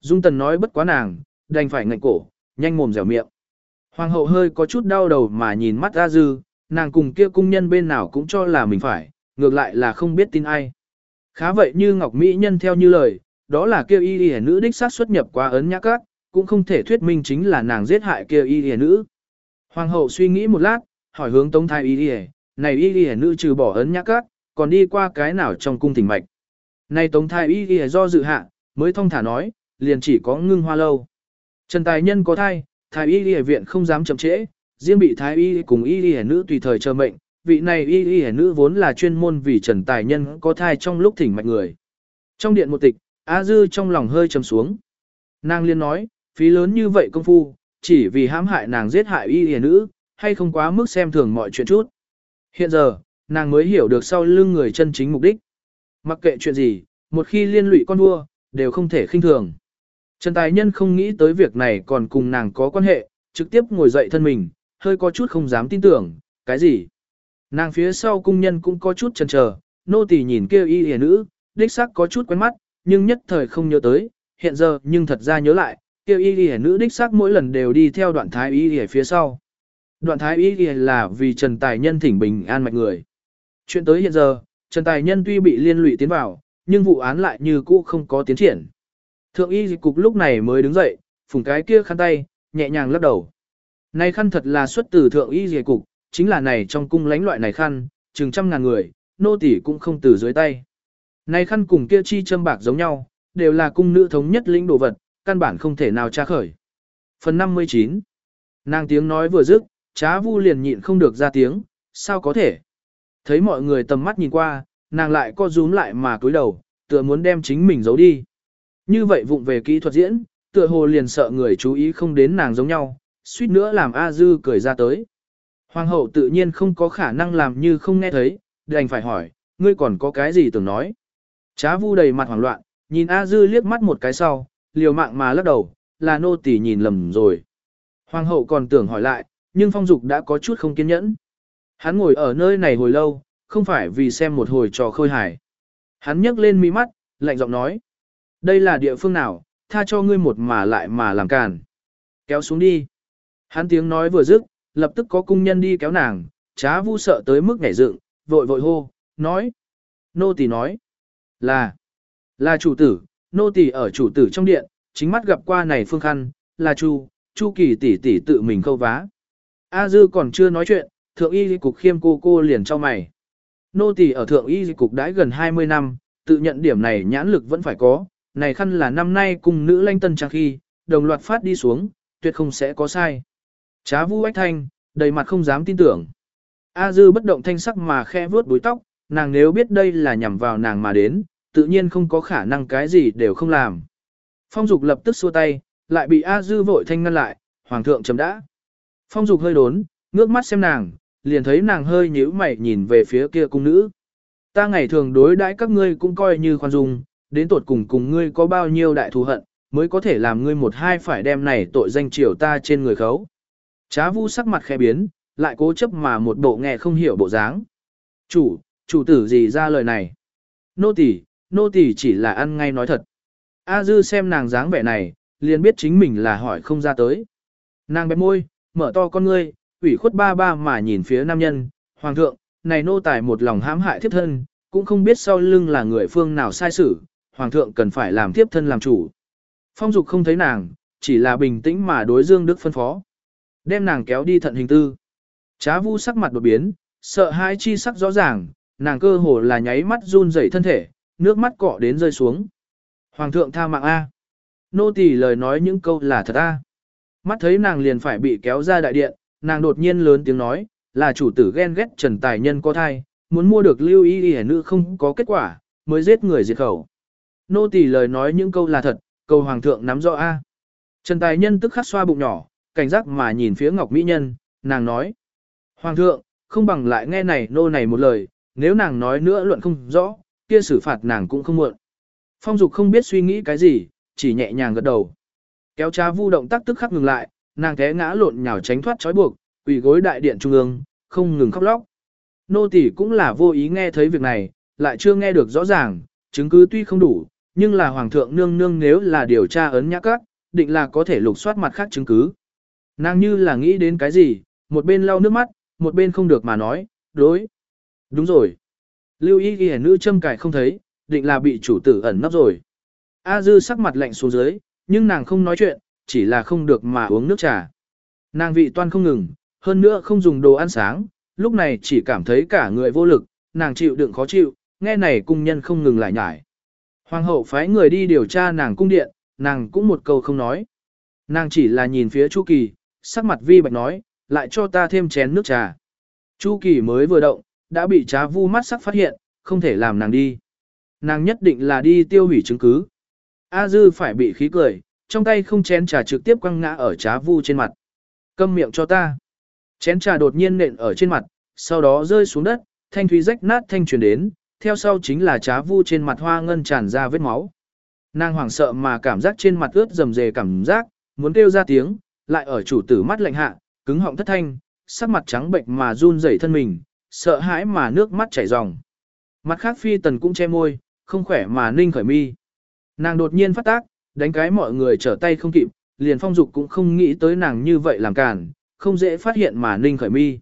Dung Tần nói bất quá nàng, đành phải ngạnh cổ, nhanh mồm dẻo miệng. Hoàng hậu hơi có chút đau đầu mà nhìn mắt A Dư, nàng cùng kia cung nhân bên nào cũng cho là mình phải, ngược lại là không biết tin ai. Khá vậy như Ngọc Mỹ Nhân theo như lời, đó là kêu y y nữ đích sát xuất nhập qua ấn nhã cát, cũng không thể thuyết minh chính là nàng giết hại kêu y y nữ. Hoàng hậu suy nghĩ một lát, hỏi hướng tống thái y y, này y y nữ trừ bỏ ấn nhã cát, còn đi qua cái nào trong cung thỉnh mạch. Này tống thái y y do dự hạ, mới thông thả nói, liền chỉ có ngưng hoa lâu. Trần Tài Nhân có thai, thái y y viện không dám chậm trễ, riêng bị thái y cùng y y nữ tùy thời chờ mệnh, vị này y y nữ vốn là chuyên môn vì Trần Tài Nhân có thai trong lúc thỉnh mạch người. Trong điện một tịch, A Dư trong lòng hơi trầm xuống. Nàng liên nói, phí lớn như vậy công phu, chỉ vì hãm hại nàng giết hại y y nữ, hay không quá mức xem thường mọi chuyện chút. Hiện giờ, nàng mới hiểu được sau lưng người chân chính mục đích. Mặc kệ chuyện gì, một khi liên lụy con vua, đều không thể khinh thường. Trần Tài Nhân không nghĩ tới việc này còn cùng nàng có quan hệ, trực tiếp ngồi dậy thân mình, hơi có chút không dám tin tưởng, cái gì? Nàng phía sau cung nhân cũng có chút chần chờ, nô tỳ nhìn kêu y hề nữ, đích xác có chút quen mắt, nhưng nhất thời không nhớ tới, hiện giờ nhưng thật ra nhớ lại, kêu y hề nữ đích xác mỗi lần đều đi theo đoạn thái y hề phía sau. Đoạn thái y hề là vì Trần Tài Nhân thỉnh bình an mạch người. Chuyện tới hiện giờ, Trần Tài Nhân tuy bị liên lụy tiến vào, nhưng vụ án lại như cũ không có tiến triển. Thượng y dịch cục lúc này mới đứng dậy, phùng cái kia khăn tay, nhẹ nhàng lắc đầu. Này khăn thật là xuất từ thượng y dịch cục, chính là này trong cung lãnh loại này khăn, chừng trăm ngàn người, nô tỷ cũng không từ dưới tay. Này khăn cùng kia chi châm bạc giống nhau, đều là cung nữ thống nhất lĩnh đồ vật, căn bản không thể nào tra khởi. Phần 59 Nàng tiếng nói vừa dứt, trá vu liền nhịn không được ra tiếng, sao có thể? Thấy mọi người tầm mắt nhìn qua, nàng lại co rúm lại mà cúi đầu, tựa muốn đem chính mình giấu đi. Như vậy vụng về kỹ thuật diễn, tựa hồ liền sợ người chú ý không đến nàng giống nhau, suýt nữa làm A Dư cười ra tới. Hoàng hậu tự nhiên không có khả năng làm như không nghe thấy, đành phải hỏi, ngươi còn có cái gì tưởng nói. Trá vu đầy mặt hoảng loạn, nhìn A Dư liếc mắt một cái sau, liều mạng mà lắc đầu, là nô tỳ nhìn lầm rồi. Hoàng hậu còn tưởng hỏi lại, nhưng phong dục đã có chút không kiên nhẫn. Hắn ngồi ở nơi này hồi lâu, không phải vì xem một hồi trò khôi hài. Hắn nhấc lên mi mắt, lạnh giọng nói. Đây là địa phương nào, tha cho ngươi một mà lại mà làm càn. Kéo xuống đi. Hắn tiếng nói vừa dứt, lập tức có cung nhân đi kéo nàng, trá vu sợ tới mức nhảy dựng, vội vội hô, nói. Nô tỳ nói. Là. Là chủ tử, nô tỳ ở chủ tử trong điện, chính mắt gặp qua này phương khăn, là chu, chu kỳ tỷ tỷ tự mình khâu vá. A dư còn chưa nói chuyện, thượng y cục khiêm cô cô liền cho mày. Nô tỳ ở thượng y cục đãi gần 20 năm, tự nhận điểm này nhãn lực vẫn phải có, này khăn là năm nay cùng nữ lanh tân trang khi, đồng loạt phát đi xuống, tuyệt không sẽ có sai. Trá vu ách thanh, đầy mặt không dám tin tưởng. A dư bất động thanh sắc mà khe vướt búi tóc, nàng nếu biết đây là nhằm vào nàng mà đến, tự nhiên không có khả năng cái gì đều không làm. Phong dục lập tức xua tay, lại bị A dư vội thanh ngăn lại, hoàng thượng chấm đã. Phong dục hơi đốn, ngước mắt xem nàng, liền thấy nàng hơi nhíu mày nhìn về phía kia cung nữ. Ta ngày thường đối đãi các ngươi cũng coi như khoan dung, đến tột cùng cùng ngươi có bao nhiêu đại thù hận, mới có thể làm ngươi một hai phải đem này tội danh triều ta trên người khấu. Trá vu sắc mặt khẽ biến, lại cố chấp mà một bộ nghe không hiểu bộ dáng. Chủ, chủ tử gì ra lời này? Nô tỳ, nô tỳ chỉ là ăn ngay nói thật. A dư xem nàng dáng vẻ này, liền biết chính mình là hỏi không ra tới. Nàng bẹp môi, mở to con ngươi, ủy khuất ba ba mà nhìn phía nam nhân, hoàng thượng, này nô tài một lòng hãm hại thiếp thân, cũng không biết sau lưng là người phương nào sai xử, hoàng thượng cần phải làm tiếp thân làm chủ. Phong dục không thấy nàng, chỉ là bình tĩnh mà đối Dương Đức phân phó. Đem nàng kéo đi thận hình tư. Trá vu sắc mặt đột biến, sợ hãi chi sắc rõ ràng, nàng cơ hồ là nháy mắt run rẩy thân thể, nước mắt cọ đến rơi xuống. Hoàng thượng tha mạng A. Nô tỳ lời nói những câu là thật A. Mắt thấy nàng liền phải bị kéo ra đại điện, nàng đột nhiên lớn tiếng nói, là chủ tử ghen ghét trần tài nhân có thai, muốn mua được lưu y y nữ không có kết quả, mới giết người diệt khẩu. Nô tỳ lời nói những câu là thật, câu hoàng thượng nắm rõ A. Trần tài nhân tức khắc xoa bụng nhỏ, cảnh giác mà nhìn phía ngọc mỹ nhân, nàng nói. Hoàng thượng, không bằng lại nghe này nô này một lời, nếu nàng nói nữa luận không rõ, kia xử phạt nàng cũng không muộn. Phong dục không biết suy nghĩ cái gì, chỉ nhẹ nhàng gật đầu. Kéo trá vu động tác tức khắc ngừng lại, nàng té ngã lộn nhào tránh thoát trói buộc, quỳ gối đại điện trung ương, không ngừng khóc lóc. Nô tỳ cũng là vô ý nghe thấy việc này, lại chưa nghe được rõ ràng, chứng cứ tuy không đủ, nhưng là hoàng thượng nương nương nếu là điều tra ấn nhã các, định là có thể lục soát mặt khác chứng cứ. Nàng như là nghĩ đến cái gì, một bên lau nước mắt, một bên không được mà nói, đối. Đúng rồi. Lưu ý ghi nữ châm cải không thấy, định là bị chủ tử ẩn nấp rồi. A dư sắc mặt lạnh xuống dưới, nhưng nàng không nói chuyện, chỉ là không được mà uống nước trà. Nàng vị toan không ngừng, hơn nữa không dùng đồ ăn sáng, lúc này chỉ cảm thấy cả người vô lực, nàng chịu đựng khó chịu, nghe này cung nhân không ngừng lại nhải. Hoàng hậu phái người đi điều tra nàng cung điện, nàng cũng một câu không nói. Nàng chỉ là nhìn phía Chu Kỳ, sắc mặt vi bạch nói, lại cho ta thêm chén nước trà. Chu Kỳ mới vừa động, đã bị trá vu mắt sắc phát hiện, không thể làm nàng đi. Nàng nhất định là đi tiêu hủy chứng cứ. A Dư phải bị khí cười, trong tay không chén trà trực tiếp quăng ngã ở trá vu trên mặt. Câm miệng cho ta. Chén trà đột nhiên nện ở trên mặt, sau đó rơi xuống đất, thanh thúy rách nát thanh truyền đến, theo sau chính là trá vu trên mặt hoa ngân tràn ra vết máu. Nàng hoảng sợ mà cảm giác trên mặt ướt rầm rề cảm giác, muốn kêu ra tiếng, lại ở chủ tử mắt lạnh hạ, cứng họng thất thanh, sắc mặt trắng bệnh mà run rẩy thân mình, sợ hãi mà nước mắt chảy ròng. Mặt khác phi tần cũng che môi, không khỏe mà ninh khởi mi. Nàng đột nhiên phát tác, đánh cái mọi người trở tay không kịp, liền phong dục cũng không nghĩ tới nàng như vậy làm cản, không dễ phát hiện mà ninh khởi mi.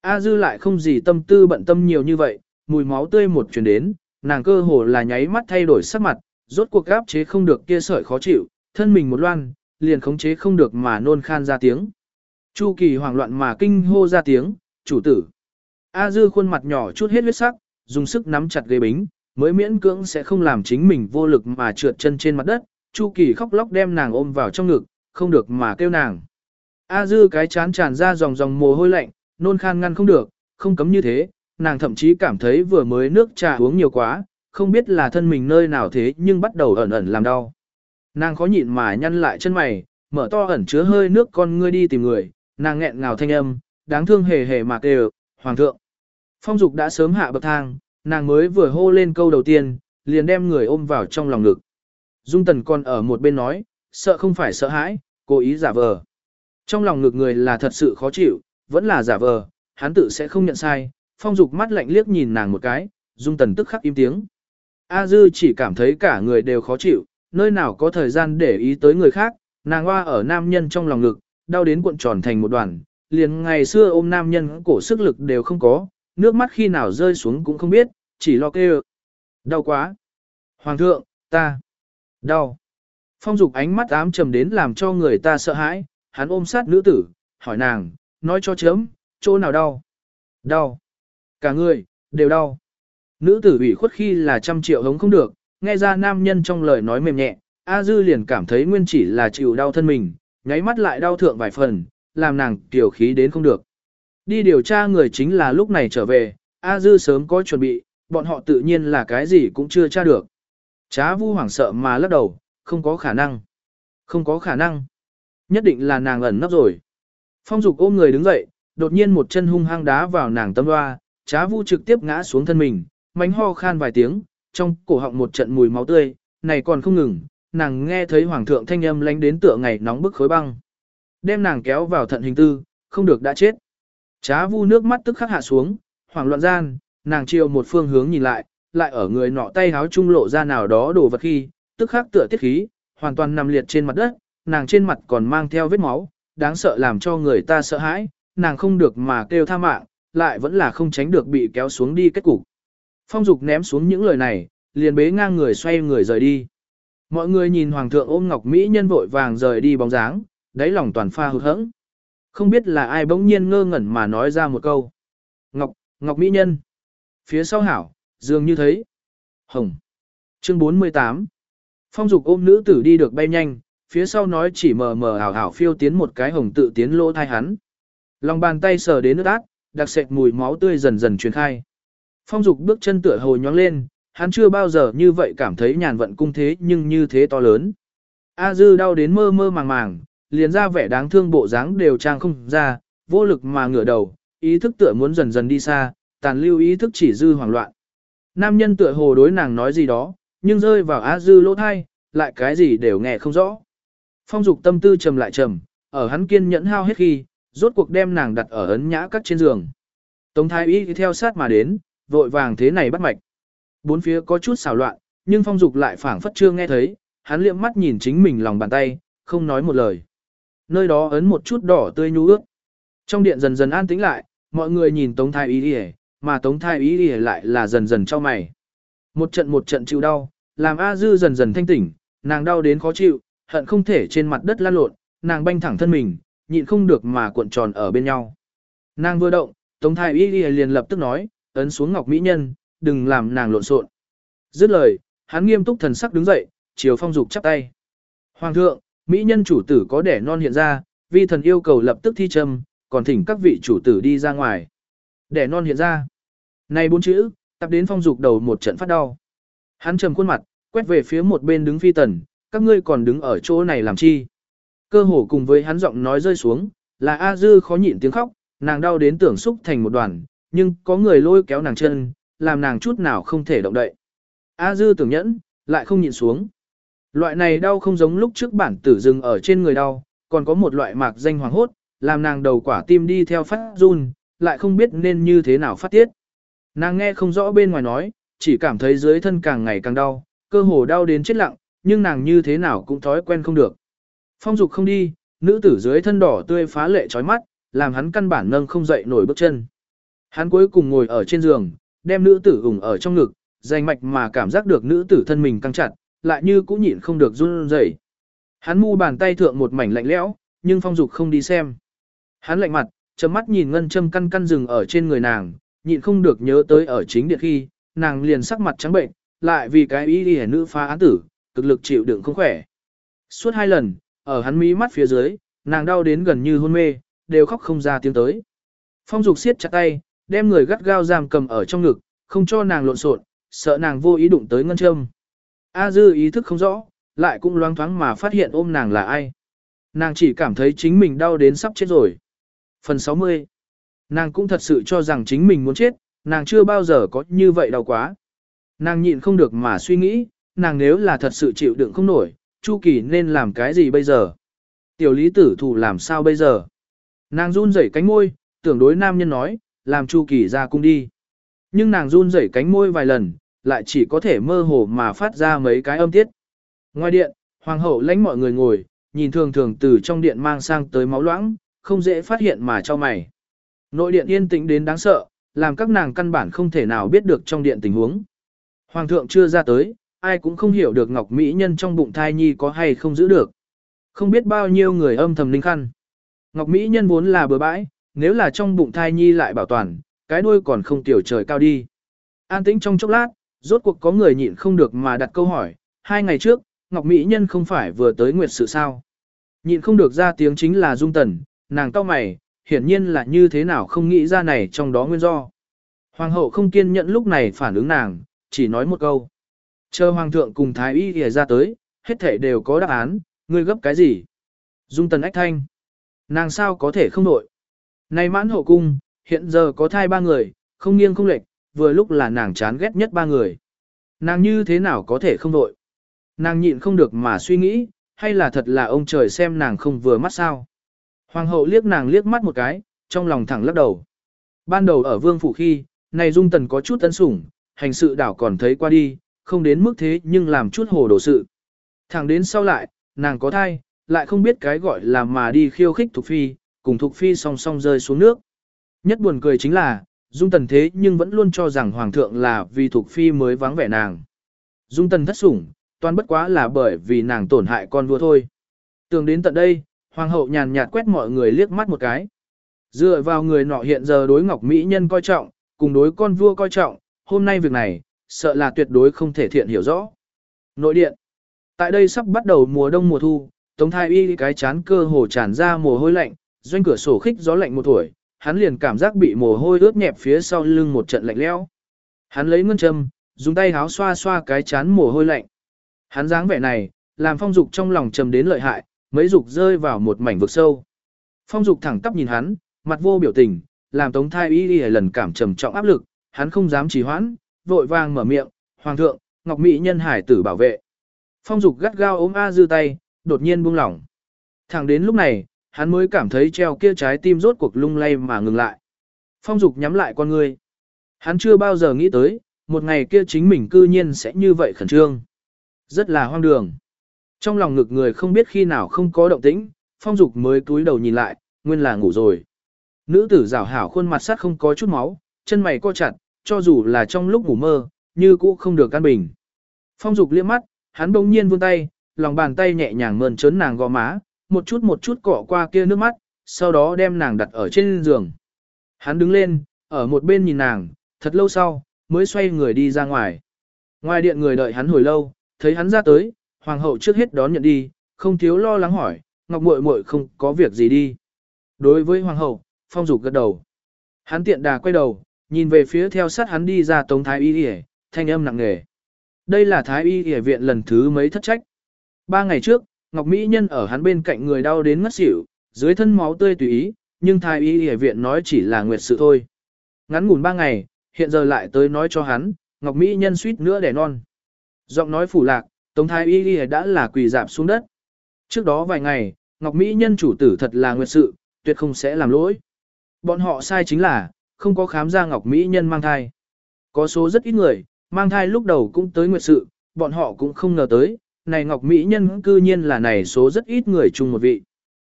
A dư lại không gì tâm tư bận tâm nhiều như vậy, mùi máu tươi một chuyển đến, nàng cơ hồ là nháy mắt thay đổi sắc mặt, rốt cuộc gáp chế không được kia sợi khó chịu, thân mình một loan, liền khống chế không được mà nôn khan ra tiếng. Chu kỳ hoảng loạn mà kinh hô ra tiếng, chủ tử. A dư khuôn mặt nhỏ chút hết huyết sắc, dùng sức nắm chặt ghế bính, mới miễn cưỡng sẽ không làm chính mình vô lực mà trượt chân trên mặt đất. Chu kỳ khóc lóc đem nàng ôm vào trong ngực, không được mà kêu nàng. A dư cái chán tràn ra dòng dòng mồ hôi lạnh, nôn khan ngăn không được, không cấm như thế, nàng thậm chí cảm thấy vừa mới nước trà uống nhiều quá, không biết là thân mình nơi nào thế nhưng bắt đầu ẩn ẩn làm đau. Nàng khó nhịn mà nhăn lại chân mày, mở to ẩn chứa hơi nước con ngươi đi tìm người, nàng nghẹn ngào thanh âm, đáng thương hề hề mà kêu, hoàng thượng. Phong dục đã sớm hạ bậc thang, nàng mới vừa hô lên câu đầu tiên, liền đem người ôm vào trong lòng ngực. Dung tần còn ở một bên nói, sợ không phải sợ hãi, cố ý giả vờ. Trong lòng ngực người là thật sự khó chịu, vẫn là giả vờ, hắn tự sẽ không nhận sai, phong dục mắt lạnh liếc nhìn nàng một cái, dung tần tức khắc im tiếng. A dư chỉ cảm thấy cả người đều khó chịu, nơi nào có thời gian để ý tới người khác, nàng hoa ở nam nhân trong lòng ngực, đau đến cuộn tròn thành một đoàn, liền ngày xưa ôm nam nhân cổ sức lực đều không có, nước mắt khi nào rơi xuống cũng không biết, chỉ lo kêu. Đau quá. Hoàng thượng, ta. Đau. Phong dục ánh mắt ám trầm đến làm cho người ta sợ hãi, hắn ôm sát nữ tử, hỏi nàng, nói cho chấm, chỗ nào đau? Đau. Cả người, đều đau. Nữ tử ủy khuất khi là trăm triệu hống không được, nghe ra nam nhân trong lời nói mềm nhẹ, A Dư liền cảm thấy nguyên chỉ là chịu đau thân mình, nháy mắt lại đau thượng vài phần, làm nàng tiểu khí đến không được. Đi điều tra người chính là lúc này trở về, A Dư sớm có chuẩn bị, bọn họ tự nhiên là cái gì cũng chưa tra được. Trá vu hoảng sợ mà lắc đầu, không có khả năng. Không có khả năng. Nhất định là nàng ẩn nấp rồi. Phong dục ôm người đứng dậy, đột nhiên một chân hung hăng đá vào nàng tâm hoa, trá vu trực tiếp ngã xuống thân mình, mánh ho khan vài tiếng, trong cổ họng một trận mùi máu tươi, này còn không ngừng, nàng nghe thấy hoàng thượng thanh âm lánh đến tựa ngày nóng bức khối băng. Đem nàng kéo vào thận hình tư, không được đã chết. Trá vu nước mắt tức khắc hạ xuống, hoảng loạn gian, nàng chiều một phương hướng nhìn lại, lại ở người nọ tay háo trung lộ ra nào đó đồ vật khi, tức khắc tựa tiết khí, hoàn toàn nằm liệt trên mặt đất, nàng trên mặt còn mang theo vết máu, đáng sợ làm cho người ta sợ hãi, nàng không được mà kêu tha mạng, lại vẫn là không tránh được bị kéo xuống đi kết cục. Phong dục ném xuống những lời này, liền bế ngang người xoay người rời đi. Mọi người nhìn hoàng thượng ôm ngọc mỹ nhân vội vàng rời đi bóng dáng, đáy lòng toàn pha hụt hẫng. Không biết là ai bỗng nhiên ngơ ngẩn mà nói ra một câu. Ngọc, ngọc mỹ nhân. Phía sau hảo, dường như thấy. Hồng. Chương 48. Phong dục ôm nữ tử đi được bay nhanh, phía sau nói chỉ mờ mờ ảo ảo phiêu tiến một cái hồng tự tiến lỗ thai hắn. Lòng bàn tay sờ đến nước át, đặc sệt mùi máu tươi dần dần truyền khai. Phong dục bước chân tựa hồi nhóng lên, hắn chưa bao giờ như vậy cảm thấy nhàn vận cung thế nhưng như thế to lớn. A dư đau đến mơ mơ màng màng, liền ra vẻ đáng thương bộ dáng đều trang không ra, vô lực mà ngửa đầu, ý thức tựa muốn dần dần đi xa, tàn lưu ý thức chỉ dư hoảng loạn. Nam nhân tựa hồ đối nàng nói gì đó, nhưng rơi vào A dư lỗ thai, lại cái gì đều nghe không rõ. Phong dục tâm tư trầm lại trầm, ở hắn kiên nhẫn hao hết khi, rốt cuộc đem nàng đặt ở ấn nhã các trên giường. Tống thái y theo sát mà đến, vội vàng thế này bắt mạch. Bốn phía có chút xảo loạn, nhưng phong dục lại phảng phất chưa nghe thấy, hắn liệm mắt nhìn chính mình lòng bàn tay, không nói một lời. Nơi đó ấn một chút đỏ tươi nhu ước. Trong điện dần dần an tĩnh lại, mọi người nhìn Tống Thái y đi mà Tống Thái y đi lại là dần dần cho mày. Một trận một trận chịu đau, làm A Dư dần dần thanh tỉnh, nàng đau đến khó chịu, hận không thể trên mặt đất lăn lộn, nàng banh thẳng thân mình, nhịn không được mà cuộn tròn ở bên nhau. Nàng vừa động, Tống Thái Y liền lập tức nói, ấn xuống Ngọc Mỹ Nhân, đừng làm nàng lộn xộn. Dứt lời, hắn nghiêm túc thần sắc đứng dậy, chiều phong dục chắp tay. Hoàng thượng, Mỹ Nhân chủ tử có đẻ non hiện ra, vi thần yêu cầu lập tức thi châm, còn thỉnh các vị chủ tử đi ra ngoài. Đẻ non hiện ra. Này bốn chữ, tập đến phong dục đầu một trận phát đau. Hắn trầm khuôn mặt, quét về phía một bên đứng phi tần, các ngươi còn đứng ở chỗ này làm chi. Cơ hồ cùng với hắn giọng nói rơi xuống, là A Dư khó nhịn tiếng khóc, nàng đau đến tưởng xúc thành một đoàn, nhưng có người lôi kéo nàng chân, làm nàng chút nào không thể động đậy. A Dư tưởng nhẫn, lại không nhịn xuống. Loại này đau không giống lúc trước bản tử dừng ở trên người đau, còn có một loại mạc danh hoàng hốt, làm nàng đầu quả tim đi theo phát run, lại không biết nên như thế nào phát tiết. Nàng nghe không rõ bên ngoài nói, chỉ cảm thấy dưới thân càng ngày càng đau, cơ hồ đau đến chết lặng, nhưng nàng như thế nào cũng thói quen không được. Phong dục không đi, nữ tử dưới thân đỏ tươi phá lệ chói mắt, làm hắn căn bản nâng không dậy nổi bước chân. Hắn cuối cùng ngồi ở trên giường, đem nữ tử ủng ở trong ngực, dành mạch mà cảm giác được nữ tử thân mình căng chặt, lại như cũng nhịn không được run rẩy. Hắn mu bàn tay thượng một mảnh lạnh lẽo, nhưng phong dục không đi xem. Hắn lạnh mặt, chấm mắt nhìn ngân châm căn căn rừng ở trên người nàng, nhịn không được nhớ tới ở chính điện khi, nàng liền sắc mặt trắng bệnh, lại vì cái ý đi nữ phá án tử, cực lực chịu đựng không khỏe. Suốt hai lần, ở hắn mí mắt phía dưới, nàng đau đến gần như hôn mê, đều khóc không ra tiếng tới. Phong dục siết chặt tay, đem người gắt gao giam cầm ở trong ngực, không cho nàng lộn xộn, sợ nàng vô ý đụng tới ngân châm. A dư ý thức không rõ, lại cũng loáng thoáng mà phát hiện ôm nàng là ai. Nàng chỉ cảm thấy chính mình đau đến sắp chết rồi. Phần 60 Nàng cũng thật sự cho rằng chính mình muốn chết, nàng chưa bao giờ có như vậy đau quá. Nàng nhịn không được mà suy nghĩ, nàng nếu là thật sự chịu đựng không nổi, Chu Kỳ nên làm cái gì bây giờ? Tiểu lý tử thủ làm sao bây giờ? Nàng run rẩy cánh môi, tưởng đối nam nhân nói, làm Chu Kỳ ra cung đi. Nhưng nàng run rẩy cánh môi vài lần, lại chỉ có thể mơ hồ mà phát ra mấy cái âm tiết. Ngoài điện, hoàng hậu lãnh mọi người ngồi, nhìn thường thường từ trong điện mang sang tới máu loãng, không dễ phát hiện mà cho mày. Nội điện yên tĩnh đến đáng sợ, làm các nàng căn bản không thể nào biết được trong điện tình huống. Hoàng thượng chưa ra tới, ai cũng không hiểu được Ngọc Mỹ Nhân trong bụng thai nhi có hay không giữ được. Không biết bao nhiêu người âm thầm linh khăn. Ngọc Mỹ Nhân vốn là bừa bãi, nếu là trong bụng thai nhi lại bảo toàn, cái đuôi còn không tiểu trời cao đi. An tĩnh trong chốc lát, rốt cuộc có người nhịn không được mà đặt câu hỏi, hai ngày trước, Ngọc Mỹ Nhân không phải vừa tới nguyệt sự sao. Nhịn không được ra tiếng chính là Dung Tần, nàng cao mày, hiển nhiên là như thế nào không nghĩ ra này trong đó nguyên do. Hoàng hậu không kiên nhẫn lúc này phản ứng nàng, chỉ nói một câu. Chờ hoàng thượng cùng thái y ghề ra tới, hết thể đều có đáp án, ngươi gấp cái gì? Dung tần ách thanh. Nàng sao có thể không nội? Này mãn hậu cung, hiện giờ có thai ba người, không nghiêng không lệch, vừa lúc là nàng chán ghét nhất ba người. Nàng như thế nào có thể không nội? Nàng nhịn không được mà suy nghĩ, hay là thật là ông trời xem nàng không vừa mắt sao? Hoàng hậu liếc nàng liếc mắt một cái, trong lòng thẳng lắc đầu. Ban đầu ở vương phủ khi, này dung tần có chút tấn sủng, hành sự đảo còn thấy qua đi, không đến mức thế nhưng làm chút hồ đồ sự. Thẳng đến sau lại, nàng có thai, lại không biết cái gọi là mà đi khiêu khích Thục Phi, cùng Thục Phi song song rơi xuống nước. Nhất buồn cười chính là, Dung Tần thế nhưng vẫn luôn cho rằng Hoàng thượng là vì Thục Phi mới vắng vẻ nàng. Dung Tần thất sủng, toàn bất quá là bởi vì nàng tổn hại con vua thôi. Tưởng đến tận đây, Hoàng hậu nhàn nhạt quét mọi người liếc mắt một cái. Dựa vào người nọ hiện giờ đối Ngọc Mỹ Nhân coi trọng, cùng đối con vua coi trọng, hôm nay việc này, sợ là tuyệt đối không thể thiện hiểu rõ. Nội điện. Tại đây sắp bắt đầu mùa đông mùa thu, Tống Thái Y cái chán cơ hồ tràn ra mồ hôi lạnh, doanh cửa sổ khích gió lạnh một tuổi, hắn liền cảm giác bị mồ hôi ướt nhẹp phía sau lưng một trận lạnh lẽo. Hắn lấy ngân châm, dùng tay háo xoa xoa cái chán mồ hôi lạnh. Hắn dáng vẻ này, làm phong dục trong lòng trầm đến lợi hại, mấy dục rơi vào một mảnh vực sâu. Phong dục thẳng tắp nhìn hắn, mặt vô biểu tình, làm Tống Thái Y lần cảm trầm trọng áp lực, hắn không dám trì hoãn, vội vàng mở miệng, Hoàng thượng, Ngọc Mỹ nhân hải tử bảo vệ. Phong dục gắt gao ôm A dư tay, đột nhiên buông lỏng. Thẳng đến lúc này, hắn mới cảm thấy treo kia trái tim rốt cuộc lung lay mà ngừng lại. Phong dục nhắm lại con ngươi. Hắn chưa bao giờ nghĩ tới, một ngày kia chính mình cư nhiên sẽ như vậy khẩn trương. Rất là hoang đường. Trong lòng ngực người không biết khi nào không có động tĩnh, phong dục mới cúi đầu nhìn lại, nguyên là ngủ rồi. Nữ tử rảo hảo khuôn mặt sát không có chút máu, chân mày co chặt, cho dù là trong lúc ngủ mơ, như cũ không được căn bình. Phong dục liếc mắt, hắn bỗng nhiên vươn tay, lòng bàn tay nhẹ nhàng mơn trớn nàng gò má, một chút một chút cọ qua kia nước mắt, sau đó đem nàng đặt ở trên giường. Hắn đứng lên, ở một bên nhìn nàng, thật lâu sau, mới xoay người đi ra ngoài. Ngoài điện người đợi hắn hồi lâu, thấy hắn ra tới, hoàng hậu trước hết đón nhận đi, không thiếu lo lắng hỏi, ngọc muội muội không có việc gì đi. Đối với hoàng hậu, phong dục gật đầu. Hắn tiện đà quay đầu, nhìn về phía theo sát hắn đi ra tống thái y y, thanh âm nặng nề. Đây là thái y y viện lần thứ mấy thất trách. Ba ngày trước, Ngọc Mỹ Nhân ở hắn bên cạnh người đau đến ngất xỉu, dưới thân máu tươi tùy ý, nhưng thái y y viện nói chỉ là nguyệt sự thôi. Ngắn ngủn ba ngày, hiện giờ lại tới nói cho hắn, Ngọc Mỹ Nhân suýt nữa đẻ non. Giọng nói phủ lạc, Tống Thái Y Y đã là quỳ dạp xuống đất. Trước đó vài ngày, Ngọc Mỹ Nhân chủ tử thật là nguyệt sự, tuyệt không sẽ làm lỗi. Bọn họ sai chính là, không có khám ra Ngọc Mỹ Nhân mang thai. Có số rất ít người, mang thai lúc đầu cũng tới nguyệt sự, bọn họ cũng không ngờ tới, này Ngọc Mỹ Nhân cư nhiên là này số rất ít người chung một vị.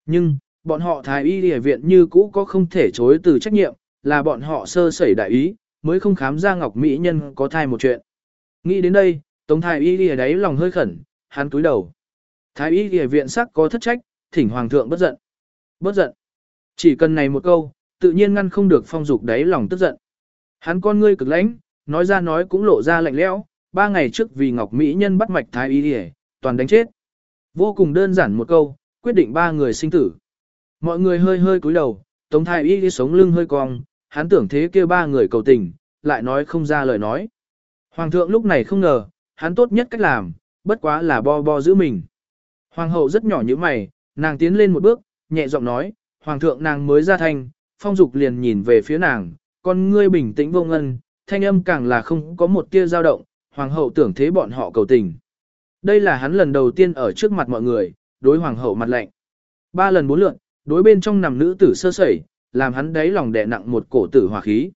Nhưng, bọn họ Thái Y Y viện như cũ có không thể chối từ trách nhiệm, là bọn họ sơ sẩy đại ý, mới không khám ra Ngọc Mỹ Nhân có thai một chuyện. Nghĩ đến đây, Tống Thái Y Y đáy lòng hơi khẩn, hắn cúi đầu. Thái Y Y viện sắc có thất trách, thỉnh Hoàng thượng bất giận. Bất giận. Chỉ cần này một câu, tự nhiên ngăn không được phong dục đáy lòng tức giận. Hắn con ngươi cực lãnh, nói ra nói cũng lộ ra lạnh lẽo. ba ngày trước vì Ngọc Mỹ Nhân bắt mạch Thái Y đi toàn đánh chết. Vô cùng đơn giản một câu, quyết định ba người sinh tử. Mọi người hơi hơi cúi đầu, Tống Thái Y đi sống lưng hơi cong, hắn tưởng thế kia ba người cầu tình, lại nói không ra lời nói. Hoàng thượng lúc này không ngờ, hắn tốt nhất cách làm, bất quá là bo bo giữ mình. Hoàng hậu rất nhỏ như mày, nàng tiến lên một bước, nhẹ giọng nói, Hoàng thượng nàng mới ra thành phong dục liền nhìn về phía nàng, con ngươi bình tĩnh vô ngân, thanh âm càng là không có một tia dao động, Hoàng hậu tưởng thế bọn họ cầu tình. Đây là hắn lần đầu tiên ở trước mặt mọi người, đối Hoàng hậu mặt lạnh. Ba lần bốn lượn, đối bên trong nằm nữ tử sơ sẩy, làm hắn đáy lòng đè nặng một cổ tử hỏa khí.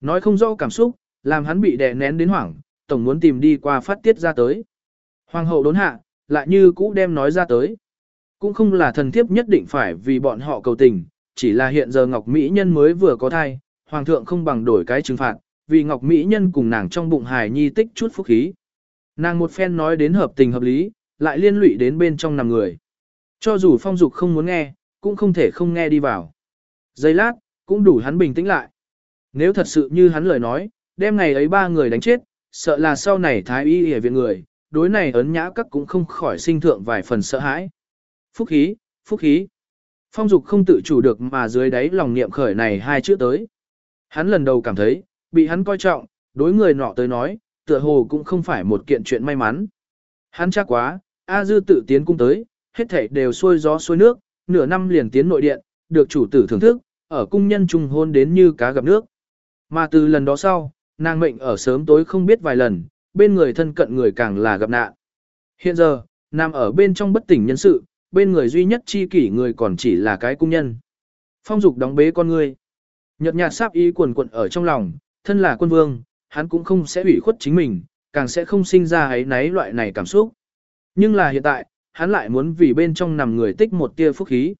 Nói không rõ cảm xúc, làm hắn bị đè nén đến hoảng, tổng muốn tìm đi qua phát tiết ra tới. Hoàng hậu đốn hạ, lại như cũ đem nói ra tới. Cũng không là thần thiếp nhất định phải vì bọn họ cầu tình, chỉ là hiện giờ Ngọc Mỹ Nhân mới vừa có thai, Hoàng thượng không bằng đổi cái trừng phạt, vì Ngọc Mỹ Nhân cùng nàng trong bụng hài nhi tích chút phúc khí. Nàng một phen nói đến hợp tình hợp lý, lại liên lụy đến bên trong nằm người. Cho dù phong dục không muốn nghe, cũng không thể không nghe đi vào. Giây lát, cũng đủ hắn bình tĩnh lại. Nếu thật sự như hắn lời nói, đem ngày ấy ba người đánh chết, sợ là sau này thái y hề viện người, đối này ấn nhã các cũng không khỏi sinh thượng vài phần sợ hãi. Phúc khí, phúc khí. Phong dục không tự chủ được mà dưới đáy lòng niệm khởi này hai chữ tới. Hắn lần đầu cảm thấy, bị hắn coi trọng, đối người nọ tới nói, tựa hồ cũng không phải một kiện chuyện may mắn. Hắn chắc quá, A Dư tự tiến cung tới, hết thảy đều xuôi gió xuôi nước, nửa năm liền tiến nội điện, được chủ tử thưởng thức, ở cung nhân trùng hôn đến như cá gặp nước. Mà từ lần đó sau, nàng mệnh ở sớm tối không biết vài lần, bên người thân cận người càng là gặp nạn. Hiện giờ, nam ở bên trong bất tỉnh nhân sự, bên người duy nhất chi kỷ người còn chỉ là cái cung nhân. Phong dục đóng bế con người. Nhật nhạt sáp ý quần quận ở trong lòng, thân là quân vương, hắn cũng không sẽ ủy khuất chính mình, càng sẽ không sinh ra ấy náy loại này cảm xúc. Nhưng là hiện tại, hắn lại muốn vì bên trong nằm người tích một tia phúc khí.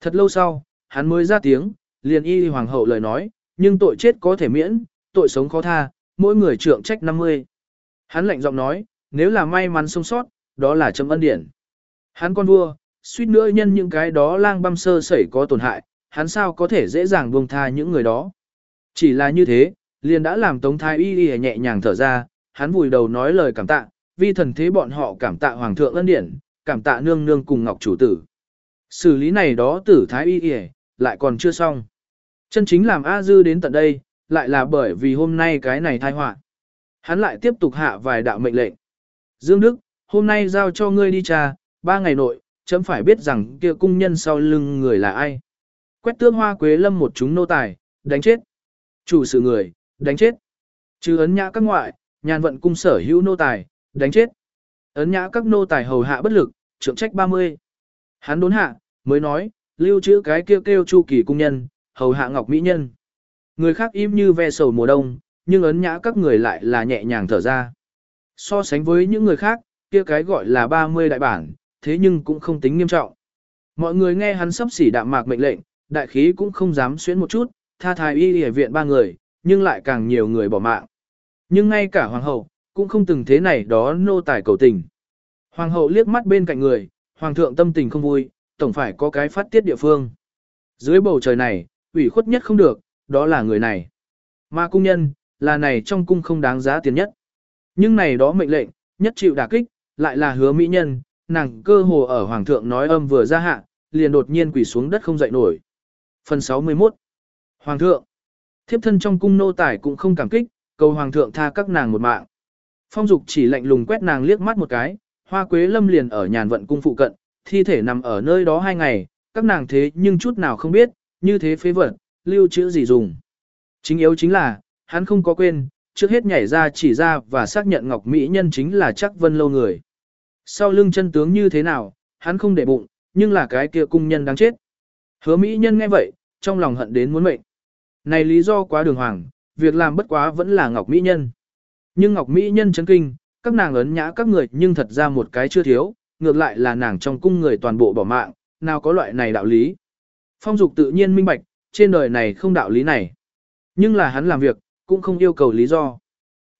Thật lâu sau, hắn mới ra tiếng, liền y hoàng hậu lời nói, nhưng tội chết có thể miễn, tội sống khó tha, mỗi người trưởng trách 50. Hắn lạnh giọng nói, nếu là may mắn sống sót, đó là chấm ân điển. Hắn con vua, suýt nữa nhân những cái đó lang băm sơ sẩy có tổn hại, hắn sao có thể dễ dàng buông tha những người đó. Chỉ là như thế, liền đã làm Tống Thái Y Y nhẹ nhàng thở ra, hắn vùi đầu nói lời cảm tạ, vì thần thế bọn họ cảm tạ Hoàng thượng ân điển, cảm tạ nương nương cùng Ngọc chủ tử. Xử lý này đó tử Thái Y Y, lại còn chưa xong. Chân chính làm A Dư đến tận đây, lại là bởi vì hôm nay cái này thai họa. Hắn lại tiếp tục hạ vài đạo mệnh lệnh. Dương Đức, hôm nay giao cho ngươi đi trà, ba ngày nội, chấm phải biết rằng kia cung nhân sau lưng người là ai. Quét tương hoa quế lâm một chúng nô tài, đánh chết. Chủ sự người, đánh chết. Chứ ấn nhã các ngoại, nhàn vận cung sở hữu nô tài, đánh chết. Ấn nhã các nô tài hầu hạ bất lực, trưởng trách 30. Hắn đốn hạ, mới nói, lưu trữ cái kêu kêu chu kỳ cung nhân, hầu hạ ngọc mỹ nhân. Người khác im như ve sầu mùa đông, nhưng ấn nhã các người lại là nhẹ nhàng thở ra. So sánh với những người khác, kia cái gọi là 30 đại bản, thế nhưng cũng không tính nghiêm trọng. Mọi người nghe hắn sắp xỉ đạm mạc mệnh lệnh, đại khí cũng không dám xuyến một chút, tha thái y y viện ba người, nhưng lại càng nhiều người bỏ mạng. Nhưng ngay cả hoàng hậu, cũng không từng thế này đó nô tài cầu tình. Hoàng hậu liếc mắt bên cạnh người, hoàng thượng tâm tình không vui, tổng phải có cái phát tiết địa phương. Dưới bầu trời này, ủy khuất nhất không được, đó là người này. Mà cung nhân, là này trong cung không đáng giá tiền nhất. Nhưng này đó mệnh lệnh, nhất chịu đả kích, lại là hứa mỹ nhân, nàng cơ hồ ở hoàng thượng nói âm vừa ra hạ, liền đột nhiên quỳ xuống đất không dậy nổi. Phần 61 Hoàng thượng Thiếp thân trong cung nô tài cũng không cảm kích, cầu hoàng thượng tha các nàng một mạng. Phong dục chỉ lạnh lùng quét nàng liếc mắt một cái, hoa quế lâm liền ở nhàn vận cung phụ cận, thi thể nằm ở nơi đó hai ngày, các nàng thế nhưng chút nào không biết, như thế phế vật, lưu trữ gì dùng. Chính yếu chính là, hắn không có quên, trước hết nhảy ra chỉ ra và xác nhận Ngọc Mỹ Nhân chính là chắc vân lâu người. Sau lưng chân tướng như thế nào, hắn không để bụng, nhưng là cái kia cung nhân đáng chết. Hứa Mỹ Nhân nghe vậy, trong lòng hận đến muốn mệnh. Này lý do quá đường hoàng, việc làm bất quá vẫn là Ngọc Mỹ Nhân. Nhưng Ngọc Mỹ Nhân chấn kinh, các nàng ấn nhã các người nhưng thật ra một cái chưa thiếu, ngược lại là nàng trong cung người toàn bộ bỏ mạng, nào có loại này đạo lý. Phong dục tự nhiên minh bạch, trên đời này không đạo lý này. Nhưng là hắn làm việc, cũng không yêu cầu lý do.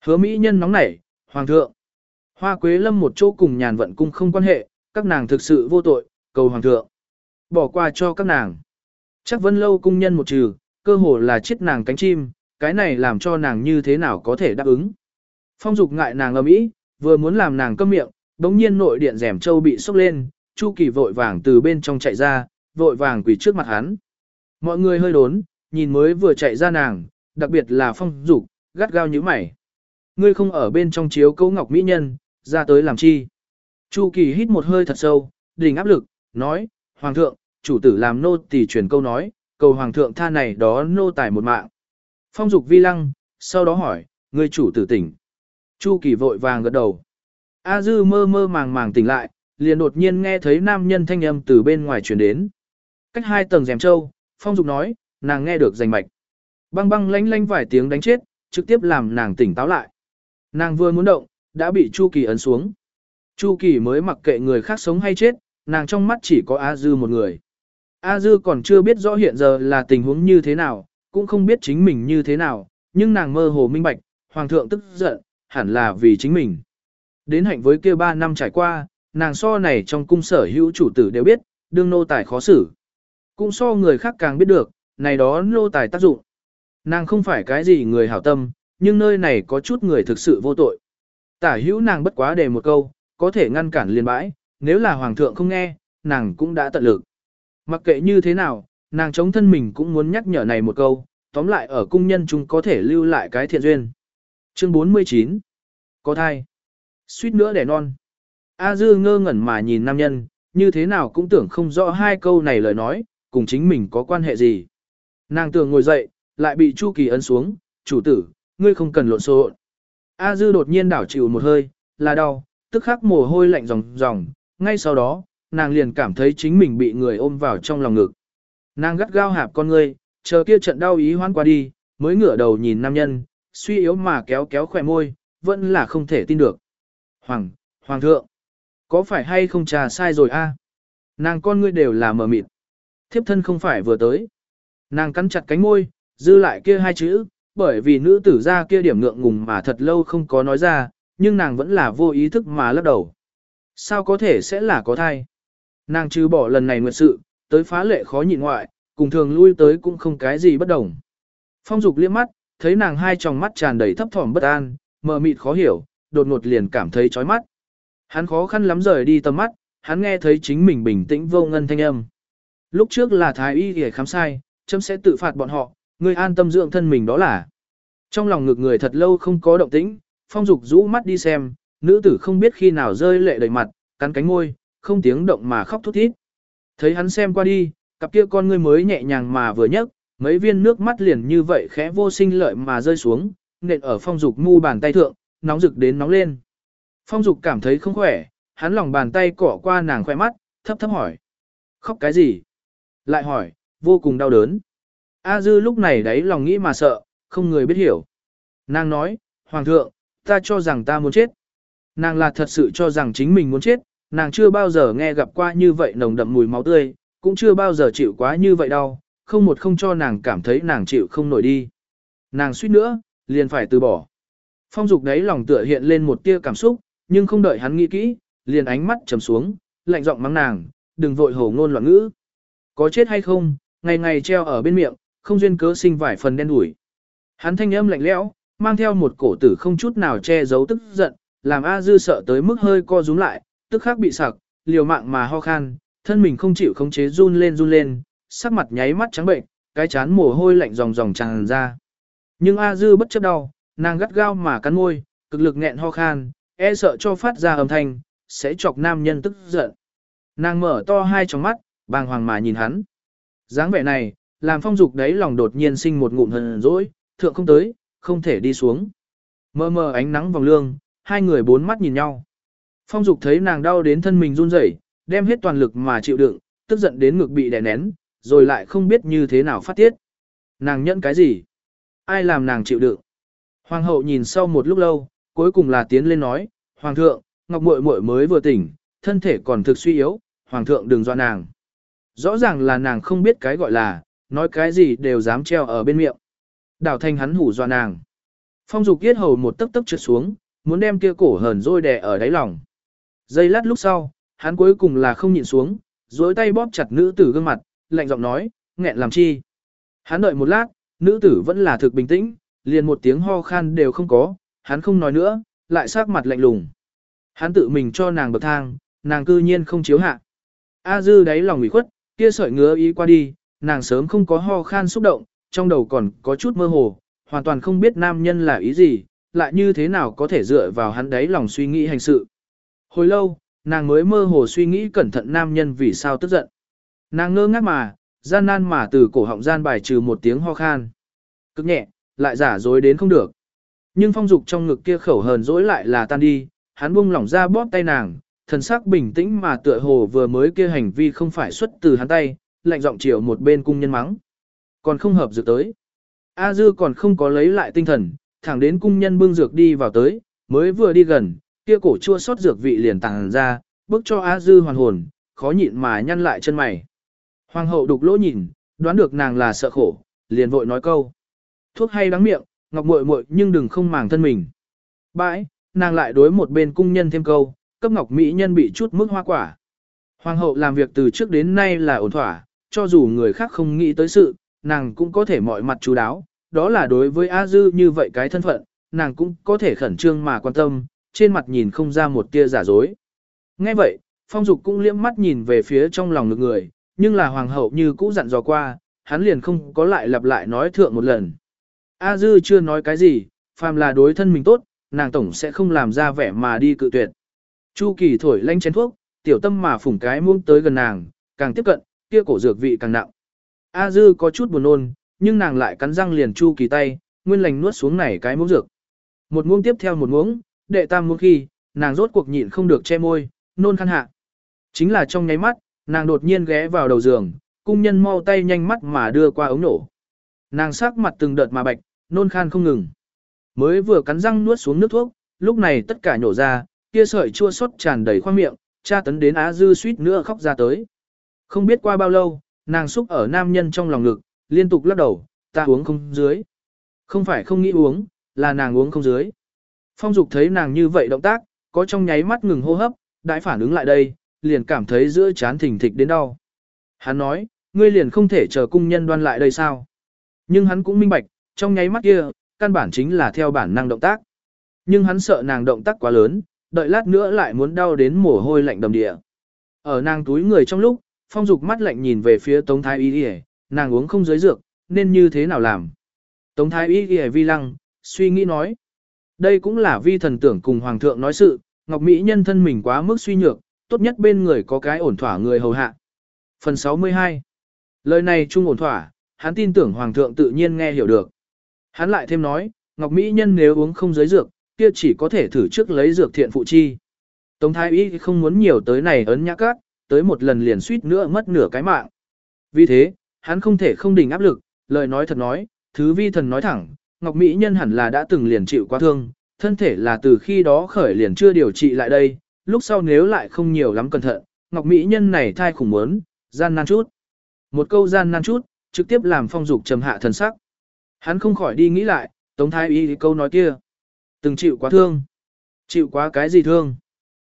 Hứa Mỹ Nhân nóng nảy, Hoàng thượng. Hoa Quế Lâm một chỗ cùng nhàn vận cung không quan hệ, các nàng thực sự vô tội, cầu Hoàng thượng. Bỏ qua cho các nàng. Chắc vân lâu cung nhân một trừ, cơ hồ là chết nàng cánh chim, cái này làm cho nàng như thế nào có thể đáp ứng. Phong dục ngại nàng ầm ĩ, vừa muốn làm nàng câm miệng, đống nhiên nội điện rèm châu bị sốc lên, Chu Kỳ vội vàng từ bên trong chạy ra, vội vàng quỳ trước mặt hắn. Mọi người hơi đốn, nhìn mới vừa chạy ra nàng, đặc biệt là phong dục, gắt gao như mày. Ngươi không ở bên trong chiếu cấu ngọc mỹ nhân, ra tới làm chi. Chu Kỳ hít một hơi thật sâu, đỉnh áp lực, nói, Hoàng thượng, chủ tử làm nô tỳ truyền câu nói, cầu Hoàng thượng tha này đó nô tài một mạng. Phong dục vi lăng, sau đó hỏi, người chủ tử tỉnh. Chu Kỳ vội vàng gật đầu. A Dư mơ mơ màng màng tỉnh lại, liền đột nhiên nghe thấy nam nhân thanh âm từ bên ngoài truyền đến. Cách hai tầng rèm châu, Phong Dục nói, nàng nghe được rành mạch. Băng băng lanh lanh vài tiếng đánh chết, trực tiếp làm nàng tỉnh táo lại. Nàng vừa muốn động, đã bị Chu Kỳ ấn xuống. Chu Kỳ mới mặc kệ người khác sống hay chết, nàng trong mắt chỉ có A Dư một người. A Dư còn chưa biết rõ hiện giờ là tình huống như thế nào, cũng không biết chính mình như thế nào, nhưng nàng mơ hồ minh bạch, Hoàng thượng tức giận, hẳn là vì chính mình. Đến hạnh với kia ba năm trải qua, nàng so này trong cung sở hữu chủ tử đều biết, đương nô tài khó xử. Cũng so người khác càng biết được, này đó nô tài tác dụng. Nàng không phải cái gì người hảo tâm, nhưng nơi này có chút người thực sự vô tội. Tả hữu nàng bất quá đề một câu, có thể ngăn cản liên bãi, nếu là hoàng thượng không nghe, nàng cũng đã tận lực. Mặc kệ như thế nào, nàng chống thân mình cũng muốn nhắc nhở này một câu, tóm lại ở cung nhân chúng có thể lưu lại cái thiện duyên. Chương 49 Có thai Suýt nữa đẻ non. A Dư ngơ ngẩn mà nhìn nam nhân, như thế nào cũng tưởng không rõ hai câu này lời nói, cùng chính mình có quan hệ gì. Nàng tưởng ngồi dậy, lại bị Chu Kỳ ấn xuống, chủ tử, ngươi không cần lộn xộn. A Dư đột nhiên đảo chịu một hơi, là đau, tức khắc mồ hôi lạnh ròng ròng, ngay sau đó, nàng liền cảm thấy chính mình bị người ôm vào trong lòng ngực. Nàng gắt gao hạp con ngươi, chờ kia trận đau ý hoan qua đi, mới ngửa đầu nhìn nam nhân, suy yếu mà kéo kéo khỏe môi, vẫn là không thể tin được. Hoàng, Hoàng thượng, có phải hay không trà sai rồi a? Nàng con ngươi đều là mờ mịt. Thiếp thân không phải vừa tới. Nàng cắn chặt cánh môi, dư lại kia hai chữ, bởi vì nữ tử ra kia điểm ngượng ngùng mà thật lâu không có nói ra, nhưng nàng vẫn là vô ý thức mà lắc đầu. Sao có thể sẽ là có thai? Nàng trừ bỏ lần này nguyệt sự, tới phá lệ khó nhịn ngoại, cùng thường lui tới cũng không cái gì bất đồng. Phong dục liếc mắt, thấy nàng hai tròng mắt tràn đầy thấp thỏm bất an, mờ mịt khó hiểu, đột ngột liền cảm thấy chói mắt. Hắn khó khăn lắm rời đi tầm mắt, hắn nghe thấy chính mình bình tĩnh vô ngân thanh âm. Lúc trước là thái y để khám sai, chấm sẽ tự phạt bọn họ, Ngươi an tâm dưỡng thân mình đó là. Trong lòng ngực người thật lâu không có động tĩnh, phong dục rũ mắt đi xem, nữ tử không biết khi nào rơi lệ đầy mặt, cắn cánh môi, không tiếng động mà khóc thút thít. Thấy hắn xem qua đi, cặp kia con ngươi mới nhẹ nhàng mà vừa nhấc, mấy viên nước mắt liền như vậy khẽ vô sinh lợi mà rơi xuống, nện ở phong dục mu bàn tay thượng, nóng rực đến nóng lên. Phong dục cảm thấy không khỏe, hắn lòng bàn tay cỏ qua nàng khoe mắt, thấp thấp hỏi. Khóc cái gì? Lại hỏi, vô cùng đau đớn. A dư lúc này đấy lòng nghĩ mà sợ, không người biết hiểu. Nàng nói, Hoàng thượng, ta cho rằng ta muốn chết. Nàng là thật sự cho rằng chính mình muốn chết, nàng chưa bao giờ nghe gặp qua như vậy nồng đậm mùi máu tươi, cũng chưa bao giờ chịu quá như vậy đâu, không một không cho nàng cảm thấy nàng chịu không nổi đi. Nàng suýt nữa, liền phải từ bỏ. Phong dục đấy lòng tựa hiện lên một tia cảm xúc, nhưng không đợi hắn nghĩ kỹ, liền ánh mắt trầm xuống, lạnh giọng mắng nàng, đừng vội hồ ngôn loạn ngữ. Có chết hay không, ngày ngày treo ở bên miệng, không duyên cớ sinh vài phần đen đủi. Hắn thanh âm lạnh lẽo, mang theo một cổ tử không chút nào che giấu tức giận, làm A Dư sợ tới mức hơi co rúm lại, tức khắc bị sặc, liều mạng mà ho khan, thân mình không chịu khống chế run lên run lên, sắc mặt nháy mắt trắng bệnh, cái chán mồ hôi lạnh ròng ròng tràn ra. Nhưng A Dư bất chấp đau, nàng gắt gao mà cắn môi, cực lực nghẹn ho khan, e sợ cho phát ra âm thanh, sẽ chọc nam nhân tức giận. Nàng mở to hai tròng mắt, bàng hoàng mà nhìn hắn. dáng vẻ này, làm phong dục đấy lòng đột nhiên sinh một ngụm hờn dỗi, thượng không tới, không thể đi xuống. Mơ mơ ánh nắng vòng lương, hai người bốn mắt nhìn nhau. Phong dục thấy nàng đau đến thân mình run rẩy, đem hết toàn lực mà chịu đựng, tức giận đến ngực bị đè nén, rồi lại không biết như thế nào phát tiết. Nàng nhận cái gì? Ai làm nàng chịu đựng? Hoàng hậu nhìn sau một lúc lâu, cuối cùng là tiến lên nói, Hoàng thượng, Ngọc muội muội mới vừa tỉnh, thân thể còn thực suy yếu, Hoàng thượng đừng dọa nàng. Rõ ràng là nàng không biết cái gọi là, nói cái gì đều dám treo ở bên miệng. Đảo thanh hắn hủ dọa nàng. Phong dục yết hầu một tấc tấc trượt xuống, muốn đem kia cổ hờn rồi đè ở đáy lòng. Giây lát lúc sau, hắn cuối cùng là không nhịn xuống, dối tay bóp chặt nữ tử gương mặt, lạnh giọng nói, nghẹn làm chi. Hắn đợi một lát, nữ tử vẫn là thực bình tĩnh, liền một tiếng ho khan đều không có, hắn không nói nữa, lại sát mặt lạnh lùng. Hắn tự mình cho nàng bậc thang, nàng cư nhiên không chiếu hạ. A dư đáy lòng ủy khuất, kia sợi ngứa ý qua đi, nàng sớm không có ho khan xúc động, trong đầu còn có chút mơ hồ, hoàn toàn không biết nam nhân là ý gì, lại như thế nào có thể dựa vào hắn đấy lòng suy nghĩ hành sự. Hồi lâu, nàng mới mơ hồ suy nghĩ cẩn thận nam nhân vì sao tức giận. Nàng ngơ ngác mà, gian nan mà từ cổ họng gian bài trừ một tiếng ho khan. Cực nhẹ, lại giả dối đến không được. Nhưng phong dục trong ngực kia khẩu hờn dỗi lại là tan đi, hắn buông lỏng ra bóp tay nàng, thần sắc bình tĩnh mà tựa hồ vừa mới kia hành vi không phải xuất từ hắn tay, lạnh giọng chiều một bên cung nhân mắng. Còn không hợp dược tới. A dư còn không có lấy lại tinh thần, thẳng đến cung nhân bưng dược đi vào tới, mới vừa đi gần, kia cổ chua xót dược vị liền tàng ra, bước cho A dư hoàn hồn, khó nhịn mà nhăn lại chân mày. Hoàng hậu đục lỗ nhìn, đoán được nàng là sợ khổ, liền vội nói câu. Thuốc hay đắng miệng, ngọc muội muội nhưng đừng không màng thân mình. Bãi, nàng lại đối một bên cung nhân thêm câu, cấp ngọc mỹ nhân bị chút mức hoa quả. Hoàng hậu làm việc từ trước đến nay là ổn thỏa, cho dù người khác không nghĩ tới sự, nàng cũng có thể mọi mặt chú đáo, đó là đối với A Dư như vậy cái thân phận, nàng cũng có thể khẩn trương mà quan tâm, trên mặt nhìn không ra một tia giả dối. Nghe vậy, Phong Dục cũng liễm mắt nhìn về phía trong lòng ngực người, nhưng là hoàng hậu như cũ dặn dò qua, hắn liền không có lại lặp lại nói thượng một lần. A Dư chưa nói cái gì, phàm là đối thân mình tốt, nàng tổng sẽ không làm ra vẻ mà đi cự tuyệt. Chu Kỳ thổi lanh chén thuốc, tiểu tâm mà phủng cái muông tới gần nàng, càng tiếp cận, kia cổ dược vị càng nặng. A Dư có chút buồn nôn, nhưng nàng lại cắn răng liền Chu Kỳ tay, nguyên lành nuốt xuống này cái muỗng dược. Một muỗng tiếp theo một muỗng, đệ tam muỗng khi, nàng rốt cuộc nhịn không được che môi, nôn khăn hạ. Chính là trong nháy mắt, nàng đột nhiên ghé vào đầu giường, cung nhân mau tay nhanh mắt mà đưa qua ống nổ. Nàng sắc mặt từng đợt mà bạch, nôn khan không ngừng. Mới vừa cắn răng nuốt xuống nước thuốc, lúc này tất cả nhổ ra, kia sợi chua xót tràn đầy khoang miệng, cha tấn đến Á Dư suýt nữa khóc ra tới. Không biết qua bao lâu, nàng xúc ở nam nhân trong lòng ngực, liên tục lắc đầu, ta uống không dưới. Không phải không nghĩ uống, là nàng uống không dưới. Phong Dục thấy nàng như vậy động tác, có trong nháy mắt ngừng hô hấp, đại phản ứng lại đây, liền cảm thấy giữa chán thình thịch đến đau. Hắn nói, ngươi liền không thể chờ cung nhân đoan lại đây sao? Nhưng hắn cũng minh bạch, trong nháy mắt kia, căn bản chính là theo bản năng động tác. Nhưng hắn sợ nàng động tác quá lớn, đợi lát nữa lại muốn đau đến mồ hôi lạnh đầm địa. Ở nàng túi người trong lúc, phong dục mắt lạnh nhìn về phía Tống Thái Y Y, nàng uống không giới dược, nên như thế nào làm? Tống Thái Y Y vi lăng, suy nghĩ nói. Đây cũng là vi thần tưởng cùng Hoàng thượng nói sự, Ngọc Mỹ nhân thân mình quá mức suy nhược, tốt nhất bên người có cái ổn thỏa người hầu hạ. Phần 62 Lời này trung ổn thỏa, hắn tin tưởng Hoàng thượng tự nhiên nghe hiểu được. Hắn lại thêm nói, Ngọc Mỹ nhân nếu uống không giới dược, kia chỉ có thể thử trước lấy dược thiện phụ chi. Tống thái y không muốn nhiều tới này ấn nhã cát, tới một lần liền suýt nữa mất nửa cái mạng. Vì thế, hắn không thể không đình áp lực, lời nói thật nói, thứ vi thần nói thẳng, Ngọc Mỹ Nhân hẳn là đã từng liền chịu quá thương, thân thể là từ khi đó khởi liền chưa điều trị lại đây, lúc sau nếu lại không nhiều lắm cẩn thận, Ngọc Mỹ Nhân này thai khủng muốn, gian nan chút. Một câu gian nan chút, trực tiếp làm phong dục trầm hạ thần sắc. Hắn không khỏi đi nghĩ lại, Tống Thái Y câu nói kia. Từng chịu quá thương. Chịu quá cái gì thương?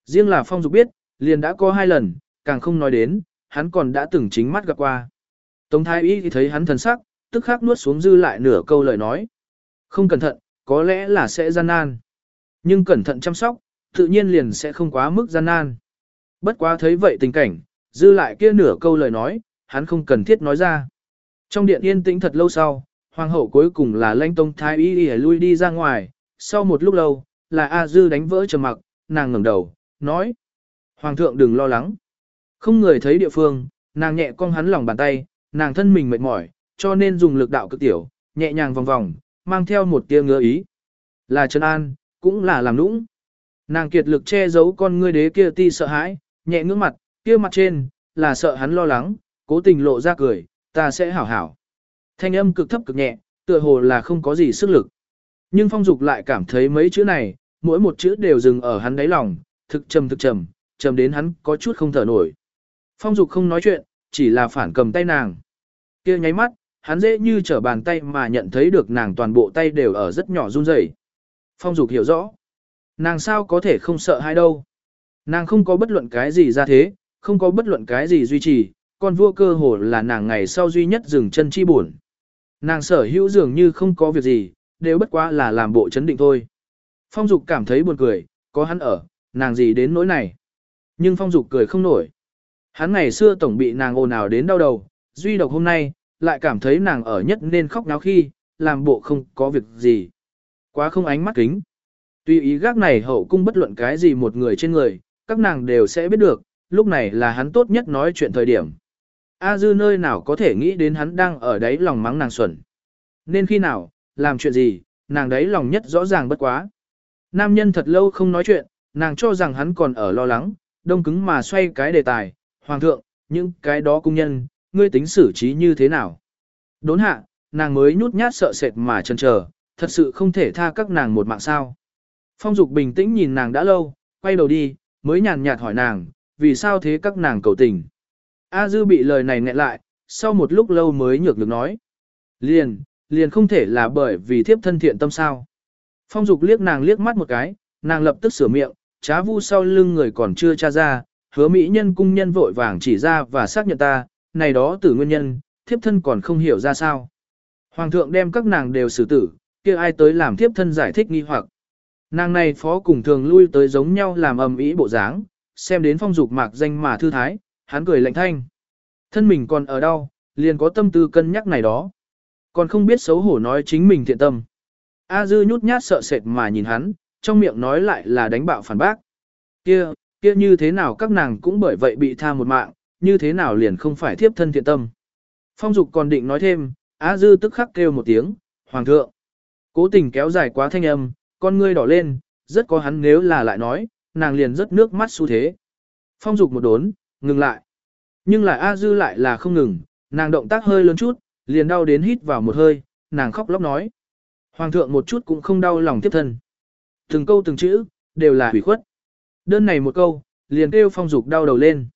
Riêng là phong dục biết, liền đã có hai lần, càng không nói đến, hắn còn đã từng chính mắt gặp qua. Tống Thái Y thấy hắn thần sắc, tức khắc nuốt xuống dư lại nửa câu lời nói. Không cẩn thận, có lẽ là sẽ gian nan. Nhưng cẩn thận chăm sóc, tự nhiên liền sẽ không quá mức gian nan. Bất quá thấy vậy tình cảnh, dư lại kia nửa câu lời nói, hắn không cần thiết nói ra. Trong điện yên tĩnh thật lâu sau, hoàng hậu cuối cùng là lãnh tông thái y đi lui đi ra ngoài, sau một lúc lâu, là A Dư đánh vỡ trầm mặc, nàng ngẩng đầu, nói. Hoàng thượng đừng lo lắng. Không người thấy địa phương, nàng nhẹ cong hắn lòng bàn tay, nàng thân mình mệt mỏi, cho nên dùng lực đạo cực tiểu, nhẹ nhàng vòng vòng, mang theo một tia ngứa ý. Là Trần An, cũng là làm nũng. Nàng kiệt lực che giấu con ngươi đế kia ti sợ hãi, nhẹ ngưỡng mặt, kia mặt trên, là sợ hắn lo lắng, cố tình lộ ra cười, ta sẽ hảo hảo. Thanh âm cực thấp cực nhẹ, tựa hồ là không có gì sức lực. Nhưng phong dục lại cảm thấy mấy chữ này, mỗi một chữ đều dừng ở hắn đáy lòng, thực trầm thực trầm, trầm đến hắn có chút không thở nổi. Phong dục không nói chuyện, chỉ là phản cầm tay nàng. kia nháy mắt, hắn dễ như trở bàn tay mà nhận thấy được nàng toàn bộ tay đều ở rất nhỏ run rẩy. Phong dục hiểu rõ. Nàng sao có thể không sợ hai đâu. Nàng không có bất luận cái gì ra thế, không có bất luận cái gì duy trì, con vua cơ hồ là nàng ngày sau duy nhất dừng chân chi buồn. Nàng sở hữu dường như không có việc gì, đều bất quá là làm bộ chấn định thôi. Phong Dục cảm thấy buồn cười, có hắn ở, nàng gì đến nỗi này. Nhưng Phong Dục cười không nổi. Hắn ngày xưa tổng bị nàng ồn ào đến đau đầu, duy độc hôm nay, lại cảm thấy nàng ở nhất nên khóc náo khi, làm bộ không có việc gì. Quá không ánh mắt kính. Tuy ý gác này hậu cung bất luận cái gì một người trên người, các nàng đều sẽ biết được, lúc này là hắn tốt nhất nói chuyện thời điểm. A dư nơi nào có thể nghĩ đến hắn đang ở đấy lòng mắng nàng xuẩn. Nên khi nào, làm chuyện gì, nàng đấy lòng nhất rõ ràng bất quá. Nam nhân thật lâu không nói chuyện, nàng cho rằng hắn còn ở lo lắng, đông cứng mà xoay cái đề tài. Hoàng thượng, những cái đó cung nhân, ngươi tính xử trí như thế nào? Đốn hạ, nàng mới nhút nhát sợ sệt mà chần chờ, thật sự không thể tha các nàng một mạng sao. Phong Dục bình tĩnh nhìn nàng đã lâu, quay đầu đi, mới nhàn nhạt hỏi nàng, vì sao thế các nàng cầu tình. A Dư bị lời này nghẹn lại, sau một lúc lâu mới nhược được nói. Liền, liền không thể là bởi vì thiếp thân thiện tâm sao. Phong Dục liếc nàng liếc mắt một cái, nàng lập tức sửa miệng, trá vu sau lưng người còn chưa tra ra, hứa mỹ nhân cung nhân vội vàng chỉ ra và xác nhận ta, này đó tử nguyên nhân, thiếp thân còn không hiểu ra sao. Hoàng thượng đem các nàng đều xử tử, kia ai tới làm thiếp thân giải thích nghi hoặc. Nàng này phó cùng thường lui tới giống nhau làm ầm ĩ bộ dáng, xem đến phong dục mạc danh mà thư thái, hắn cười lạnh thanh. Thân mình còn ở đâu, liền có tâm tư cân nhắc này đó. Còn không biết xấu hổ nói chính mình thiện tâm. A dư nhút nhát sợ sệt mà nhìn hắn, trong miệng nói lại là đánh bạo phản bác. Kia, kia như thế nào các nàng cũng bởi vậy bị tha một mạng, như thế nào liền không phải thiếp thân thiện tâm. Phong dục còn định nói thêm, A dư tức khắc kêu một tiếng, Hoàng thượng. Cố tình kéo dài quá thanh âm, con ngươi đỏ lên, rất có hắn nếu là lại nói, nàng liền rất nước mắt xu thế. Phong dục một đốn, ngừng lại. Nhưng lại A Dư lại là không ngừng, nàng động tác hơi lớn chút, liền đau đến hít vào một hơi, nàng khóc lóc nói. Hoàng thượng một chút cũng không đau lòng tiếp thân. Từng câu từng chữ, đều là hủy khuất. Đơn này một câu, liền kêu phong dục đau đầu lên.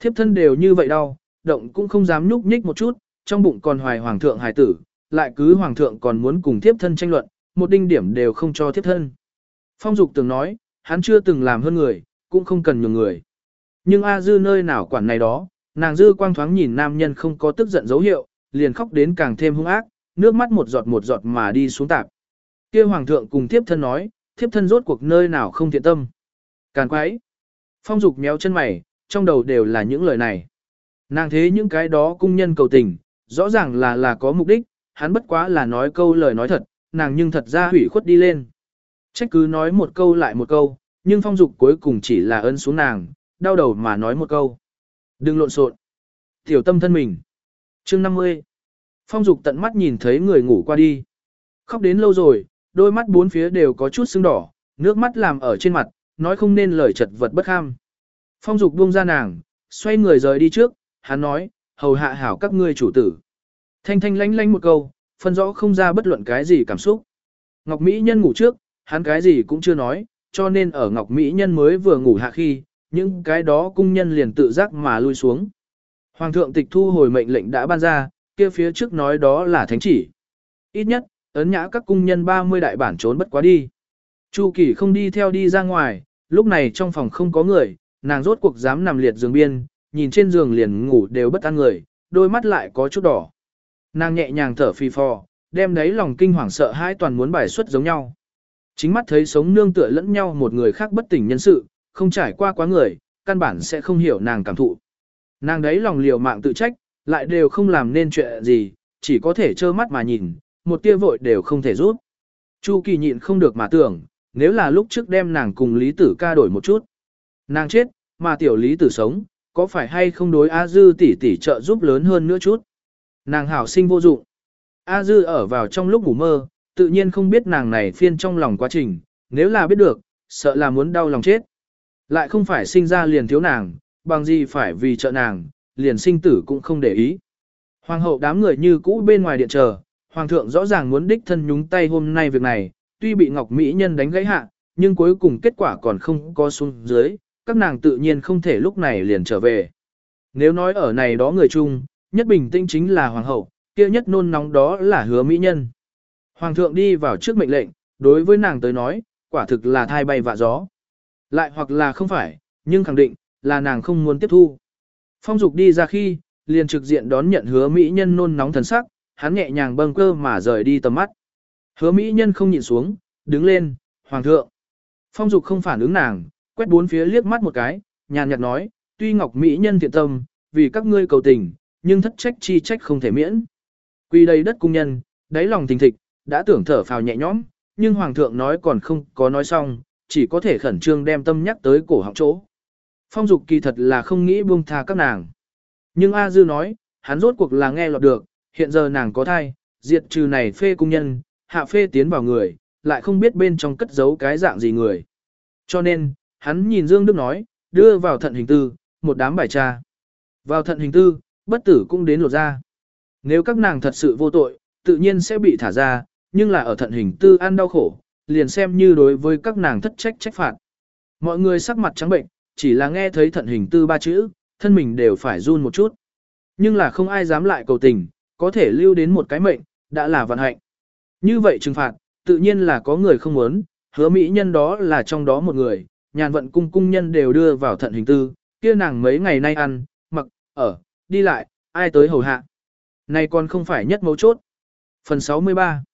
Thiếp thân đều như vậy đau, động cũng không dám nhúc nhích một chút, trong bụng còn hoài hoàng thượng hài tử, lại cứ hoàng thượng còn muốn cùng thiếp thân tranh luận, một đinh điểm đều không cho thiếp thân. Phong dục từng nói, hắn chưa từng làm hơn người, cũng không cần nhường người. Nhưng A Dư nơi nào quản này đó, nàng Dư quang thoáng nhìn nam nhân không có tức giận dấu hiệu, liền khóc đến càng thêm hung ác, nước mắt một giọt một giọt mà đi xuống tạp. kia hoàng thượng cùng thiếp thân nói, thiếp thân rốt cuộc nơi nào không thiện tâm. Càn quái. Phong dục méo chân mày, trong đầu đều là những lời này. Nàng thế những cái đó cung nhân cầu tình, rõ ràng là là có mục đích, hắn bất quá là nói câu lời nói thật, nàng nhưng thật ra hủy khuất đi lên. Trách cứ nói một câu lại một câu, nhưng phong dục cuối cùng chỉ là ân xuống nàng, đau đầu mà nói một câu. Đừng lộn xộn. Tiểu tâm thân mình. chương 50. Phong dục tận mắt nhìn thấy người ngủ qua đi. Khóc đến lâu rồi, đôi mắt bốn phía đều có chút sưng đỏ, nước mắt làm ở trên mặt, nói không nên lời chật vật bất ham. Phong dục buông ra nàng, xoay người rời đi trước, hắn nói, hầu hạ hảo các ngươi chủ tử. Thanh thanh lánh lánh một câu, phân rõ không ra bất luận cái gì cảm xúc. Ngọc Mỹ Nhân ngủ trước, hắn cái gì cũng chưa nói, cho nên ở Ngọc Mỹ Nhân mới vừa ngủ hạ khi, những cái đó cung nhân liền tự giác mà lui xuống. Hoàng thượng tịch thu hồi mệnh lệnh đã ban ra, kia phía trước nói đó là thánh chỉ. Ít nhất, ấn nhã các cung nhân 30 đại bản trốn bất quá đi. Chu Kỳ không đi theo đi ra ngoài, lúc này trong phòng không có người, nàng rốt cuộc dám nằm liệt giường biên, nhìn trên giường liền ngủ đều bất an người, đôi mắt lại có chút đỏ. Nàng nhẹ nhàng thở phì phò, đem đấy lòng kinh hoàng sợ hai toàn muốn bài xuất giống nhau. Chính mắt thấy sống nương tựa lẫn nhau một người khác bất tỉnh nhân sự, không trải qua quá người, căn bản sẽ không hiểu nàng cảm thụ. Nàng đấy lòng liều mạng tự trách, lại đều không làm nên chuyện gì, chỉ có thể trơ mắt mà nhìn, một tia vội đều không thể rút. Chu kỳ nhịn không được mà tưởng, nếu là lúc trước đem nàng cùng Lý Tử ca đổi một chút. Nàng chết, mà tiểu Lý Tử sống, có phải hay không đối A Dư tỷ tỷ trợ giúp lớn hơn nữa chút. Nàng hảo sinh vô dụng. A Dư ở vào trong lúc ngủ mơ, tự nhiên không biết nàng này phiên trong lòng quá trình, nếu là biết được, sợ là muốn đau lòng chết. Lại không phải sinh ra liền thiếu nàng, bằng gì phải vì trợ nàng, liền sinh tử cũng không để ý. Hoàng hậu đám người như cũ bên ngoài điện chờ, hoàng thượng rõ ràng muốn đích thân nhúng tay hôm nay việc này, tuy bị Ngọc Mỹ Nhân đánh gãy hạ, nhưng cuối cùng kết quả còn không có xuống dưới, các nàng tự nhiên không thể lúc này liền trở về. Nếu nói ở này đó người chung, nhất bình tĩnh chính là hoàng hậu, kia nhất nôn nóng đó là hứa Mỹ Nhân. Hoàng thượng đi vào trước mệnh lệnh, đối với nàng tới nói, quả thực là thai bay vạ gió. Lại hoặc là không phải, nhưng khẳng định, là nàng không muốn tiếp thu. Phong dục đi ra khi, liền trực diện đón nhận hứa Mỹ nhân nôn nóng thần sắc, hắn nhẹ nhàng bâng cơ mà rời đi tầm mắt. Hứa Mỹ nhân không nhìn xuống, đứng lên, Hoàng thượng. Phong dục không phản ứng nàng, quét bốn phía liếc mắt một cái, nhàn nhạt nói, tuy Ngọc Mỹ nhân thiện tâm, vì các ngươi cầu tình, nhưng thất trách chi trách không thể miễn. Quy đây đất cung nhân, đáy lòng tình thịch, đã tưởng thở phào nhẹ nhõm, nhưng Hoàng thượng nói còn không có nói xong, chỉ có thể khẩn trương đem tâm nhắc tới cổ họng chỗ. Phong dục kỳ thật là không nghĩ buông tha các nàng. Nhưng A Dư nói, hắn rốt cuộc là nghe lọt được, hiện giờ nàng có thai, diệt trừ này phê cung nhân, hạ phê tiến vào người, lại không biết bên trong cất giấu cái dạng gì người. Cho nên, hắn nhìn Dương Đức nói, đưa vào thận hình tư, một đám bài tra. Vào thận hình tư, bất tử cũng đến lột ra. Nếu các nàng thật sự vô tội, tự nhiên sẽ bị thả ra, nhưng là ở thận hình tư ăn đau khổ, liền xem như đối với các nàng thất trách trách phạt. Mọi người sắc mặt trắng bệnh, chỉ là nghe thấy thận hình tư ba chữ, thân mình đều phải run một chút. Nhưng là không ai dám lại cầu tình, có thể lưu đến một cái mệnh, đã là vận hạnh. Như vậy trừng phạt, tự nhiên là có người không muốn, hứa mỹ nhân đó là trong đó một người, nhàn vận cung cung nhân đều đưa vào thận hình tư, kia nàng mấy ngày nay ăn, mặc, ở, đi lại, ai tới hầu hạ. Này còn không phải nhất mấu chốt. Phần 63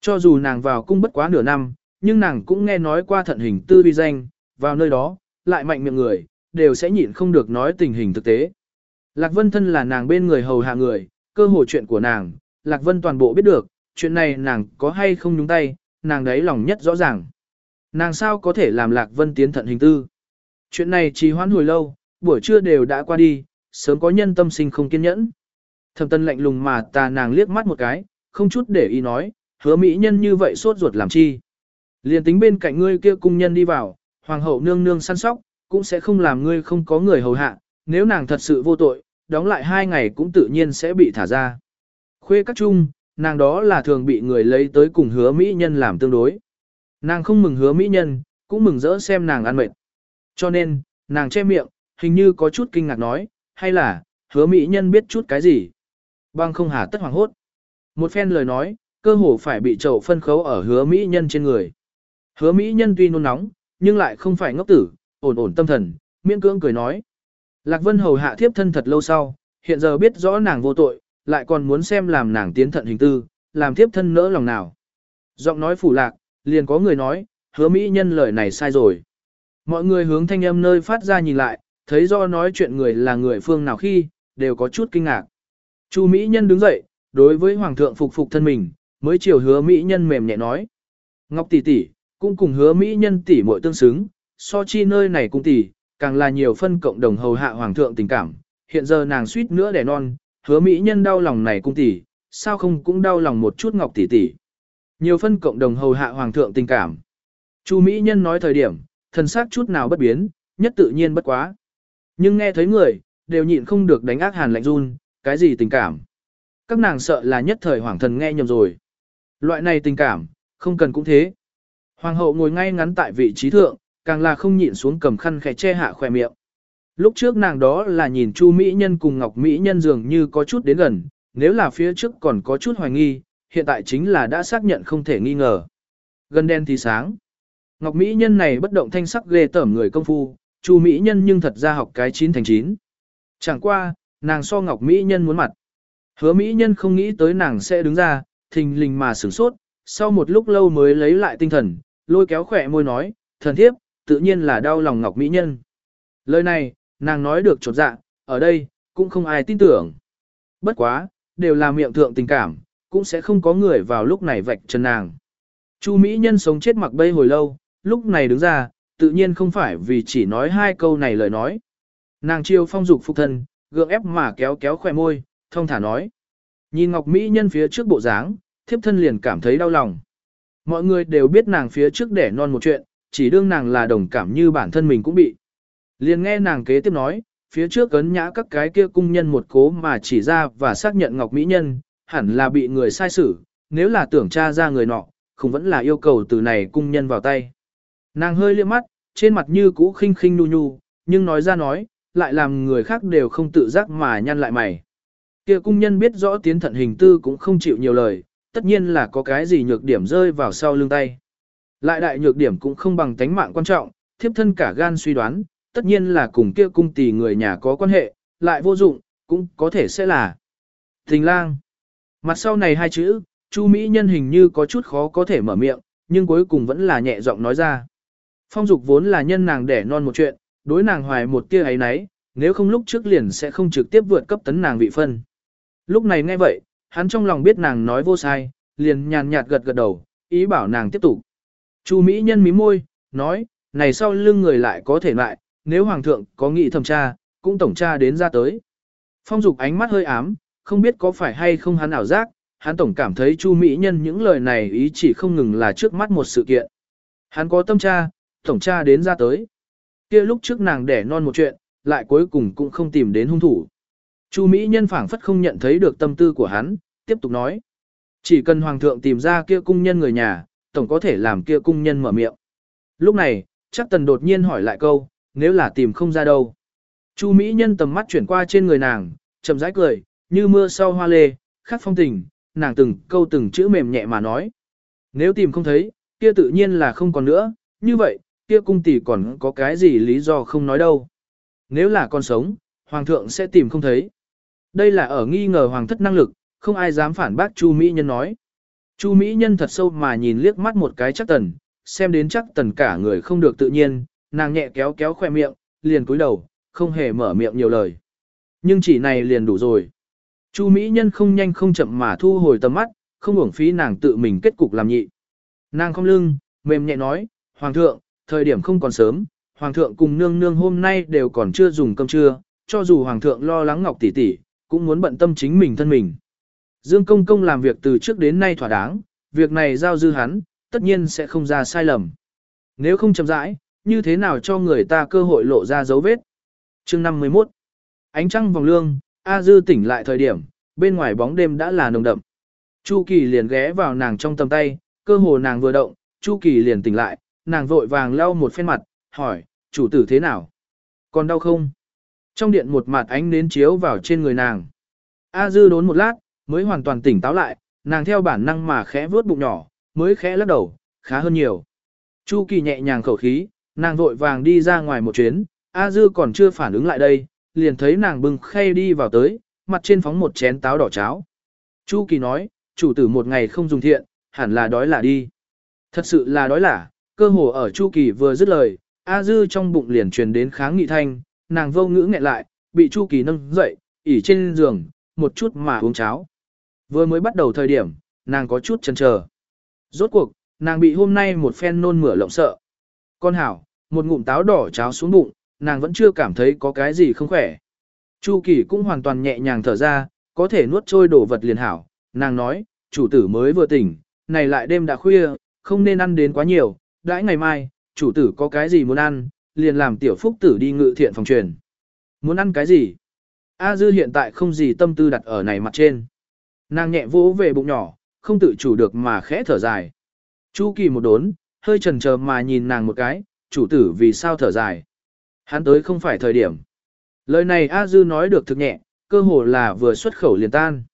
Cho dù nàng vào cung bất quá nửa năm, nhưng nàng cũng nghe nói qua thận hình tư vi danh, vào nơi đó, lại mạnh miệng người, đều sẽ nhịn không được nói tình hình thực tế. Lạc Vân thân là nàng bên người hầu hạ người, cơ hội chuyện của nàng, Lạc Vân toàn bộ biết được, chuyện này nàng có hay không nhúng tay, nàng đấy lòng nhất rõ ràng. Nàng sao có thể làm Lạc Vân tiến thận hình tư. Chuyện này trì hoãn hồi lâu, buổi trưa đều đã qua đi, sớm có nhân tâm sinh không kiên nhẫn. Thẩm tân lạnh lùng mà ta nàng liếc mắt một cái, không chút để ý nói, hứa mỹ nhân như vậy sốt ruột làm chi. Liền tính bên cạnh ngươi kia cung nhân đi vào, hoàng hậu nương nương săn sóc, cũng sẽ không làm ngươi không có người hầu hạ, nếu nàng thật sự vô tội, đóng lại hai ngày cũng tự nhiên sẽ bị thả ra. Khuê các trung nàng đó là thường bị người lấy tới cùng hứa mỹ nhân làm tương đối. Nàng không mừng hứa mỹ nhân, cũng mừng rỡ xem nàng ăn mệt. Cho nên, nàng che miệng, hình như có chút kinh ngạc nói, hay là, hứa mỹ nhân biết chút cái gì. Băng không hà tất hoàng hốt. Một phen lời nói, cơ hồ phải bị chậu phân khấu ở hứa mỹ nhân trên người. Hứa mỹ nhân tuy nôn nóng, nhưng lại không phải ngốc tử, ổn ổn tâm thần, miễn cưỡng cười nói. Lạc Vân hầu hạ thiếp thân thật lâu sau, hiện giờ biết rõ nàng vô tội, lại còn muốn xem làm nàng tiến thận hình tư, làm thiếp thân nỡ lòng nào. Giọng nói phủ lạc, liền có người nói, hứa mỹ nhân lời này sai rồi. Mọi người hướng thanh âm nơi phát ra nhìn lại, thấy do nói chuyện người là người phương nào khi, đều có chút kinh ngạc. Chu mỹ nhân đứng dậy, đối với hoàng thượng phục phục thân mình, mới chiều hứa mỹ nhân mềm nhẹ nói. Ngọc tỷ tỷ, cũng cùng hứa mỹ nhân tỷ muội tương xứng, so chi nơi này cũng tỷ, càng là nhiều phân cộng đồng hầu hạ hoàng thượng tình cảm, hiện giờ nàng suýt nữa đẻ non, hứa mỹ nhân đau lòng này cung tỷ, sao không cũng đau lòng một chút ngọc tỷ tỷ. Nhiều phân cộng đồng hầu hạ hoàng thượng tình cảm. Chu mỹ nhân nói thời điểm, thần sắc chút nào bất biến, nhất tự nhiên bất quá. Nhưng nghe thấy người, đều nhịn không được đánh ác hàn lạnh run, cái gì tình cảm. Các nàng sợ là nhất thời hoàng thần nghe nhầm rồi. Loại này tình cảm, không cần cũng thế. Hoàng hậu ngồi ngay ngắn tại vị trí thượng, càng là không nhịn xuống cầm khăn khẽ che hạ khỏe miệng. Lúc trước nàng đó là nhìn Chu Mỹ Nhân cùng Ngọc Mỹ Nhân dường như có chút đến gần, nếu là phía trước còn có chút hoài nghi, hiện tại chính là đã xác nhận không thể nghi ngờ. Gần đen thì sáng. Ngọc Mỹ Nhân này bất động thanh sắc ghê tởm người công phu, Chu Mỹ Nhân nhưng thật ra học cái 9 thành 9. Chẳng qua, nàng so Ngọc Mỹ Nhân muốn mặt. Hứa Mỹ Nhân không nghĩ tới nàng sẽ đứng ra, thình lình mà sửng sốt, sau một lúc lâu mới lấy lại tinh thần, lôi kéo khỏe môi nói, thần thiếp, tự nhiên là đau lòng Ngọc Mỹ Nhân. Lời này, nàng nói được chột dạ, ở đây, cũng không ai tin tưởng. Bất quá, đều là miệng thượng tình cảm, cũng sẽ không có người vào lúc này vạch chân nàng. Chu Mỹ Nhân sống chết mặc bay hồi lâu, lúc này đứng ra, tự nhiên không phải vì chỉ nói hai câu này lời nói. Nàng chiêu phong dục phục thân, gượng ép mà kéo kéo khỏe môi, thông thả nói. Nhìn Ngọc Mỹ Nhân phía trước bộ dáng, thiếp thân liền cảm thấy đau lòng. Mọi người đều biết nàng phía trước để non một chuyện, chỉ đương nàng là đồng cảm như bản thân mình cũng bị. Liền nghe nàng kế tiếp nói, phía trước ấn nhã các cái kia cung nhân một cố mà chỉ ra và xác nhận Ngọc Mỹ Nhân, hẳn là bị người sai xử, nếu là tưởng tra ra người nọ, không vẫn là yêu cầu từ này cung nhân vào tay. Nàng hơi liếc mắt, trên mặt như cũ khinh khinh nu nhu, nhưng nói ra nói, lại làm người khác đều không tự giác mà nhăn lại mày. Kia cung nhân biết rõ tiến thận hình tư cũng không chịu nhiều lời, tất nhiên là có cái gì nhược điểm rơi vào sau lưng tay. Lại đại nhược điểm cũng không bằng tánh mạng quan trọng, thiếp thân cả gan suy đoán, tất nhiên là cùng kia cung tỷ người nhà có quan hệ, lại vô dụng, cũng có thể sẽ là tình lang. Mặt sau này hai chữ, Chu Mỹ nhân hình như có chút khó có thể mở miệng, nhưng cuối cùng vẫn là nhẹ giọng nói ra. Phong dục vốn là nhân nàng đẻ non một chuyện, đối nàng hoài một tia ấy nấy, nếu không lúc trước liền sẽ không trực tiếp vượt cấp tấn nàng vị phân. Lúc này nghe vậy, hắn trong lòng biết nàng nói vô sai, liền nhàn nhạt gật gật đầu, ý bảo nàng tiếp tục. Chu Mỹ nhân mí môi, nói, này sau lưng người lại có thể lại, nếu hoàng thượng có nghị thẩm tra, cũng tổng tra đến ra tới. Phong dục ánh mắt hơi ám, không biết có phải hay không hắn ảo giác, hắn tổng cảm thấy Chu Mỹ nhân những lời này ý chỉ không ngừng là trước mắt một sự kiện. Hắn có tâm tra, tổng tra đến ra tới. kia lúc trước nàng đẻ non một chuyện, lại cuối cùng cũng không tìm đến hung thủ. Chu Mỹ nhân phảng phất không nhận thấy được tâm tư của hắn, tiếp tục nói. Chỉ cần hoàng thượng tìm ra kia cung nhân người nhà, tổng có thể làm kia cung nhân mở miệng. Lúc này, chắc tần đột nhiên hỏi lại câu, nếu là tìm không ra đâu. Chu Mỹ nhân tầm mắt chuyển qua trên người nàng, chậm rãi cười, như mưa sau hoa lê, khắc phong tình, nàng từng câu từng chữ mềm nhẹ mà nói. Nếu tìm không thấy, kia tự nhiên là không còn nữa, như vậy, kia cung tỷ còn có cái gì lý do không nói đâu. Nếu là con sống, hoàng thượng sẽ tìm không thấy. Đây là ở nghi ngờ hoàng thất năng lực, không ai dám phản bác Chu Mỹ Nhân nói. Chu Mỹ Nhân thật sâu mà nhìn liếc mắt một cái chắc tần, xem đến chắc tần cả người không được tự nhiên, nàng nhẹ kéo kéo khoe miệng, liền cúi đầu, không hề mở miệng nhiều lời. Nhưng chỉ này liền đủ rồi. Chu Mỹ Nhân không nhanh không chậm mà thu hồi tầm mắt, không uổng phí nàng tự mình kết cục làm nhị. Nàng không lưng, mềm nhẹ nói, Hoàng thượng, thời điểm không còn sớm, Hoàng thượng cùng nương nương hôm nay đều còn chưa dùng cơm trưa, cho dù Hoàng thượng lo lắng Ngọc tỷ tỷ, cũng muốn bận tâm chính mình thân mình. Dương Công Công làm việc từ trước đến nay thỏa đáng, việc này giao dư hắn, tất nhiên sẽ không ra sai lầm. Nếu không chậm rãi, như thế nào cho người ta cơ hội lộ ra dấu vết. Chương 51 Ánh trăng vòng lương, A Dư tỉnh lại thời điểm, bên ngoài bóng đêm đã là nồng đậm. Chu Kỳ liền ghé vào nàng trong tầm tay, cơ hồ nàng vừa động, Chu Kỳ liền tỉnh lại, nàng vội vàng lau một phen mặt, hỏi, chủ tử thế nào? Còn đau không? Trong điện một mặt ánh nến chiếu vào trên người nàng. A Dư đốn một lát, mới hoàn toàn tỉnh táo lại, nàng theo bản năng mà khẽ vướt bụng nhỏ, mới khẽ lắc đầu, khá hơn nhiều. Chu Kỳ nhẹ nhàng khẩu khí, nàng vội vàng đi ra ngoài một chuyến, A Dư còn chưa phản ứng lại đây, liền thấy nàng bưng khay đi vào tới, mặt trên phóng một chén táo đỏ cháo. Chu Kỳ nói, chủ tử một ngày không dùng thiện, hẳn là đói là đi. Thật sự là đói là, cơ hồ ở Chu Kỳ vừa dứt lời, A Dư trong bụng liền truyền đến kháng nghị thanh, nàng vô ngữ nghẹn lại, bị Chu Kỳ nâng dậy, ỉ trên giường, một chút mà uống cháo. Vừa mới bắt đầu thời điểm, nàng có chút chần chờ. Rốt cuộc, nàng bị hôm nay một phen nôn mửa lộng sợ. Con hảo, một ngụm táo đỏ cháo xuống bụng, nàng vẫn chưa cảm thấy có cái gì không khỏe. Chu Kỳ cũng hoàn toàn nhẹ nhàng thở ra, có thể nuốt trôi đồ vật liền hảo. Nàng nói, chủ tử mới vừa tỉnh, này lại đêm đã khuya, không nên ăn đến quá nhiều, đãi ngày mai, chủ tử có cái gì muốn ăn, liền làm tiểu phúc tử đi ngự thiện phòng truyền. Muốn ăn cái gì? A Dư hiện tại không gì tâm tư đặt ở này mặt trên. Nàng nhẹ vỗ về bụng nhỏ, không tự chủ được mà khẽ thở dài. Chu kỳ một đốn, hơi chần chờ mà nhìn nàng một cái, chủ tử vì sao thở dài. Hắn tới không phải thời điểm. Lời này A Dư nói được thực nhẹ, cơ hồ là vừa xuất khẩu liền tan.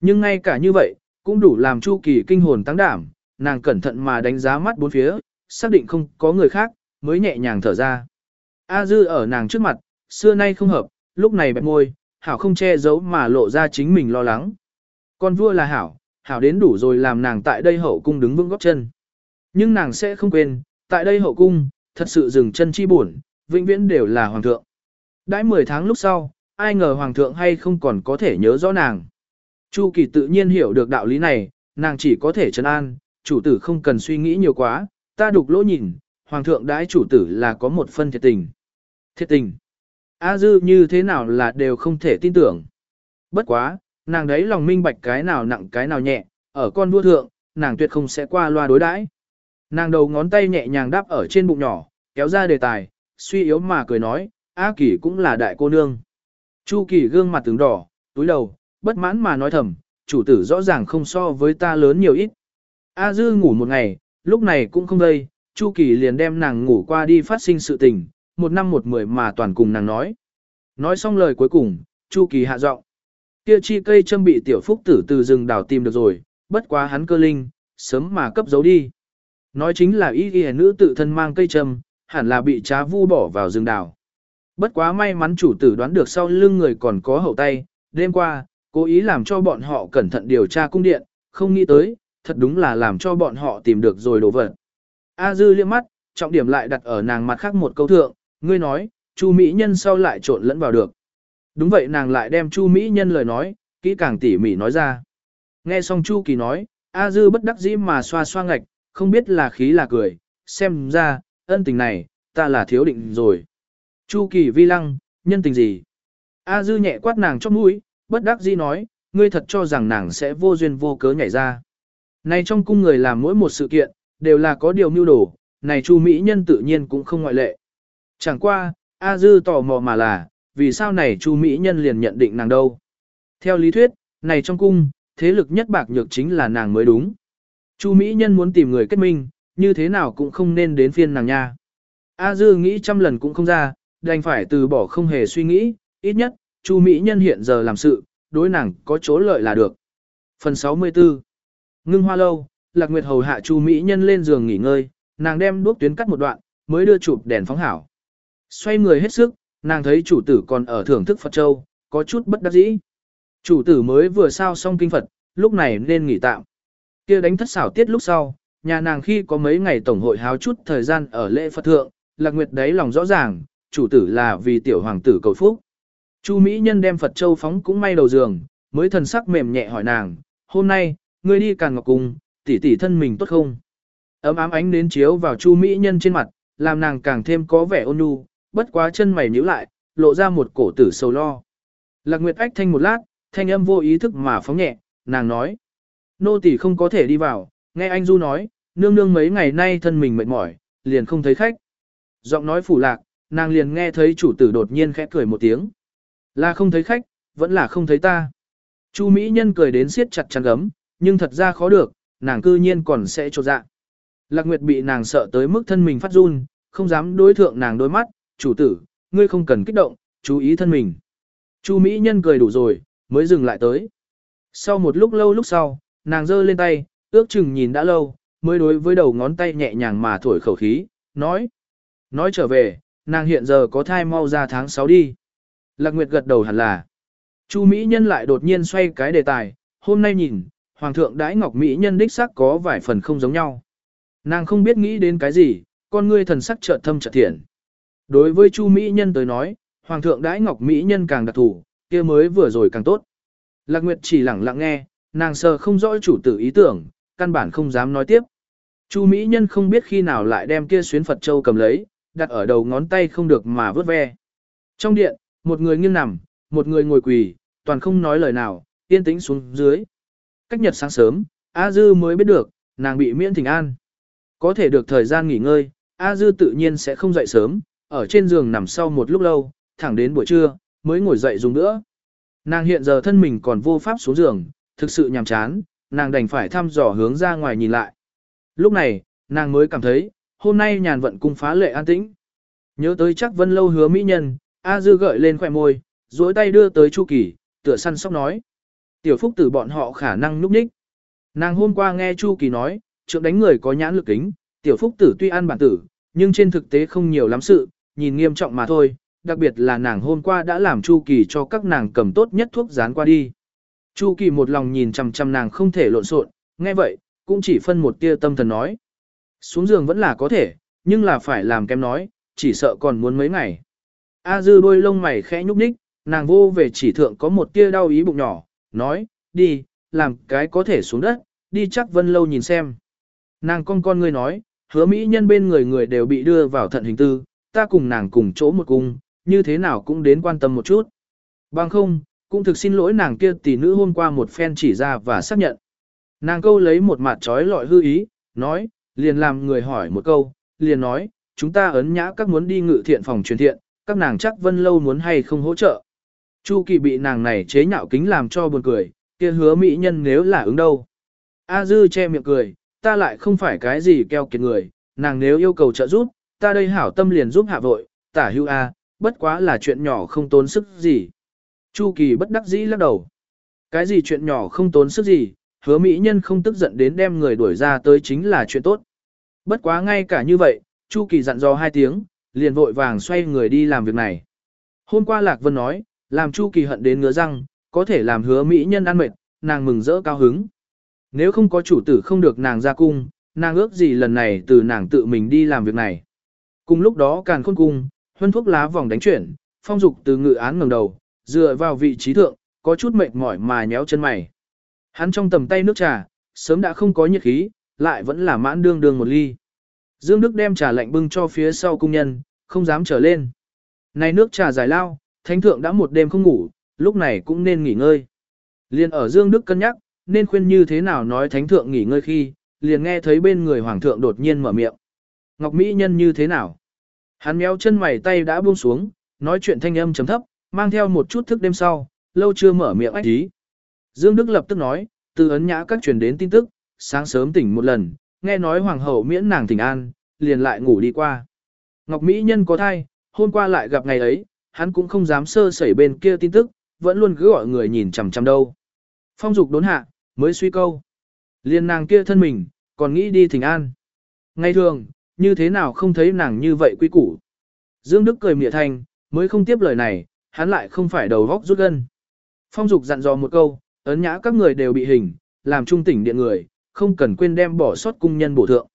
Nhưng ngay cả như vậy, cũng đủ làm Chu Kỳ kinh hồn tăng đảm, nàng cẩn thận mà đánh giá mắt bốn phía, xác định không có người khác, mới nhẹ nhàng thở ra. A Dư ở nàng trước mặt, xưa nay không hợp, lúc này bẹp môi, hảo không che giấu mà lộ ra chính mình lo lắng. Con vua là hảo, hảo đến đủ rồi làm nàng tại đây hậu cung đứng vững góc chân. Nhưng nàng sẽ không quên, tại đây hậu cung, thật sự dừng chân chi buồn, vĩnh viễn đều là hoàng thượng. Đãi 10 tháng lúc sau, ai ngờ hoàng thượng hay không còn có thể nhớ rõ nàng. Chu kỳ tự nhiên hiểu được đạo lý này, nàng chỉ có thể trấn an, chủ tử không cần suy nghĩ nhiều quá, ta đục lỗ nhìn, hoàng thượng đãi chủ tử là có một phân thiệt tình. Thiệt tình. A dư như thế nào là đều không thể tin tưởng. Bất quá, nàng đấy lòng minh bạch cái nào nặng cái nào nhẹ, ở con vua thượng, nàng tuyệt không sẽ qua loa đối đãi. Nàng đầu ngón tay nhẹ nhàng đáp ở trên bụng nhỏ, kéo ra đề tài, suy yếu mà cười nói, A Kỳ cũng là đại cô nương. Chu Kỳ gương mặt tướng đỏ, túi đầu, bất mãn mà nói thầm, chủ tử rõ ràng không so với ta lớn nhiều ít. A Dư ngủ một ngày, lúc này cũng không đây, Chu Kỳ liền đem nàng ngủ qua đi phát sinh sự tình, một năm một mười mà toàn cùng nàng nói. Nói xong lời cuối cùng, Chu Kỳ hạ giọng. Kia chi cây châm bị tiểu phúc tử từ rừng đào tìm được rồi, bất quá hắn cơ linh, sớm mà cấp giấu đi. Nói chính là ý y nữ tự thân mang cây trầm, hẳn là bị trá vu bỏ vào rừng đào. Bất quá may mắn chủ tử đoán được sau lưng người còn có hậu tay, đêm qua, cố ý làm cho bọn họ cẩn thận điều tra cung điện, không nghĩ tới, thật đúng là làm cho bọn họ tìm được rồi đồ vật. A dư liếc mắt, trọng điểm lại đặt ở nàng mặt khác một câu thượng, ngươi nói, Chu Mỹ Nhân sau lại trộn lẫn vào được. Đúng vậy nàng lại đem Chu Mỹ Nhân lời nói, kỹ càng tỉ mỉ nói ra. Nghe xong Chu Kỳ nói, A dư bất đắc dĩ mà xoa xoa ngạch, không biết là khí là cười, xem ra, ân tình này, ta là thiếu định rồi. Chu kỳ vi lăng, nhân tình gì? A dư nhẹ quát nàng trong mũi, bất đắc dĩ nói, ngươi thật cho rằng nàng sẽ vô duyên vô cớ nhảy ra. Này trong cung người làm mỗi một sự kiện, đều là có điều mưu đồ, này chu Mỹ nhân tự nhiên cũng không ngoại lệ. Chẳng qua, A dư tò mò mà là, vì sao này chu Mỹ nhân liền nhận định nàng đâu? Theo lý thuyết, này trong cung, thế lực nhất bạc nhược chính là nàng mới đúng. Chu Mỹ nhân muốn tìm người kết minh, như thế nào cũng không nên đến phiên nàng nha. A dư nghĩ trăm lần cũng không ra, đành phải từ bỏ không hề suy nghĩ, ít nhất, Chu Mỹ Nhân hiện giờ làm sự, đối nàng có chỗ lợi là được. Phần 64 Ngưng hoa lâu, Lạc Nguyệt hầu hạ Chu Mỹ Nhân lên giường nghỉ ngơi, nàng đem đuốc tuyến cắt một đoạn, mới đưa chụp đèn phóng hảo. Xoay người hết sức, nàng thấy chủ tử còn ở thưởng thức Phật Châu, có chút bất đắc dĩ. Chủ tử mới vừa sao xong kinh Phật, lúc này nên nghỉ tạm kia đánh thất xảo tiết lúc sau, nhà nàng khi có mấy ngày tổng hội háo chút thời gian ở lễ Phật thượng, Lạc Nguyệt đấy lòng rõ ràng, chủ tử là vì tiểu hoàng tử cầu phúc. Chu Mỹ Nhân đem Phật Châu phóng cũng may đầu giường, mới thần sắc mềm nhẹ hỏi nàng, hôm nay, ngươi đi càng ngọc cùng, tỷ tỷ thân mình tốt không? Ấm ám ánh đến chiếu vào Chu Mỹ Nhân trên mặt, làm nàng càng thêm có vẻ ôn nhu, bất quá chân mày nhíu lại, lộ ra một cổ tử sầu lo. Lạc Nguyệt ách thanh một lát, thanh âm vô ý thức mà phóng nhẹ, nàng nói. Nô tỳ không có thể đi vào, nghe anh Du nói, nương nương mấy ngày nay thân mình mệt mỏi, liền không thấy khách. Giọng nói phủ lạc, nàng liền nghe thấy chủ tử đột nhiên khẽ cười một tiếng. Là không thấy khách, vẫn là không thấy ta. Chu Mỹ Nhân cười đến siết chặt chăn gấm, nhưng thật ra khó được, nàng cư nhiên còn sẽ trột dạ. Lạc Nguyệt bị nàng sợ tới mức thân mình phát run, không dám đối thượng nàng đôi mắt, chủ tử, ngươi không cần kích động, chú ý thân mình. Chu Mỹ Nhân cười đủ rồi, mới dừng lại tới. Sau một lúc lâu lúc sau, nàng giơ lên tay, ước chừng nhìn đã lâu, mới đối với đầu ngón tay nhẹ nhàng mà thổi khẩu khí, nói. Nói trở về, nàng hiện giờ có thai mau ra tháng 6 đi. Lạc Nguyệt gật đầu hẳn là. Chu Mỹ Nhân lại đột nhiên xoay cái đề tài, hôm nay nhìn, Hoàng thượng đãi Ngọc Mỹ Nhân đích sắc có vài phần không giống nhau. Nàng không biết nghĩ đến cái gì, con ngươi thần sắc chợt thâm chợt thiện. Đối với Chu Mỹ Nhân tới nói, Hoàng thượng đãi Ngọc Mỹ Nhân càng đặc thủ, kia mới vừa rồi càng tốt. Lạc Nguyệt chỉ lặng lặng nghe, nàng sờ không rõ chủ tử ý tưởng, căn bản không dám nói tiếp. Chu Mỹ Nhân không biết khi nào lại đem kia xuyến Phật Châu cầm lấy, đặt ở đầu ngón tay không được mà vớt ve. Trong điện, một người nghiêng nằm, một người ngồi quỳ, toàn không nói lời nào, yên tĩnh xuống dưới. Cách nhật sáng sớm, A Dư mới biết được, nàng bị miễn thỉnh an. Có thể được thời gian nghỉ ngơi, A Dư tự nhiên sẽ không dậy sớm, ở trên giường nằm sau một lúc lâu, thẳng đến buổi trưa, mới ngồi dậy dùng nữa. Nàng hiện giờ thân mình còn vô pháp xuống giường, thực sự nhàm chán, nàng đành phải thăm dò hướng ra ngoài nhìn lại. Lúc này, nàng mới cảm thấy, hôm nay nhàn vận cung phá lệ an tĩnh. Nhớ tới chắc vân lâu hứa mỹ nhân, A Dư gợi lên khỏe môi, duỗi tay đưa tới Chu Kỳ, tựa săn sóc nói. Tiểu phúc tử bọn họ khả năng núp ních. Nàng hôm qua nghe Chu Kỳ nói, trượng đánh người có nhãn lực kính, tiểu phúc tử tuy ăn bản tử, nhưng trên thực tế không nhiều lắm sự, nhìn nghiêm trọng mà thôi, đặc biệt là nàng hôm qua đã làm Chu Kỳ cho các nàng cầm tốt nhất thuốc dán qua đi. Chu Kỳ một lòng nhìn chằm chằm nàng không thể lộn xộn, nghe vậy, cũng chỉ phân một tia tâm thần nói. Xuống giường vẫn là có thể, nhưng là phải làm kém nói, chỉ sợ còn muốn mấy ngày. A dư đôi lông mày khẽ nhúc nhích, nàng vô về chỉ thượng có một tia đau ý bụng nhỏ, nói, đi, làm cái có thể xuống đất, đi chắc vân lâu nhìn xem. Nàng con con ngươi nói, hứa mỹ nhân bên người người đều bị đưa vào thận hình tư, ta cùng nàng cùng chỗ một cung, như thế nào cũng đến quan tâm một chút. Bằng không, cũng thực xin lỗi nàng kia tỷ nữ hôm qua một phen chỉ ra và xác nhận. Nàng câu lấy một mặt trói lọi hư ý, nói, liền làm người hỏi một câu, liền nói, chúng ta ấn nhã các muốn đi ngự thiện phòng truyền thiện, các nàng chắc vân lâu muốn hay không hỗ trợ. Chu kỳ bị nàng này chế nhạo kính làm cho buồn cười, kia hứa mỹ nhân nếu là ứng đâu. A dư che miệng cười, ta lại không phải cái gì keo kiệt người, nàng nếu yêu cầu trợ giúp, ta đây hảo tâm liền giúp hạ vội, tả hưu A, bất quá là chuyện nhỏ không tốn sức gì. Chu kỳ bất đắc dĩ lắc đầu. Cái gì chuyện nhỏ không tốn sức gì, hứa mỹ nhân không tức giận đến đem người đuổi ra tới chính là chuyện tốt. Bất quá ngay cả như vậy, Chu kỳ dặn dò hai tiếng, liền vội vàng xoay người đi làm việc này. Hôm qua Lạc Vân nói, làm Chu kỳ hận đến ngứa răng, có thể làm hứa mỹ nhân ăn mệt, nàng mừng rỡ cao hứng. Nếu không có chủ tử không được nàng ra cung, nàng ước gì lần này từ nàng tự mình đi làm việc này. Cùng lúc đó càn khôn cung, huân thuốc lá vòng đánh chuyển, phong dục từ ngự án ngẩng đầu, dựa vào vị trí thượng, có chút mệt mỏi mà nhéo chân mày. Hắn trong tầm tay nước trà, sớm đã không có nhiệt khí, lại vẫn là mãn đương đương một ly. Dương Đức đem trà lạnh bưng cho phía sau cung nhân, không dám trở lên. Này nước trà dài lao, thánh thượng đã một đêm không ngủ, lúc này cũng nên nghỉ ngơi. Liên ở Dương Đức cân nhắc, nên khuyên như thế nào nói thánh thượng nghỉ ngơi khi, liền nghe thấy bên người hoàng thượng đột nhiên mở miệng. Ngọc Mỹ nhân như thế nào? Hắn méo chân mày tay đã buông xuống, nói chuyện thanh âm chấm thấp, mang theo một chút thức đêm sau, lâu chưa mở miệng ách ý. Dương Đức lập tức nói, từ ấn nhã các truyền đến tin tức, sáng sớm tỉnh một lần, nghe nói hoàng hậu miễn nàng tỉnh an, liền lại ngủ đi qua. Ngọc Mỹ nhân có thai, hôm qua lại gặp ngày ấy, hắn cũng không dám sơ sẩy bên kia tin tức, vẫn luôn cứ gọi người nhìn chằm chằm đâu. Phong dục đốn hạ, mới suy câu. Liên nàng kia thân mình, còn nghĩ đi thỉnh an. Ngày thường, như thế nào không thấy nàng như vậy quy củ. Dương Đức cười mỉa thành, mới không tiếp lời này, hắn lại không phải đầu vóc rút gân. Phong dục dặn dò một câu, ấn nhã các người đều bị hình, làm trung tỉnh điện người, không cần quên đem bỏ sót cung nhân bổ thượng.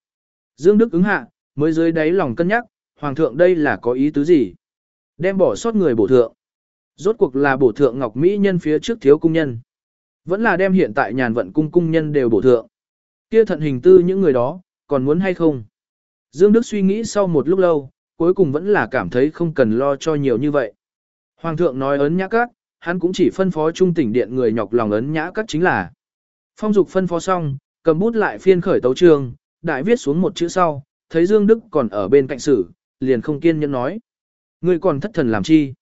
Dương Đức ứng hạ, mới dưới đáy lòng cân nhắc, Hoàng thượng đây là có ý tứ gì? Đem bỏ sót người bổ thượng. Rốt cuộc là bổ thượng Ngọc Mỹ nhân phía trước thiếu cung nhân. Vẫn là đem hiện tại nhàn vận cung cung nhân đều bổ thượng. Kia thận hình tư những người đó, còn muốn hay không? Dương Đức suy nghĩ sau một lúc lâu, cuối cùng vẫn là cảm thấy không cần lo cho nhiều như vậy. Hoàng thượng nói ấn nhã các, hắn cũng chỉ phân phó trung tỉnh điện người nhọc lòng ấn nhã các chính là. Phong dục phân phó xong, cầm bút lại phiên khởi tấu trường, đại viết xuống một chữ sau, thấy Dương Đức còn ở bên cạnh sử, liền không kiên nhẫn nói. Ngươi còn thất thần làm chi?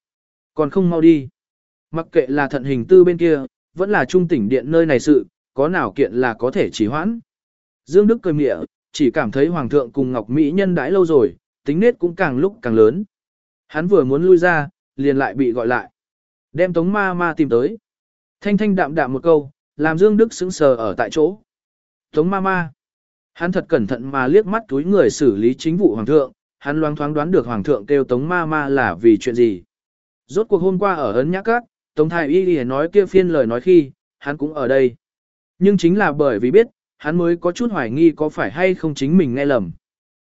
Còn không mau đi. Mặc kệ là thận hình tư bên kia, vẫn là trung tỉnh điện nơi này sự, có nào kiện là có thể chỉ hoãn. Dương Đức cười mịa, chỉ cảm thấy Hoàng thượng cùng Ngọc Mỹ nhân đãi lâu rồi, tính nết cũng càng lúc càng lớn. Hắn vừa muốn lui ra, liền lại bị gọi lại. Đem tống ma ma tìm tới. Thanh thanh đạm đạm một câu, làm Dương Đức sững sờ ở tại chỗ. Tống ma ma. Hắn thật cẩn thận mà liếc mắt túi người xử lý chính vụ Hoàng thượng, hắn loáng thoáng đoán được Hoàng thượng kêu tống ma ma là vì chuyện gì. Rốt cuộc hôm qua ở Ấn Nhã Các, Tống Thái Y Y nói kia phiên lời nói khi, hắn cũng ở đây. Nhưng chính là bởi vì biết, hắn mới có chút hoài nghi có phải hay không chính mình nghe lầm.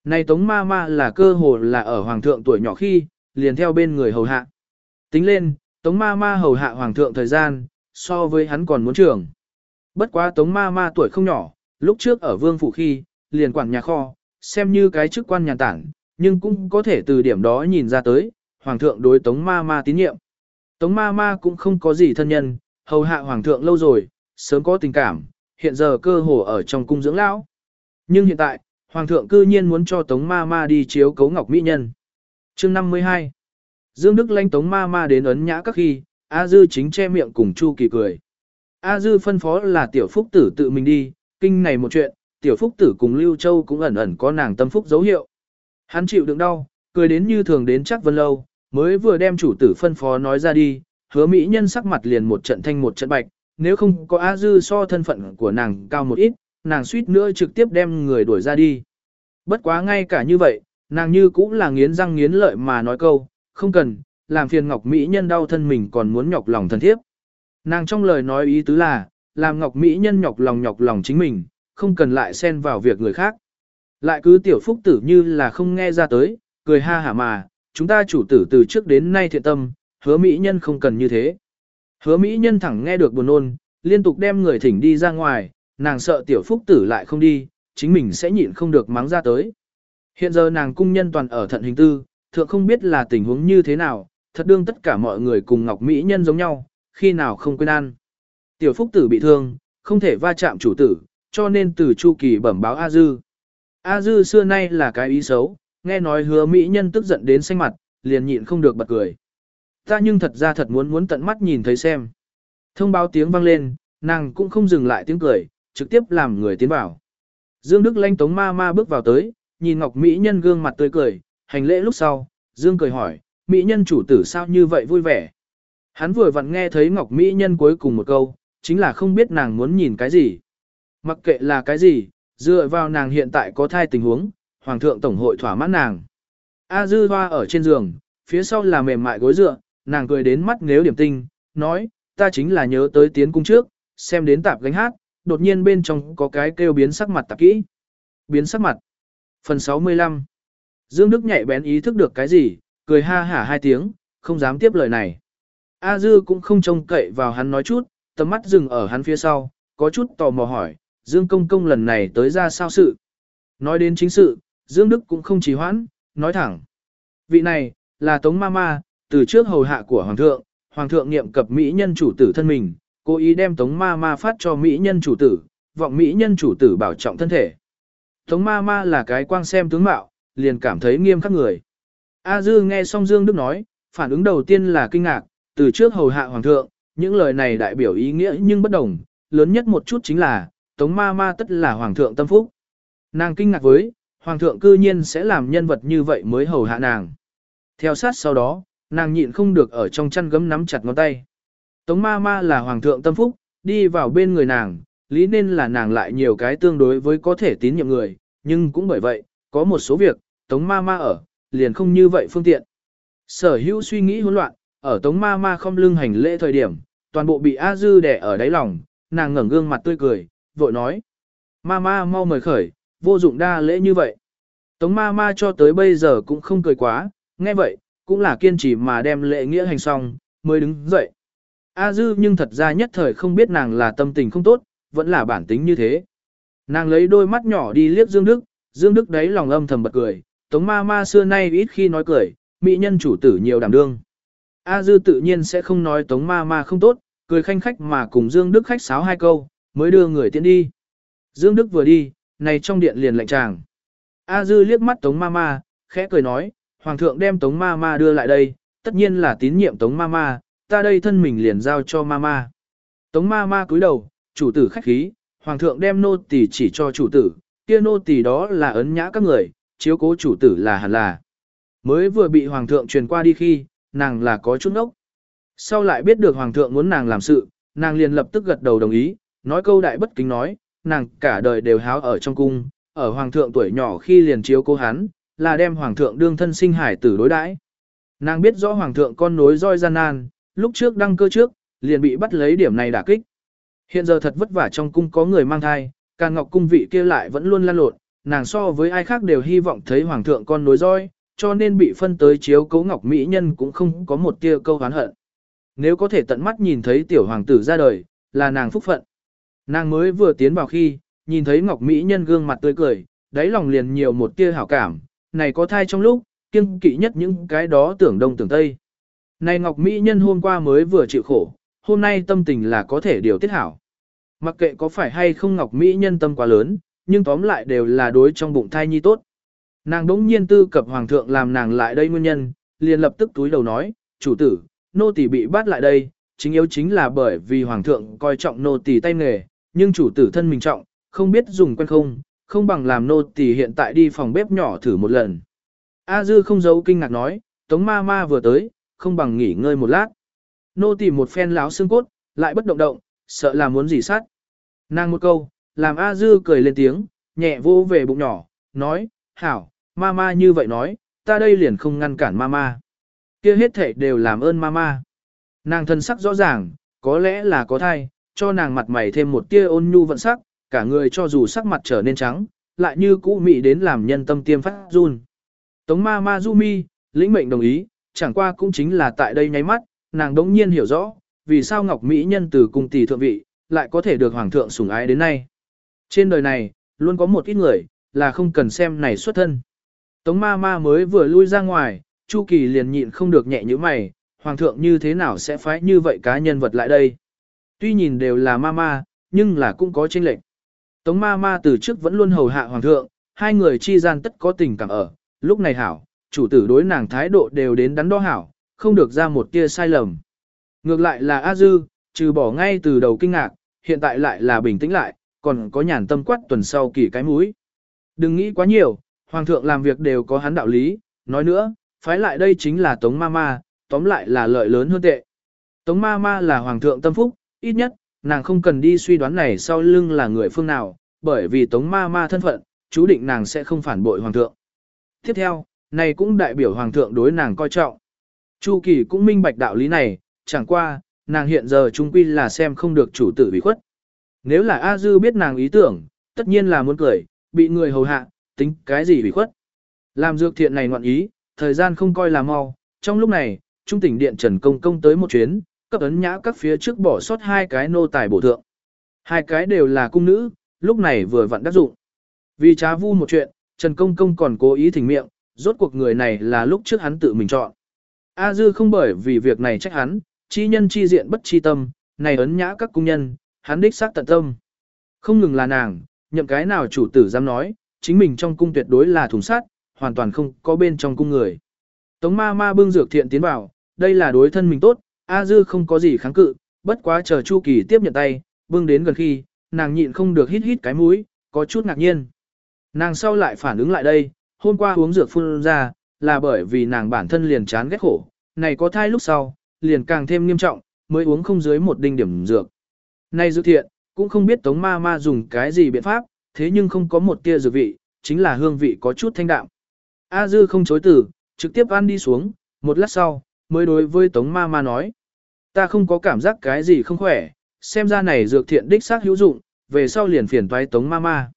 Này Tống Ma Ma là cơ hồ là ở Hoàng thượng tuổi nhỏ khi, liền theo bên người hầu hạ. Tính lên, Tống Ma Ma hầu hạ Hoàng thượng thời gian, so với hắn còn muốn trưởng. Bất quá Tống Ma Ma tuổi không nhỏ, lúc trước ở Vương Phủ khi, liền quản nhà kho, xem như cái chức quan nhà tản, nhưng cũng có thể từ điểm đó nhìn ra tới, Hoàng thượng đối Tống Ma Ma tín nhiệm. Tống Ma Ma cũng không có gì thân nhân, hầu hạ Hoàng thượng lâu rồi, sớm có tình cảm, hiện giờ cơ hồ ở trong cung dưỡng lão. Nhưng hiện tại, Hoàng thượng cư nhiên muốn cho Tống Ma Ma đi chiếu cấu ngọc mỹ nhân. chương 52 Dương Đức lanh Tống Ma Ma đến ấn nhã các khi, A Dư chính che miệng cùng Chu Kỳ cười. A Dư phân phó là tiểu phúc tử tự mình đi, kinh này một chuyện, tiểu phúc tử cùng Lưu Châu cũng ẩn ẩn có nàng tâm phúc dấu hiệu. Hắn chịu đựng đau, cười đến như thường đến chắc vân lâu, mới vừa đem chủ tử phân phó nói ra đi, hứa mỹ nhân sắc mặt liền một trận thanh một trận bạch, nếu không có A Dư so thân phận của nàng cao một ít, nàng suýt nữa trực tiếp đem người đuổi ra đi. Bất quá ngay cả như vậy, nàng như cũng là nghiến răng nghiến lợi mà nói câu, không cần, làm phiền Ngọc Mỹ nhân đau thân mình còn muốn nhọc lòng thân thiếp. Nàng trong lời nói ý tứ là, làm Ngọc Mỹ nhân nhọc lòng nhọc lòng chính mình, không cần lại xen vào việc người khác. Lại cứ tiểu phúc tử như là không nghe ra tới, cười ha hả mà, chúng ta chủ tử từ trước đến nay thiện tâm, hứa Mỹ nhân không cần như thế. Hứa Mỹ nhân thẳng nghe được buồn ôn, liên tục đem người thỉnh đi ra ngoài, nàng sợ tiểu phúc tử lại không đi, chính mình sẽ nhịn không được mắng ra tới. Hiện giờ nàng cung nhân toàn ở thận hình tư, thượng không biết là tình huống như thế nào, thật đương tất cả mọi người cùng Ngọc Mỹ nhân giống nhau, khi nào không quên ăn. Tiểu phúc tử bị thương, không thể va chạm chủ tử, cho nên từ Chu Kỳ bẩm báo A Dư. A Dư xưa nay là cái ý xấu, nghe nói hứa Mỹ nhân tức giận đến xanh mặt, liền nhịn không được bật cười. Ta nhưng thật ra thật muốn muốn tận mắt nhìn thấy xem. Thông báo tiếng vang lên, nàng cũng không dừng lại tiếng cười, trực tiếp làm người tiến vào. Dương Đức lanh tống ma ma bước vào tới, nhìn Ngọc Mỹ nhân gương mặt tươi cười, hành lễ lúc sau, Dương cười hỏi, Mỹ nhân chủ tử sao như vậy vui vẻ. Hắn vừa vặn nghe thấy Ngọc Mỹ nhân cuối cùng một câu, chính là không biết nàng muốn nhìn cái gì. Mặc kệ là cái gì, dựa vào nàng hiện tại có thai tình huống, Hoàng thượng Tổng hội thỏa mãn nàng. A dư hoa ở trên giường, phía sau là mềm mại gối dựa, nàng cười đến mắt nếu điểm tinh, nói, ta chính là nhớ tới tiến cung trước, xem đến tạp gánh hát, đột nhiên bên trong có cái kêu biến sắc mặt tạp kỹ. Biến sắc mặt. Phần 65 Dương Đức nhạy bén ý thức được cái gì, cười ha hả hai tiếng, không dám tiếp lời này. A Dư cũng không trông cậy vào hắn nói chút, tầm mắt dừng ở hắn phía sau, có chút tò mò hỏi, Dương Công Công lần này tới ra sao sự. Nói đến chính sự, Dương Đức cũng không trì hoãn, nói thẳng. Vị này, là Tống Ma Ma, từ trước hầu hạ của Hoàng thượng, Hoàng thượng niệm cập Mỹ nhân chủ tử thân mình, cố ý đem Tống Ma Ma phát cho Mỹ nhân chủ tử, vọng Mỹ nhân chủ tử bảo trọng thân thể. Tống Ma Ma là cái quang xem tướng mạo, liền cảm thấy nghiêm khắc người. A Dư nghe xong Dương Đức nói, phản ứng đầu tiên là kinh ngạc, từ trước hầu hạ Hoàng thượng, những lời này đại biểu ý nghĩa nhưng bất đồng, lớn nhất một chút chính là, Tống Ma Ma tất là Hoàng thượng tâm phúc. Nàng kinh ngạc với, Hoàng thượng cư nhiên sẽ làm nhân vật như vậy mới hầu hạ nàng. Theo sát sau đó, nàng nhịn không được ở trong chăn gấm nắm chặt ngón tay. Tống ma ma là hoàng thượng tâm phúc, đi vào bên người nàng, lý nên là nàng lại nhiều cái tương đối với có thể tín nhiệm người, nhưng cũng bởi vậy, có một số việc, tống ma ma ở, liền không như vậy phương tiện. Sở hữu suy nghĩ hỗn loạn, ở tống ma ma không lưng hành lễ thời điểm, toàn bộ bị A Dư đè ở đáy lòng, nàng ngẩng gương mặt tươi cười, vội nói. Ma ma mau mời khởi, vô dụng đa lễ như vậy. Tống ma ma cho tới bây giờ cũng không cười quá, nghe vậy, cũng là kiên trì mà đem lễ nghĩa hành xong, mới đứng dậy. A dư nhưng thật ra nhất thời không biết nàng là tâm tình không tốt, vẫn là bản tính như thế. Nàng lấy đôi mắt nhỏ đi liếc Dương Đức, Dương Đức đấy lòng âm thầm bật cười, tống ma ma xưa nay ít khi nói cười, mỹ nhân chủ tử nhiều đảm đương. A dư tự nhiên sẽ không nói tống ma ma không tốt, cười khanh khách mà cùng Dương Đức khách sáo hai câu, mới đưa người tiến đi. Dương Đức vừa đi, này trong điện liền lạnh tràng. A dư liếc mắt tống ma ma, khẽ cười nói, Hoàng thượng đem tống ma ma đưa lại đây, tất nhiên là tín nhiệm tống ma ma, ta đây thân mình liền giao cho mama. Tống ma ma cúi đầu, chủ tử khách khí, hoàng thượng đem nô tỳ chỉ cho chủ tử, kia nô tỳ đó là ấn nhã các người, chiếu cố chủ tử là hẳn là. Mới vừa bị hoàng thượng truyền qua đi khi, nàng là có chút ngốc. Sau lại biết được hoàng thượng muốn nàng làm sự, nàng liền lập tức gật đầu đồng ý, nói câu đại bất kính nói, nàng cả đời đều háo ở trong cung, ở hoàng thượng tuổi nhỏ khi liền chiếu cố hắn, là đem hoàng thượng đương thân sinh hải tử đối đãi. Nàng biết rõ hoàng thượng con nối roi gian nan, lúc trước đăng cơ trước, liền bị bắt lấy điểm này đả kích. Hiện giờ thật vất vả trong cung có người mang thai, Càn ngọc cung vị kia lại vẫn luôn lan lộn, nàng so với ai khác đều hy vọng thấy hoàng thượng con nối roi, cho nên bị phân tới chiếu cấu ngọc mỹ nhân cũng không có một tia câu hán hận. Nếu có thể tận mắt nhìn thấy tiểu hoàng tử ra đời, là nàng phúc phận. Nàng mới vừa tiến vào khi, nhìn thấy ngọc mỹ nhân gương mặt tươi cười, đáy lòng liền nhiều một tia hảo cảm, này có thai trong lúc, kiêng kỵ nhất những cái đó tưởng đông tưởng tây. Này Ngọc Mỹ Nhân hôm qua mới vừa chịu khổ, hôm nay tâm tình là có thể điều tiết hảo. Mặc kệ có phải hay không Ngọc Mỹ Nhân tâm quá lớn, nhưng tóm lại đều là đối trong bụng thai nhi tốt. Nàng đống nhiên tư cập hoàng thượng làm nàng lại đây nguyên nhân, liền lập tức túi đầu nói, chủ tử, nô tỳ bị bắt lại đây, chính yếu chính là bởi vì hoàng thượng coi trọng nô tỳ tay nghề, nhưng chủ tử thân mình trọng, không biết dùng quen không, không bằng làm nô tỳ hiện tại đi phòng bếp nhỏ thử một lần. A dư không giấu kinh ngạc nói, tống ma ma vừa tới, không bằng nghỉ ngơi một lát. Nô tỳ một phen láo xương cốt, lại bất động động, sợ là muốn gì sát. Nàng một câu, làm A dư cười lên tiếng, nhẹ vô về bụng nhỏ, nói, hảo, Mama như vậy nói, ta đây liền không ngăn cản Mama. Kia hết thảy đều làm ơn Mama. Nàng thân sắc rõ ràng, có lẽ là có thai, cho nàng mặt mày thêm một tia ôn nhu vận sắc, cả người cho dù sắc mặt trở nên trắng, lại như cũ mị đến làm nhân tâm tiêm phát run. Tống ma ma du mi, lĩnh mệnh đồng ý, chẳng qua cũng chính là tại đây nháy mắt, nàng đống nhiên hiểu rõ, vì sao Ngọc Mỹ nhân từ cung tỷ thượng vị, lại có thể được Hoàng thượng sủng ái đến nay. Trên đời này, luôn có một ít người, là không cần xem này xuất thân. Tống ma ma mới vừa lui ra ngoài, Chu Kỳ liền nhịn không được nhẹ như mày, Hoàng thượng như thế nào sẽ phái như vậy cá nhân vật lại đây. Tuy nhìn đều là ma ma, nhưng là cũng có chênh lệch. Tống ma ma từ trước vẫn luôn hầu hạ Hoàng thượng, hai người chi gian tất có tình cảm ở, lúc này hảo, chủ tử đối nàng thái độ đều đến đắn đo hảo, không được ra một tia sai lầm. Ngược lại là A Dư, trừ bỏ ngay từ đầu kinh ngạc, hiện tại lại là bình tĩnh lại, còn có nhàn tâm quát tuần sau kỳ cái mũi. Đừng nghĩ quá nhiều, Hoàng thượng làm việc đều có hắn đạo lý, nói nữa, phái lại đây chính là Tống Ma Ma, tóm lại là lợi lớn hơn tệ. Tống Ma Ma là Hoàng thượng tâm phúc, ít nhất, nàng không cần đi suy đoán này sau lưng là người phương nào, bởi vì Tống Ma Ma thân phận, chú định nàng sẽ không phản bội Hoàng thượng. Tiếp theo, này cũng đại biểu Hoàng thượng đối nàng coi trọng. Chu Kỳ cũng minh bạch đạo lý này, chẳng qua, nàng hiện giờ trung quy là xem không được chủ tử bị khuất. Nếu là A Dư biết nàng ý tưởng, tất nhiên là muốn cười, bị người hầu hạ, tính cái gì bị khuất. Làm dược thiện này ngoạn ý, thời gian không coi là mau, trong lúc này, trung tỉnh điện Trần Công Công tới một chuyến, cấp ấn nhã các phía trước bỏ sót hai cái nô tài bổ thượng. Hai cái đều là cung nữ, lúc này vừa vặn đắc dụng. Vì trá vu một chuyện, Trần Công Công còn cố ý thỉnh miệng, rốt cuộc người này là lúc trước hắn tự mình chọn. A Dư không bởi vì việc này trách hắn, chi nhân chi diện bất chi tâm, này ấn nhã các cung nhân, hắn đích xác tận tâm. Không ngừng là nàng, nhậm cái nào chủ tử dám nói, chính mình trong cung tuyệt đối là thùng sát, hoàn toàn không có bên trong cung người. Tống ma ma bưng dược thiện tiến vào, đây là đối thân mình tốt, A Dư không có gì kháng cự, bất quá chờ Chu Kỳ tiếp nhận tay, bưng đến gần khi, nàng nhịn không được hít hít cái mũi, có chút ngạc nhiên. Nàng sau lại phản ứng lại đây, hôm qua uống dược phun ra, là bởi vì nàng bản thân liền chán ghét khổ, này có thai lúc sau, liền càng thêm nghiêm trọng, mới uống không dưới một đinh điểm dược. nay dược thiện, cũng không biết tống ma ma dùng cái gì biện pháp, thế nhưng không có một tia dược vị, chính là hương vị có chút thanh đạm. A dư không chối từ, trực tiếp ăn đi xuống, một lát sau, mới đối với tống ma ma nói. Ta không có cảm giác cái gì không khỏe, xem ra này dược thiện đích xác hữu dụng, về sau liền phiền toái tống ma ma.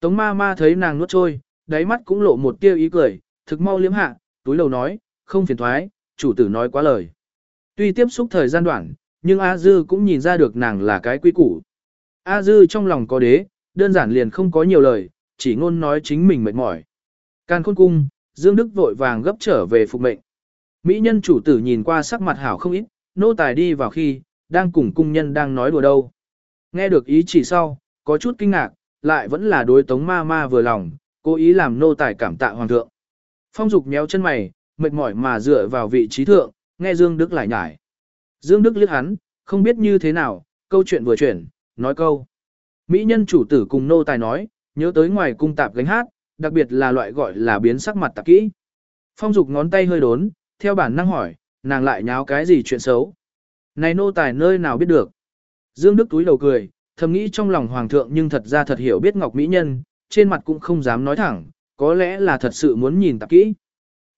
Tống ma ma thấy nàng nuốt trôi, đáy mắt cũng lộ một tia ý cười, thực mau liếm hạ, túi lầu nói, không phiền thoái, chủ tử nói quá lời. Tuy tiếp xúc thời gian đoạn, nhưng A Dư cũng nhìn ra được nàng là cái quy củ. A Dư trong lòng có đế, đơn giản liền không có nhiều lời, chỉ ngôn nói chính mình mệt mỏi. Can khôn cung, Dương Đức vội vàng gấp trở về phục mệnh. Mỹ nhân chủ tử nhìn qua sắc mặt hảo không ít, nô tài đi vào khi, đang cùng cung nhân đang nói đùa đâu. Nghe được ý chỉ sau, có chút kinh ngạc, lại vẫn là đối tống ma ma vừa lòng, cố ý làm nô tài cảm tạ hoàng thượng. Phong dục méo chân mày, mệt mỏi mà dựa vào vị trí thượng, nghe Dương Đức lại nhải. Dương Đức liếc hắn, không biết như thế nào, câu chuyện vừa chuyển, nói câu. Mỹ nhân chủ tử cùng nô tài nói, nhớ tới ngoài cung tạp gánh hát, đặc biệt là loại gọi là biến sắc mặt tạp kỹ. Phong dục ngón tay hơi đốn, theo bản năng hỏi, nàng lại nháo cái gì chuyện xấu. Này nô tài nơi nào biết được. Dương Đức túi đầu cười, thầm nghĩ trong lòng hoàng thượng nhưng thật ra thật hiểu biết ngọc mỹ nhân, trên mặt cũng không dám nói thẳng, có lẽ là thật sự muốn nhìn tạp kỹ.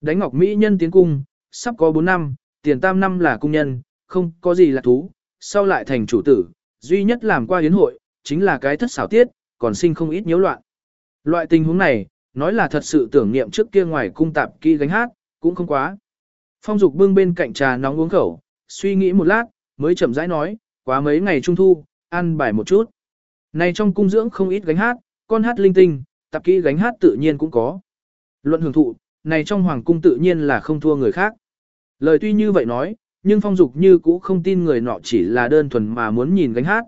Đánh ngọc mỹ nhân tiến cung, sắp có 4 năm, tiền tam năm là cung nhân, không có gì là thú, sau lại thành chủ tử, duy nhất làm qua hiến hội, chính là cái thất xảo tiết, còn sinh không ít nhiễu loạn. Loại tình huống này, nói là thật sự tưởng niệm trước kia ngoài cung tạp kỹ gánh hát, cũng không quá. Phong dục bưng bên cạnh trà nóng uống khẩu, suy nghĩ một lát, mới chậm rãi nói, quá mấy ngày trung thu, ăn bài một chút. Này trong cung dưỡng không ít gánh hát, con hát linh tinh, tạp kỹ gánh hát tự nhiên cũng có. Luận hưởng thụ, này trong hoàng cung tự nhiên là không thua người khác. Lời tuy như vậy nói, nhưng phong dục như cũ không tin người nọ chỉ là đơn thuần mà muốn nhìn gánh hát.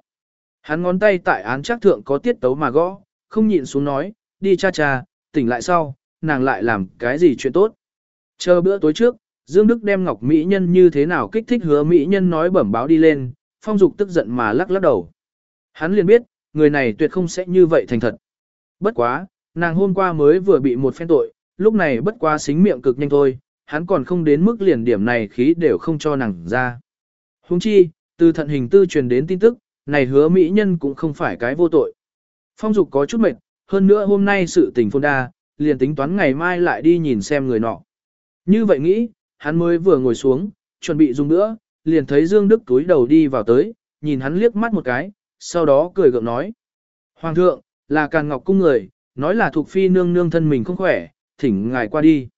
Hắn ngón tay tại án chắc thượng có tiết tấu mà gõ, không nhịn xuống nói, đi cha cha, tỉnh lại sau, nàng lại làm cái gì chuyện tốt. Chờ bữa tối trước, Dương Đức đem Ngọc Mỹ Nhân như thế nào kích thích hứa Mỹ Nhân nói bẩm báo đi lên, phong dục tức giận mà lắc lắc đầu. Hắn liền biết, người này tuyệt không sẽ như vậy thành thật. Bất quá, nàng hôm qua mới vừa bị một phen tội, lúc này bất quá xính miệng cực nhanh thôi, hắn còn không đến mức liền điểm này khí đều không cho nàng ra. Huống chi, từ thận hình tư truyền đến tin tức, này hứa Mỹ Nhân cũng không phải cái vô tội. Phong dục có chút mệt, hơn nữa hôm nay sự tình phôn đa, liền tính toán ngày mai lại đi nhìn xem người nọ. Như vậy nghĩ, hắn mới vừa ngồi xuống, chuẩn bị dùng nữa, liền thấy Dương Đức túi đầu đi vào tới, nhìn hắn liếc mắt một cái, sau đó cười gượng nói. Hoàng thượng, là Càn Ngọc Cung người, nói là thuộc phi nương nương thân mình không khỏe, thỉnh ngài qua đi.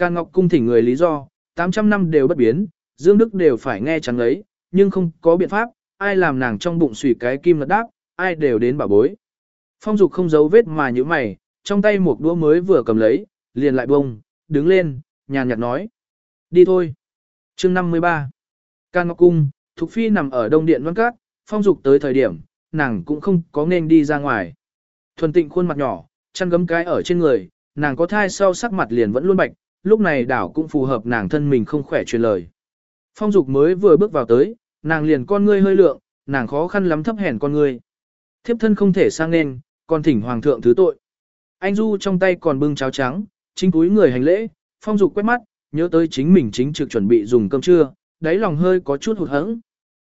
Càn Ngọc Cung thỉnh người lý do, 800 năm đều bất biến, Dương Đức đều phải nghe chẳng ấy, nhưng không có biện pháp, ai làm nàng trong bụng xùy cái kim lật đáp, ai đều đến bảo bối. Phong Dục không giấu vết mà như mày, trong tay một đũa mới vừa cầm lấy, liền lại bông, đứng lên, nhàn nhạt nói. Đi thôi. chương 53. Can Ngọc Cung, Thục Phi nằm ở đông điện văn cát, phong dục tới thời điểm, nàng cũng không có nên đi ra ngoài. Thuần tịnh khuôn mặt nhỏ, chăn gấm cái ở trên người, nàng có thai sau sắc mặt liền vẫn luôn bạch, lúc này đảo cũng phù hợp nàng thân mình không khỏe truyền lời. Phong dục mới vừa bước vào tới, nàng liền con ngươi hơi lượng, nàng khó khăn lắm thấp hèn con ngươi. Thiếp thân không thể sang nên, còn thỉnh hoàng thượng thứ tội. Anh Du trong tay còn bưng cháo trắng, chính túi người hành lễ, phong dục quét mắt, nhớ tới chính mình chính trực chuẩn bị dùng cơm trưa, đáy lòng hơi có chút hụt hẫng.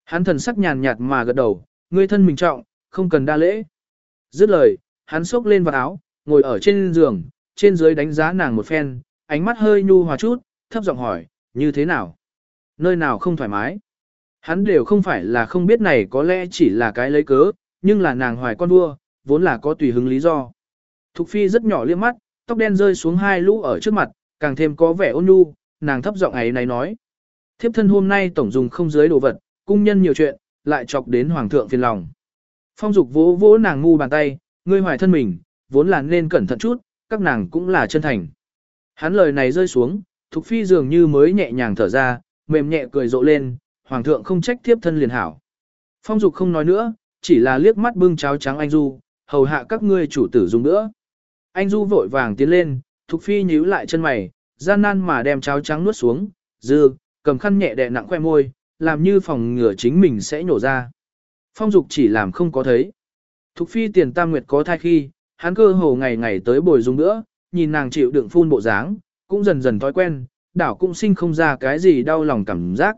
Hắn thần sắc nhàn nhạt mà gật đầu, ngươi thân mình trọng, không cần đa lễ. Dứt lời, hắn xốc lên vào áo, ngồi ở trên giường, trên dưới đánh giá nàng một phen, ánh mắt hơi nhu hòa chút, thấp giọng hỏi, như thế nào? Nơi nào không thoải mái? Hắn đều không phải là không biết này có lẽ chỉ là cái lấy cớ, nhưng là nàng hoài con vua, vốn là có tùy hứng lý do. Thục phi rất nhỏ liếc mắt, tóc đen rơi xuống hai lũ ở trước mặt, càng thêm có vẻ ôn nhu, nàng thấp giọng ấy này nói. Thiếp thân hôm nay tổng dùng không dưới đồ vật, cung nhân nhiều chuyện, lại chọc đến hoàng thượng phiền lòng. Phong dục vỗ vỗ nàng ngu bàn tay, ngươi hoài thân mình, vốn là nên cẩn thận chút, các nàng cũng là chân thành. Hắn lời này rơi xuống, Thục Phi dường như mới nhẹ nhàng thở ra, mềm nhẹ cười rộ lên, hoàng thượng không trách thiếp thân liền hảo. Phong dục không nói nữa, chỉ là liếc mắt bưng cháo trắng anh Du, hầu hạ các ngươi chủ tử dùng nữa. Anh Du vội vàng tiến lên, Thục Phi nhíu lại chân mày, gian nan mà đem cháo trắng nuốt xuống, dư, cầm khăn nhẹ đè nặng khoe môi, làm như phòng ngừa chính mình sẽ nhổ ra. Phong dục chỉ làm không có thấy. Thục Phi tiền tam nguyệt có thai khi, hắn cơ hồ ngày ngày tới bồi dùng nữa, nhìn nàng chịu đựng phun bộ dáng, cũng dần dần thói quen, đảo cũng sinh không ra cái gì đau lòng cảm giác.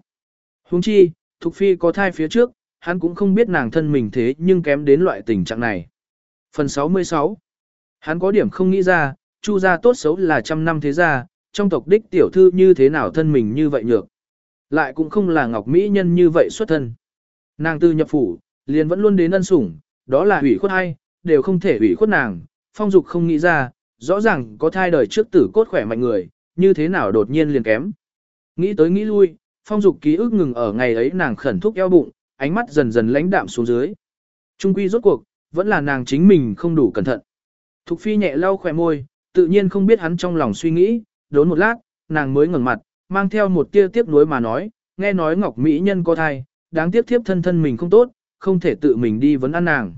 Huống chi, Thục Phi có thai phía trước, hắn cũng không biết nàng thân mình thế nhưng kém đến loại tình trạng này. Phần 66 Hắn có điểm không nghĩ ra, Chu gia tốt xấu là trăm năm thế gia, trong tộc đích tiểu thư như thế nào thân mình như vậy nhược. Lại cũng không là ngọc mỹ nhân như vậy xuất thân. Nàng tư nhập phủ, liền vẫn luôn đến ân sủng, đó là hủy khuất hay, đều không thể hủy khuất nàng, phong dục không nghĩ ra, rõ ràng có thai đời trước tử cốt khỏe mạnh người, như thế nào đột nhiên liền kém. Nghĩ tới nghĩ lui, phong dục ký ức ngừng ở ngày ấy nàng khẩn thúc eo bụng, ánh mắt dần dần lãnh đạm xuống dưới. Trung quy rốt cuộc, vẫn là nàng chính mình không đủ cẩn thận. Thục phi nhẹ lau khỏe môi, tự nhiên không biết hắn trong lòng suy nghĩ, đốn một lát, nàng mới ngẩng mặt, mang theo một tia tiếc nuối mà nói, nghe nói Ngọc Mỹ Nhân có thai, đáng tiếc thiếp thân thân mình không tốt, không thể tự mình đi vấn ăn nàng.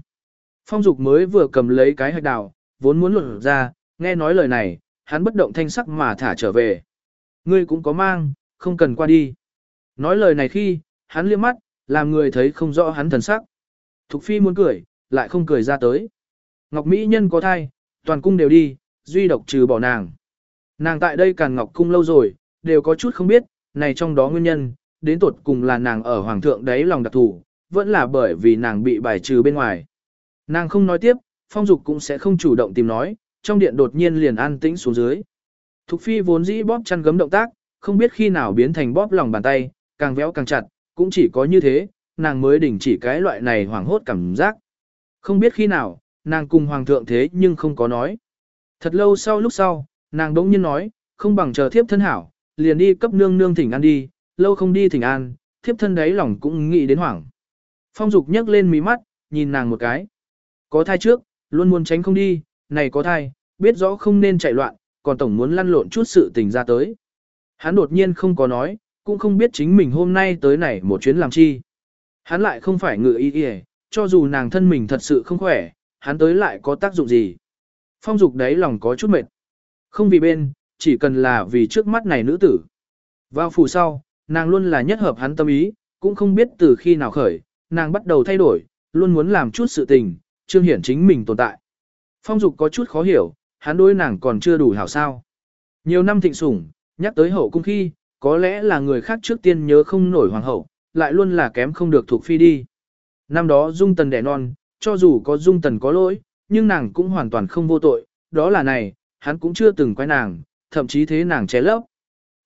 Phong Dục mới vừa cầm lấy cái hạch đào, vốn muốn luận ra, nghe nói lời này, hắn bất động thanh sắc mà thả trở về. Ngươi cũng có mang, không cần qua đi. Nói lời này khi, hắn liếc mắt, làm người thấy không rõ hắn thần sắc. Thục Phi muốn cười, lại không cười ra tới. Ngọc Mỹ Nhân có thai, toàn cung đều đi, duy độc trừ bỏ nàng. Nàng tại đây càn ngọc cung lâu rồi, đều có chút không biết, này trong đó nguyên nhân, đến tột cùng là nàng ở hoàng thượng đấy lòng đặc thủ, vẫn là bởi vì nàng bị bài trừ bên ngoài. Nàng không nói tiếp, phong dục cũng sẽ không chủ động tìm nói, trong điện đột nhiên liền an tĩnh xuống dưới. Thục phi vốn dĩ bóp chăn gấm động tác, không biết khi nào biến thành bóp lòng bàn tay, càng véo càng chặt, cũng chỉ có như thế, nàng mới đình chỉ cái loại này hoảng hốt cảm giác. Không biết khi nào, nàng cùng hoàng thượng thế nhưng không có nói. Thật lâu sau lúc sau, nàng đống nhiên nói, không bằng chờ thiếp thân hảo, liền đi cấp nương nương thỉnh an đi, lâu không đi thỉnh an, thiếp thân đấy lòng cũng nghĩ đến hoảng. Phong dục nhấc lên mí mắt, nhìn nàng một cái. Có thai trước, luôn muốn tránh không đi, này có thai, biết rõ không nên chạy loạn, còn tổng muốn lăn lộn chút sự tình ra tới. Hắn đột nhiên không có nói, cũng không biết chính mình hôm nay tới này một chuyến làm chi. Hắn lại không phải ngự y y cho dù nàng thân mình thật sự không khỏe, hắn tới lại có tác dụng gì. Phong dục đấy lòng có chút mệt. Không vì bên, chỉ cần là vì trước mắt này nữ tử. Vào phủ sau, nàng luôn là nhất hợp hắn tâm ý, cũng không biết từ khi nào khởi, nàng bắt đầu thay đổi, luôn muốn làm chút sự tình, trương hiển chính mình tồn tại. Phong dục có chút khó hiểu, hắn đối nàng còn chưa đủ hảo sao. Nhiều năm thịnh sủng, nhắc tới hậu cung khi, có lẽ là người khác trước tiên nhớ không nổi hoàng hậu, lại luôn là kém không được thuộc phi đi. Năm đó dung tần đẻ non, cho dù có dung tần có lỗi, nhưng nàng cũng hoàn toàn không vô tội, đó là này, hắn cũng chưa từng quay nàng, thậm chí thế nàng ché lấp.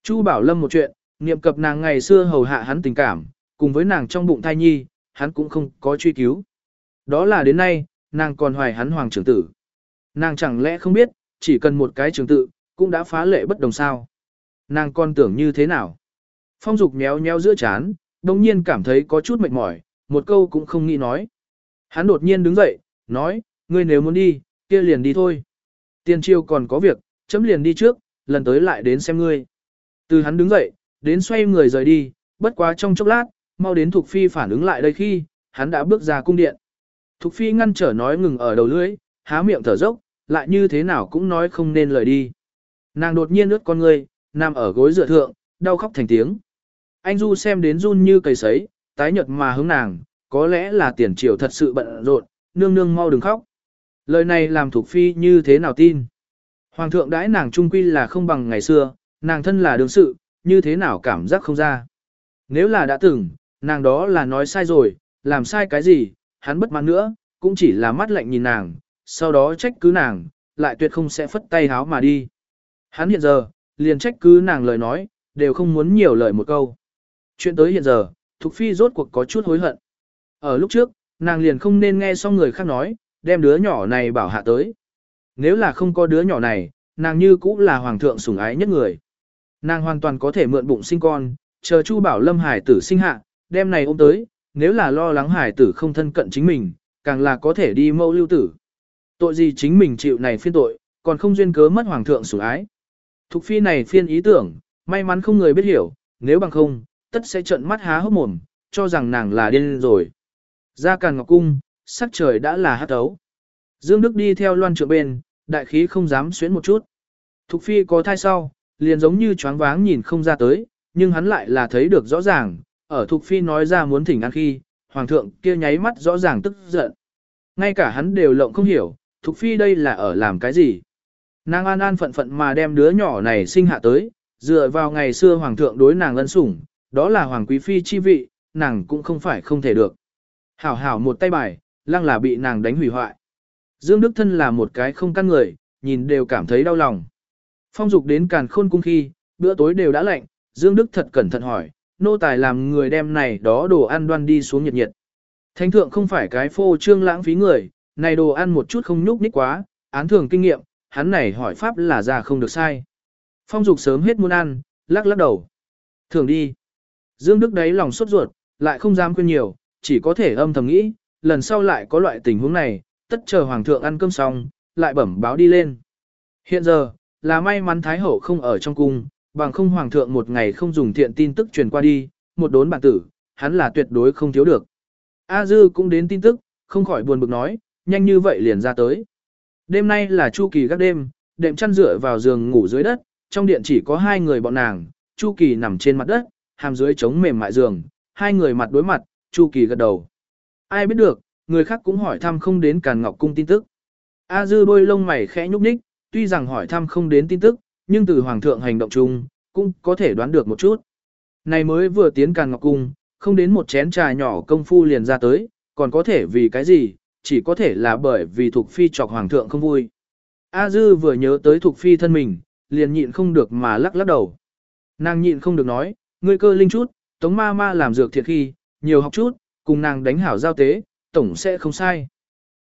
Chu Bảo Lâm một chuyện, niệm cập nàng ngày xưa hầu hạ hắn tình cảm, cùng với nàng trong bụng thai nhi, hắn cũng không có truy cứu. Đó là đến nay, nàng còn hoài hắn hoàng trưởng tử. Nàng chẳng lẽ không biết, chỉ cần một cái trường tự, cũng đã phá lệ bất đồng sao. Nàng còn tưởng như thế nào? Phong dục méo méo giữa chán, đồng nhiên cảm thấy có chút mệt mỏi, một câu cũng không nghĩ nói. Hắn đột nhiên đứng dậy, nói, ngươi nếu muốn đi, kia liền đi thôi. tiên triều còn có việc, chấm liền đi trước, lần tới lại đến xem ngươi. Từ hắn đứng dậy, đến xoay người rời đi, bất quá trong chốc lát, mau đến Thục Phi phản ứng lại đây khi, hắn đã bước ra cung điện. Thục Phi ngăn trở nói ngừng ở đầu lưỡi, há miệng thở dốc, lại như thế nào cũng nói không nên lời đi. Nàng đột nhiên ướt con người, nằm ở gối dựa thượng, đau khóc thành tiếng. Anh Du xem đến run như cầy sấy, tái nhợt mà hướng nàng, có lẽ là tiền triều thật sự bận rộn, nương nương mau đừng khóc. Lời này làm Thục Phi như thế nào tin? Hoàng thượng đãi nàng trung quy là không bằng ngày xưa, nàng thân là đương sự, như thế nào cảm giác không ra. Nếu là đã từng, nàng đó là nói sai rồi, làm sai cái gì, hắn bất mãn nữa, cũng chỉ là mắt lạnh nhìn nàng, sau đó trách cứ nàng, lại tuyệt không sẽ phất tay háo mà đi. Hắn hiện giờ, liền trách cứ nàng lời nói, đều không muốn nhiều lời một câu. Chuyện tới hiện giờ, Thục Phi rốt cuộc có chút hối hận. Ở lúc trước, nàng liền không nên nghe xong người khác nói, đem đứa nhỏ này bảo hạ tới. Nếu là không có đứa nhỏ này, nàng như cũng là hoàng thượng sủng ái nhất người. Nàng hoàn toàn có thể mượn bụng sinh con, chờ Chu Bảo Lâm hải tử sinh hạ, đem này ôm tới, nếu là lo lắng hải tử không thân cận chính mình, càng là có thể đi mâu lưu tử. Tội gì chính mình chịu này phiên tội, còn không duyên cớ mất hoàng thượng sủng ái. Thục phi này phiên ý tưởng, may mắn không người biết hiểu, nếu bằng không, tất sẽ trợn mắt há hốc mồm, cho rằng nàng là điên rồi. Ra càn ngọc cung, sắc trời đã là hát ấu. Dương Đức đi theo loan trượng bên, đại khí không dám xuyến một chút. Thục phi có thai sau, liền giống như choáng váng nhìn không ra tới, nhưng hắn lại là thấy được rõ ràng, ở Thục phi nói ra muốn thỉnh ăn khi, hoàng thượng kia nháy mắt rõ ràng tức giận. Ngay cả hắn đều lộng không hiểu, Thục phi đây là ở làm cái gì? Nàng an an phận phận mà đem đứa nhỏ này sinh hạ tới, dựa vào ngày xưa hoàng thượng đối nàng ân sủng, đó là hoàng quý phi chi vị, nàng cũng không phải không thể được. Hảo hảo một tay bài, lăng là bị nàng đánh hủy hoại. Dương Đức Thân là một cái không căn người, nhìn đều cảm thấy đau lòng. Phong dục đến càn khôn cung khi, bữa tối đều đã lạnh, Dương Đức thật cẩn thận hỏi, nô tài làm người đem này đó đồ ăn đoan đi xuống nhiệt nhiệt. Thánh thượng không phải cái phô trương lãng phí người, này đồ ăn một chút không nhúc nhích quá, án thường kinh nghiệm, hắn này hỏi pháp là ra không được sai. Phong dục sớm hết muốn ăn, lắc lắc đầu. Thường đi. Dương Đức đấy lòng sốt ruột, lại không dám khuyên nhiều, chỉ có thể âm thầm nghĩ, lần sau lại có loại tình huống này, tất chờ hoàng thượng ăn cơm xong, lại bẩm báo đi lên. Hiện giờ, là may mắn Thái Hậu không ở trong cung, bằng không hoàng thượng một ngày không dùng thiện tin tức truyền qua đi, một đốn bản tử, hắn là tuyệt đối không thiếu được. A Dư cũng đến tin tức, không khỏi buồn bực nói, nhanh như vậy liền ra tới. Đêm nay là Chu Kỳ gác đêm, đệm chăn dựa vào giường ngủ dưới đất, trong điện chỉ có hai người bọn nàng, Chu Kỳ nằm trên mặt đất, hàm dưới chống mềm mại giường, hai người mặt đối mặt, Chu Kỳ gật đầu. Ai biết được, người khác cũng hỏi thăm không đến Càn Ngọc Cung tin tức. A Dư đôi lông mày khẽ nhúc nhích, tuy rằng hỏi thăm không đến tin tức, nhưng từ Hoàng thượng hành động chung, cũng có thể đoán được một chút. Này mới vừa tiến Càn Ngọc Cung, không đến một chén trà nhỏ công phu liền ra tới, còn có thể vì cái gì, chỉ có thể là bởi vì Thục Phi chọc Hoàng thượng không vui. A Dư vừa nhớ tới Thục Phi thân mình, liền nhịn không được mà lắc lắc đầu. Nàng nhịn không được nói, ngươi cơ linh chút, tống ma ma làm dược thiệt khi, nhiều học chút, cùng nàng đánh hảo giao tế, tổng sẽ không sai.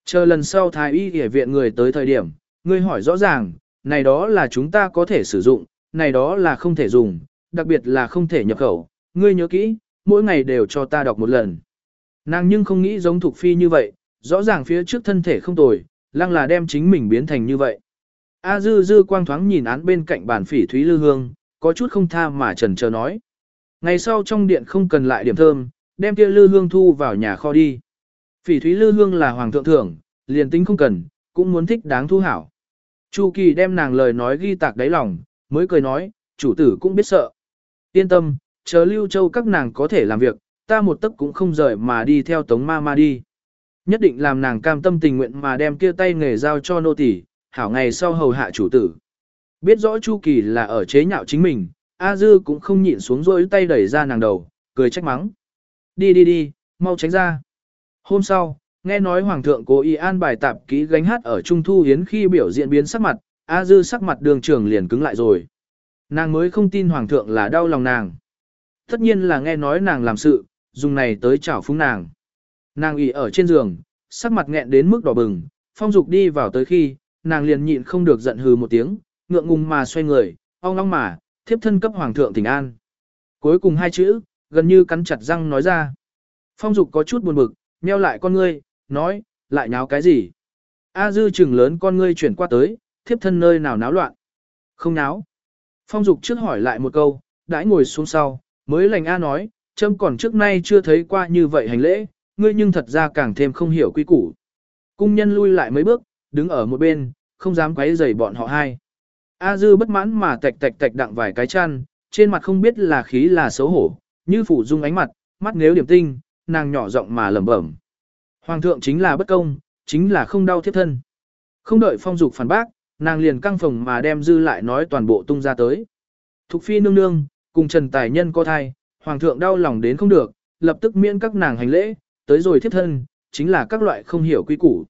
Chờ lần sau thái y y viện người tới thời điểm, ngươi hỏi rõ ràng, này đó là chúng ta có thể sử dụng, này đó là không thể dùng, đặc biệt là không thể nhập khẩu, ngươi nhớ kỹ, mỗi ngày đều cho ta đọc một lần. Nàng nhưng không nghĩ giống Thục Phi như vậy, rõ ràng phía trước thân thể không tồi, lăng là đem chính mình biến thành như vậy. A dư dư quang thoáng nhìn án bên cạnh bàn phỉ thúy lư hương, có chút không tha mà trần chờ nói. Ngày sau trong điện không cần lại điểm thơm, đem kia lư hương thu vào nhà kho đi. Phỉ thúy lư hương là hoàng thượng thưởng, liền tính không cần, cũng muốn thích đáng thu hảo. Chu Kỳ đem nàng lời nói ghi tạc đáy lòng, mới cười nói, chủ tử cũng biết sợ. Yên tâm, chờ Lưu Châu các nàng có thể làm việc, ta một tấc cũng không rời mà đi theo Tống Ma Ma đi. Nhất định làm nàng cam tâm tình nguyện mà đem kia tay nghề giao cho nô tỳ, hảo ngày sau hầu hạ chủ tử. Biết rõ Chu Kỳ là ở chế nhạo chính mình, A Dư cũng không nhịn xuống rỗi tay đẩy ra nàng đầu, cười trách mắng. Đi đi đi, mau tránh ra. Hôm sau, nghe nói Hoàng thượng cố ý an bài tạp kỹ gánh hát ở Trung Thu Hiến khi biểu diễn biến sắc mặt, A Dư sắc mặt đường trường liền cứng lại rồi. Nàng mới không tin Hoàng thượng là đau lòng nàng. Tất nhiên là nghe nói nàng làm sự, dùng này tới chảo phúng nàng. Nàng ủy ở trên giường, sắc mặt nghẹn đến mức đỏ bừng, phong dục đi vào tới khi, nàng liền nhịn không được giận hừ một tiếng, ngượng ngùng mà xoay người, ong long mà, thiếp thân cấp hoàng thượng tỉnh an. Cuối cùng hai chữ, gần như cắn chặt răng nói ra. Phong dục có chút buồn bực, nheo lại con ngươi, nói, lại nháo cái gì? A dư trừng lớn con ngươi chuyển qua tới, thiếp thân nơi nào náo loạn? Không náo. Phong dục trước hỏi lại một câu, đãi ngồi xuống sau, mới lành A nói, châm còn trước nay chưa thấy qua như vậy hành lễ, ngươi nhưng thật ra càng thêm không hiểu quy củ. Cung nhân lui lại mấy bước, đứng ở một bên, không dám quấy rầy bọn họ hai. A dư bất mãn mà tạch tạch tạch đặng vài cái chăn, trên mặt không biết là khí là xấu hổ, như phủ dung ánh mặt, mắt nếu điểm tinh, nàng nhỏ giọng mà lẩm bẩm. Hoàng thượng chính là bất công, chính là không đau thiết thân. Không đợi phong dục phản bác, nàng liền căng phòng mà đem dư lại nói toàn bộ tung ra tới. Thục phi nương nương, cùng trần tài nhân có thai, hoàng thượng đau lòng đến không được, lập tức miễn các nàng hành lễ, tới rồi thiếp thân, chính là các loại không hiểu quy củ.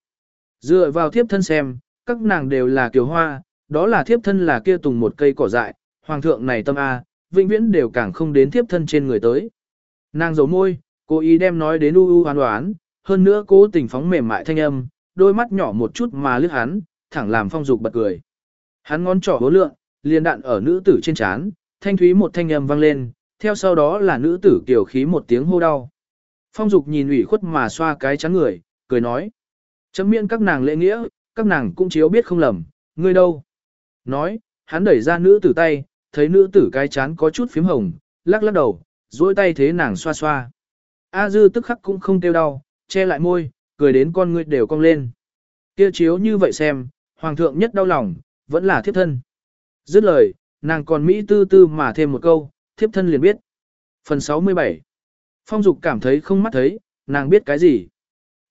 Dựa vào thiếp thân xem, các nàng đều là kiều hoa, đó là thiếp thân là kia tùng một cây cỏ dại, hoàng thượng này tâm A, vĩnh viễn đều càng không đến thiếp thân trên người tới. Nàng giấu môi, cố ý đem nói đến u u hoán đoán, hơn nữa cố tình phóng mềm mại thanh âm, đôi mắt nhỏ một chút mà lướt hắn, thẳng làm phong dục bật cười. Hắn ngón trỏ hố lượng, liền đạn ở nữ tử trên chán, thanh thúy một thanh âm vang lên, theo sau đó là nữ tử kiểu khí một tiếng hô đau. Phong dục nhìn ủy khuất mà xoa cái chán người, cười nói. Chấm miễn các nàng lễ nghĩa, các nàng cũng chiếu biết không lầm, ngươi đâu. Nói, hắn đẩy ra nữ tử tay, thấy nữ tử cái chán có chút phím hồng, lắc lắc đầu, duỗi tay thế nàng xoa xoa. A dư tức khắc cũng không kêu đau, che lại môi, cười đến con ngươi đều cong lên. Kia chiếu như vậy xem, hoàng thượng nhất đau lòng, vẫn là thiếp thân. Dứt lời, nàng còn Mỹ tư tư mà thêm một câu, thiếp thân liền biết. Phần 67 Phong Dục cảm thấy không mắt thấy, nàng biết cái gì.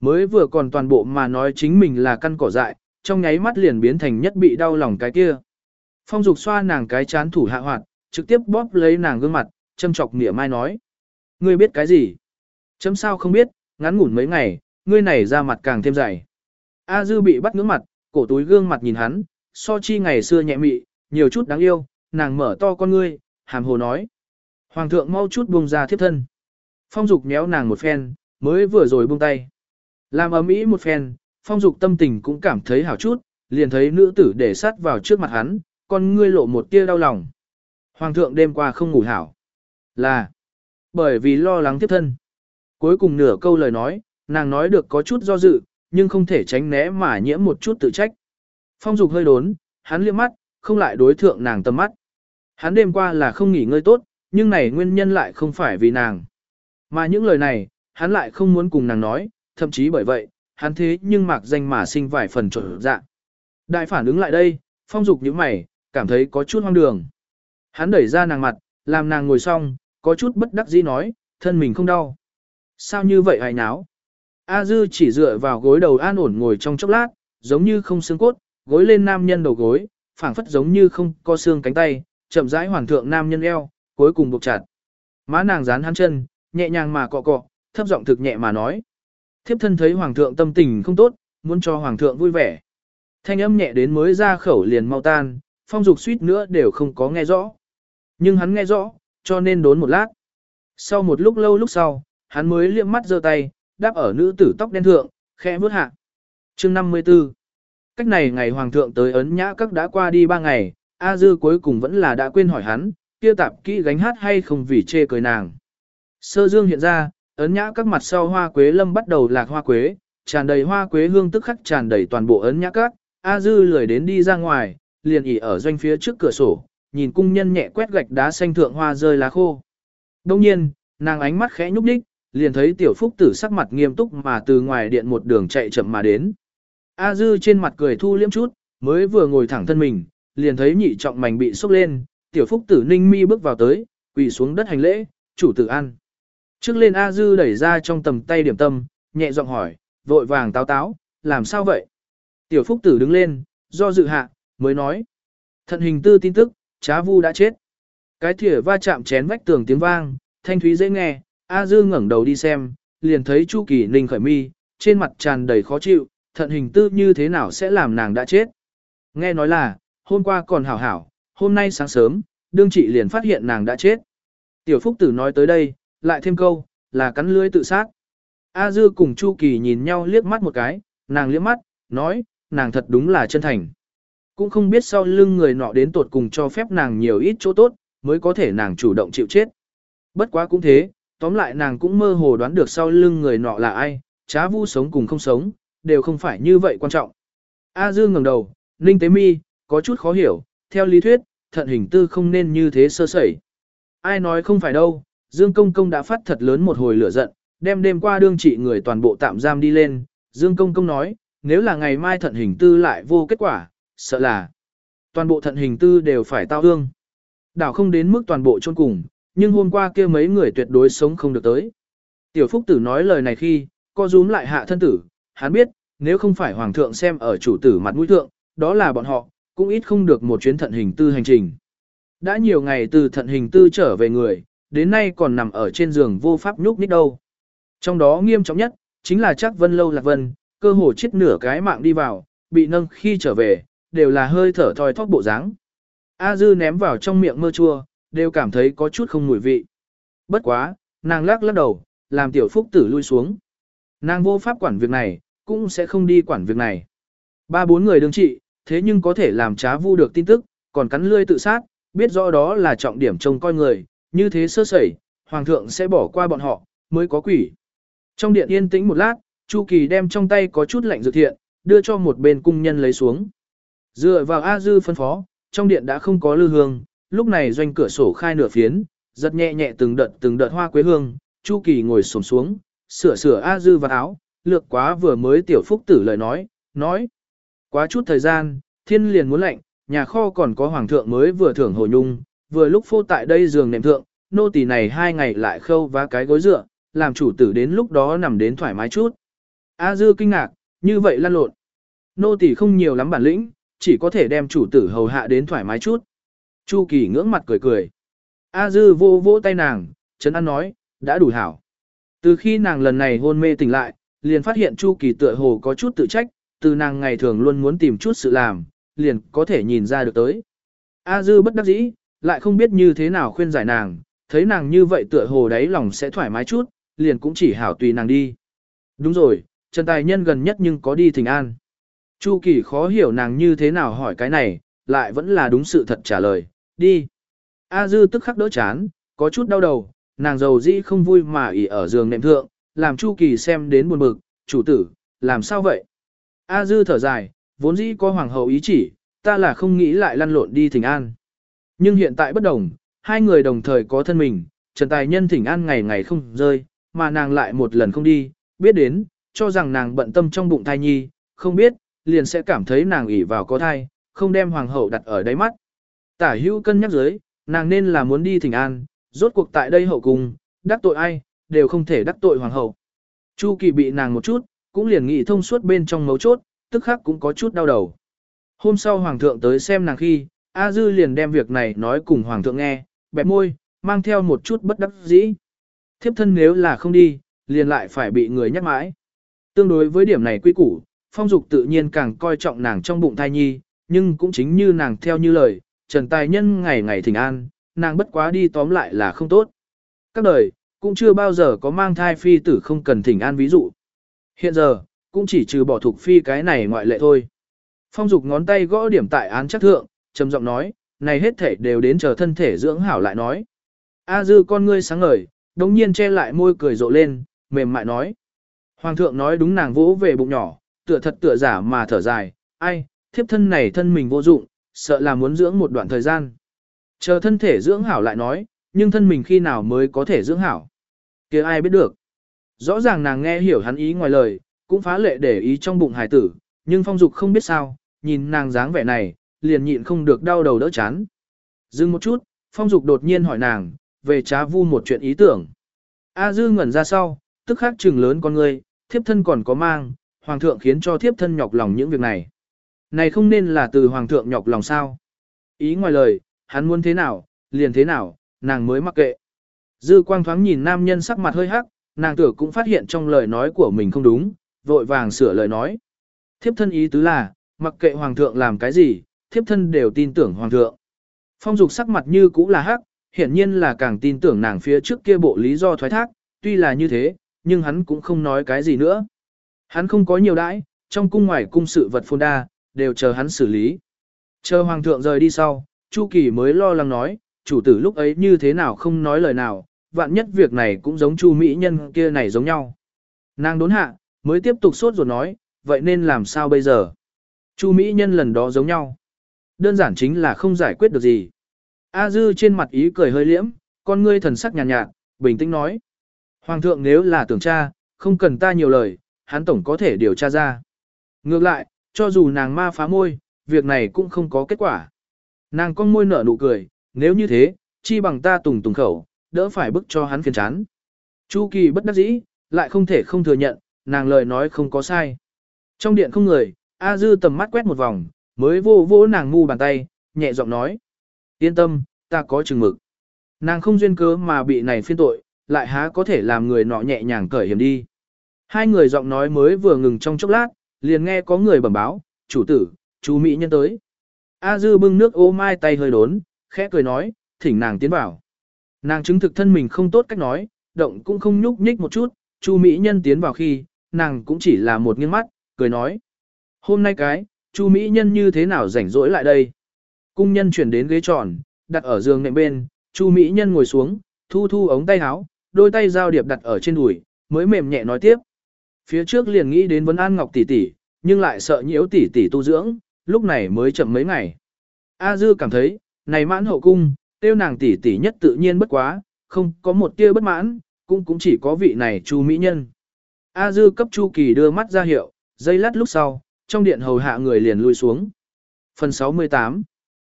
Mới vừa còn toàn bộ mà nói chính mình là căn cỏ dại, trong nháy mắt liền biến thành nhất bị đau lòng cái kia. Phong Dục xoa nàng cái chán thủ hạ hoạt, trực tiếp bóp lấy nàng gương mặt, châm chọc mỉa mai nói. Ngươi biết cái gì? Chấm sao không biết, ngắn ngủn mấy ngày, ngươi này ra mặt càng thêm dày. A Dư bị bắt ngưỡng mặt, cổ túi gương mặt nhìn hắn, so chi ngày xưa nhẹ mị, nhiều chút đáng yêu, nàng mở to con ngươi, hàm hồ nói. Hoàng thượng mau chút buông ra thiếp thân. Phong dục méo nàng một phen, mới vừa rồi buông tay. Làm ấm ý một phen, phong dục tâm tình cũng cảm thấy hảo chút, liền thấy nữ tử để sát vào trước mặt hắn, con ngươi lộ một tia đau lòng. Hoàng thượng đêm qua không ngủ hảo. Là, bởi vì lo lắng tiếp thân. Cuối cùng nửa câu lời nói, nàng nói được có chút do dự, nhưng không thể tránh né mà nhiễm một chút tự trách. Phong dục hơi đốn, hắn liếc mắt, không lại đối thượng nàng tầm mắt. Hắn đêm qua là không nghỉ ngơi tốt, nhưng này nguyên nhân lại không phải vì nàng. Mà những lời này, hắn lại không muốn cùng nàng nói, thậm chí bởi vậy, hắn thế nhưng mạc danh mà sinh vài phần trở dạ. Đại phản ứng lại đây, phong dục những mày, cảm thấy có chút hoang đường. Hắn đẩy ra nàng mặt, làm nàng ngồi xong, có chút bất đắc dĩ nói, thân mình không đau. Sao như vậy hài náo? A dư chỉ dựa vào gối đầu an ổn ngồi trong chốc lát, giống như không xương cốt, gối lên nam nhân đầu gối, phảng phất giống như không có xương cánh tay, chậm rãi hoàn thượng nam nhân eo, cuối cùng buộc chặt. Má nàng dán hắn chân, nhẹ nhàng mà cọ cọ, thấp giọng thực nhẹ mà nói. Thiếp thân thấy hoàng thượng tâm tình không tốt, muốn cho hoàng thượng vui vẻ. Thanh âm nhẹ đến mới ra khẩu liền mau tan, phong dục suýt nữa đều không có nghe rõ. Nhưng hắn nghe rõ, cho nên đốn một lát. Sau một lúc lâu lúc sau, hắn mới liếc mắt giơ tay, đáp ở nữ tử tóc đen thượng, khẽ bước hạ. Chương 54 Cách này ngày hoàng thượng tới ấn nhã các đã qua đi ba ngày, A Dư cuối cùng vẫn là đã quên hỏi hắn, kia tạp kỹ gánh hát hay không vì chê cười nàng. Sơ dương hiện ra, ấn nhã các mặt sau hoa quế lâm bắt đầu lạc hoa quế, tràn đầy hoa quế hương tức khắc tràn đầy toàn bộ ấn nhã các, A Dư lười đến đi ra ngoài, liền ỉ ở doanh phía trước cửa sổ, nhìn cung nhân nhẹ quét gạch đá xanh thượng hoa rơi lá khô. Đông nhiên, nàng ánh mắt khẽ nhúc đích, liền thấy tiểu phúc tử sắc mặt nghiêm túc mà từ ngoài điện một đường chạy chậm mà đến. A Dư trên mặt cười thu liếm chút, mới vừa ngồi thẳng thân mình, liền thấy nhị trọng mảnh bị sốc lên, tiểu phúc tử ninh mi bước vào tới, quỳ xuống đất hành lễ, chủ tử ăn. Trước lên A Dư đẩy ra trong tầm tay điểm tâm, nhẹ giọng hỏi, vội vàng táo táo, làm sao vậy? Tiểu Phúc Tử đứng lên, do dự hạ, mới nói. Thận hình tư tin tức, trá vu đã chết. Cái thìa va chạm chén vách tường tiếng vang, thanh thúy dễ nghe, A Dư ngẩng đầu đi xem, liền thấy Chu Kỳ Ninh khởi mi, trên mặt tràn đầy khó chịu, thận hình tư như thế nào sẽ làm nàng đã chết. Nghe nói là, hôm qua còn hảo hảo, hôm nay sáng sớm, đương trị liền phát hiện nàng đã chết. Tiểu Phúc Tử nói tới đây, lại thêm câu, là cắn lưới tự sát. A Dư cùng Chu Kỳ nhìn nhau liếc mắt một cái, nàng liếc mắt, nói, nàng thật đúng là chân thành. Cũng không biết sau lưng người nọ đến tột cùng cho phép nàng nhiều ít chỗ tốt, mới có thể nàng chủ động chịu chết. Bất quá cũng thế, tóm lại nàng cũng mơ hồ đoán được sau lưng người nọ là ai, trá vu sống cùng không sống, đều không phải như vậy quan trọng. A Dư ngẩng đầu, Ninh Tế Mi, có chút khó hiểu, theo lý thuyết, thận hình tư không nên như thế sơ sẩy. Ai nói không phải đâu, Dương Công Công đã phát thật lớn một hồi lửa giận, đem đêm qua đương trị người toàn bộ tạm giam đi lên. Dương Công Công nói, nếu là ngày mai thận hình tư lại vô kết quả, sợ là toàn bộ thận hình tư đều phải tao hương. Đảo không đến mức toàn bộ chôn cùng, nhưng hôm qua kia mấy người tuyệt đối sống không được tới. Tiểu Phúc Tử nói lời này khi, co rúm lại hạ thân tử, hắn biết, nếu không phải Hoàng thượng xem ở chủ tử mặt mũi thượng, đó là bọn họ, cũng ít không được một chuyến thận hình tư hành trình. Đã nhiều ngày từ thận hình tư trở về người, đến nay còn nằm ở trên giường vô pháp nhúc nhích đâu. Trong đó nghiêm trọng nhất, chính là chắc vân lâu lạc vân, cơ hồ chết nửa cái mạng đi vào, bị nâng khi trở về, đều là hơi thở thoi thóp bộ dáng. A dư ném vào trong miệng mơ chua, đều cảm thấy có chút không mùi vị. Bất quá, nàng lắc lắc đầu, làm tiểu phúc tử lui xuống. Nàng vô pháp quản việc này, cũng sẽ không đi quản việc này. Ba bốn người đương trị, thế nhưng có thể làm trá vu được tin tức, còn cắn lươi tự sát, biết rõ đó là trọng điểm trông coi người, như thế sơ sẩy, hoàng thượng sẽ bỏ qua bọn họ, mới có quỷ. Trong điện yên tĩnh một lát, Chu Kỳ đem trong tay có chút lạnh dược thiện, đưa cho một bên cung nhân lấy xuống. Dựa vào A Dư phân phó, trong điện đã không có lư hương, lúc này doanh cửa sổ khai nửa phiến, giật nhẹ nhẹ từng đợt từng đợt hoa quế hương, Chu Kỳ ngồi xổm xuống, sửa sửa A Dư vào áo, lược quá vừa mới tiểu phúc tử lời nói, nói. Quá chút thời gian, thiên liền muốn lạnh, nhà kho còn có hoàng thượng mới vừa thưởng hồ nhung, vừa lúc phô tại đây giường nệm thượng, nô tỳ này hai ngày lại khâu vá cái gối dựa, làm chủ tử đến lúc đó nằm đến thoải mái chút. A dư kinh ngạc, như vậy lăn lộn. Nô tỳ không nhiều lắm bản lĩnh, chỉ có thể đem chủ tử hầu hạ đến thoải mái chút. Chu kỳ ngưỡng mặt cười cười. A dư vô vô tay nàng, Trấn An nói, đã đủ hảo. Từ khi nàng lần này hôn mê tỉnh lại, liền phát hiện Chu kỳ tựa hồ có chút tự trách, từ nàng ngày thường luôn muốn tìm chút sự làm, liền có thể nhìn ra được tới. A dư bất đắc dĩ, lại không biết như thế nào khuyên giải nàng, thấy nàng như vậy tựa hồ đáy lòng sẽ thoải mái chút, liền cũng chỉ hảo tùy nàng đi. Đúng rồi, Trần Tài Nhân gần nhất nhưng có đi thỉnh an. Chu Kỳ khó hiểu nàng như thế nào hỏi cái này, lại vẫn là đúng sự thật trả lời, đi. A Dư tức khắc đỡ chán, có chút đau đầu, nàng giàu dĩ không vui mà ỉ ở giường nệm thượng, làm Chu Kỳ xem đến buồn bực, chủ tử, làm sao vậy? A Dư thở dài, vốn dĩ có hoàng hậu ý chỉ, ta là không nghĩ lại lăn lộn đi thỉnh an. Nhưng hiện tại bất đồng, hai người đồng thời có thân mình, Trần Tài Nhân thỉnh an ngày ngày không rơi, mà nàng lại một lần không đi, biết đến, cho rằng nàng bận tâm trong bụng thai nhi, không biết, liền sẽ cảm thấy nàng ỷ vào có thai, không đem hoàng hậu đặt ở đáy mắt. Tả hữu cân nhắc dưới, nàng nên là muốn đi thỉnh an, rốt cuộc tại đây hậu cung, đắc tội ai, đều không thể đắc tội hoàng hậu. Chu kỳ bị nàng một chút, cũng liền nghĩ thông suốt bên trong mấu chốt, tức khắc cũng có chút đau đầu. Hôm sau hoàng thượng tới xem nàng khi, A Dư liền đem việc này nói cùng hoàng thượng nghe, bẹp môi, mang theo một chút bất đắc dĩ. Thiếp thân nếu là không đi, liền lại phải bị người nhắc mãi. Tương đối với điểm này quy củ, phong dục tự nhiên càng coi trọng nàng trong bụng thai nhi, nhưng cũng chính như nàng theo như lời, trần tài nhân ngày ngày thỉnh an, nàng bất quá đi tóm lại là không tốt. Các đời, cũng chưa bao giờ có mang thai phi tử không cần thỉnh an ví dụ. Hiện giờ, cũng chỉ trừ bỏ thuộc phi cái này ngoại lệ thôi. Phong dục ngón tay gõ điểm tại án chắc thượng, trầm giọng nói, này hết thể đều đến chờ thân thể dưỡng hảo lại nói. A dư con ngươi sáng ngời, đồng nhiên che lại môi cười rộ lên, mềm mại nói. Hoàng thượng nói đúng nàng vỗ về bụng nhỏ, tựa thật tựa giả mà thở dài, ai, thiếp thân này thân mình vô dụng, sợ là muốn dưỡng một đoạn thời gian. Chờ thân thể dưỡng hảo lại nói, nhưng thân mình khi nào mới có thể dưỡng hảo. kia ai biết được. Rõ ràng nàng nghe hiểu hắn ý ngoài lời, cũng phá lệ để ý trong bụng hài tử, nhưng phong dục không biết sao, nhìn nàng dáng vẻ này, liền nhịn không được đau đầu đỡ chán. Dừng một chút, phong dục đột nhiên hỏi nàng, về trá vu một chuyện ý tưởng. A dư ngẩn ra sau, tức khắc trừng lớn con ngươi, thiếp thân còn có mang, hoàng thượng khiến cho thiếp thân nhọc lòng những việc này. Này không nên là từ hoàng thượng nhọc lòng sao. Ý ngoài lời, hắn muốn thế nào, liền thế nào, nàng mới mặc kệ. Dư quang thoáng nhìn nam nhân sắc mặt hơi hắc, nàng tưởng cũng phát hiện trong lời nói của mình không đúng, vội vàng sửa lời nói. Thiếp thân ý tứ là, mặc kệ hoàng thượng làm cái gì, thiếp thân đều tin tưởng hoàng thượng. Phong dục sắc mặt như cũ là hắc, hiển nhiên là càng tin tưởng nàng phía trước kia bộ lý do thoái thác, tuy là như thế, nhưng hắn cũng không nói cái gì nữa. Hắn không có nhiều đãi, trong cung ngoài cung sự vật phôn đa, đều chờ hắn xử lý. Chờ hoàng thượng rời đi sau, Chu Kỳ mới lo lắng nói, chủ tử lúc ấy như thế nào không nói lời nào, vạn nhất việc này cũng giống Chu Mỹ Nhân kia này giống nhau. Nàng đốn hạ, mới tiếp tục sốt ruột nói, vậy nên làm sao bây giờ? Chu Mỹ Nhân lần đó giống nhau. Đơn giản chính là không giải quyết được gì. A Dư trên mặt ý cười hơi liễm, con ngươi thần sắc nhàn nhạt, nhạt, bình tĩnh nói. Hoàng thượng nếu là tưởng tra, không cần ta nhiều lời, hắn tổng có thể điều tra ra. Ngược lại, cho dù nàng ma phá môi, việc này cũng không có kết quả. Nàng con môi nở nụ cười, nếu như thế, chi bằng ta tùng tùng khẩu, đỡ phải bức cho hắn phiền chán. Chu Kỳ bất đắc dĩ, lại không thể không thừa nhận, nàng lời nói không có sai. Trong điện không người, A Dư tầm mắt quét một vòng, mới vô vô nàng ngu bàn tay, nhẹ giọng nói. Yên tâm, ta có chừng mực. Nàng không duyên cớ mà bị này phiên tội, lại há có thể làm người nọ nhẹ nhàng cởi hiểm đi. Hai người giọng nói mới vừa ngừng trong chốc lát, liền nghe có người bẩm báo, chủ tử, chú Mỹ nhân tới. A Dư bưng nước ô mai tay hơi đốn, khẽ cười nói, thỉnh nàng tiến vào. Nàng chứng thực thân mình không tốt cách nói, động cũng không nhúc nhích một chút, Chu Mỹ Nhân tiến vào khi, nàng cũng chỉ là một nghiêng mắt, cười nói. Hôm nay cái, Chu Mỹ Nhân như thế nào rảnh rỗi lại đây? Cung nhân chuyển đến ghế tròn, đặt ở giường nệm bên, Chu Mỹ Nhân ngồi xuống, thu thu ống tay áo, đôi tay giao điệp đặt ở trên đùi, mới mềm nhẹ nói tiếp. Phía trước liền nghĩ đến vấn an ngọc tỷ tỷ, nhưng lại sợ nhiễu tỷ tỷ tu dưỡng, lúc này mới chậm mấy ngày. A Dư cảm thấy, này mãn hậu cung, tiêu nàng tỷ tỷ nhất tự nhiên bất quá, không có một tia bất mãn, cũng cũng chỉ có vị này Chu Mỹ Nhân. A Dư cấp Chu Kỳ đưa mắt ra hiệu, dây lát lúc sau, trong điện hầu hạ người liền lui xuống. Phần 68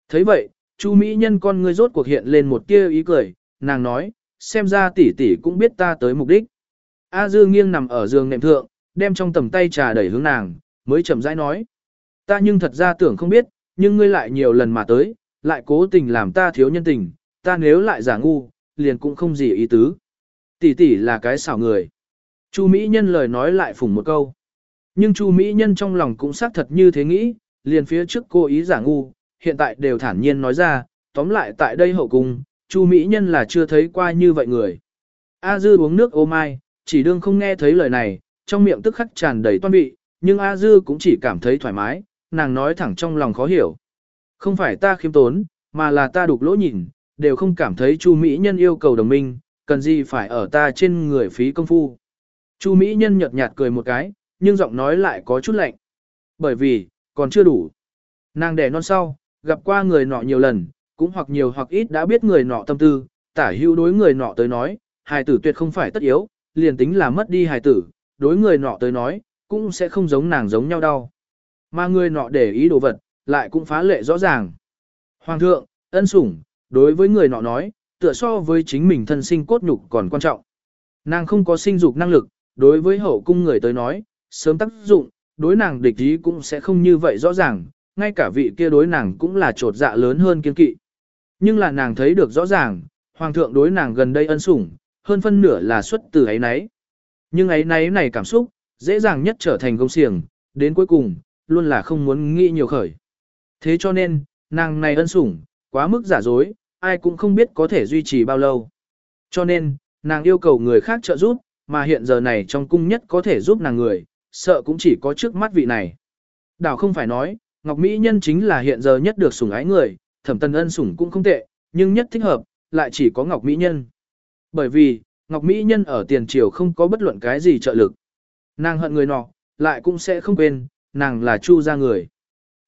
thấy vậy, Chu Mỹ Nhân con ngươi rốt cuộc hiện lên một tia ý cười, nàng nói, xem ra tỷ tỷ cũng biết ta tới mục đích. A Dư nghiêng nằm ở giường nệm thượng, đem trong tầm tay trà đẩy hướng nàng, mới chậm rãi nói. Ta nhưng thật ra tưởng không biết, nhưng ngươi lại nhiều lần mà tới, lại cố tình làm ta thiếu nhân tình, ta nếu lại giả ngu, liền cũng không gì ý tứ. Tỷ tỷ là cái xảo người. Chu Mỹ Nhân lời nói lại phủng một câu. Nhưng Chu Mỹ Nhân trong lòng cũng xác thật như thế nghĩ, liền phía trước cô ý giả ngu, hiện tại đều thản nhiên nói ra, tóm lại tại đây hậu cung, Chu Mỹ Nhân là chưa thấy qua như vậy người. A Dư uống nước ô mai, chỉ đương không nghe thấy lời này, trong miệng tức khắc tràn đầy toan vị, nhưng A Dư cũng chỉ cảm thấy thoải mái, nàng nói thẳng trong lòng khó hiểu. Không phải ta khiêm tốn, mà là ta đục lỗ nhìn, đều không cảm thấy Chu Mỹ Nhân yêu cầu đồng minh, cần gì phải ở ta trên người phí công phu. Chu Mỹ Nhân nhợt nhạt cười một cái, nhưng giọng nói lại có chút lạnh. Bởi vì, còn chưa đủ. Nàng đẻ non sau, gặp qua người nọ nhiều lần, cũng hoặc nhiều hoặc ít đã biết người nọ tâm tư, tả hữu đối người nọ tới nói, hài tử tuyệt không phải tất yếu, liền tính là mất đi hài tử, đối người nọ tới nói, cũng sẽ không giống nàng giống nhau đâu. Mà người nọ để ý đồ vật, lại cũng phá lệ rõ ràng. Hoàng thượng, ân sủng, đối với người nọ nói, tựa so với chính mình thân sinh cốt nhục còn quan trọng. Nàng không có sinh dục năng lực, đối với hậu cung người tới nói, sớm tác dụng, đối nàng địch ý cũng sẽ không như vậy rõ ràng, ngay cả vị kia đối nàng cũng là trột dạ lớn hơn kiên kỵ. Nhưng là nàng thấy được rõ ràng, hoàng thượng đối nàng gần đây ân sủng, hơn phân nửa là xuất từ ấy nấy. Nhưng ấy nấy này cảm xúc, dễ dàng nhất trở thành công xiềng, đến cuối cùng, luôn là không muốn nghĩ nhiều khởi. Thế cho nên, nàng này ân sủng, quá mức giả dối, ai cũng không biết có thể duy trì bao lâu. Cho nên, nàng yêu cầu người khác trợ giúp, mà hiện giờ này trong cung nhất có thể giúp nàng người, sợ cũng chỉ có trước mắt vị này. Đảo không phải nói, Ngọc Mỹ Nhân chính là hiện giờ nhất được sủng ái người, thẩm tần ân sủng cũng không tệ, nhưng nhất thích hợp, lại chỉ có Ngọc Mỹ Nhân. Bởi vì, Ngọc Mỹ Nhân ở tiền triều không có bất luận cái gì trợ lực. Nàng hận người nọ, lại cũng sẽ không quên, nàng là chu gia người.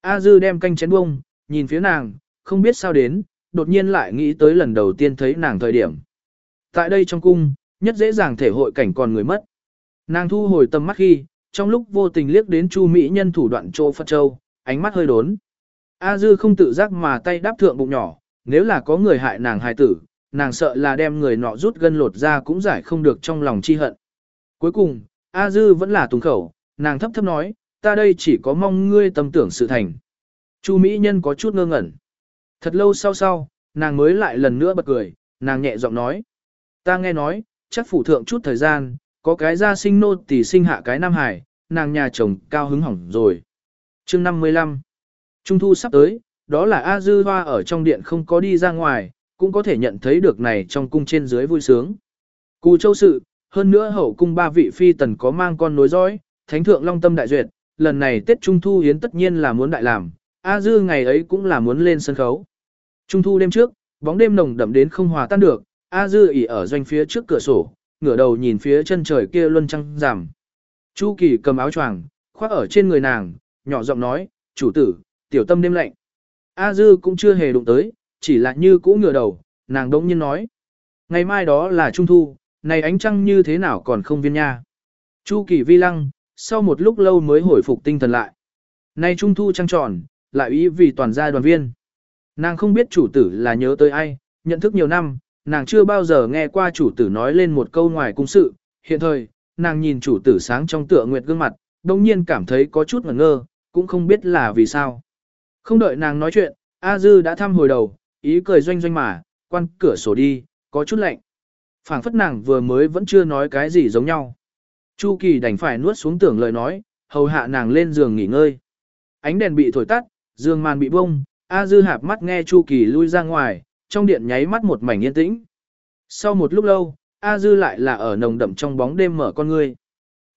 A Dư đem canh chén bông, nhìn phía nàng, không biết sao đến, đột nhiên lại nghĩ tới lần đầu tiên thấy nàng thời điểm. Tại đây trong cung, nhất dễ dàng thể hội cảnh còn người mất. Nàng thu hồi tầm mắt khi, trong lúc vô tình liếc đến Chu Mỹ nhân thủ đoạn chỗ Phật Châu, ánh mắt hơi đốn. A Dư không tự giác mà tay đáp thượng bụng nhỏ, nếu là có người hại nàng hài tử, nàng sợ là đem người nọ rút gân lột ra cũng giải không được trong lòng chi hận. Cuối cùng, A Dư vẫn là tùng khẩu, nàng thấp thấp nói, ta đây chỉ có mong ngươi tâm tưởng sự thành. Chu Mỹ Nhân có chút ngơ ngẩn. Thật lâu sau sau, nàng mới lại lần nữa bật cười, nàng nhẹ giọng nói. Ta nghe nói, chắc phủ thượng chút thời gian, có cái gia sinh nô tỷ sinh hạ cái Nam Hải, nàng nhà chồng cao hứng hỏng rồi. chương 55 Trung thu sắp tới, đó là A Dư Hoa ở trong điện không có đi ra ngoài, cũng có thể nhận thấy được này trong cung trên dưới vui sướng. Cù châu sự, hơn nữa hậu cung ba vị phi tần có mang con nối dõi, thánh thượng long tâm đại duyệt, lần này Tết Trung Thu Hiến tất nhiên là muốn đại làm, A Dư ngày ấy cũng là muốn lên sân khấu. Trung Thu đêm trước, bóng đêm nồng đậm đến không hòa tan được, A Dư ỉ ở doanh phía trước cửa sổ, ngửa đầu nhìn phía chân trời kia luân trăng giảm. Chu Kỳ cầm áo choàng, khoác ở trên người nàng, nhỏ giọng nói, chủ tử, tiểu tâm đêm lạnh. A Dư cũng chưa hề đụng tới, chỉ là như cũ ngửa đầu, nàng đống nhiên nói. Ngày mai đó là Trung Thu, này ánh trăng như thế nào còn không viên nha. Chu Kỳ vi lăng, sau một lúc lâu mới hồi phục tinh thần lại. Nay Trung Thu trăng tròn, lại ý vì toàn gia đoàn viên. Nàng không biết chủ tử là nhớ tới ai, nhận thức nhiều năm, nàng chưa bao giờ nghe qua chủ tử nói lên một câu ngoài cung sự. Hiện thời, nàng nhìn chủ tử sáng trong tựa nguyệt gương mặt, đồng nhiên cảm thấy có chút ngẩn ngơ, cũng không biết là vì sao. Không đợi nàng nói chuyện, A Dư đã thăm hồi đầu, ý cười doanh doanh mà, quan cửa sổ đi, có chút lạnh. phảng phất nàng vừa mới vẫn chưa nói cái gì giống nhau. Chu Kỳ đành phải nuốt xuống tưởng lời nói, hầu hạ nàng lên giường nghỉ ngơi. Ánh đèn bị thổi tắt, giường màn bị bông, A Dư hạp mắt nghe Chu Kỳ lui ra ngoài, trong điện nháy mắt một mảnh yên tĩnh. Sau một lúc lâu, A Dư lại là ở nồng đậm trong bóng đêm mở con ngươi.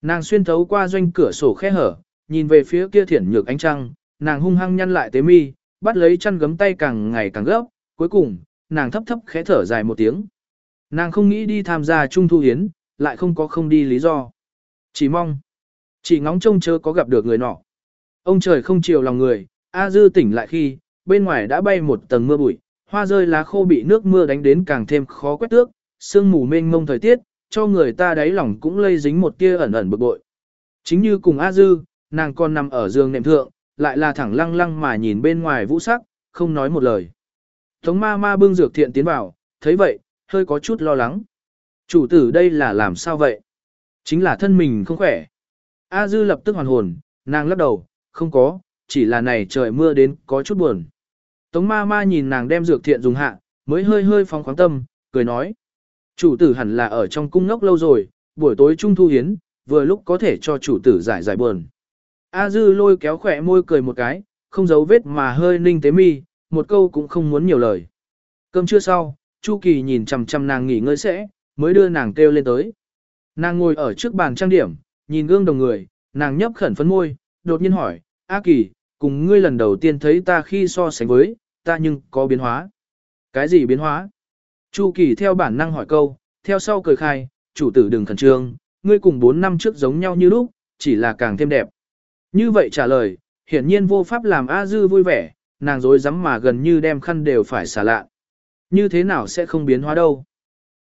Nàng xuyên thấu qua doanh cửa sổ khe hở, nhìn về phía kia thiển nhược ánh trăng, nàng hung hăng nhăn lại tế mi, bắt lấy chăn gấm tay càng ngày càng gấp, cuối cùng, nàng thấp thấp khẽ thở dài một tiếng. Nàng không nghĩ đi tham gia trung thu hiến, lại không có không đi lý do. Chỉ mong, chỉ ngóng trông chớ có gặp được người nọ. Ông trời không chiều lòng người, A Dư tỉnh lại khi, bên ngoài đã bay một tầng mưa bụi, hoa rơi lá khô bị nước mưa đánh đến càng thêm khó quét tước, sương mù mênh mông thời tiết, cho người ta đáy lòng cũng lây dính một tia ẩn ẩn bực bội. Chính như cùng A Dư, nàng còn nằm ở giường nệm thượng, lại là thẳng lăng lăng mà nhìn bên ngoài vũ sắc, không nói một lời. Tống ma ma bưng dược thiện tiến vào, thấy vậy, hơi có chút lo lắng. Chủ tử đây là làm sao vậy? Chính là thân mình không khỏe. A Dư lập tức hoàn hồn, nàng lắc đầu, không có, chỉ là này trời mưa đến có chút buồn. Tống ma ma nhìn nàng đem dược thiện dùng hạ, mới hơi hơi phóng khoáng tâm, cười nói. Chủ tử hẳn là ở trong cung ngốc lâu rồi, buổi tối trung thu hiến, vừa lúc có thể cho chủ tử giải giải buồn. A dư lôi kéo khỏe môi cười một cái, không giấu vết mà hơi ninh tế mi, một câu cũng không muốn nhiều lời. Cơm trưa sau, Chu Kỳ nhìn chằm chằm nàng nghỉ ngơi sẽ, mới đưa nàng kêu lên tới. Nàng ngồi ở trước bàn trang điểm, nhìn gương đồng người, nàng nhấp khẩn phấn môi, đột nhiên hỏi, A Kỳ, cùng ngươi lần đầu tiên thấy ta khi so sánh với, ta nhưng có biến hóa. Cái gì biến hóa? Chu Kỳ theo bản năng hỏi câu, theo sau cười khai, chủ tử đừng khẩn trương, ngươi cùng 4 năm trước giống nhau như lúc, chỉ là càng thêm đẹp. Như vậy trả lời, hiển nhiên vô pháp làm A Dư vui vẻ, nàng dối rắm mà gần như đem khăn đều phải xả lạ. Như thế nào sẽ không biến hóa đâu?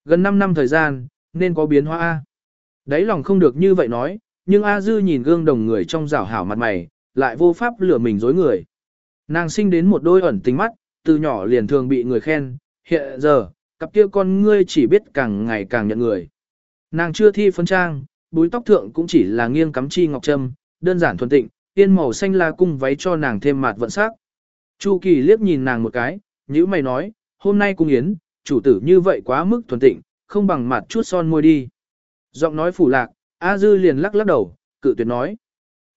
Gần 5 năm thời gian, nên có biến hóa A. Đấy lòng không được như vậy nói, nhưng A Dư nhìn gương đồng người trong rảo hảo mặt mày, lại vô pháp lừa mình dối người. Nàng sinh đến một đôi ẩn tính mắt, từ nhỏ liền thường bị người khen, hiện giờ, cặp kia con ngươi chỉ biết càng ngày càng nhận người. Nàng chưa thi phân trang, búi tóc thượng cũng chỉ là nghiêng cắm chi ngọc trâm, đơn giản thuần tịnh, tiên màu xanh la cung váy cho nàng thêm mạt vận sắc. Chu Kỳ liếc nhìn nàng một cái, nhữ mày nói, hôm nay cung yến, chủ tử như vậy quá mức thuần tịnh, không bằng mặt chút son môi đi. Giọng nói phủ lạc, A Dư liền lắc lắc đầu, cự tuyệt nói.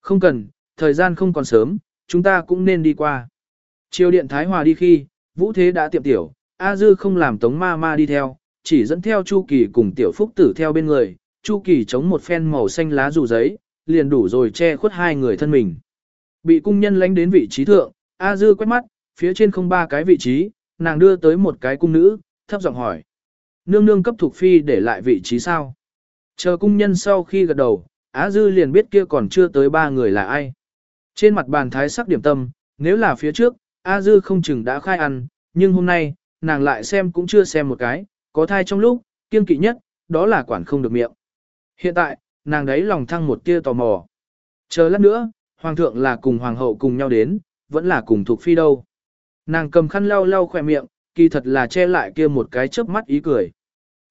Không cần, thời gian không còn sớm, chúng ta cũng nên đi qua. Triều điện Thái Hòa đi khi, Vũ Thế đã tiệm tiểu, A Dư không làm tống ma ma đi theo, chỉ dẫn theo Chu Kỳ cùng tiểu phúc tử theo bên người, Chu Kỳ chống một phen màu xanh lá dù giấy, liền đủ rồi che khuất hai người thân mình. Bị cung nhân lánh đến vị trí thượng, A Dư quét mắt, phía trên không ba cái vị trí, nàng đưa tới một cái cung nữ, thấp giọng hỏi. Nương nương cấp thuộc phi để lại vị trí sao? Chờ cung nhân sau khi gật đầu, Á Dư liền biết kia còn chưa tới ba người là ai. Trên mặt bàn thái sắc điểm tâm, nếu là phía trước, A Dư không chừng đã khai ăn, nhưng hôm nay, nàng lại xem cũng chưa xem một cái, có thai trong lúc, kiên kỵ nhất, đó là quản không được miệng. Hiện tại, nàng đấy lòng thăng một tia tò mò. Chờ lát nữa, hoàng thượng là cùng hoàng hậu cùng nhau đến, vẫn là cùng thuộc phi đâu. Nàng cầm khăn lau lau khỏe miệng, kỳ thật là che lại kia một cái chớp mắt ý cười.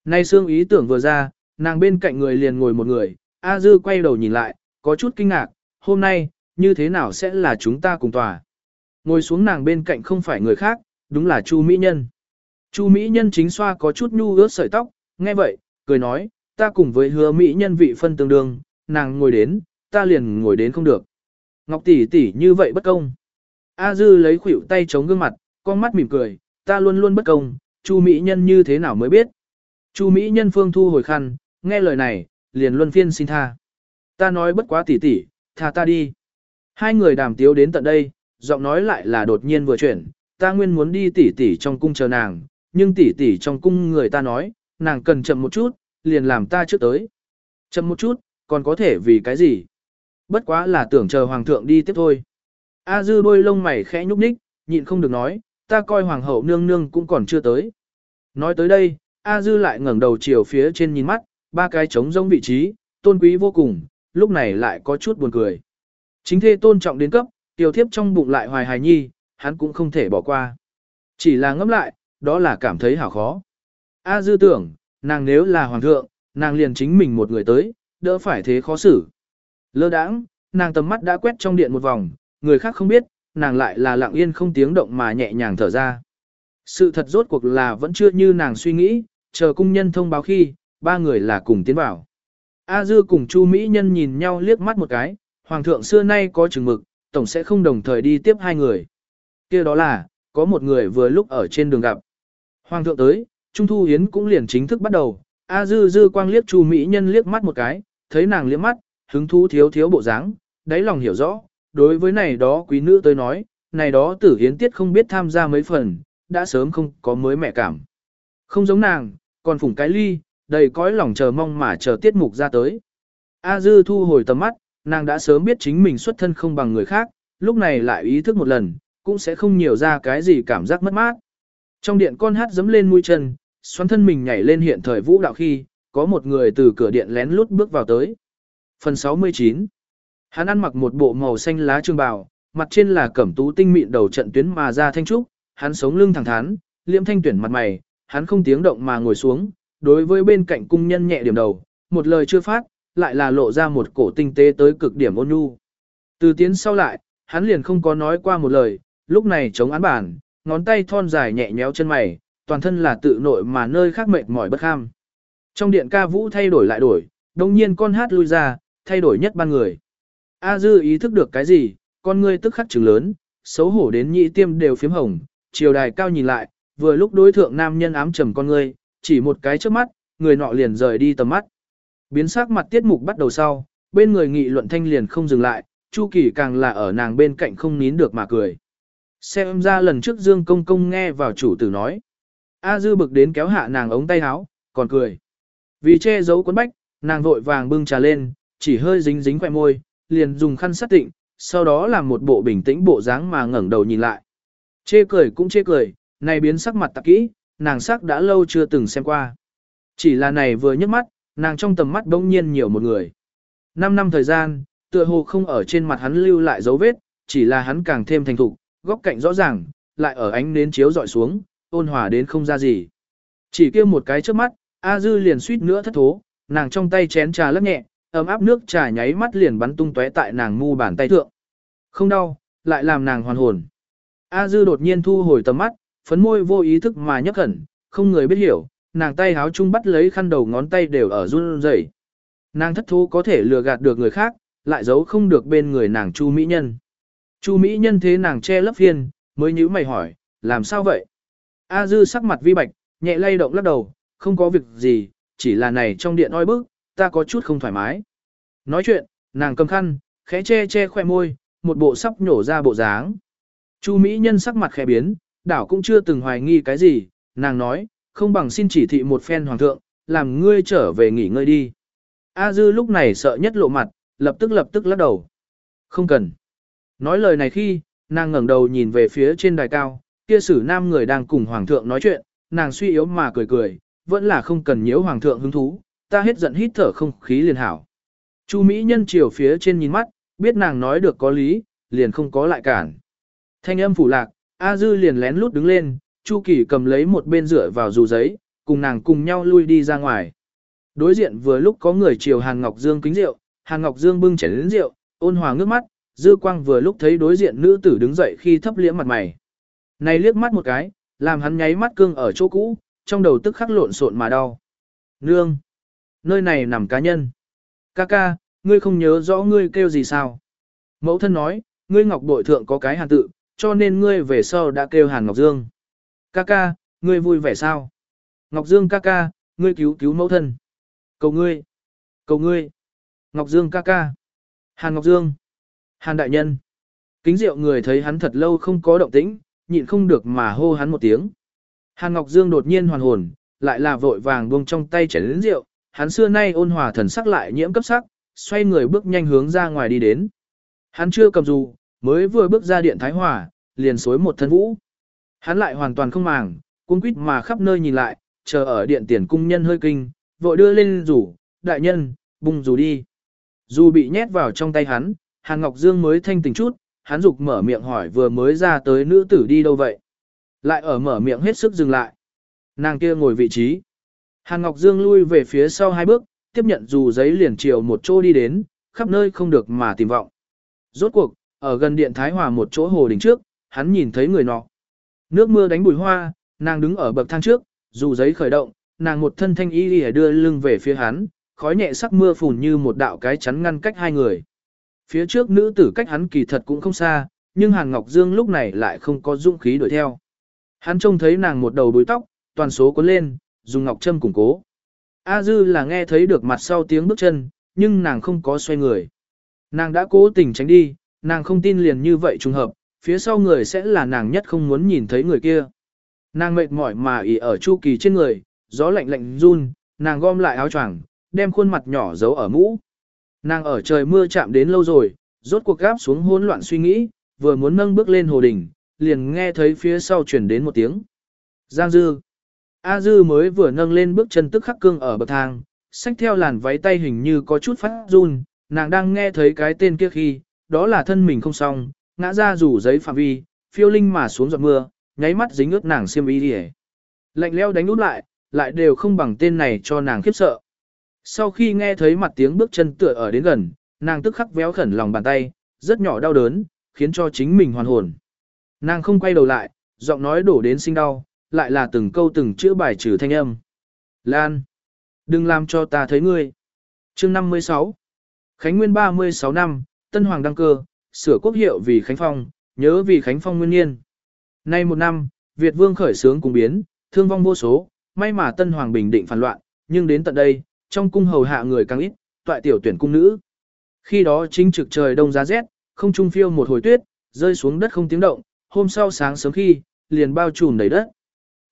Nay xương ý tưởng vừa ra, nàng bên cạnh người liền ngồi một người, A Dư quay đầu nhìn lại, có chút kinh ngạc, hôm nay, như thế nào sẽ là chúng ta cùng tòa. Ngồi xuống nàng bên cạnh không phải người khác, đúng là Chu Mỹ Nhân. Chu Mỹ Nhân chính xoa có chút nhu ướt sợi tóc, nghe vậy, cười nói, ta cùng với hứa Mỹ Nhân vị phân tương đương, nàng ngồi đến, ta liền ngồi đến không được. Ngọc tỷ tỷ như vậy bất công. A Dư lấy khuỷu tay chống gương mặt, con mắt mỉm cười, ta luôn luôn bất công, Chu Mỹ Nhân như thế nào mới biết. Chu Mỹ Nhân phương thu hồi khăn, nghe lời này, liền luân phiên xin tha. Ta nói bất quá tỷ tỷ, tha ta đi. Hai người đàm tiếu đến tận đây, giọng nói lại là đột nhiên vừa chuyển, ta nguyên muốn đi tỉ tỷ trong cung chờ nàng, nhưng tỉ tỷ trong cung người ta nói, nàng cần chậm một chút, liền làm ta trước tới. Chậm một chút, còn có thể vì cái gì? Bất quá là tưởng chờ hoàng thượng đi tiếp thôi. A dư đôi lông mày khẽ nhúc nhích, nhịn không được nói, ta coi hoàng hậu nương nương cũng còn chưa tới. Nói tới đây, A dư lại ngẩng đầu chiều phía trên nhìn mắt, ba cái trống rông vị trí, tôn quý vô cùng, lúc này lại có chút buồn cười. Chính thê tôn trọng đến cấp, tiểu thiếp trong bụng lại hoài hài nhi, hắn cũng không thể bỏ qua. Chỉ là ngẫm lại, đó là cảm thấy hảo khó. A dư tưởng, nàng nếu là hoàng thượng, nàng liền chính mình một người tới, đỡ phải thế khó xử. Lơ đãng, nàng tầm mắt đã quét trong điện một vòng, người khác không biết, nàng lại là lặng yên không tiếng động mà nhẹ nhàng thở ra. Sự thật rốt cuộc là vẫn chưa như nàng suy nghĩ, chờ cung nhân thông báo khi, ba người là cùng tiến vào. A Dư cùng Chu Mỹ Nhân nhìn nhau liếc mắt một cái, Hoàng thượng xưa nay có chừng mực, tổng sẽ không đồng thời đi tiếp hai người. kia đó là, có một người vừa lúc ở trên đường gặp. Hoàng thượng tới, Trung Thu Hiến cũng liền chính thức bắt đầu, A Dư Dư quang liếc Chu Mỹ Nhân liếc mắt một cái, thấy nàng liếc mắt, hứng thú thiếu thiếu bộ dáng, đáy lòng hiểu rõ, đối với này đó quý nữ tới nói, này đó tử hiến tiết không biết tham gia mấy phần, đã sớm không có mới mẹ cảm. Không giống nàng, còn phủng cái ly, đầy cõi lòng chờ mong mà chờ tiết mục ra tới. A Dư thu hồi tầm mắt, nàng đã sớm biết chính mình xuất thân không bằng người khác, lúc này lại ý thức một lần, cũng sẽ không nhiều ra cái gì cảm giác mất mát. Trong điện con hát dấm lên mũi chân, xoắn thân mình nhảy lên hiện thời vũ đạo khi, có một người từ cửa điện lén lút bước vào tới. Phần 69 Hắn ăn mặc một bộ màu xanh lá trường bào, mặt trên là cẩm tú tinh mịn đầu trận tuyến mà ra thanh trúc, hắn sống lưng thẳng thắn, liễm thanh tuyển mặt mày, hắn không tiếng động mà ngồi xuống, đối với bên cạnh cung nhân nhẹ điểm đầu, một lời chưa phát, lại là lộ ra một cổ tinh tế tới cực điểm ôn nhu. Từ tiến sau lại, hắn liền không có nói qua một lời, lúc này chống án bản, ngón tay thon dài nhẹ nhéo chân mày, toàn thân là tự nội mà nơi khác mệt mỏi bất kham. Trong điện ca vũ thay đổi lại đổi, đồng nhiên con hát lui ra, thay đổi nhất ban người. A dư ý thức được cái gì, con ngươi tức khắc trừng lớn, xấu hổ đến nhị tiêm đều phiếm hồng, chiều đài cao nhìn lại, vừa lúc đối thượng nam nhân ám trầm con ngươi, chỉ một cái trước mắt, người nọ liền rời đi tầm mắt. Biến sắc mặt tiết mục bắt đầu sau, bên người nghị luận thanh liền không dừng lại, Chu Kỳ càng là ở nàng bên cạnh không nín được mà cười. Xem ra lần trước Dương Công Công nghe vào chủ tử nói. A Dư bực đến kéo hạ nàng ống tay áo, còn cười. Vì che giấu cuốn bách, nàng vội vàng bưng trà lên, chỉ hơi dính dính khỏe môi, liền dùng khăn sát tịnh, sau đó làm một bộ bình tĩnh bộ dáng mà ngẩng đầu nhìn lại. Chê cười cũng chê cười, này biến sắc mặt tạc kỹ, nàng sắc đã lâu chưa từng xem qua. Chỉ là này vừa nhấc mắt, nàng trong tầm mắt bỗng nhiên nhiều một người. Năm năm thời gian, tựa hồ không ở trên mặt hắn lưu lại dấu vết, chỉ là hắn càng thêm thành thục, góc cạnh rõ ràng, lại ở ánh nến chiếu dọi xuống, ôn hòa đến không ra gì. Chỉ kia một cái trước mắt, A Dư liền suýt nữa thất thố, nàng trong tay chén trà lắc nhẹ, ấm áp nước trà nháy mắt liền bắn tung tóe tại nàng mu bàn tay thượng. Không đau, lại làm nàng hoàn hồn. A Dư đột nhiên thu hồi tầm mắt, phấn môi vô ý thức mà nhấc khẩn, không người biết hiểu, nàng tay háo chung bắt lấy khăn đầu ngón tay đều ở run rẩy. Nàng thất thú có thể lừa gạt được người khác, lại giấu không được bên người nàng Chu Mỹ Nhân. Chu Mỹ Nhân thế nàng che lấp phiền, mới nhíu mày hỏi, làm sao vậy? A Dư sắc mặt vi bạch, nhẹ lay động lắc đầu, không có việc gì, chỉ là này trong điện oi bức, ta có chút không thoải mái. Nói chuyện, nàng cầm khăn, khẽ che che khoe môi, một bộ sắp nhổ ra bộ dáng. Chu Mỹ Nhân sắc mặt khẽ biến, đảo cũng chưa từng hoài nghi cái gì, nàng nói, không bằng xin chỉ thị một phen hoàng thượng, làm ngươi trở về nghỉ ngơi đi. A Dư lúc này sợ nhất lộ mặt, lập tức lập tức lắc đầu. Không cần. Nói lời này khi, nàng ngẩng đầu nhìn về phía trên đài cao, kia sử nam người đang cùng hoàng thượng nói chuyện, nàng suy yếu mà cười cười, vẫn là không cần nhiễu hoàng thượng hứng thú, ta hết giận hít thở không khí liền hảo. Chu Mỹ nhân chiều phía trên nhìn mắt, biết nàng nói được có lý, liền không có lại cản. Thanh âm phủ lạc, A Dư liền lén lút đứng lên, Chu Kỳ cầm lấy một bên rửa vào dù giấy, cùng nàng cùng nhau lui đi ra ngoài. Đối diện vừa lúc có người chiều Hàn Ngọc Dương kính rượu, Hàn Ngọc Dương bưng chén đến rượu, ôn hòa ngước mắt, dư quang vừa lúc thấy đối diện nữ tử đứng dậy khi thấp liễm mặt mày. Này liếc mắt một cái, làm hắn nháy mắt cương ở chỗ cũ, trong đầu tức khắc lộn xộn mà đau. Nương! Nơi này nằm cá nhân. Ca ca, ngươi không nhớ rõ ngươi kêu gì sao? Mẫu thân nói, ngươi ngọc bội thượng có cái hàn tự, cho nên ngươi về sau đã kêu hàn Ngọc Dương. Ca ca, ngươi vui vẻ sao? Ngọc Dương ca ca, ngươi cứu cứu mẫu thân. Cầu ngươi. Cầu ngươi. Ngọc Dương ca ca. Hàn Ngọc Dương. Hàn đại nhân. Kính rượu người thấy hắn thật lâu không có động tĩnh, nhịn không được mà hô hắn một tiếng. Hàn Ngọc Dương đột nhiên hoàn hồn, lại là vội vàng buông trong tay chén lớn rượu, hắn xưa nay ôn hòa thần sắc lại nhiễm cấp sắc, xoay người bước nhanh hướng ra ngoài đi đến. Hắn chưa cầm dù, mới vừa bước ra điện thái hòa, liền xối một thân vũ. Hắn lại hoàn toàn không màng, cuống quýt mà khắp nơi nhìn lại, chờ ở điện tiền cung nhân hơi kinh, vội đưa lên rủ, đại nhân, bung rủ đi. Dù bị nhét vào trong tay hắn, Hàn Ngọc Dương mới thanh tỉnh chút, hắn dục mở miệng hỏi vừa mới ra tới nữ tử đi đâu vậy. Lại ở mở miệng hết sức dừng lại. Nàng kia ngồi vị trí. Hàn Ngọc Dương lui về phía sau hai bước, tiếp nhận dù giấy liền chiều một chỗ đi đến, khắp nơi không được mà tìm vọng. Rốt cuộc, ở gần điện Thái Hòa một chỗ hồ đỉnh trước, hắn nhìn thấy người nọ. Nước mưa đánh bụi hoa, nàng đứng ở bậc thang trước, dù giấy khởi động, nàng một thân thanh y lìa đưa lưng về phía hắn, khói nhẹ sắc mưa phùn như một đạo cái chắn ngăn cách hai người. Phía trước nữ tử cách hắn kỳ thật cũng không xa, nhưng Hàn Ngọc Dương lúc này lại không có dũng khí đuổi theo. Hắn trông thấy nàng một đầu đuôi tóc, toàn số cuốn lên, dùng ngọc châm củng cố. A Dư là nghe thấy được mặt sau tiếng bước chân, nhưng nàng không có xoay người. Nàng đã cố tình tránh đi, nàng không tin liền như vậy trùng hợp, phía sau người sẽ là nàng nhất không muốn nhìn thấy người kia. Nàng mệt mỏi mà ỉ ở chu kỳ trên người, gió lạnh lạnh run, nàng gom lại áo choàng, đem khuôn mặt nhỏ giấu ở mũ. Nàng ở trời mưa chạm đến lâu rồi, rốt cuộc gáp xuống hỗn loạn suy nghĩ, vừa muốn nâng bước lên hồ đỉnh, liền nghe thấy phía sau chuyển đến một tiếng. Giang Dư. A Dư mới vừa nâng lên bước chân tức khắc cương ở bậc thang, xách theo làn váy tay hình như có chút phát run, nàng đang nghe thấy cái tên kia khi, đó là thân mình không xong, ngã ra rủ giấy phạm vi, phiêu linh mà xuống giọt mưa, nháy mắt dính ướt nàng xiêm y đi Lạnh leo đánh út lại, lại đều không bằng tên này cho nàng khiếp sợ. Sau khi nghe thấy mặt tiếng bước chân tựa ở đến gần, nàng tức khắc véo khẩn lòng bàn tay, rất nhỏ đau đớn, khiến cho chính mình hoàn hồn. Nàng không quay đầu lại, giọng nói đổ đến sinh đau, lại là từng câu từng chữ bài trừ thanh âm. Lan! Đừng làm cho ta thấy ngươi. chương 56 Khánh Nguyên 36 năm, Tân Hoàng đăng cơ, sửa quốc hiệu vì Khánh Phong, nhớ vì Khánh Phong nguyên niên. Nay một năm, Việt Vương khởi sướng cùng biến, thương vong vô số, may mà Tân Hoàng bình định phản loạn, nhưng đến tận đây, trong cung hầu hạ người càng ít, toại tiểu tuyển cung nữ. Khi đó chính trực trời đông giá rét, không trung phiêu một hồi tuyết, rơi xuống đất không tiếng động, hôm sau sáng sớm khi, liền bao trùm đầy đất.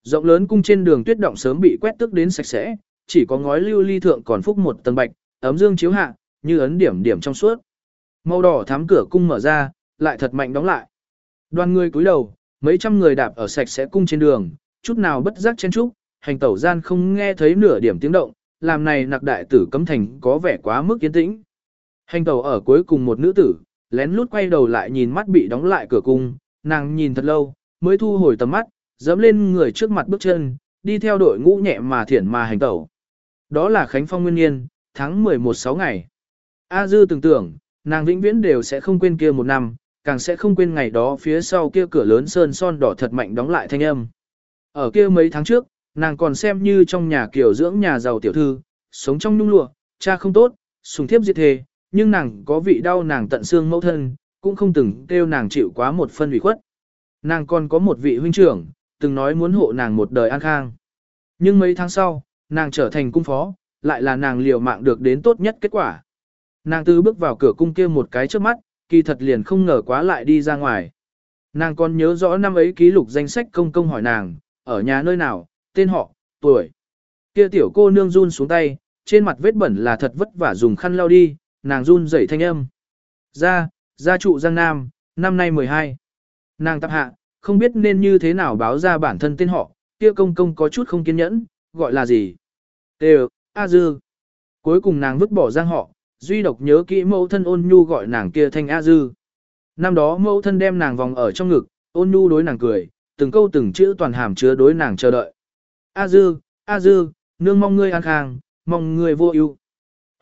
Rộng lớn cung trên đường tuyết động sớm bị quét tức đến sạch sẽ, chỉ có ngói lưu ly thượng còn phúc một tầng bạch, ấm dương chiếu hạ, như ấn điểm điểm trong suốt. Màu đỏ thắm cửa cung mở ra, lại thật mạnh đóng lại. Đoàn người cúi đầu, mấy trăm người đạp ở sạch sẽ cung trên đường, chút nào bất giác chen trúc, hành tẩu gian không nghe thấy nửa điểm tiếng động, làm này nặc đại tử cấm thành có vẻ quá mức yên tĩnh. Hành tẩu ở cuối cùng một nữ tử, lén lút quay đầu lại nhìn mắt bị đóng lại cửa cung, nàng nhìn thật lâu, mới thu hồi tầm mắt, dẫm lên người trước mặt bước chân, đi theo đội ngũ nhẹ mà thiển mà hành tẩu. Đó là Khánh Phong Nguyên Niên, tháng 11 6 ngày. A Dư tưởng tưởng, nàng vĩnh viễn đều sẽ không quên kia một năm, càng sẽ không quên ngày đó phía sau kia cửa lớn sơn son đỏ thật mạnh đóng lại thanh âm. Ở kia mấy tháng trước, nàng còn xem như trong nhà kiểu dưỡng nhà giàu tiểu thư, sống trong nhung lụa, cha không tốt, sùng thiếp diệt thề, nhưng nàng có vị đau nàng tận xương mẫu thân, cũng không từng kêu nàng chịu quá một phân ủy khuất. Nàng còn có một vị huynh trưởng, từng nói muốn hộ nàng một đời an khang. Nhưng mấy tháng sau, nàng trở thành cung phó, lại là nàng liều mạng được đến tốt nhất kết quả. Nàng tư bước vào cửa cung kia một cái trước mắt, kỳ thật liền không ngờ quá lại đi ra ngoài. Nàng còn nhớ rõ năm ấy ký lục danh sách công công hỏi nàng, ở nhà nơi nào, tên họ, tuổi. Kia tiểu cô nương run xuống tay, trên mặt vết bẩn là thật vất vả dùng khăn lau đi, nàng run rẩy thanh âm. Gia, gia trụ Giang Nam, năm nay 12. Nàng tập hạ, không biết nên như thế nào báo ra bản thân tên họ, kia công công có chút không kiên nhẫn, gọi là gì? Tê A Dư. Cuối cùng nàng vứt bỏ giang họ, duy độc nhớ kỹ mẫu thân ôn nhu gọi nàng kia thanh A Dư. Năm đó mẫu thân đem nàng vòng ở trong ngực, ôn nhu đối nàng cười, từng câu từng chữ toàn hàm chứa đối nàng chờ đợi. A dư, A dư, nương mong ngươi an khang, mong ngươi vô ưu.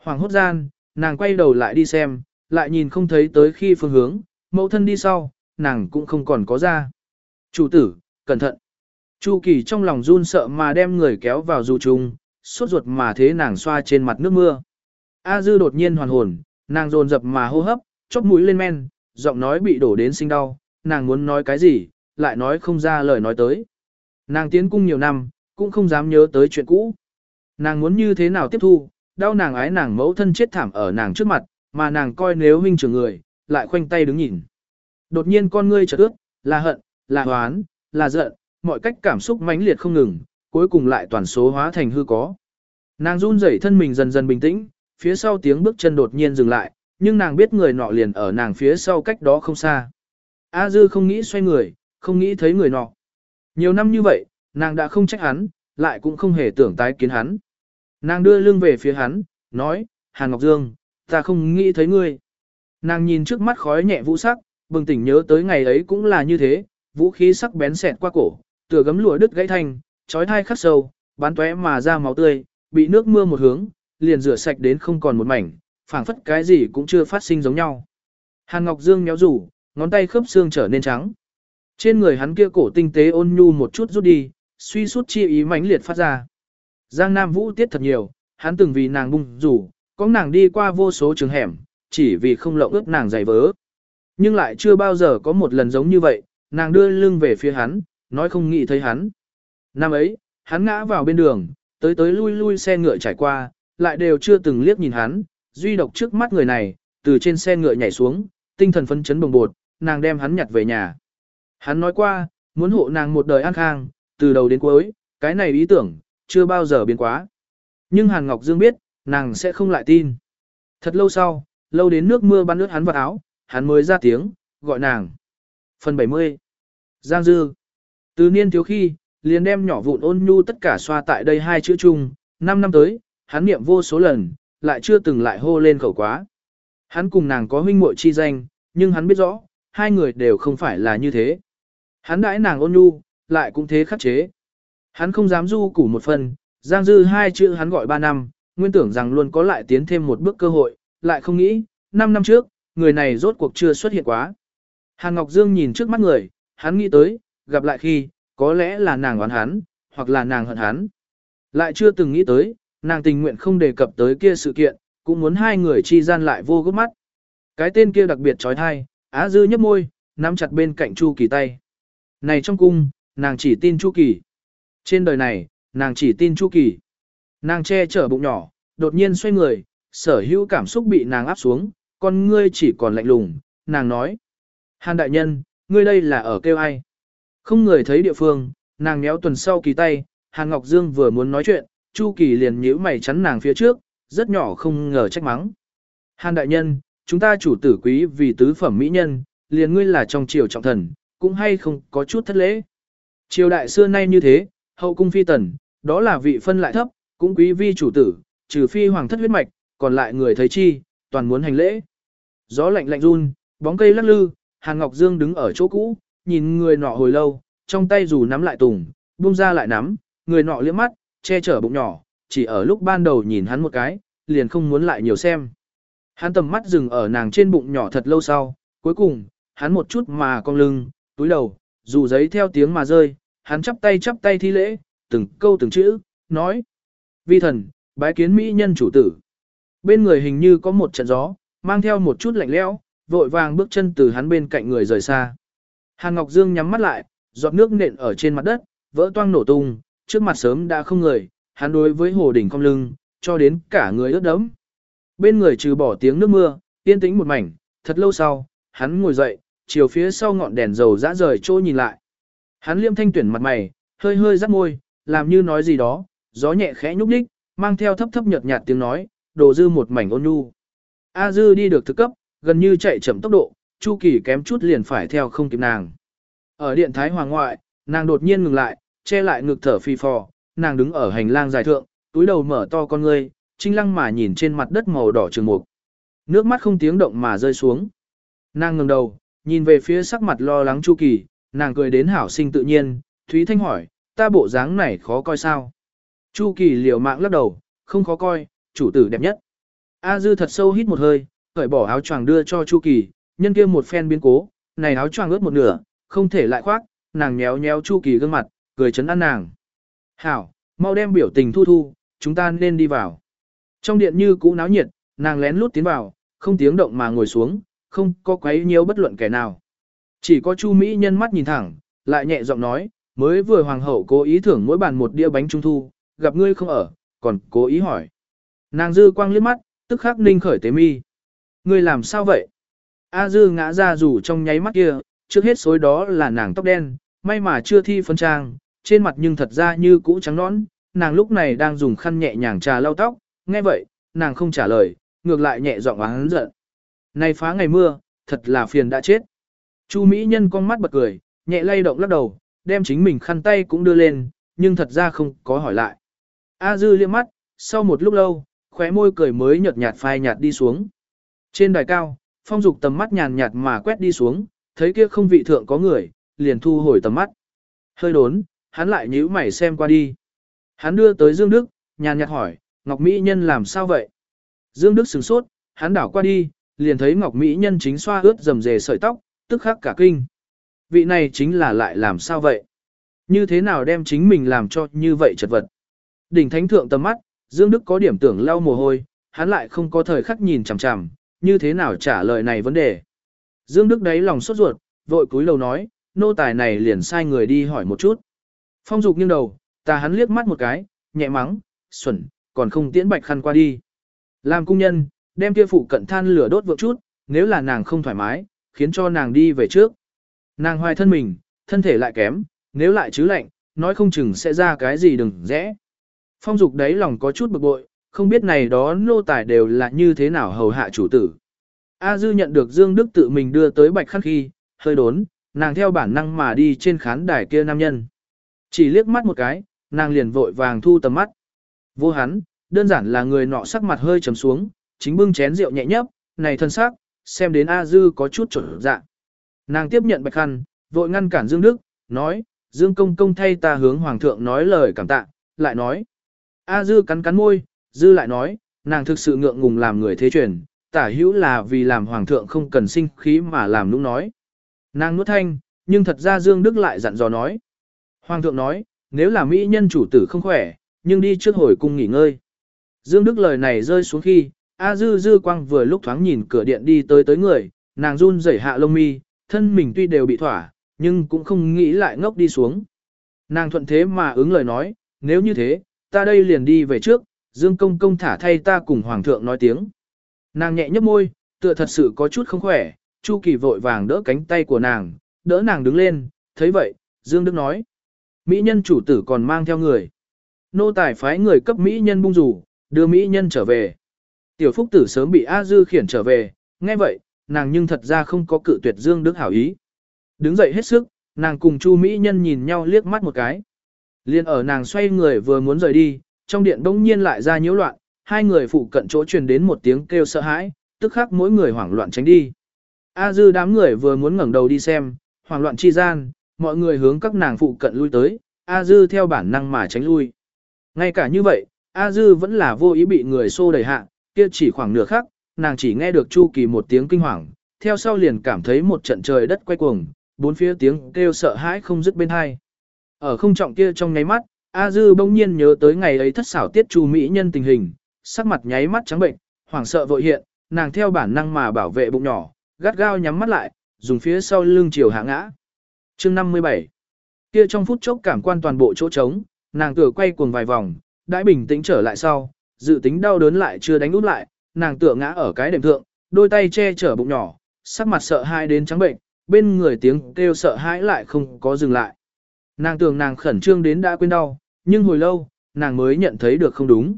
Hoàng hốt gian, nàng quay đầu lại đi xem, lại nhìn không thấy tới khi phương hướng, mẫu thân đi sau, nàng cũng không còn có ra. Chủ tử, cẩn thận. Chu kỳ trong lòng run sợ mà đem người kéo vào dù trùng, sốt ruột mà thế nàng xoa trên mặt nước mưa. A dư đột nhiên hoàn hồn, nàng dồn dập mà hô hấp, chóp mũi lên men, giọng nói bị đổ đến sinh đau, nàng muốn nói cái gì, lại nói không ra lời nói tới. Nàng tiến cung nhiều năm, cũng không dám nhớ tới chuyện cũ. Nàng muốn như thế nào tiếp thu, đau nàng ái nàng mẫu thân chết thảm ở nàng trước mặt, mà nàng coi nếu huynh trưởng người, lại khoanh tay đứng nhìn. Đột nhiên con ngươi chợt ướt, là hận, là hoán, là giận, mọi cách cảm xúc mãnh liệt không ngừng, cuối cùng lại toàn số hóa thành hư có. Nàng run rẩy thân mình dần dần bình tĩnh, phía sau tiếng bước chân đột nhiên dừng lại, nhưng nàng biết người nọ liền ở nàng phía sau cách đó không xa. A dư không nghĩ xoay người, không nghĩ thấy người nọ. Nhiều năm như vậy, nàng đã không trách hắn, lại cũng không hề tưởng tái kiến hắn. Nàng đưa lưng về phía hắn, nói, Hàn Ngọc Dương, ta không nghĩ thấy ngươi. Nàng nhìn trước mắt khói nhẹ vũ sắc, bừng tỉnh nhớ tới ngày ấy cũng là như thế, vũ khí sắc bén xẹt qua cổ, tựa gấm lụa đứt gãy thành chói thai khắc sâu, bán tóe mà ra máu tươi, bị nước mưa một hướng, liền rửa sạch đến không còn một mảnh, phảng phất cái gì cũng chưa phát sinh giống nhau. Hàn Ngọc Dương méo rủ, ngón tay khớp xương trở nên trắng. Trên người hắn kia cổ tinh tế ôn nhu một chút rút đi, suy sút chi ý mãnh liệt phát ra. Giang Nam Vũ tiết thật nhiều, hắn từng vì nàng bung rủ, có nàng đi qua vô số trường hẻm, chỉ vì không lộng ướt nàng giày vớ. Nhưng lại chưa bao giờ có một lần giống như vậy, nàng đưa lưng về phía hắn, nói không nghĩ thấy hắn. Năm ấy, hắn ngã vào bên đường, tới tới lui lui xe ngựa trải qua, lại đều chưa từng liếc nhìn hắn, duy độc trước mắt người này, từ trên xe ngựa nhảy xuống, tinh thần phấn chấn bồng bột, nàng đem hắn nhặt về nhà. Hắn nói qua, muốn hộ nàng một đời an khang, từ đầu đến cuối, cái này ý tưởng, chưa bao giờ biến quá. Nhưng Hàn Ngọc Dương biết, nàng sẽ không lại tin. Thật lâu sau, lâu đến nước mưa bắn nước hắn vào áo, hắn mới ra tiếng, gọi nàng. Phần 70 Giang Dư Từ niên thiếu khi, liền đem nhỏ vụn ôn nhu tất cả xoa tại đây hai chữ chung, năm năm tới, hắn niệm vô số lần, lại chưa từng lại hô lên khẩu quá. Hắn cùng nàng có huynh muội chi danh, nhưng hắn biết rõ, hai người đều không phải là như thế. Hắn đãi nàng ôn nhu, lại cũng thế khắc chế. Hắn không dám du củ một phần, Giang Dư hai chữ hắn gọi ba năm, nguyên tưởng rằng luôn có lại tiến thêm một bước cơ hội, lại không nghĩ, năm năm trước, người này rốt cuộc chưa xuất hiện quá. Hàn Ngọc Dương nhìn trước mắt người, hắn nghĩ tới, gặp lại khi, có lẽ là nàng oán hắn, hoặc là nàng hận hắn. Lại chưa từng nghĩ tới, nàng tình nguyện không đề cập tới kia sự kiện, cũng muốn hai người chi gian lại vô gốc mắt. Cái tên kia đặc biệt trói thai, Á Dư nhấp môi, nắm chặt bên cạnh Chu Kỳ tay. Này trong cung, nàng chỉ tin Chu Kỳ. Trên đời này, nàng chỉ tin Chu Kỳ. Nàng che chở bụng nhỏ, đột nhiên xoay người, sở hữu cảm xúc bị nàng áp xuống, con ngươi chỉ còn lạnh lùng, nàng nói. Hàn đại nhân, ngươi đây là ở kêu ai? Không người thấy địa phương, nàng méo tuần sau kỳ tay, Hàn Ngọc Dương vừa muốn nói chuyện, Chu Kỳ liền nhíu mày chắn nàng phía trước, rất nhỏ không ngờ trách mắng. Hàn đại nhân, chúng ta chủ tử quý vì tứ phẩm mỹ nhân, liền ngươi là trong triều trọng thần, cũng hay không có chút thất lễ. Triều đại xưa nay như thế, hậu cung phi tần, đó là vị phân lại thấp, cũng quý vi chủ tử, trừ phi hoàng thất huyết mạch, còn lại người thấy chi, toàn muốn hành lễ. Gió lạnh lạnh run, bóng cây lắc lư, Hàn Ngọc Dương đứng ở chỗ cũ, nhìn người nọ hồi lâu, trong tay dù nắm lại tùng, buông ra lại nắm, người nọ liếc mắt, che chở bụng nhỏ, chỉ ở lúc ban đầu nhìn hắn một cái, liền không muốn lại nhiều xem. Hắn tầm mắt dừng ở nàng trên bụng nhỏ thật lâu sau, cuối cùng, hắn một chút mà cong lưng, túi đầu, dù giấy theo tiếng mà rơi, hắn chắp tay chắp tay thi lễ, từng câu từng chữ, nói. Vi thần, bái kiến mỹ nhân chủ tử. Bên người hình như có một trận gió, mang theo một chút lạnh lẽo, vội vàng bước chân từ hắn bên cạnh người rời xa. Hàn Ngọc Dương nhắm mắt lại, giọt nước nện ở trên mặt đất, vỡ toang nổ tung, trước mặt sớm đã không người, hắn đối với hồ đỉnh cong lưng, cho đến cả người ướt đẫm. Bên người trừ bỏ tiếng nước mưa, yên tĩnh một mảnh, thật lâu sau, hắn ngồi dậy, chiều phía sau ngọn đèn dầu dã rời chỗ nhìn lại. Hắn liêm thanh tuyển mặt mày, hơi hơi rắc môi, làm như nói gì đó, gió nhẹ khẽ nhúc đích, mang theo thấp thấp nhợt nhạt tiếng nói, đồ dư một mảnh ôn nhu. A dư đi được thực cấp, gần như chạy chậm tốc độ, Chu Kỳ kém chút liền phải theo không kịp nàng. Ở điện thái hoàng ngoại, nàng đột nhiên ngừng lại, che lại ngực thở phi phò, nàng đứng ở hành lang dài thượng, túi đầu mở to con ngươi, trinh lăng mà nhìn trên mặt đất màu đỏ trường mục. Nước mắt không tiếng động mà rơi xuống. Nàng ngừng đầu, nhìn về phía sắc mặt lo lắng Chu Kỳ, nàng cười đến hảo sinh tự nhiên, Thúy Thanh hỏi, ta bộ dáng này khó coi sao? Chu Kỳ liều mạng lắc đầu, không khó coi, chủ tử đẹp nhất. A Dư thật sâu hít một hơi, cởi bỏ áo choàng đưa cho Chu Kỳ, nhân kia một phen biến cố, này áo choàng ướt một nửa, không thể lại khoác, nàng nhéo nhéo Chu Kỳ gương mặt, cười chấn an nàng. Hảo, mau đem biểu tình thu thu, chúng ta nên đi vào. Trong điện như cũ náo nhiệt, nàng lén lút tiến vào, không tiếng động mà ngồi xuống, không có quấy nhiều bất luận kẻ nào. Chỉ có Chu Mỹ nhân mắt nhìn thẳng, lại nhẹ giọng nói, mới vừa hoàng hậu cố ý thưởng mỗi bàn một đĩa bánh trung thu, gặp ngươi không ở, còn cố ý hỏi. Nàng dư quang liếc mắt, tức khắc ninh khởi tế mi. Ngươi làm sao vậy? A dư ngã ra rủ trong nháy mắt kia, trước hết xối đó là nàng tóc đen, may mà chưa thi phân trang, trên mặt nhưng thật ra như cũ trắng nõn, nàng lúc này đang dùng khăn nhẹ nhàng trà lau tóc, nghe vậy, nàng không trả lời, ngược lại nhẹ giọng oán giận. Này phá ngày mưa, thật là phiền đã chết. Chu Mỹ Nhân con mắt bật cười, nhẹ lay động lắc đầu, đem chính mình khăn tay cũng đưa lên, nhưng thật ra không có hỏi lại. A Dư liếc mắt, sau một lúc lâu, khóe môi cười mới nhợt nhạt phai nhạt đi xuống. Trên đài cao, phong dục tầm mắt nhàn nhạt mà quét đi xuống, thấy kia không vị thượng có người, liền thu hồi tầm mắt. Hơi đốn, hắn lại nhíu mày xem qua đi. Hắn đưa tới Dương Đức, nhàn nhạt hỏi, Ngọc Mỹ Nhân làm sao vậy? Dương Đức sửng sốt, hắn đảo qua đi, liền thấy Ngọc Mỹ Nhân chính xoa ướt dầm dề sợi tóc, tức khắc cả kinh. Vị này chính là lại làm sao vậy? Như thế nào đem chính mình làm cho như vậy chật vật? Đỉnh thánh thượng tầm mắt, Dương Đức có điểm tưởng lau mồ hôi, hắn lại không có thời khắc nhìn chằm chằm, như thế nào trả lời này vấn đề. Dương Đức đấy lòng sốt ruột, vội cúi đầu nói, nô tài này liền sai người đi hỏi một chút. Phong dục nghiêng đầu, ta hắn liếc mắt một cái, nhẹ mắng, xuẩn, còn không tiễn bạch khăn qua đi. Làm cung nhân, đem kia phụ cận than lửa đốt vượng chút, nếu là nàng không thoải mái, khiến cho nàng đi về trước. Nàng hoài thân mình, thân thể lại kém, nếu lại chứ lạnh, nói không chừng sẽ ra cái gì đừng rẽ. Phong dục đấy lòng có chút bực bội, không biết này đó nô tài đều là như thế nào hầu hạ chủ tử. A Dư nhận được Dương Đức tự mình đưa tới bạch khăn khi, hơi đốn, nàng theo bản năng mà đi trên khán đài kia nam nhân. Chỉ liếc mắt một cái, nàng liền vội vàng thu tầm mắt. Vô hắn, đơn giản là người nọ sắc mặt hơi trầm xuống, chính bưng chén rượu nhẹ nhấp, này thân sắc, xem đến A Dư có chút trở dạ. Nàng tiếp nhận bạch khăn, vội ngăn cản Dương Đức, nói, Dương công công thay ta hướng hoàng thượng nói lời cảm tạ, lại nói. A Dư cắn cắn môi, Dư lại nói, nàng thực sự ngượng ngùng làm người thế truyền, tả hữu là vì làm hoàng thượng không cần sinh khí mà làm nũng nói. Nàng nuốt thanh, nhưng thật ra Dương Đức lại dặn dò nói. Hoàng thượng nói, nếu là mỹ nhân chủ tử không khỏe, nhưng đi trước hồi cung nghỉ ngơi. Dương Đức lời này rơi xuống khi, A Dư Dư Quang vừa lúc thoáng nhìn cửa điện đi tới tới người, nàng run rẩy hạ lông mi, thân mình tuy đều bị thỏa, nhưng cũng không nghĩ lại ngốc đi xuống. Nàng thuận thế mà ứng lời nói, nếu như thế, ta đây liền đi về trước, Dương Công Công thả thay ta cùng Hoàng thượng nói tiếng. Nàng nhẹ nhấp môi, tựa thật sự có chút không khỏe, Chu Kỳ vội vàng đỡ cánh tay của nàng, đỡ nàng đứng lên, thấy vậy, Dương Đức nói. Mỹ nhân chủ tử còn mang theo người. Nô tài phái người cấp Mỹ nhân bung rủ, đưa Mỹ nhân trở về. Tiểu Phúc tử sớm bị A Dư khiển trở về, nghe vậy, nàng nhưng thật ra không có cự tuyệt Dương Đức hảo ý. Đứng dậy hết sức, nàng cùng Chu Mỹ nhân nhìn nhau liếc mắt một cái. Liên ở nàng xoay người vừa muốn rời đi, trong điện bỗng nhiên lại ra nhiễu loạn, hai người phụ cận chỗ truyền đến một tiếng kêu sợ hãi, tức khắc mỗi người hoảng loạn tránh đi. A dư đám người vừa muốn ngẩng đầu đi xem, hoảng loạn chi gian, mọi người hướng các nàng phụ cận lui tới, A dư theo bản năng mà tránh lui. Ngay cả như vậy, A dư vẫn là vô ý bị người xô đẩy hạ, kia chỉ khoảng nửa khắc, nàng chỉ nghe được Chu Kỳ một tiếng kinh hoàng, theo sau liền cảm thấy một trận trời đất quay cuồng, bốn phía tiếng kêu sợ hãi không dứt bên hai. Ở không trọng kia trong nháy mắt, A Dư bỗng nhiên nhớ tới ngày ấy thất xảo tiết Chu mỹ nhân tình hình, sắc mặt nháy mắt trắng bệnh, hoảng sợ vội hiện, nàng theo bản năng mà bảo vệ bụng nhỏ, gắt gao nhắm mắt lại, dùng phía sau lưng chiều hạ ngã. Chương 57 Kia trong phút chốc cảm quan toàn bộ chỗ trống, nàng tựa quay cuồng vài vòng, đã bình tĩnh trở lại sau, dự tính đau đớn lại chưa đánh út lại, nàng tựa ngã ở cái đệm thượng, đôi tay che chở bụng nhỏ, sắc mặt sợ hãi đến trắng bệnh, bên người tiếng kêu sợ hãi lại không có dừng lại. Nàng tưởng nàng khẩn trương đến đã quên đau, nhưng hồi lâu, nàng mới nhận thấy được không đúng.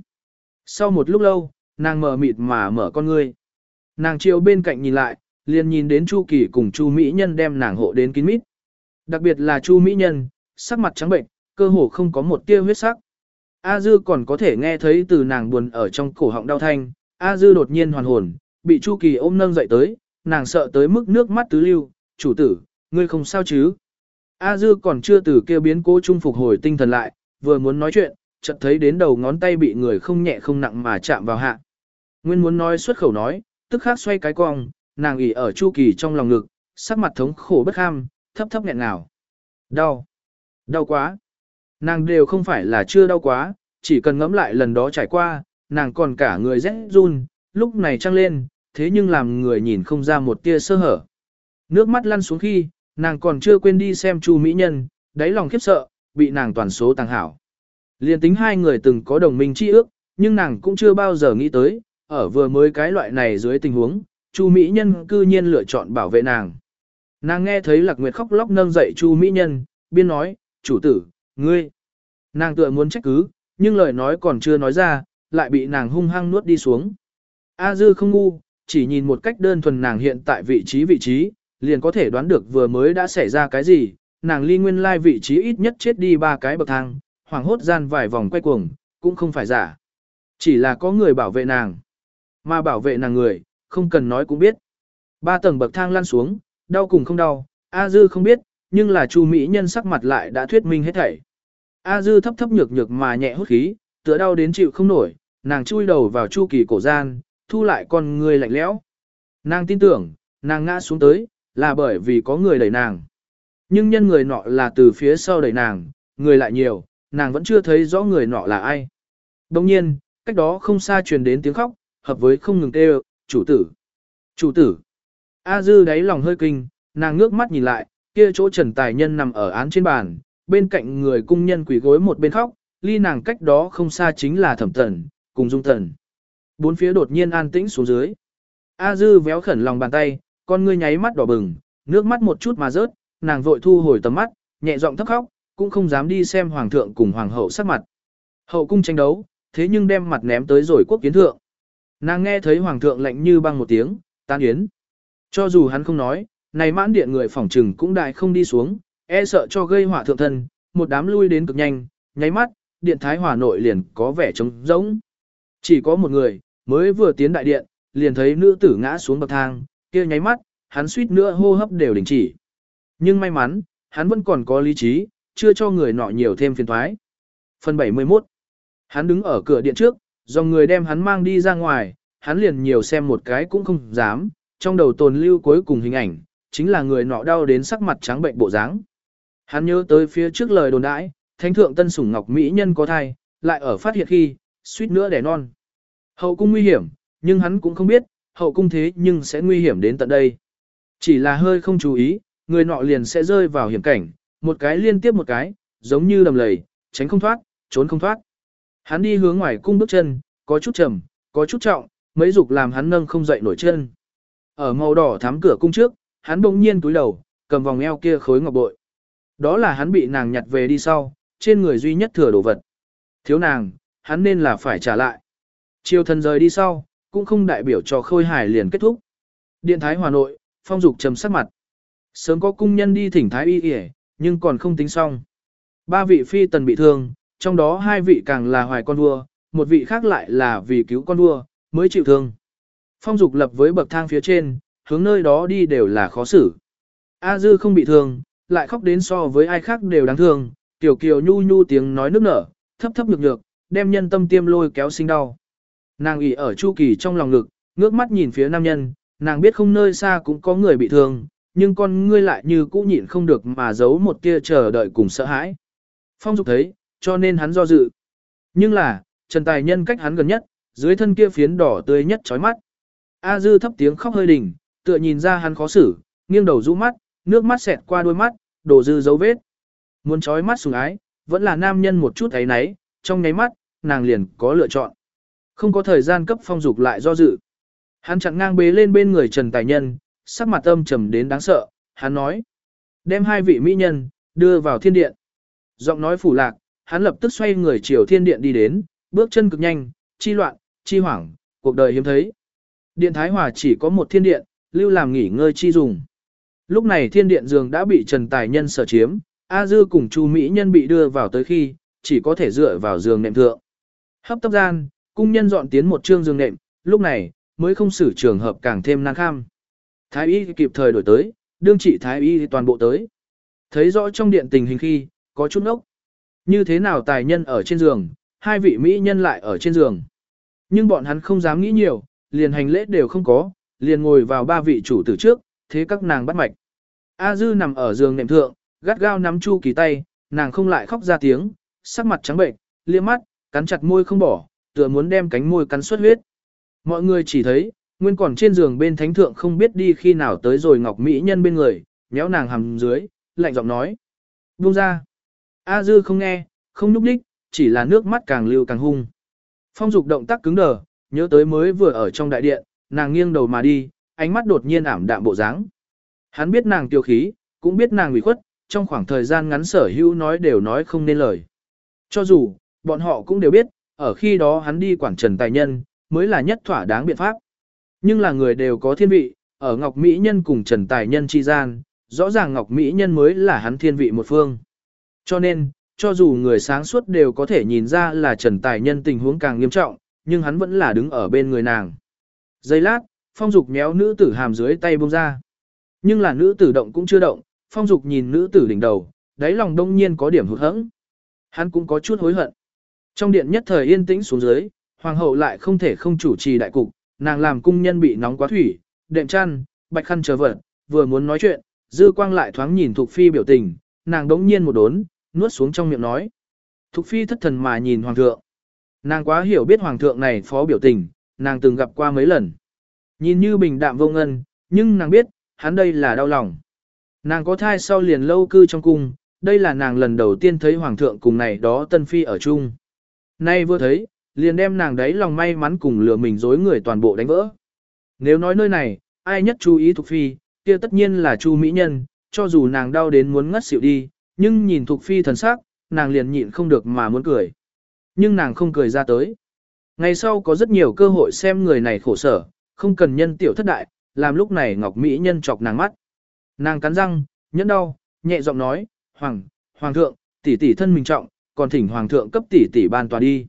Sau một lúc lâu, nàng mở mịt mà mở con ngươi. Nàng chiều bên cạnh nhìn lại, liền nhìn đến Chu Kỳ cùng Chu Mỹ Nhân đem nàng hộ đến kín mít. Đặc biệt là Chu Mỹ Nhân, sắc mặt trắng bệnh, cơ hồ không có một tia huyết sắc. A Dư còn có thể nghe thấy từ nàng buồn ở trong cổ họng đau thanh, A Dư đột nhiên hoàn hồn, bị Chu Kỳ ôm nâng dậy tới, nàng sợ tới mức nước mắt tứ lưu, chủ tử, ngươi không sao chứ? A Dư còn chưa từ kêu biến cố trung phục hồi tinh thần lại, vừa muốn nói chuyện, chợt thấy đến đầu ngón tay bị người không nhẹ không nặng mà chạm vào hạ. Nguyên muốn nói xuất khẩu nói, tức khắc xoay cái cong, nàng ỉ ở Chu Kỳ trong lòng ngực, sắc mặt thống khổ bất ham, thấp thấp nghẹn nào. Đau. Đau quá. Nàng đều không phải là chưa đau quá, chỉ cần ngẫm lại lần đó trải qua, nàng còn cả người rẽ run, lúc này trăng lên, thế nhưng làm người nhìn không ra một tia sơ hở. Nước mắt lăn xuống khi, nàng còn chưa quên đi xem Chu Mỹ Nhân, đáy lòng khiếp sợ, bị nàng toàn số tàng hảo. Liên tính hai người từng có đồng minh chi ước, nhưng nàng cũng chưa bao giờ nghĩ tới, ở vừa mới cái loại này dưới tình huống, Chu Mỹ Nhân cư nhiên lựa chọn bảo vệ nàng. Nàng nghe thấy Lạc Nguyệt khóc lóc nâng dậy Chu Mỹ Nhân, biên nói, chủ tử, ngươi. Nàng tựa muốn trách cứ, nhưng lời nói còn chưa nói ra, lại bị nàng hung hăng nuốt đi xuống. A Dư không ngu, chỉ nhìn một cách đơn thuần nàng hiện tại vị trí vị trí, liền có thể đoán được vừa mới đã xảy ra cái gì, nàng ly nguyên lai vị trí ít nhất chết đi ba cái bậc thang, hoàng hốt gian vài vòng quay cuồng, cũng không phải giả. Chỉ là có người bảo vệ nàng. Mà bảo vệ nàng người, không cần nói cũng biết. Ba tầng bậc thang lăn xuống, đau cùng không đau, A Dư không biết, nhưng là Chu Mỹ nhân sắc mặt lại đã thuyết minh hết thảy. A Dư thấp thấp nhược nhược mà nhẹ hút khí, tựa đau đến chịu không nổi, nàng chui đầu vào Chu Kỳ cổ gian, thu lại con người lạnh lẽo. Nàng tin tưởng, nàng ngã xuống tới, là bởi vì có người đẩy nàng. Nhưng nhân người nọ là từ phía sau đẩy nàng, người lại nhiều, nàng vẫn chưa thấy rõ người nọ là ai. Đồng nhiên, cách đó không xa truyền đến tiếng khóc, hợp với không ngừng kêu, chủ tử, chủ tử. A dư đáy lòng hơi kinh, nàng ngước mắt nhìn lại, kia chỗ trần tài nhân nằm ở án trên bàn, bên cạnh người cung nhân quỳ gối một bên khóc, ly nàng cách đó không xa chính là thẩm tần, cùng dung tần. Bốn phía đột nhiên an tĩnh xuống dưới. A dư véo khẩn lòng bàn tay, con ngươi nháy mắt đỏ bừng, nước mắt một chút mà rớt, nàng vội thu hồi tầm mắt, nhẹ giọng thấp khóc, cũng không dám đi xem hoàng thượng cùng hoàng hậu sắc mặt. Hậu cung tranh đấu, thế nhưng đem mặt ném tới rồi quốc kiến thượng. Nàng nghe thấy hoàng thượng lạnh như băng một tiếng, tan yến. Cho dù hắn không nói, này mãn điện người phỏng trừng cũng đại không đi xuống, e sợ cho gây hỏa thượng thân, một đám lui đến cực nhanh, nháy mắt, điện thái hòa nội liền có vẻ trống rỗng. Chỉ có một người, mới vừa tiến đại điện, liền thấy nữ tử ngã xuống bậc thang, kia nháy mắt, hắn suýt nữa hô hấp đều đình chỉ. Nhưng may mắn, hắn vẫn còn có lý trí, chưa cho người nọ nhiều thêm phiền thoái. Phần 71 Hắn đứng ở cửa điện trước, dòng người đem hắn mang đi ra ngoài, hắn liền nhiều xem một cái cũng không dám, trong đầu tồn lưu cuối cùng hình ảnh, chính là người nọ đau đến sắc mặt trắng bệnh bộ dáng. Hắn nhớ tới phía trước lời đồn đãi, thánh thượng tân sủng ngọc mỹ nhân có thai, lại ở phát hiện khi, suýt nữa đẻ non. Hậu cung nguy hiểm, nhưng hắn cũng không biết, hậu cung thế nhưng sẽ nguy hiểm đến tận đây. Chỉ là hơi không chú ý, người nọ liền sẽ rơi vào hiểm cảnh, một cái liên tiếp một cái, giống như đầm lầy, tránh không thoát, trốn không thoát. Hắn đi hướng ngoài cung bước chân, có chút trầm, có chút trọng, mấy dục làm hắn nâng không dậy nổi chân. Ở màu đỏ thắm cửa cung trước, hắn bỗng nhiên túi đầu, cầm vòng eo kia khối ngọc bội. Đó là hắn bị nàng nhặt về đi sau, trên người duy nhất thừa đồ vật. Thiếu nàng, hắn nên là phải trả lại. Chiều thần rời đi sau, cũng không đại biểu cho khôi hài liền kết thúc. Điện Thái Hòa Nội, phong dục trầm sắc mặt. Sớm có cung nhân đi thỉnh Thái Y Y, nhưng còn không tính xong. Ba vị phi tần bị thương, trong đó hai vị càng là hoài con vua, một vị khác lại là vì cứu con vua, mới chịu thương. Phong dục lập với bậc thang phía trên, hướng nơi đó đi đều là khó xử. A dư không bị thương, lại khóc đến so với ai khác đều đáng thương, tiểu kiều nhu nhu tiếng nói nước nở, thấp thấp nhược nhược, đem nhân tâm tiêm lôi kéo sinh đau. Nàng ỉ ở Chu Kỳ trong lòng ngực, ngước mắt nhìn phía nam nhân, nàng biết không nơi xa cũng có người bị thương, nhưng con ngươi lại như cũ nhịn không được mà giấu một tia chờ đợi cùng sợ hãi. Phong Dục thấy, cho nên hắn do dự. Nhưng là, Trần Tài Nhân cách hắn gần nhất, dưới thân kia phiến đỏ tươi nhất chói mắt. A Dư thấp tiếng khóc hơi đỉnh, tựa nhìn ra hắn khó xử, nghiêng đầu rũ mắt, nước mắt xẹt qua đôi mắt, đổ dư dấu vết. Muốn chói mắt sùng ái, vẫn là nam nhân một chút ấy nấy, trong nháy mắt, nàng liền có lựa chọn. Không có thời gian cấp phong dục lại do dự. Hắn chặn ngang bế lên bên người Trần Tài Nhân, sắc mặt âm trầm đến đáng sợ, hắn nói. Đem hai vị mỹ nhân, đưa vào thiên điện. Giọng nói phủ lạc, hắn lập tức xoay người chiều thiên điện đi đến, bước chân cực nhanh, chi loạn, chi hoảng, cuộc đời hiếm thấy. Điện Thái Hòa chỉ có một thiên điện, lưu làm nghỉ ngơi chi dùng. Lúc này thiên điện giường đã bị Trần Tài Nhân sở chiếm, A Dư cùng Chu Mỹ Nhân bị đưa vào tới khi, chỉ có thể dựa vào giường nệm thượng. Hấp tấp gian, cung nhân dọn tiến một trương giường nệm, lúc này, mới không xử trường hợp càng thêm năng kham. Thái y kịp thời đổi tới, đương trị thái y toàn bộ tới. Thấy rõ trong điện tình hình khi, có chút ốc. Như thế nào tài nhân ở trên giường, hai vị mỹ nhân lại ở trên giường. Nhưng bọn hắn không dám nghĩ nhiều, liền hành lễ đều không có, liền ngồi vào ba vị chủ tử trước, thế các nàng bắt mạch. A Dư nằm ở giường nệm thượng, gắt gao nắm Chu Kỳ tay, nàng không lại khóc ra tiếng, sắc mặt trắng bệnh, liếc mắt, cắn chặt môi không bỏ, tựa muốn đem cánh môi cắn xuất huyết. Mọi người chỉ thấy, nguyên còn trên giường bên thánh thượng không biết đi khi nào tới rồi ngọc mỹ nhân bên người, nhéo nàng hầm dưới, lạnh giọng nói. Buông ra. A dư không nghe, không nhúc đích, chỉ là nước mắt càng lưu càng hung. Phong dục động tác cứng đờ, nhớ tới mới vừa ở trong đại điện, nàng nghiêng đầu mà đi, ánh mắt đột nhiên ảm đạm bộ dáng. Hắn biết nàng tiêu khí, cũng biết nàng ủy khuất, trong khoảng thời gian ngắn sở hữu nói đều nói không nên lời. Cho dù, bọn họ cũng đều biết, ở khi đó hắn đi quản trần tài nhân, mới là nhất thỏa đáng biện pháp. Nhưng là người đều có thiên vị, ở Ngọc Mỹ Nhân cùng Trần Tài Nhân chi gian, rõ ràng Ngọc Mỹ Nhân mới là hắn thiên vị một phương. Cho nên, cho dù người sáng suốt đều có thể nhìn ra là Trần Tài Nhân tình huống càng nghiêm trọng, nhưng hắn vẫn là đứng ở bên người nàng. Giây lát, phong dục méo nữ tử hàm dưới tay buông ra. Nhưng là nữ tử động cũng chưa động, phong dục nhìn nữ tử đỉnh đầu, đáy lòng đông nhiên có điểm hụt hẫng. Hắn cũng có chút hối hận. Trong điện nhất thời yên tĩnh xuống dưới, hoàng hậu lại không thể không chủ trì đại cục, nàng làm cung nhân bị nóng quá thủy, đệm chăn, bạch khăn chờ vật, vừa muốn nói chuyện, dư quang lại thoáng nhìn Thục Phi biểu tình, nàng đống nhiên một đốn, nuốt xuống trong miệng nói. Thục Phi thất thần mà nhìn Hoàng thượng. Nàng quá hiểu biết Hoàng thượng này phó biểu tình, nàng từng gặp qua mấy lần. Nhìn như bình đạm vô ngân, nhưng nàng biết, hắn đây là đau lòng. Nàng có thai sau liền lâu cư trong cung, đây là nàng lần đầu tiên thấy Hoàng thượng cùng này đó Tân Phi ở chung. Nay vừa thấy, liền đem nàng đấy lòng may mắn cùng lừa mình dối người toàn bộ đánh vỡ. Nếu nói nơi này, ai nhất chú ý thuộc Phi, kia tất nhiên là Chu Mỹ Nhân, cho dù nàng đau đến muốn ngất xỉu đi, nhưng nhìn thuộc Phi thần sắc, nàng liền nhịn không được mà muốn cười. Nhưng nàng không cười ra tới. Ngày sau có rất nhiều cơ hội xem người này khổ sở, không cần nhân tiểu thất đại, làm lúc này Ngọc Mỹ Nhân chọc nàng mắt. Nàng cắn răng, nhẫn đau, nhẹ giọng nói, Hoàng, Hoàng thượng, tỷ tỷ thân mình trọng, còn thỉnh Hoàng thượng cấp tỷ tỷ ban tòa đi.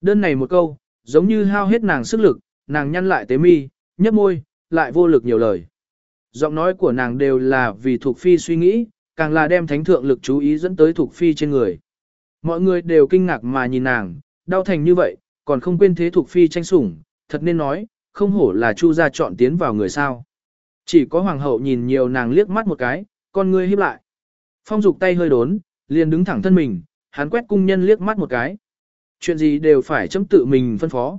Đơn này một câu, giống như hao hết nàng sức lực, nàng nhăn lại tế mi, nhấp môi, lại vô lực nhiều lời. Giọng nói của nàng đều là vì Thục Phi suy nghĩ, càng là đem thánh thượng lực chú ý dẫn tới Thục Phi trên người. Mọi người đều kinh ngạc mà nhìn nàng, đau thành như vậy, còn không quên thế thuộc Phi tranh sủng, thật nên nói, không hổ là Chu gia chọn tiến vào người sao. Chỉ có hoàng hậu nhìn nhiều nàng liếc mắt một cái, con ngươi híp lại. Phong dục tay hơi đốn, liền đứng thẳng thân mình, hắn quét cung nhân liếc mắt một cái. Chuyện gì đều phải chấm tự mình phân phó.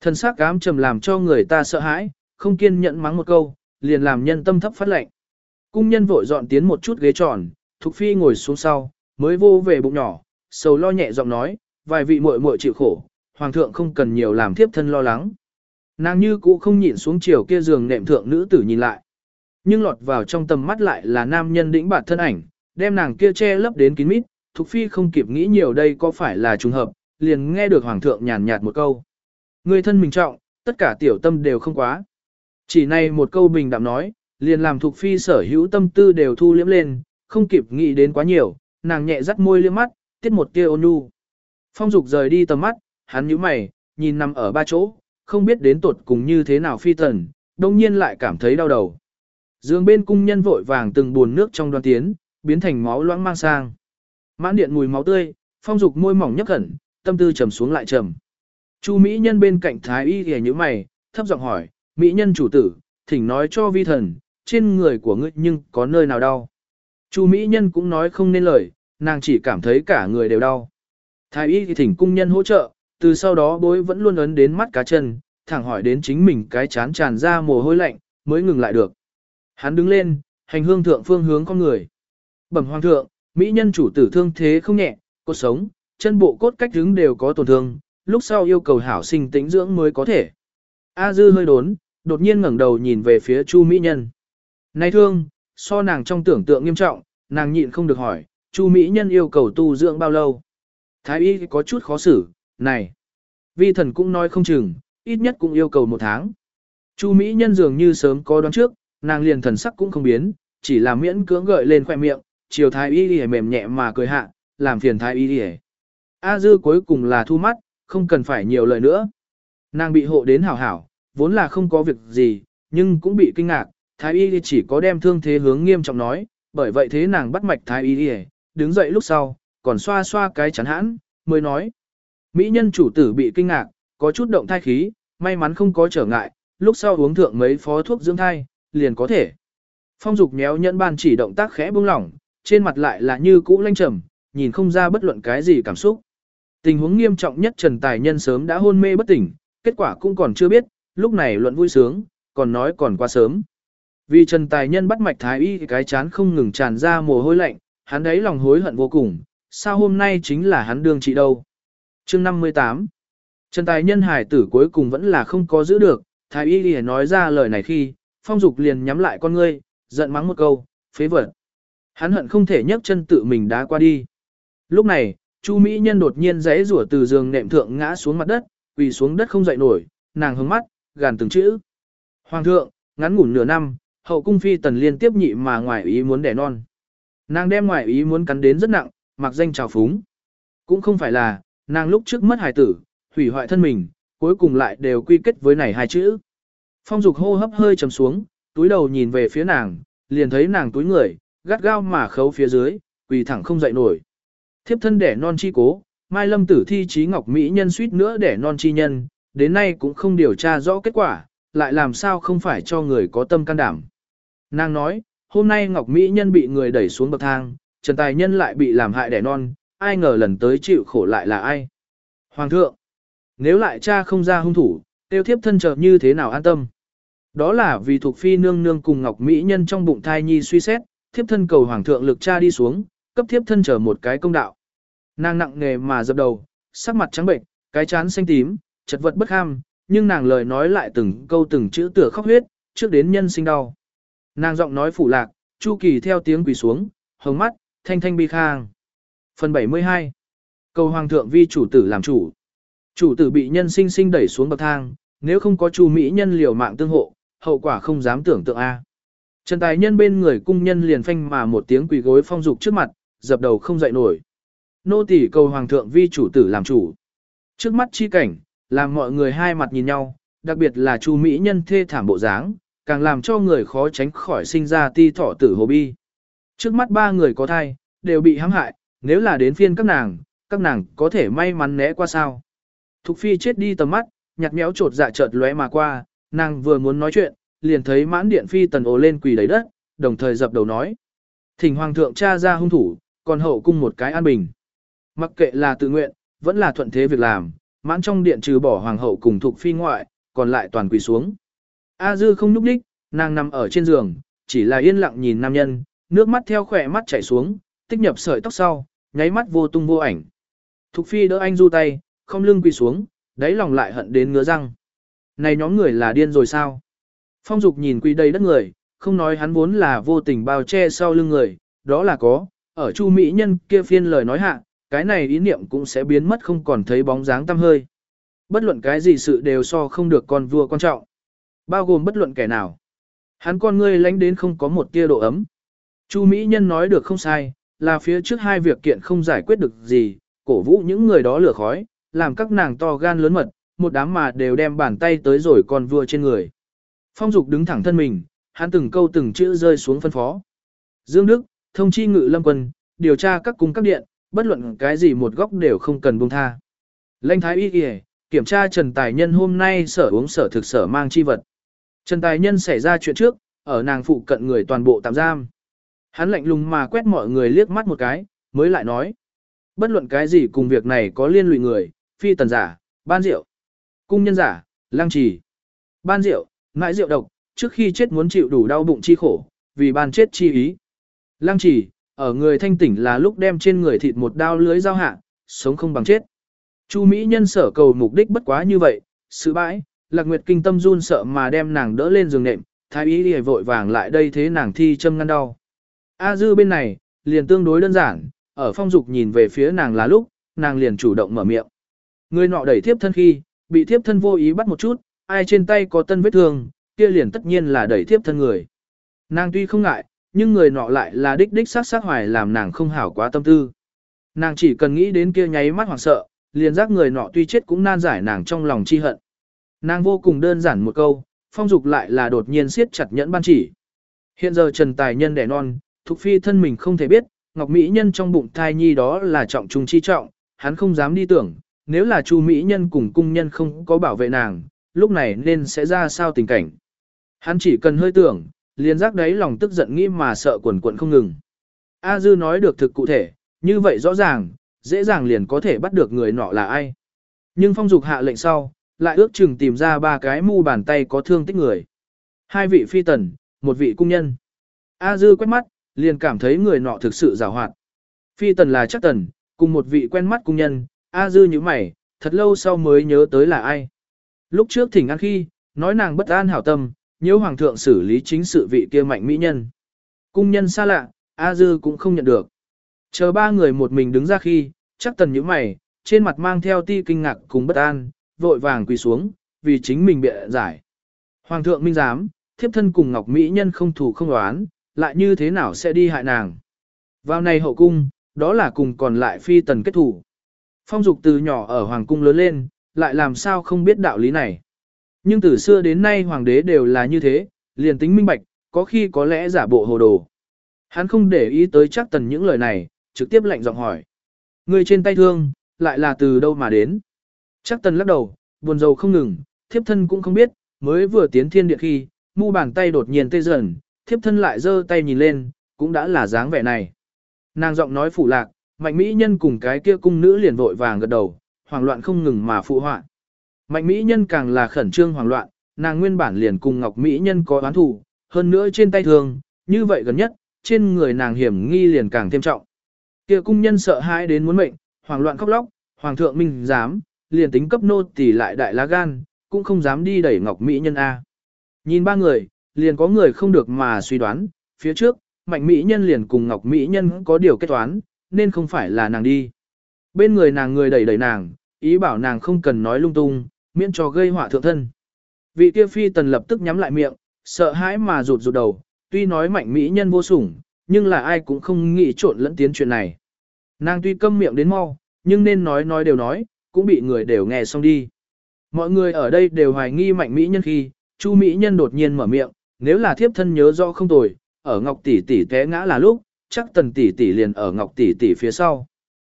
Thần sắc cám trầm làm cho người ta sợ hãi, không kiên nhẫn mắng một câu, liền làm nhân tâm thấp phát lệnh. Cung nhân vội dọn tiến một chút ghế tròn, Thục Phi ngồi xuống sau, mới vô về bụng nhỏ, sầu lo nhẹ giọng nói, vài vị muội muội chịu khổ, hoàng thượng không cần nhiều làm thiếp thân lo lắng. Nàng như cũ không nhìn xuống chiều kia giường nệm thượng nữ tử nhìn lại. Nhưng lọt vào trong tầm mắt lại là nam nhân đĩnh bạt thân ảnh, đem nàng kia che lấp đến kín mít, Thục Phi không kịp nghĩ nhiều đây có phải là trùng hợp, liền nghe được hoàng thượng nhàn nhạt một câu. Người thân mình trọng, tất cả tiểu tâm đều không quá. Chỉ này một câu bình đạm nói, liền làm thuộc phi sở hữu tâm tư đều thu liếm lên, không kịp nghĩ đến quá nhiều, nàng nhẹ dắt môi liếm mắt, tiết một tia ôn nhu. Phong dục rời đi tầm mắt, hắn nhíu mày, nhìn nằm ở ba chỗ, không biết đến tuột cùng như thế nào phi tần, đồng nhiên lại cảm thấy đau đầu. Dương bên cung nhân vội vàng từng buồn nước trong đoan tiến, biến thành máu loãng mang sang. Mãn điện mùi máu tươi, phong dục môi mỏng nhấp khẩn, tâm tư trầm xuống lại trầm. Chu Mỹ nhân bên cạnh thái y thì như mày, thấp giọng hỏi, Mỹ nhân chủ tử, thỉnh nói cho vi thần, trên người của ngươi nhưng có nơi nào đau. Chu Mỹ nhân cũng nói không nên lời, nàng chỉ cảm thấy cả người đều đau. Thái y thì thỉnh cung nhân hỗ trợ, từ sau đó bối vẫn luôn ấn đến mắt cá chân, thẳng hỏi đến chính mình cái chán tràn ra mồ hôi lạnh, mới ngừng lại được. Hắn đứng lên, hành hương thượng phương hướng con người. Bẩm hoàng thượng, Mỹ nhân chủ tử thương thế không nhẹ, cốt sống, chân bộ cốt cách đứng đều có tổn thương, lúc sau yêu cầu hảo sinh tĩnh dưỡng mới có thể. A dư hơi đốn, đột nhiên ngẩng đầu nhìn về phía Chu Mỹ Nhân. Này thương, so nàng trong tưởng tượng nghiêm trọng, nàng nhịn không được hỏi, Chu Mỹ Nhân yêu cầu tu dưỡng bao lâu? Thái y có chút khó xử, này. Vi thần cũng nói không chừng, ít nhất cũng yêu cầu một tháng. Chu Mỹ Nhân dường như sớm có đoán trước, nàng liền thần sắc cũng không biến, chỉ là miễn cưỡng gợi lên khoẻ miệng, chiều Thái y đi mềm nhẹ mà cười hạ, làm phiền Thái y đi A dư cuối cùng là thu mắt, không cần phải nhiều lời nữa. Nàng bị hộ đến hảo hảo, vốn là không có việc gì, nhưng cũng bị kinh ngạc, thái y chỉ có đem thương thế hướng nghiêm trọng nói, bởi vậy thế nàng bắt mạch thái y đi đứng dậy lúc sau, còn xoa xoa cái chắn hãn, mới nói. Mỹ nhân chủ tử bị kinh ngạc, có chút động thai khí, may mắn không có trở ngại, lúc sau uống thượng mấy phó thuốc dưỡng thai, liền có thể. Phong dục nhéo nhẫn ban chỉ động tác khẽ buông lỏng, trên mặt lại là như cũ lanh trầm, nhìn không ra bất luận cái gì cảm xúc. Tình huống nghiêm trọng nhất Trần Tài Nhân sớm đã hôn mê bất tỉnh, kết quả cũng còn chưa biết, lúc này luận vui sướng, còn nói còn quá sớm. Vì Trần Tài Nhân bắt mạch thái y cái chán không ngừng tràn ra mồ hôi lạnh, hắn đấy lòng hối hận vô cùng, sao hôm nay chính là hắn đương trị đâu. chương 58 Trần Tài Nhân hải tử cuối cùng vẫn là không có giữ được, thái y Lìa nói ra lời này khi, phong dục liền nhắm lại con ngươi, giận mắng một câu, phế vật. Hắn hận không thể nhấc chân tự mình đá qua đi. Lúc này, Chu Mỹ Nhân đột nhiên rẽ rủa từ giường nệm thượng ngã xuống mặt đất, quỳ xuống đất không dậy nổi, nàng hướng mắt, gàn từng chữ. Hoàng thượng, ngắn ngủn nửa năm, hậu cung phi tần liên tiếp nhị mà ngoài ý muốn đẻ non. Nàng đem ngoại ý muốn cắn đến rất nặng, mặc danh trào phúng. Cũng không phải là, nàng lúc trước mất hài tử, hủy hoại thân mình, cuối cùng lại đều quy kết với này hai chữ. Phong dục hô hấp hơi trầm xuống, túi đầu nhìn về phía nàng, liền thấy nàng túi người, gắt gao mà khấu phía dưới, quỳ thẳng không dậy nổi. Thiếp thân đẻ non chi cố, Mai Lâm tử thi trí ngọc mỹ nhân suýt nữa đẻ non chi nhân, đến nay cũng không điều tra rõ kết quả, lại làm sao không phải cho người có tâm can đảm. Nàng nói, hôm nay ngọc mỹ nhân bị người đẩy xuống bậc thang, Trần Tài Nhân lại bị làm hại đẻ non, ai ngờ lần tới chịu khổ lại là ai. Hoàng thượng, nếu lại cha không ra hung thủ, tiêu thiếp thân trợ như thế nào an tâm. Đó là vì thuộc phi nương nương cùng ngọc mỹ nhân trong bụng thai nhi suy xét, thiếp thân cầu hoàng thượng lực cha đi xuống, cấp thiếp thân chờ một cái công đạo. Nàng nặng nề mà dập đầu, sắc mặt trắng bệnh, cái chán xanh tím, chật vật bất ham, nhưng nàng lời nói lại từng câu từng chữ tựa khóc huyết, trước đến nhân sinh đau. Nàng giọng nói phủ lạc, Chu Kỳ theo tiếng quỳ xuống, hồng mắt, thanh thanh bi khang. Phần 72 Cầu hoàng thượng vi chủ tử làm chủ. Chủ tử bị nhân sinh sinh đẩy xuống bậc thang, nếu không có chu mỹ nhân liều mạng tương hộ, hậu quả không dám tưởng tượng a. Trần Tài Nhân bên người cung nhân liền phanh mà một tiếng quỳ gối phong dục trước mặt, dập đầu không dậy nổi. Nô tỳ cầu hoàng thượng vi chủ tử làm chủ. Trước mắt chi cảnh, làm mọi người hai mặt nhìn nhau, đặc biệt là chu mỹ nhân thê thảm bộ dáng, càng làm cho người khó tránh khỏi sinh ra ti thọ tử hồ bi. Trước mắt ba người có thai, đều bị hãm hại, nếu là đến phiên các nàng, các nàng có thể may mắn né qua sao. Thục phi chết đi tầm mắt, nhặt méo trột dạ chợt lóe mà qua, nàng vừa muốn nói chuyện, liền thấy mãn điện phi tần ồ lên quỳ đầy đất, đồng thời dập đầu nói. Thỉnh hoàng thượng cha ra hung thủ, còn hậu cung một cái an bình. Mặc kệ là tự nguyện, vẫn là thuận thế việc làm, mãn trong điện trừ bỏ hoàng hậu cùng thục phi ngoại, còn lại toàn quỳ xuống. A dư không núp đích, nàng nằm ở trên giường, chỉ là yên lặng nhìn nam nhân, nước mắt theo khỏe mắt chảy xuống, tích nhập sợi tóc sau, nháy mắt vô tung vô ảnh. Thục phi đỡ anh du tay, không lưng quỳ xuống, đáy lòng lại hận đến ngứa răng. Này nhóm người là điên rồi sao? Phong dục nhìn quỳ đầy đất người, không nói hắn vốn là vô tình bao che sau lưng người, đó là có, ở chu mỹ nhân kia phiên lời nói hạ, cái này ý niệm cũng sẽ biến mất không còn thấy bóng dáng tăm hơi. Bất luận cái gì sự đều so không được con vua quan trọng. Bao gồm bất luận kẻ nào. Hắn con ngươi lánh đến không có một tia độ ấm. Chu Mỹ Nhân nói được không sai, là phía trước hai việc kiện không giải quyết được gì, cổ vũ những người đó lửa khói, làm các nàng to gan lớn mật, một đám mà đều đem bàn tay tới rồi còn vua trên người. Phong Dục đứng thẳng thân mình, hắn từng câu từng chữ rơi xuống phân phó. Dương Đức, thông chi ngự lâm quân, điều tra các cung các điện, bất luận cái gì một góc đều không cần buông tha. Lệnh thái y kìa, kiểm tra Trần Tài Nhân hôm nay sở uống sở thực sở mang chi vật. Trần Tài Nhân xảy ra chuyện trước, ở nàng phụ cận người toàn bộ tạm giam. Hắn lạnh lùng mà quét mọi người liếc mắt một cái, mới lại nói. Bất luận cái gì cùng việc này có liên lụy người, phi tần giả, ban rượu, cung nhân giả, lang trì. Ban rượu, ngại rượu độc, trước khi chết muốn chịu đủ đau bụng chi khổ, vì ban chết chi ý. Lang trì, ở người thanh tỉnh là lúc đem trên người thịt một đao lưới dao hạ, sống không bằng chết. Chu Mỹ nhân sở cầu mục đích bất quá như vậy, sự bãi, Lạc Nguyệt kinh tâm run sợ mà đem nàng đỡ lên giường nệm, thái ý đi vội vàng lại đây thế nàng thi châm ngăn đau. A dư bên này, liền tương đối đơn giản, ở phong dục nhìn về phía nàng là lúc, nàng liền chủ động mở miệng. Người nọ đẩy thiếp thân khi, bị thiếp thân vô ý bắt một chút, ai trên tay có tân vết thương, kia liền tất nhiên là đẩy thiếp thân người. Nàng tuy không ngại, nhưng người nọ lại là đích đích sát sát hoài làm nàng không hảo quá tâm tư. Nàng chỉ cần nghĩ đến kia nháy mắt hoảng sợ, liền giác người nọ tuy chết cũng nan giải nàng trong lòng chi hận. Nàng vô cùng đơn giản một câu, phong dục lại là đột nhiên siết chặt nhẫn ban chỉ. Hiện giờ Trần Tài Nhân đẻ non, Thục phi thân mình không thể biết, Ngọc Mỹ Nhân trong bụng thai nhi đó là trọng trung chi trọng, hắn không dám đi tưởng, nếu là Chu Mỹ Nhân cùng cung nhân không có bảo vệ nàng, lúc này nên sẽ ra sao tình cảnh. Hắn chỉ cần hơi tưởng, liền giác đấy lòng tức giận nghĩ mà sợ quần quận không ngừng. A Dư nói được thực cụ thể, như vậy rõ ràng, dễ dàng liền có thể bắt được người nọ là ai. Nhưng phong dục hạ lệnh sau, lại ước chừng tìm ra ba cái mu bàn tay có thương tích người. Hai vị phi tần, một vị cung nhân. A Dư quét mắt, liền cảm thấy người nọ thực sự rào hoạt. Phi tần là chắc tần, cùng một vị quen mắt cung nhân, A Dư như mày, thật lâu sau mới nhớ tới là ai. Lúc trước thỉnh ăn khi, nói nàng bất an hảo tâm, nhớ hoàng thượng xử lý chính sự vị kia mạnh mỹ nhân. Cung nhân xa lạ, A Dư cũng không nhận được. Chờ ba người một mình đứng ra khi, chắc tần như mày, trên mặt mang theo ti kinh ngạc cùng bất an, vội vàng quỳ xuống, vì chính mình bịa giải. Hoàng thượng minh giám, thiếp thân cùng Ngọc Mỹ nhân không thủ không đoán, lại như thế nào sẽ đi hại nàng. Vào này hậu cung, đó là cùng còn lại phi tần kết thủ. Phong dục từ nhỏ ở hoàng cung lớn lên, lại làm sao không biết đạo lý này. Nhưng từ xưa đến nay hoàng đế đều là như thế, liền tính minh bạch, có khi có lẽ giả bộ hồ đồ. Hắn không để ý tới chắc tần những lời này, trực tiếp lạnh giọng hỏi. Người trên tay thương, lại là từ đâu mà đến? Chắc tần lắc đầu, buồn rầu không ngừng, thiếp thân cũng không biết, mới vừa tiến thiên địa khi, mu bàn tay đột nhiên tê dần, thiếp thân lại giơ tay nhìn lên, cũng đã là dáng vẻ này. Nàng giọng nói phủ lạc, mạnh mỹ nhân cùng cái kia cung nữ liền vội vàng gật đầu, hoảng loạn không ngừng mà phụ họa. Mạnh mỹ nhân càng là khẩn trương hoảng loạn, nàng nguyên bản liền cùng ngọc mỹ nhân có oán thù, hơn nữa trên tay thường, như vậy gần nhất, trên người nàng hiểm nghi liền càng thêm trọng. Kia cung nhân sợ hãi đến muốn mệnh, hoảng loạn khóc lóc, hoàng thượng minh dám, liền tính cấp nô tỳ lại đại lá gan, cũng không dám đi đẩy ngọc mỹ nhân a. Nhìn ba người, liền có người không được mà suy đoán, phía trước, mạnh mỹ nhân liền cùng ngọc mỹ nhân có điều kết toán, nên không phải là nàng đi. Bên người nàng người đẩy đẩy nàng, ý bảo nàng không cần nói lung tung, miễn cho gây họa thượng thân. Vị kia phi tần lập tức nhắm lại miệng, sợ hãi mà rụt rụt đầu, tuy nói mạnh mỹ nhân vô sủng, nhưng là ai cũng không nghĩ trộn lẫn tiến chuyện này. Nàng tuy câm miệng đến mau, nhưng nên nói nói đều nói, cũng bị người đều nghe xong đi. Mọi người ở đây đều hoài nghi mạnh mỹ nhân khi, Chu mỹ nhân đột nhiên mở miệng, nếu là thiếp thân nhớ rõ không tồi, ở Ngọc tỷ tỷ té ngã là lúc, chắc Tần tỷ tỷ liền ở Ngọc tỷ tỷ phía sau.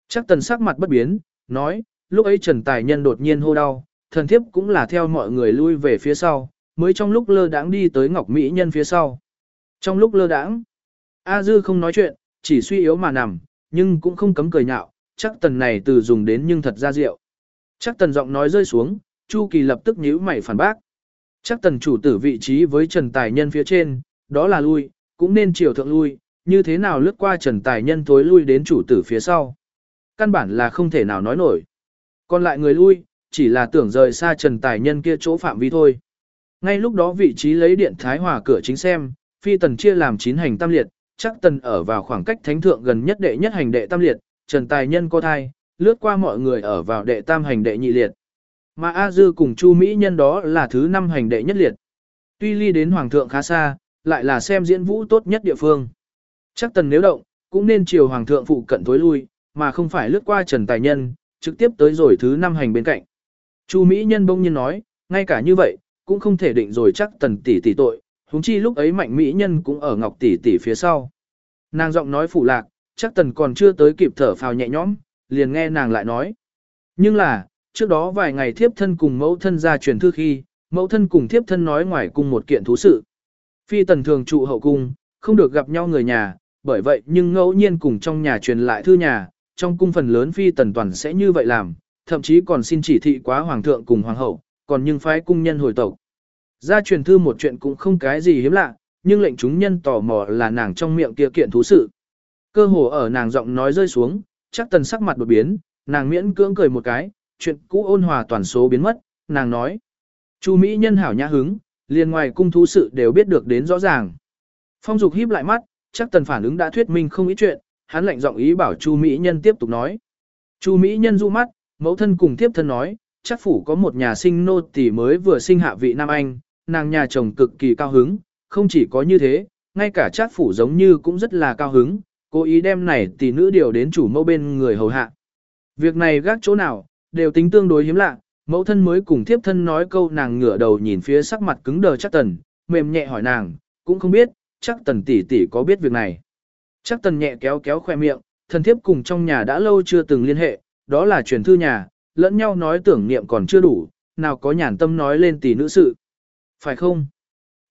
Chắc Tần sắc mặt bất biến, nói, lúc ấy Trần Tài Nhân đột nhiên hô đau, thần thiếp cũng là theo mọi người lui về phía sau, mới trong lúc lơ đãng đi tới Ngọc Mỹ Nhân phía sau. Trong lúc lơ đãng, A Dư không nói chuyện, chỉ suy yếu mà nằm, nhưng cũng không cấm cười nhạo, chắc tần này từ dùng đến nhưng thật ra rượu. Chắc tần giọng nói rơi xuống, Chu Kỳ lập tức nhíu mày phản bác. Chắc tần chủ tử vị trí với Trần Tài Nhân phía trên, đó là lui, cũng nên chiều thượng lui, như thế nào lướt qua Trần Tài Nhân tối lui đến chủ tử phía sau. Căn bản là không thể nào nói nổi. Còn lại người lui, chỉ là tưởng rời xa Trần Tài Nhân kia chỗ phạm vi thôi. Ngay lúc đó vị trí lấy điện thái hòa cửa chính xem, phi tần chia làm 9 hành tam liệt, chắc tần ở vào khoảng cách thánh thượng gần nhất đệ nhất hành đệ tam liệt, Trần Tài Nhân có thai, lướt qua mọi người ở vào đệ tam hành đệ nhị liệt. Mà A Dư cùng Chu Mỹ Nhân đó là thứ năm hành đệ nhất liệt. Tuy ly đến Hoàng thượng khá xa, lại là xem diễn vũ tốt nhất địa phương. Chắc tần nếu động, cũng nên chiều Hoàng thượng phụ cận tối lui, mà không phải lướt qua Trần Tài Nhân, trực tiếp tới rồi thứ năm hành bên cạnh. Chu Mỹ Nhân bỗng nhiên nói, ngay cả như vậy, cũng không thể định rồi chắc tần tỷ tỷ tội, huống chi lúc ấy mạnh Mỹ Nhân cũng ở Ngọc tỷ tỷ phía sau. Nàng giọng nói phủ lạc, chắc tần còn chưa tới kịp thở phào nhẹ nhõm, liền nghe nàng lại nói. Nhưng là, trước đó vài ngày thiếp thân cùng mẫu thân ra truyền thư khi, mẫu thân cùng thiếp thân nói ngoài cùng một kiện thú sự. Phi tần thường trụ hậu cung, không được gặp nhau người nhà, bởi vậy nhưng ngẫu nhiên cùng trong nhà truyền lại thư nhà, trong cung phần lớn phi tần toàn sẽ như vậy làm, thậm chí còn xin chỉ thị quá hoàng thượng cùng hoàng hậu, còn nhưng phái cung nhân hồi tộc. Ra truyền thư một chuyện cũng không cái gì hiếm lạ, nhưng lệnh chúng nhân tò mò là nàng trong miệng kia kiện thú sự. Cơ hồ ở nàng giọng nói rơi xuống, chắc tần sắc mặt đột biến, nàng miễn cưỡng cười một cái, chuyện cũ ôn hòa toàn số biến mất, nàng nói. Chu Mỹ nhân hảo nhã hứng, liền ngoài cung thú sự đều biết được đến rõ ràng. Phong Dục híp lại mắt, chắc tần phản ứng đã thuyết minh không ý chuyện, hắn lạnh giọng ý bảo Chu Mỹ nhân tiếp tục nói. Chu Mỹ nhân du mắt, mẫu thân cùng tiếp thân nói, chắc phủ có một nhà sinh nô tỷ mới vừa sinh hạ vị Nam Anh, nàng nhà chồng cực kỳ cao hứng, không chỉ có như thế, ngay cả chắc phủ giống như cũng rất là cao hứng, cố ý đem này tỷ nữ điều đến chủ mẫu bên người hầu hạ. Việc này gác chỗ nào, đều tính tương đối hiếm lạ, mẫu thân mới cùng thiếp thân nói câu nàng ngửa đầu nhìn phía sắc mặt cứng đờ chắc tần, mềm nhẹ hỏi nàng, cũng không biết, chắc tần tỷ tỷ có biết việc này. Chắc tần nhẹ kéo kéo khoe miệng, thần thiếp cùng trong nhà đã lâu chưa từng liên hệ, đó là truyền thư nhà, lẫn nhau nói tưởng niệm còn chưa đủ, nào có nhàn tâm nói lên tỷ nữ sự. Phải không?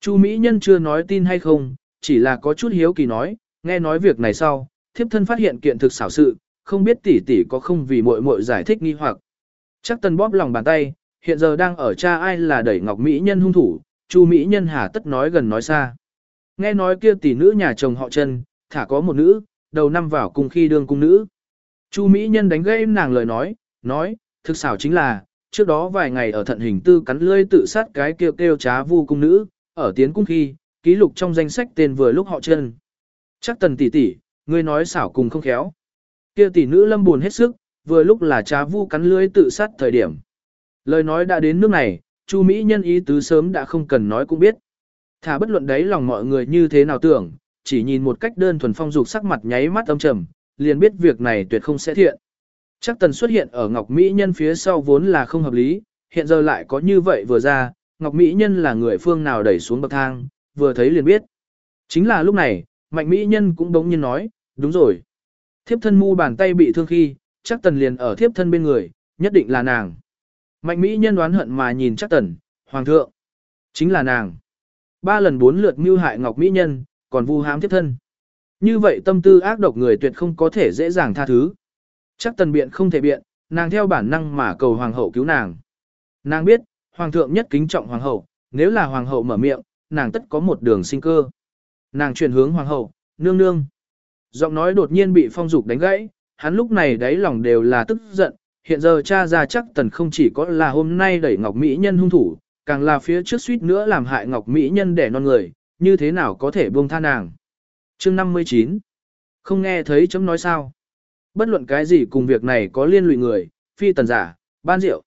Chu Mỹ Nhân chưa nói tin hay không, chỉ là có chút hiếu kỳ nói, nghe nói việc này sau, thiếp thân phát hiện kiện thực xảo sự, không biết tỷ tỷ có không vì muội muội giải thích nghi hoặc. Chắc tần bóp lòng bàn tay, hiện giờ đang ở cha ai là đẩy ngọc Mỹ Nhân hung thủ, Chu Mỹ Nhân hà tất nói gần nói xa. Nghe nói kia tỷ nữ nhà chồng họ chân, thả có một nữ, đầu năm vào cùng khi đương cung nữ. Chu Mỹ Nhân đánh gây nàng lời nói, nói, thực xảo chính là, trước đó vài ngày ở thận hình tư cắn lưỡi tự sát cái kêu kêu trá vu cung nữ, ở tiến cung khi, ký lục trong danh sách tên vừa lúc họ chân. Chắc tần tỷ tỷ, ngươi nói xảo cùng không khéo. Kia tỷ nữ lâm buồn hết sức, vừa lúc là trá vu cắn lưỡi tự sát thời điểm. Lời nói đã đến nước này, Chu Mỹ nhân ý tứ sớm đã không cần nói cũng biết. Thả bất luận đấy lòng mọi người như thế nào tưởng, chỉ nhìn một cách đơn thuần phong dục sắc mặt nháy mắt âm trầm, liền biết việc này tuyệt không sẽ thiện. Chắc tần xuất hiện ở Ngọc Mỹ Nhân phía sau vốn là không hợp lý, hiện giờ lại có như vậy vừa ra, Ngọc Mỹ Nhân là người phương nào đẩy xuống bậc thang, vừa thấy liền biết. Chính là lúc này, Mạnh Mỹ Nhân cũng bỗng nhiên nói, đúng rồi. Thiếp thân mu bàn tay bị thương khi, chắc tần liền ở thiếp thân bên người, nhất định là nàng. Mạnh Mỹ Nhân đoán hận mà nhìn chắc tần, Hoàng thượng, chính là nàng. Ba lần bốn lượt mưu hại Ngọc Mỹ Nhân, còn vu hãm thiếp thân. Như vậy tâm tư ác độc người tuyệt không có thể dễ dàng tha thứ. Chắc tần biện không thể biện, nàng theo bản năng mà cầu hoàng hậu cứu nàng. Nàng biết, hoàng thượng nhất kính trọng hoàng hậu, nếu là hoàng hậu mở miệng, nàng tất có một đường sinh cơ. Nàng chuyển hướng hoàng hậu, nương nương. Giọng nói đột nhiên bị phong dục đánh gãy, hắn lúc này đáy lòng đều là tức giận, hiện giờ cha ra chắc tần không chỉ có là hôm nay đẩy Ngọc Mỹ Nhân hung thủ, càng là phía trước suýt nữa làm hại Ngọc Mỹ Nhân để non người, như thế nào có thể buông tha nàng. chương 59 Không nghe thấy chấm nói sao. Bất luận cái gì cùng việc này có liên lụy người, phi tần giả, ban rượu.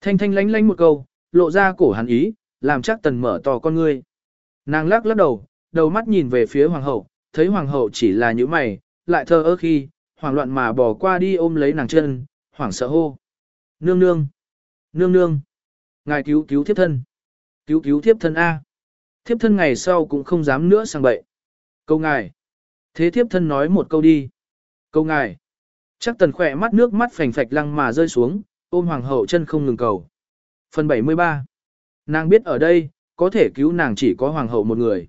Thanh thanh lánh lánh một câu, lộ ra cổ hắn ý, làm chắc tần mở to con ngươi. Nàng lắc lắc đầu, đầu mắt nhìn về phía hoàng hậu, thấy hoàng hậu chỉ là những mày, lại thơ ơ khi, hoảng loạn mà bỏ qua đi ôm lấy nàng chân, hoảng sợ hô. Nương nương, nương nương, ngài cứu cứu thiếp thân, cứu cứu thiếp thân A. Thiếp thân ngày sau cũng không dám nữa sang bậy. Câu ngài, thế thiếp thân nói một câu đi. Câu ngài, Chắc tần khỏe mắt nước mắt phành phạch lăng mà rơi xuống, ôm hoàng hậu chân không ngừng cầu. Phần 73 Nàng biết ở đây, có thể cứu nàng chỉ có hoàng hậu một người.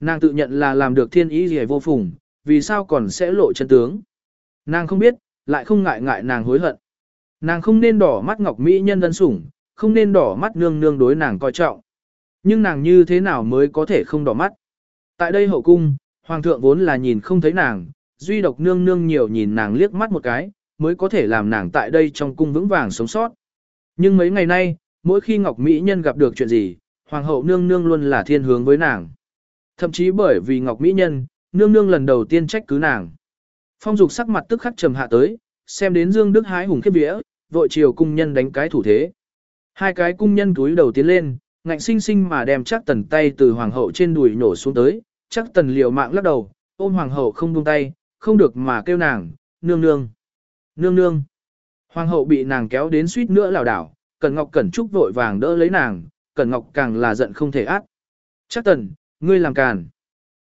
Nàng tự nhận là làm được thiên ý gì vô phùng, vì sao còn sẽ lộ chân tướng. Nàng không biết, lại không ngại ngại nàng hối hận. Nàng không nên đỏ mắt ngọc mỹ nhân ân sủng, không nên đỏ mắt nương nương đối nàng coi trọng. Nhưng nàng như thế nào mới có thể không đỏ mắt. Tại đây hậu cung, hoàng thượng vốn là nhìn không thấy nàng, duy độc nương nương nhiều nhìn nàng liếc mắt một cái, mới có thể làm nàng tại đây trong cung vững vàng sống sót. Nhưng mấy ngày nay, mỗi khi Ngọc Mỹ Nhân gặp được chuyện gì, Hoàng hậu nương nương luôn là thiên hướng với nàng. Thậm chí bởi vì Ngọc Mỹ Nhân, nương nương lần đầu tiên trách cứ nàng. Phong dục sắc mặt tức khắc trầm hạ tới, xem đến Dương Đức hái hùng khiếp vía, vội chiều cung nhân đánh cái thủ thế. Hai cái cung nhân túi đầu tiến lên, ngạnh sinh sinh mà đem chắc tần tay từ hoàng hậu trên đùi nổ xuống tới, chắc tần liều mạng lắc đầu, ôm hoàng hậu không buông tay, không được mà kêu nàng, nương nương, nương nương. Hoàng hậu bị nàng kéo đến suýt nữa lảo đảo, Cẩn Ngọc Cẩn Trúc vội vàng đỡ lấy nàng, Cẩn Ngọc càng là giận không thể át. Chắc tần, ngươi làm càn.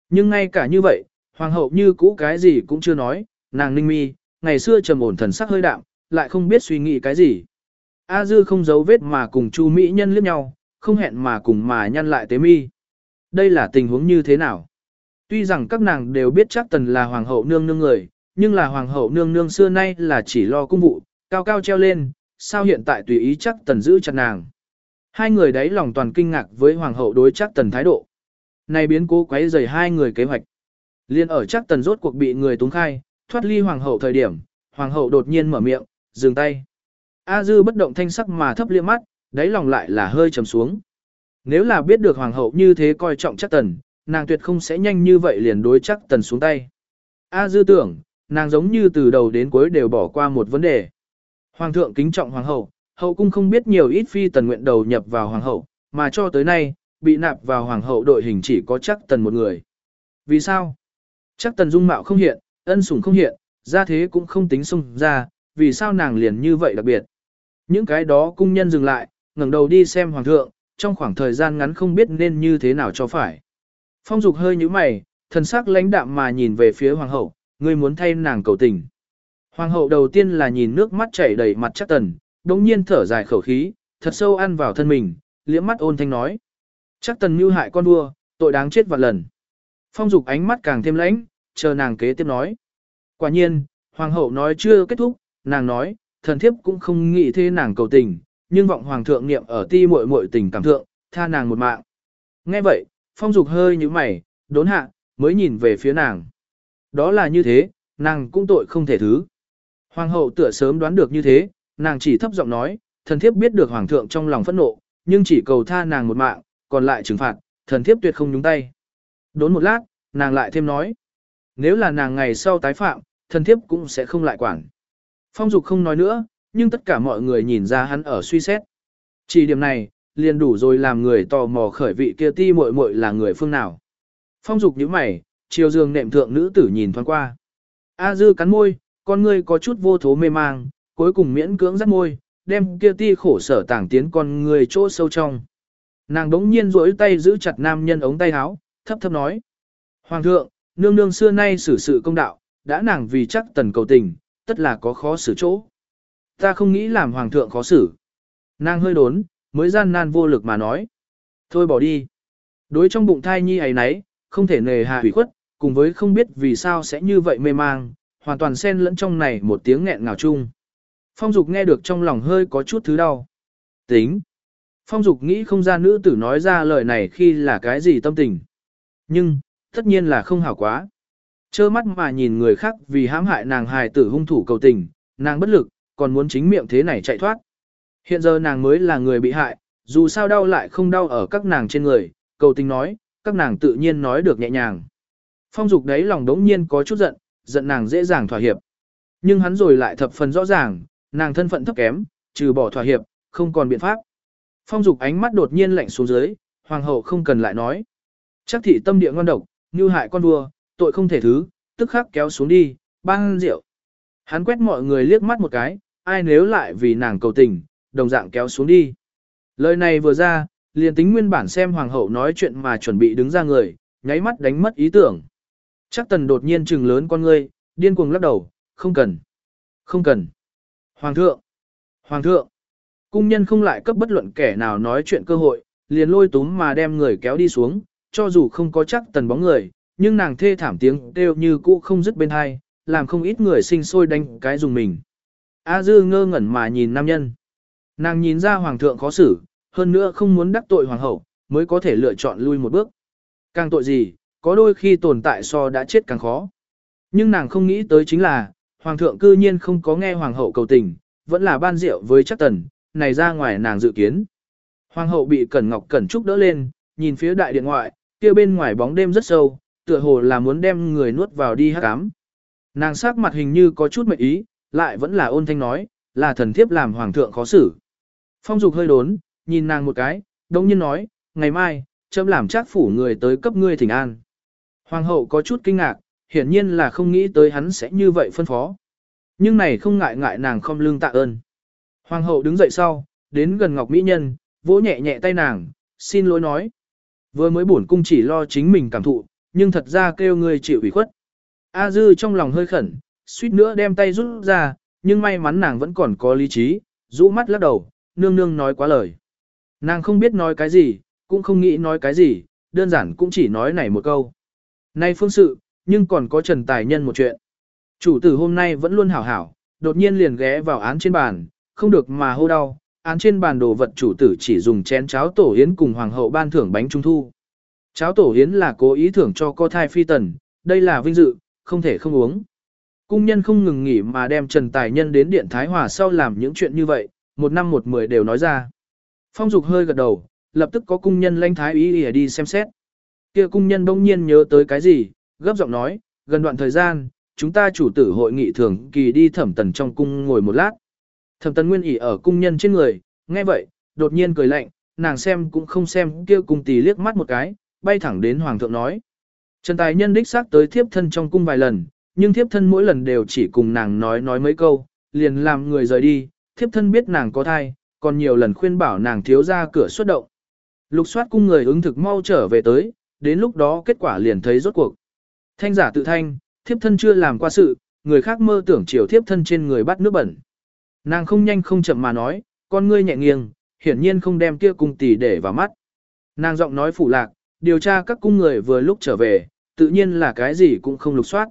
Nhưng ngay cả như vậy, Hoàng hậu như cũ cái gì cũng chưa nói, nàng ninh mi, ngày xưa trầm ổn thần sắc hơi đạm, lại không biết suy nghĩ cái gì. A dư không giấu vết mà cùng Chu Mỹ nhân liếc nhau, không hẹn mà cùng mà nhăn lại tế mi. Đây là tình huống như thế nào? Tuy rằng các nàng đều biết chắc tần là hoàng hậu nương nương người, nhưng là hoàng hậu nương nương xưa nay là chỉ lo cung vụ, cao cao treo lên, sao hiện tại tùy ý chắc tần giữ chặt nàng. Hai người đấy lòng toàn kinh ngạc với hoàng hậu đối chắc tần thái độ. Này biến cố quấy rầy hai người kế hoạch. Liên ở chắc tần rốt cuộc bị người túng khai, thoát ly hoàng hậu thời điểm, hoàng hậu đột nhiên mở miệng, dừng tay. A dư bất động thanh sắc mà thấp liếc mắt, đáy lòng lại là hơi trầm xuống. Nếu là biết được hoàng hậu như thế coi trọng chắc tần, nàng tuyệt không sẽ nhanh như vậy liền đối chắc tần xuống tay. A dư tưởng, nàng giống như từ đầu đến cuối đều bỏ qua một vấn đề. Hoàng thượng kính trọng hoàng hậu, hậu cung không biết nhiều ít phi tần nguyện đầu nhập vào hoàng hậu, mà cho tới nay, bị nạp vào hoàng hậu đội hình chỉ có chắc tần một người. Vì sao? Chắc tần dung mạo không hiện, ân sủng không hiện, ra thế cũng không tính xung ra, vì sao nàng liền như vậy đặc biệt. Những cái đó cung nhân dừng lại, ngẩng đầu đi xem hoàng thượng, trong khoảng thời gian ngắn không biết nên như thế nào cho phải. Phong Dục hơi như mày, Thần sắc lãnh đạm mà nhìn về phía hoàng hậu, ngươi muốn thay nàng cầu tình. Hoàng hậu đầu tiên là nhìn nước mắt chảy đầy mặt chắc tần, đống nhiên thở dài khẩu khí, thật sâu ăn vào thân mình, liễm mắt ôn thanh nói. Chắc tần mưu hại con vua, tội đáng chết vạn lần. Phong dục ánh mắt càng thêm lãnh, chờ nàng kế tiếp nói. Quả nhiên, hoàng hậu nói chưa kết thúc, nàng nói, thần thiếp cũng không nghĩ thế nàng cầu tình, nhưng vọng hoàng thượng niệm ở ti muội muội tình cảm thượng, tha nàng một mạng. Nghe vậy, phong dục hơi như mày, đốn hạ, mới nhìn về phía nàng. Đó là như thế, nàng cũng tội không thể thứ. Hoàng hậu tựa sớm đoán được như thế, nàng chỉ thấp giọng nói, thần thiếp biết được hoàng thượng trong lòng phẫn nộ, nhưng chỉ cầu tha nàng một mạng, còn lại trừng phạt, thần thiếp tuyệt không nhúng tay. Đốn một lát, nàng lại thêm nói, nếu là nàng ngày sau tái phạm, thần thiếp cũng sẽ không lại quản. Phong dục không nói nữa, nhưng tất cả mọi người nhìn ra hắn ở suy xét. Chỉ điểm này, liền đủ rồi làm người tò mò khởi vị kia ti muội muội là người phương nào. Phong dục nhíu mày, chiều giường nệm thượng nữ tử nhìn thoáng qua. A dư cắn môi, con ngươi có chút vô thố mê mang, cuối cùng miễn cưỡng rắt môi, đem kia ti khổ sở tảng tiến con người chỗ sâu trong. Nàng đống nhiên duỗi tay giữ chặt nam nhân ống tay áo, thấp thấp nói. Hoàng thượng, nương nương xưa nay xử sự công đạo, đã nàng vì chắc tần cầu tình, tất là có khó xử chỗ. Ta không nghĩ làm hoàng thượng khó xử. Nàng hơi đốn, mới gian nan vô lực mà nói. Thôi bỏ đi. Đối trong bụng thai nhi ấy nấy, không thể nề hà hủy khuất, cùng với không biết vì sao sẽ như vậy mê mang, hoàn toàn xen lẫn trong này một tiếng nghẹn ngào chung. Phong Dục nghe được trong lòng hơi có chút thứ đau. Tính. Phong Dục nghĩ không ra nữ tử nói ra lời này khi là cái gì tâm tình. Nhưng, tất nhiên là không hảo quá. Chơ mắt mà nhìn người khác vì hãm hại nàng hài tử hung thủ cầu tình, nàng bất lực, còn muốn chính miệng thế này chạy thoát. Hiện giờ nàng mới là người bị hại, dù sao đau lại không đau ở các nàng trên người, cầu tình nói, các nàng tự nhiên nói được nhẹ nhàng. Phong dục đấy lòng đống nhiên có chút giận, giận nàng dễ dàng thỏa hiệp. Nhưng hắn rồi lại thập phần rõ ràng, nàng thân phận thấp kém, trừ bỏ thỏa hiệp, không còn biện pháp. Phong dục ánh mắt đột nhiên lạnh xuống dưới, hoàng hậu không cần lại nói. Chắc thị tâm địa ngon độc, như hại con vua, tội không thể thứ, tức khắc kéo xuống đi, băng rượu. Hắn quét mọi người liếc mắt một cái, ai nếu lại vì nàng cầu tình, đồng dạng kéo xuống đi. Lời này vừa ra, liền tính nguyên bản xem hoàng hậu nói chuyện mà chuẩn bị đứng ra người, nháy mắt đánh mất ý tưởng. Chắc tần đột nhiên trừng lớn con ngươi, điên cuồng lắc đầu, không cần, không cần. Hoàng thượng, hoàng thượng, cung nhân không lại cấp bất luận kẻ nào nói chuyện cơ hội, liền lôi túm mà đem người kéo đi xuống, cho dù không có chắc tần bóng người, nhưng nàng thê thảm tiếng đều như cũ không dứt bên hai, làm không ít người sinh sôi đánh cái dùng mình. A dư ngơ ngẩn mà nhìn nam nhân. Nàng nhìn ra hoàng thượng khó xử, hơn nữa không muốn đắc tội hoàng hậu, mới có thể lựa chọn lui một bước. Càng tội gì, có đôi khi tồn tại so đã chết càng khó. Nhưng nàng không nghĩ tới chính là, hoàng thượng cư nhiên không có nghe hoàng hậu cầu tình, vẫn là ban rượu với chắc tần, này ra ngoài nàng dự kiến. Hoàng hậu bị Cẩn Ngọc Cẩn Trúc đỡ lên, nhìn phía đại điện ngoại, kia bên ngoài bóng đêm rất sâu, tựa hồ là muốn đem người nuốt vào đi hắc ám. Nàng sắc mặt hình như có chút mệt ý, lại vẫn là ôn thanh nói, là thần thiếp làm hoàng thượng khó xử. Phong dục hơi đốn, nhìn nàng một cái, đồng nhiên nói, ngày mai, chấm làm chắc phủ người tới cấp ngươi thỉnh an. Hoàng hậu có chút kinh ngạc, hiển nhiên là không nghĩ tới hắn sẽ như vậy phân phó. Nhưng này không ngại ngại nàng không lương tạ ơn. Hoàng hậu đứng dậy sau, đến gần Ngọc Mỹ Nhân, vỗ nhẹ nhẹ tay nàng, xin lỗi nói. Vừa mới bổn cung chỉ lo chính mình cảm thụ, nhưng thật ra kêu người chịu ủy khuất. A dư trong lòng hơi khẩn, suýt nữa đem tay rút ra, nhưng may mắn nàng vẫn còn có lý trí, rũ mắt lắc đầu, nương nương nói quá lời. Nàng không biết nói cái gì, cũng không nghĩ nói cái gì, đơn giản cũng chỉ nói này một câu. Nay phương sự, nhưng còn có Trần Tài Nhân một chuyện. Chủ tử hôm nay vẫn luôn hảo hảo, đột nhiên liền ghé vào án trên bàn, không được mà hô đau. Án trên bàn đồ vật chủ tử chỉ dùng chén cháo tổ yến cùng hoàng hậu ban thưởng bánh trung thu. Cháo tổ yến là cố ý thưởng cho cô thai phi tần, đây là vinh dự, không thể không uống. Cung nhân không ngừng nghỉ mà đem Trần Tài Nhân đến Điện Thái Hòa sau làm những chuyện như vậy, một năm một mười đều nói ra. Phong Dục hơi gật đầu, lập tức có cung nhân lãnh thái ý đi xem xét. Kia cung nhân đông nhiên nhớ tới cái gì, gấp giọng nói, gần đoạn thời gian, chúng ta chủ tử hội nghị thường kỳ đi thẩm tần trong cung ngồi một lát. Thẩm tần nguyên ỉ ở cung nhân trên người, nghe vậy, đột nhiên cười lạnh, nàng xem cũng không xem kia cung tỷ liếc mắt một cái, bay thẳng đến hoàng thượng nói. Trần Tài Nhân đích xác tới thiếp thân trong cung vài lần, nhưng thiếp thân mỗi lần đều chỉ cùng nàng nói nói mấy câu, liền làm người rời đi, thiếp thân biết nàng có thai, còn nhiều lần khuyên bảo nàng thiếu ra cửa xuất động. Lục soát cung người ứng thực mau trở về tới, đến lúc đó kết quả liền thấy rốt cuộc. Thanh giả tự thanh, thiếp thân chưa làm qua sự, người khác mơ tưởng chiều thiếp thân trên người bắt nước bẩn. Nàng không nhanh không chậm mà nói, con ngươi nhẹ nghiêng, hiển nhiên không đem kia cung tỷ để vào mắt. Nàng giọng nói phủ lạc, điều tra các cung người vừa lúc trở về, tự nhiên là cái gì cũng không lục soát.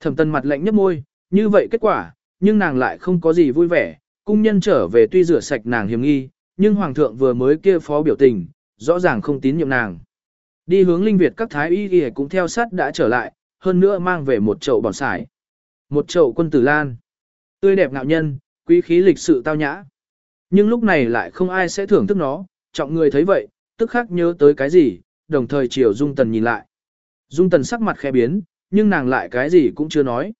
Thẩm tần mặt lạnh nhấp môi, như vậy kết quả, nhưng nàng lại không có gì vui vẻ, cung nhân trở về tuy rửa sạch nàng hiểm nghi, nhưng hoàng thượng vừa mới kia phó biểu tình, rõ ràng không tín nhiệm nàng. Đi hướng linh Việt các thái y y cũng theo sát đã trở lại, hơn nữa mang về một chậu bòn sải. Một chậu quân tử lan. Tươi đẹp ngạo nhân, quý khí lịch sự tao nhã. Nhưng lúc này lại không ai sẽ thưởng thức nó, trọng người thấy vậy, tức khắc nhớ tới cái gì, đồng thời chiều Dung Tần nhìn lại. Dung Tần sắc mặt khẽ biến, nhưng nàng lại cái gì cũng chưa nói.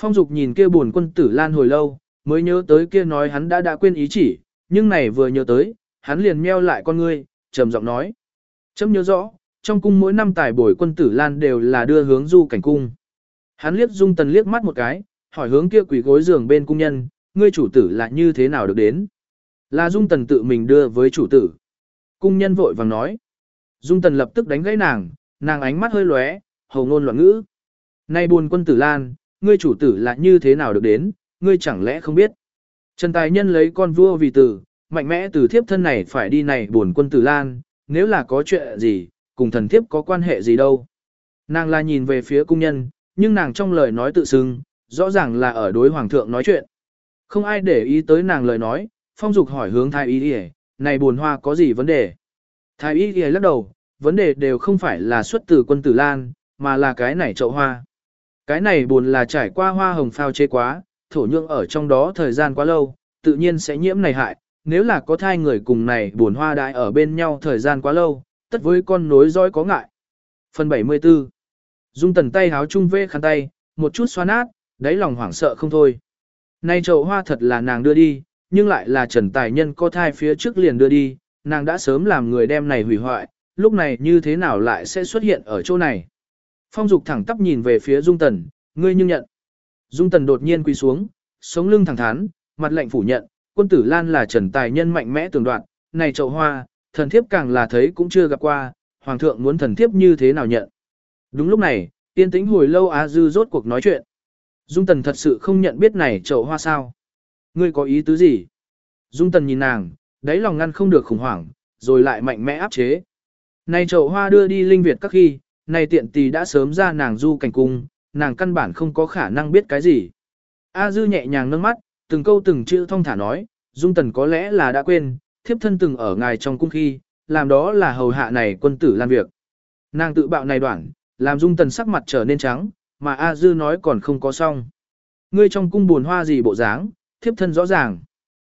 Phong Dục nhìn kia buồn quân tử lan hồi lâu, mới nhớ tới kia nói hắn đã đã quên ý chỉ, nhưng này vừa nhớ tới, hắn liền meo lại con ngươi, trầm giọng nói. Chấm nhớ rõ, trong cung mỗi năm tài bồi quân tử lan đều là đưa hướng du cảnh cung. Hắn liếc Dung Tần liếc mắt một cái, hỏi hướng kia quỷ gối giường bên cung nhân, ngươi chủ tử là như thế nào được đến? Là Dung Tần tự mình đưa với chủ tử. Cung nhân vội vàng nói. Dung Tần lập tức đánh gãy nàng, nàng ánh mắt hơi lóe, hầu ngôn loạn ngữ. Nay buồn quân tử lan, ngươi chủ tử là như thế nào được đến, ngươi chẳng lẽ không biết. Trần Tài Nhân lấy con vua vì tử, mạnh mẽ từ thiếp thân này phải đi này buồn quân tử lan, nếu là có chuyện gì, cùng thần thiếp có quan hệ gì đâu. Nàng là nhìn về phía cung nhân, nhưng nàng trong lời nói tự xưng, rõ ràng là ở đối hoàng thượng nói chuyện. Không ai để ý tới nàng lời nói, phong dục hỏi hướng thái y đi này buồn hoa có gì vấn đề. Thái y đi lắc đầu, vấn đề đều không phải là xuất từ quân tử lan, mà là cái này chậu hoa. Cái này buồn là trải qua hoa hồng phao chế quá, thổ nhưỡng ở trong đó thời gian quá lâu, tự nhiên sẽ nhiễm này hại. Nếu là có thai người cùng này buồn hoa đại ở bên nhau thời gian quá lâu, tất với con nối dõi có ngại. Phần 74 Dung tần tay háo chung vê khăn tay, một chút xoa nát, đáy lòng hoảng sợ không thôi. Nay chậu hoa thật là nàng đưa đi, nhưng lại là trần tài nhân có thai phía trước liền đưa đi, nàng đã sớm làm người đem này hủy hoại, lúc này như thế nào lại sẽ xuất hiện ở chỗ này. Phong dục thẳng tắp nhìn về phía Dung Tần, ngươi nhưng nhận. Dung Tần đột nhiên quỳ xuống, sống lưng thẳng thắn, mặt lạnh phủ nhận, quân tử Lan là trần tài nhân mạnh mẽ tường đoạn, này chậu hoa, thần thiếp càng là thấy cũng chưa gặp qua, hoàng thượng muốn thần thiếp như thế nào nhận. Đúng lúc này, tiên tĩnh hồi lâu Á Dư rốt cuộc nói chuyện. Dung Tần thật sự không nhận biết này chậu hoa sao. Ngươi có ý tứ gì? Dung Tần nhìn nàng, đáy lòng ngăn không được khủng hoảng, rồi lại mạnh mẽ áp chế. Này chậu hoa đưa đi linh Việt các khi, này tiện tì đã sớm ra nàng du cảnh cung, nàng căn bản không có khả năng biết cái gì. A Dư nhẹ nhàng nâng mắt, từng câu từng chữ thông thả nói, Dung Tần có lẽ là đã quên, thiếp thân từng ở ngài trong cung khi, làm đó là hầu hạ này quân tử làm việc. Nàng tự bạo này đoạn, làm Dung Tần sắc mặt trở nên trắng, mà A Dư nói còn không có xong. Ngươi trong cung buồn hoa gì bộ dáng, thiếp thân rõ ràng.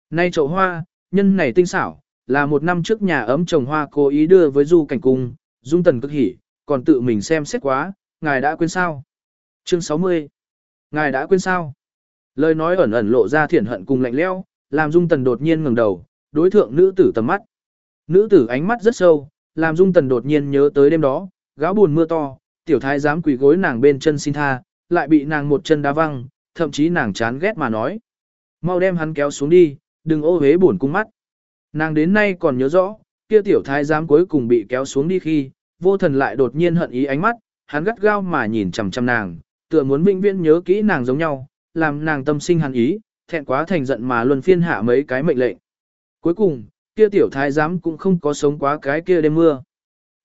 Nay chậu hoa, nhân này tinh xảo, là một năm trước nhà ấm trồng hoa cố ý đưa với du cảnh cung, Dung Tần cực hỉ, còn tự mình xem xét quá, ngài đã quên sao. Chương 60 Ngài đã quên sao? Lời nói ẩn ẩn lộ ra thiển hận cùng lạnh leo, làm Dung Tần đột nhiên ngẩng đầu, đối thượng nữ tử tầm mắt. Nữ tử ánh mắt rất sâu, làm Dung Tần đột nhiên nhớ tới đêm đó, gáo buồn mưa to, tiểu thái dám quỳ gối nàng bên chân xin tha, lại bị nàng một chân đá văng, thậm chí nàng chán ghét mà nói. Mau đem hắn kéo xuống đi, đừng ô hế buồn cung mắt. Nàng đến nay còn nhớ rõ, kia tiểu thái giám cuối cùng bị kéo xuống đi khi, vô thần lại đột nhiên hận ý ánh mắt, hắn gắt gao mà nhìn chằm chằm nàng, tựa muốn vĩnh viễn nhớ kỹ nàng giống nhau, làm nàng tâm sinh hắn ý, thẹn quá thành giận mà luân phiên hạ mấy cái mệnh lệnh. Cuối cùng, kia tiểu thái giám cũng không có sống quá cái kia đêm mưa.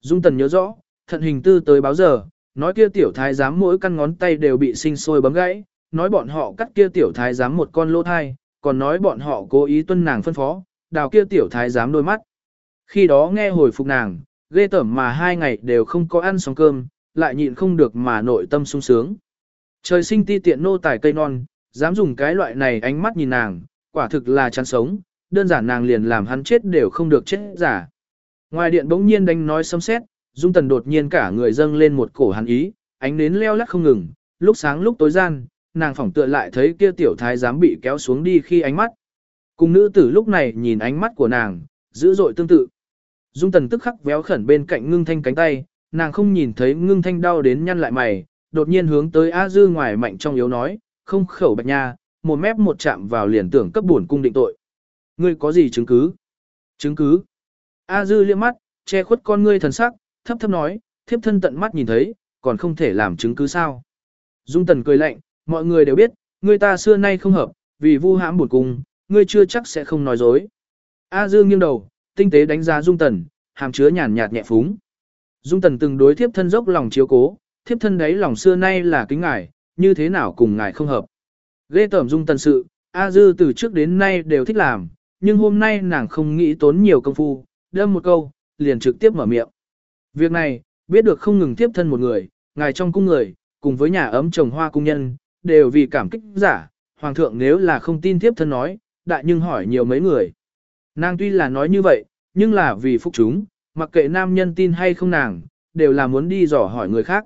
Dung Tần nhớ rõ, thận hình tư tới báo giờ, nói kia tiểu thái giám mỗi căn ngón tay đều bị sinh sôi bấm gãy, nói bọn họ cắt kia tiểu thái giám một con lỗ thai, còn nói bọn họ cố ý tuân nàng phân phó, đào kia tiểu thái giám đôi mắt. Khi đó nghe hồi phục nàng, ghê tởm mà hai ngày đều không có ăn xong cơm, lại nhịn không được mà nội tâm sung sướng. Trời sinh ti tiện nô tài cây non, dám dùng cái loại này ánh mắt nhìn nàng, quả thực là chán sống, đơn giản nàng liền làm hắn chết đều không được chết giả. Ngoài điện bỗng nhiên đánh nói xâm xét, Dung Tần đột nhiên cả người dâng lên một cổ hắn ý, ánh nến leo lắc không ngừng, lúc sáng lúc tối gian, nàng phỏng tựa lại thấy kia tiểu thái dám bị kéo xuống đi khi ánh mắt. Cùng nữ tử lúc này nhìn ánh mắt của nàng, dữ dội tương tự. Dung Tần tức khắc véo khẩn bên cạnh ngưng thanh cánh tay, nàng không nhìn thấy ngưng thanh đau đến nhăn lại mày, đột nhiên hướng tới A Dư ngoài mạnh trong yếu nói, không khẩu bạch nha, một mép một chạm vào liền tưởng cấp buồn cung định tội. Ngươi có gì chứng cứ? Chứng cứ? A Dư liếc mắt, che khuất con ngươi thần sắc, thấp thấp nói, thiếp thân tận mắt nhìn thấy, còn không thể làm chứng cứ sao. Dung Tần cười lạnh, mọi người đều biết, người ta xưa nay không hợp, vì vu hãm buồn cung, ngươi chưa chắc sẽ không nói dối. A Dương nghiêng đầu, tinh tế đánh giá Dung Tần, hàm chứa nhàn nhạt nhẹ phúng. Dung Tần từng đối thiếp thân dốc lòng chiếu cố, thiếp thân đấy lòng xưa nay là kính ngài, như thế nào cùng ngài không hợp. Ghê tởm Dung Tần sự, A Dư từ trước đến nay đều thích làm, nhưng hôm nay nàng không nghĩ tốn nhiều công phu, đâm một câu, liền trực tiếp mở miệng. Việc này, biết được không ngừng tiếp thân một người, ngài trong cung người, cùng với nhà ấm trồng hoa cung nhân, đều vì cảm kích giả, hoàng thượng nếu là không tin tiếp thân nói, đại nhưng hỏi nhiều mấy người. Nàng tuy là nói như vậy, nhưng là vì phúc chúng, mặc kệ nam nhân tin hay không nàng, đều là muốn đi dò hỏi người khác.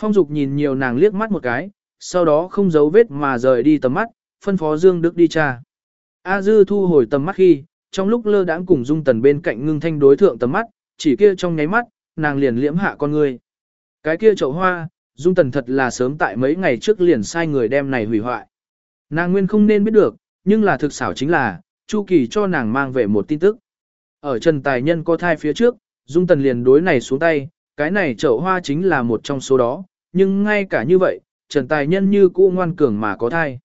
Phong Dục nhìn nhiều nàng liếc mắt một cái, sau đó không giấu vết mà rời đi tầm mắt, phân phó Dương Đức đi tra. A Dư thu hồi tầm mắt khi, trong lúc lơ đãng cùng Dung Tần bên cạnh ngưng thanh đối thượng tầm mắt, chỉ kia trong nháy mắt, nàng liền liễm hạ con người. Cái kia chậu hoa, Dung Tần thật là sớm tại mấy ngày trước liền sai người đem này hủy hoại. Nàng nguyên không nên biết được, nhưng là thực xảo chính là, Chu Kỳ cho nàng mang về một tin tức. Ở Trần Tài Nhân có thai phía trước, Dung Tần liền đối này xuống tay, cái này chậu hoa chính là một trong số đó, nhưng ngay cả như vậy, Trần Tài Nhân như cũ ngoan cường mà có thai.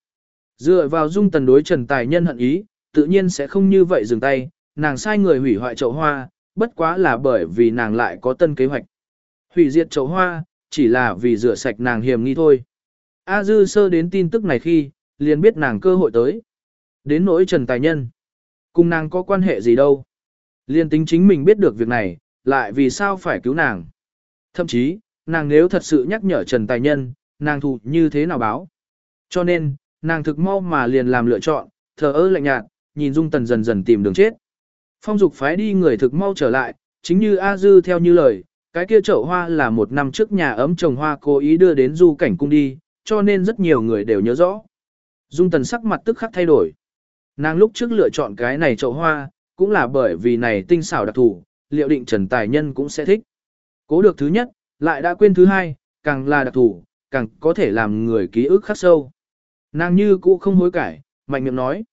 Dựa vào Dung Tần đối Trần Tài Nhân hận ý, tự nhiên sẽ không như vậy dừng tay, nàng sai người hủy hoại chậu hoa, bất quá là bởi vì nàng lại có tân kế hoạch. Hủy diệt chậu hoa, chỉ là vì rửa sạch nàng hiểm nghi thôi. A Dư sơ đến tin tức này khi, liền biết nàng cơ hội tới. Đến nỗi Trần Tài Nhân. Cùng nàng có quan hệ gì đâu. Liên tính chính mình biết được việc này, lại vì sao phải cứu nàng. Thậm chí, nàng nếu thật sự nhắc nhở Trần Tài Nhân, nàng thụ như thế nào báo. Cho nên, nàng thực mau mà liền làm lựa chọn, thờ ơ lạnh nhạt, nhìn Dung Tần dần dần tìm đường chết. Phong dục phái đi người thực mau trở lại, chính như A Dư theo như lời, cái kia chậu hoa là một năm trước nhà ấm trồng hoa cố ý đưa đến du cảnh cung đi, cho nên rất nhiều người đều nhớ rõ. Dung Tần sắc mặt tức khắc thay đổi. Nàng lúc trước lựa chọn cái này chậu hoa, cũng là bởi vì này tinh xảo đặc thù, liệu định Trần Tài Nhân cũng sẽ thích. Cố được thứ nhất, lại đã quên thứ hai, càng là đặc thù, càng có thể làm người ký ức khắc sâu. Nàng như cũ không hối cải, mạnh miệng nói.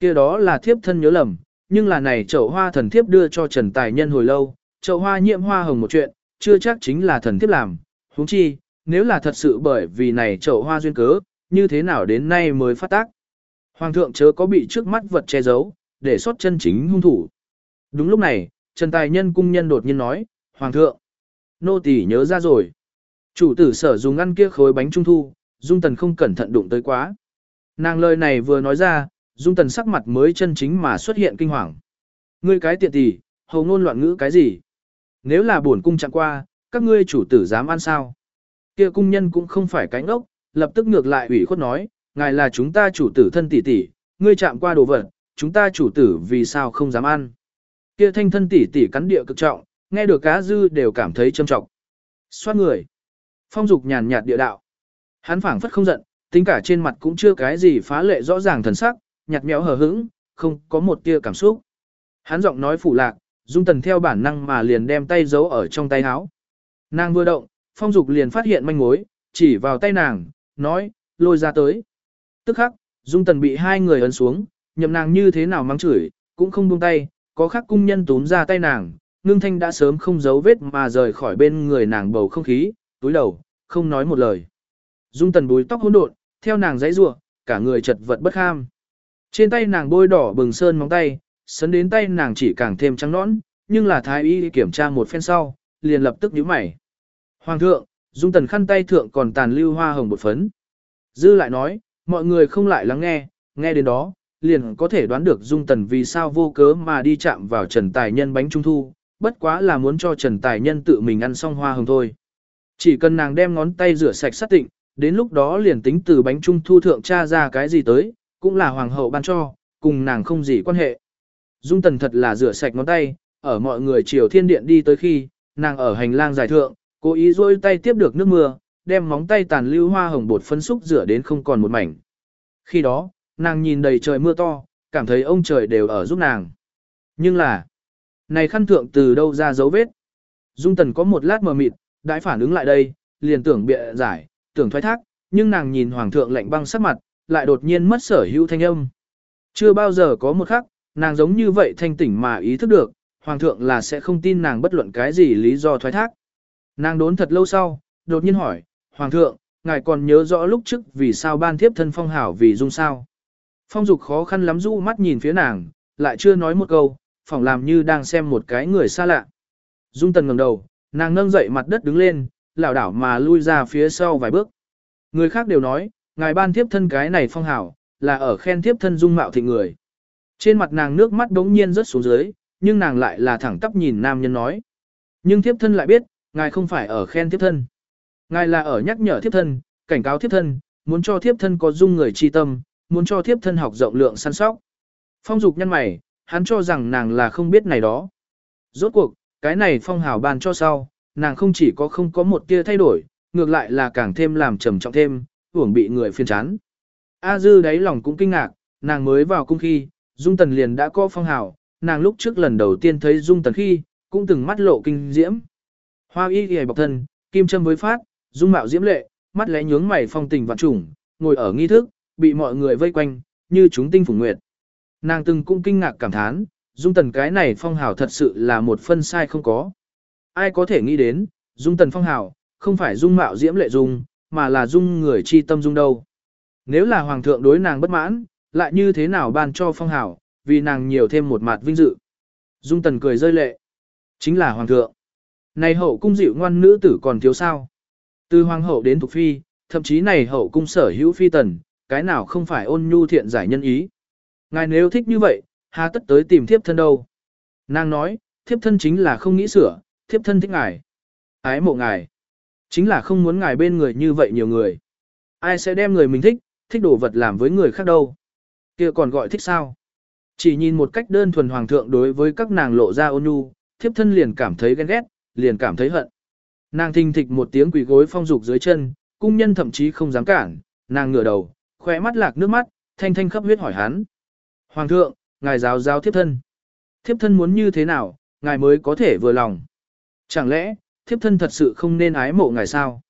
kia đó là thiếp thân nhớ lầm, nhưng là này chậu hoa thần thiếp đưa cho Trần Tài Nhân hồi lâu, chậu hoa nhiễm hoa hồng một chuyện, chưa chắc chính là thần thiếp làm. huống chi, nếu là thật sự bởi vì này chậu hoa duyên cớ, như thế nào đến nay mới phát tác. Hoàng thượng chớ có bị trước mắt vật che giấu, để sót chân chính hung thủ. Đúng lúc này, Trần Tài Nhân cung nhân đột nhiên nói, Hoàng thượng, nô tỳ nhớ ra rồi. Chủ tử sở dùng ăn kia khối bánh trung thu, Dung Tần không cẩn thận đụng tới quá. Nàng lời này vừa nói ra, Dung Tần sắc mặt mới chân chính mà xuất hiện kinh hoàng. Ngươi cái tiện tỷ, hầu ngôn loạn ngữ cái gì? Nếu là buồn cung chặn qua, các ngươi chủ tử dám ăn sao? Kia cung nhân cũng không phải cánh ốc, lập tức ngược lại ủy khuất nói, ngài là chúng ta chủ tử thân tỷ tỷ, ngươi chạm qua đồ vật, chúng ta chủ tử vì sao không dám ăn? Kia thanh thân tỷ tỷ cắn địa cực trọng, nghe được cá dư đều cảm thấy châm trọng. Xoát người. Phong dục nhàn nhạt địa đạo. Hắn phảng phất không giận, tính cả trên mặt cũng chưa cái gì phá lệ rõ ràng thần sắc, nhạt méo hờ hững, không có một tia cảm xúc. Hắn giọng nói phủ lạc, Dung Tần theo bản năng mà liền đem tay giấu ở trong tay áo. Nàng vừa động, Phong Dục liền phát hiện manh mối, chỉ vào tay nàng, nói, lôi ra tới. Tức khắc, Dung Tần bị hai người ấn xuống, nhậm nàng như thế nào mắng chửi, cũng không buông tay, có khắc cung nhân túm ra tay nàng, ngưng thanh đã sớm không giấu vết mà rời khỏi bên người nàng bầu không khí, túi đầu, không nói một lời. Dung Tần búi tóc hỗn độn, theo nàng dãy rủa, cả người chật vật bất kham. Trên tay nàng bôi đỏ bừng sơn móng tay, sấn đến tay nàng chỉ càng thêm trắng nõn, nhưng là thái y kiểm tra một phen sau, liền lập tức nhíu mày. Hoàng thượng, dung tần khăn tay thượng còn tàn lưu hoa hồng bột phấn. Dư lại nói, mọi người không lại lắng nghe, nghe đến đó, liền có thể đoán được dung tần vì sao vô cớ mà đi chạm vào trần tài nhân bánh trung thu, bất quá là muốn cho trần tài nhân tự mình ăn xong hoa hồng thôi. Chỉ cần nàng đem ngón tay rửa sạch sát tịnh, đến lúc đó liền tính từ bánh trung thu thượng tra ra cái gì tới, cũng là hoàng hậu ban cho, cùng nàng không gì quan hệ. Dung tần thật là rửa sạch ngón tay, ở mọi người chiều thiên điện đi tới khi, nàng ở hành lang giải thượng, cố ý rôi tay tiếp được nước mưa, đem móng tay tàn lưu hoa hồng bột phân xúc rửa đến không còn một mảnh. Khi đó, nàng nhìn đầy trời mưa to, cảm thấy ông trời đều ở giúp nàng. Nhưng là, này khăn thượng từ đâu ra dấu vết. Dung tần có một lát mờ mịt, đãi phản ứng lại đây, liền tưởng bịa giải, tưởng thoái thác, nhưng nàng nhìn hoàng thượng lạnh băng sắc mặt, lại đột nhiên mất sở hữu thanh âm. Chưa bao giờ có một khắc, nàng giống như vậy thanh tỉnh mà ý thức được, hoàng thượng là sẽ không tin nàng bất luận cái gì lý do thoái thác. Nàng đốn thật lâu sau, đột nhiên hỏi, Hoàng thượng, ngài còn nhớ rõ lúc trước vì sao ban thiếp thân phong hảo vì dung sao. Phong dục khó khăn lắm rũ mắt nhìn phía nàng, lại chưa nói một câu, phỏng làm như đang xem một cái người xa lạ. Dung tần ngẩng đầu, nàng nâng dậy mặt đất đứng lên, lảo đảo mà lui ra phía sau vài bước. Người khác đều nói, ngài ban thiếp thân cái này phong hảo, là ở khen thiếp thân dung mạo thịnh người. Trên mặt nàng nước mắt đống nhiên rớt xuống dưới, nhưng nàng lại là thẳng tắp nhìn nam nhân nói. Nhưng thiếp thân lại biết, ngài không phải ở khen thiếp thân. Ngài là ở nhắc nhở thiếp thân, cảnh cáo thiếp thân, muốn cho thiếp thân có dung người chi tâm, muốn cho thiếp thân học rộng lượng săn sóc. Phong dục nhân mày, hắn cho rằng nàng là không biết này đó. Rốt cuộc, cái này phong hào ban cho sau, nàng không chỉ có không có một tia thay đổi, ngược lại là càng thêm làm trầm trọng thêm, uổng bị người phiền chán. A dư đáy lòng cũng kinh ngạc, nàng mới vào cung khi, Dung Tần liền đã có phong hào, nàng lúc trước lần đầu tiên thấy Dung Tần khi, cũng từng mắt lộ kinh diễm. Hoa y ghi bọc thân, kim châm với phát, dung mạo diễm lệ, mắt lẽ nhướng mày phong tình vạn trùng, ngồi ở nghi thức, bị mọi người vây quanh, như chúng tinh phủng nguyệt. Nàng từng cũng kinh ngạc cảm thán, dung tần cái này phong hào thật sự là một phân sai không có. Ai có thể nghĩ đến, dung tần phong hào, không phải dung mạo diễm lệ dung, mà là dung người chi tâm dung đâu. Nếu là hoàng thượng đối nàng bất mãn, lại như thế nào ban cho phong hảo, vì nàng nhiều thêm một mặt vinh dự. Dung tần cười rơi lệ. Chính là hoàng thượng. Này hậu cung dịu ngoan nữ tử còn thiếu sao. Từ hoàng hậu đến thuộc phi, thậm chí này hậu cung sở hữu phi tần, cái nào không phải ôn nhu thiện giải nhân ý. Ngài nếu thích như vậy, hà tất tới tìm thiếp thân đâu. Nàng nói, thiếp thân chính là không nghĩ sửa, thiếp thân thích ngài. Ái mộ ngài. Chính là không muốn ngài bên người như vậy nhiều người. Ai sẽ đem người mình thích, thích đồ vật làm với người khác đâu. kia còn gọi thích sao? Chỉ nhìn một cách đơn thuần hoàng thượng đối với các nàng lộ ra ôn nhu, thiếp thân liền cảm thấy ghen ghét, liền cảm thấy hận. Nàng thình thịch một tiếng quỳ gối phong dục dưới chân, cung nhân thậm chí không dám cản, nàng ngửa đầu, khỏe mắt lạc nước mắt, thanh thanh khắp huyết hỏi hắn. Hoàng thượng, ngài giáo giáo thiếp thân. Thiếp thân muốn như thế nào, ngài mới có thể vừa lòng. Chẳng lẽ, thiếp thân thật sự không nên ái mộ ngài sao?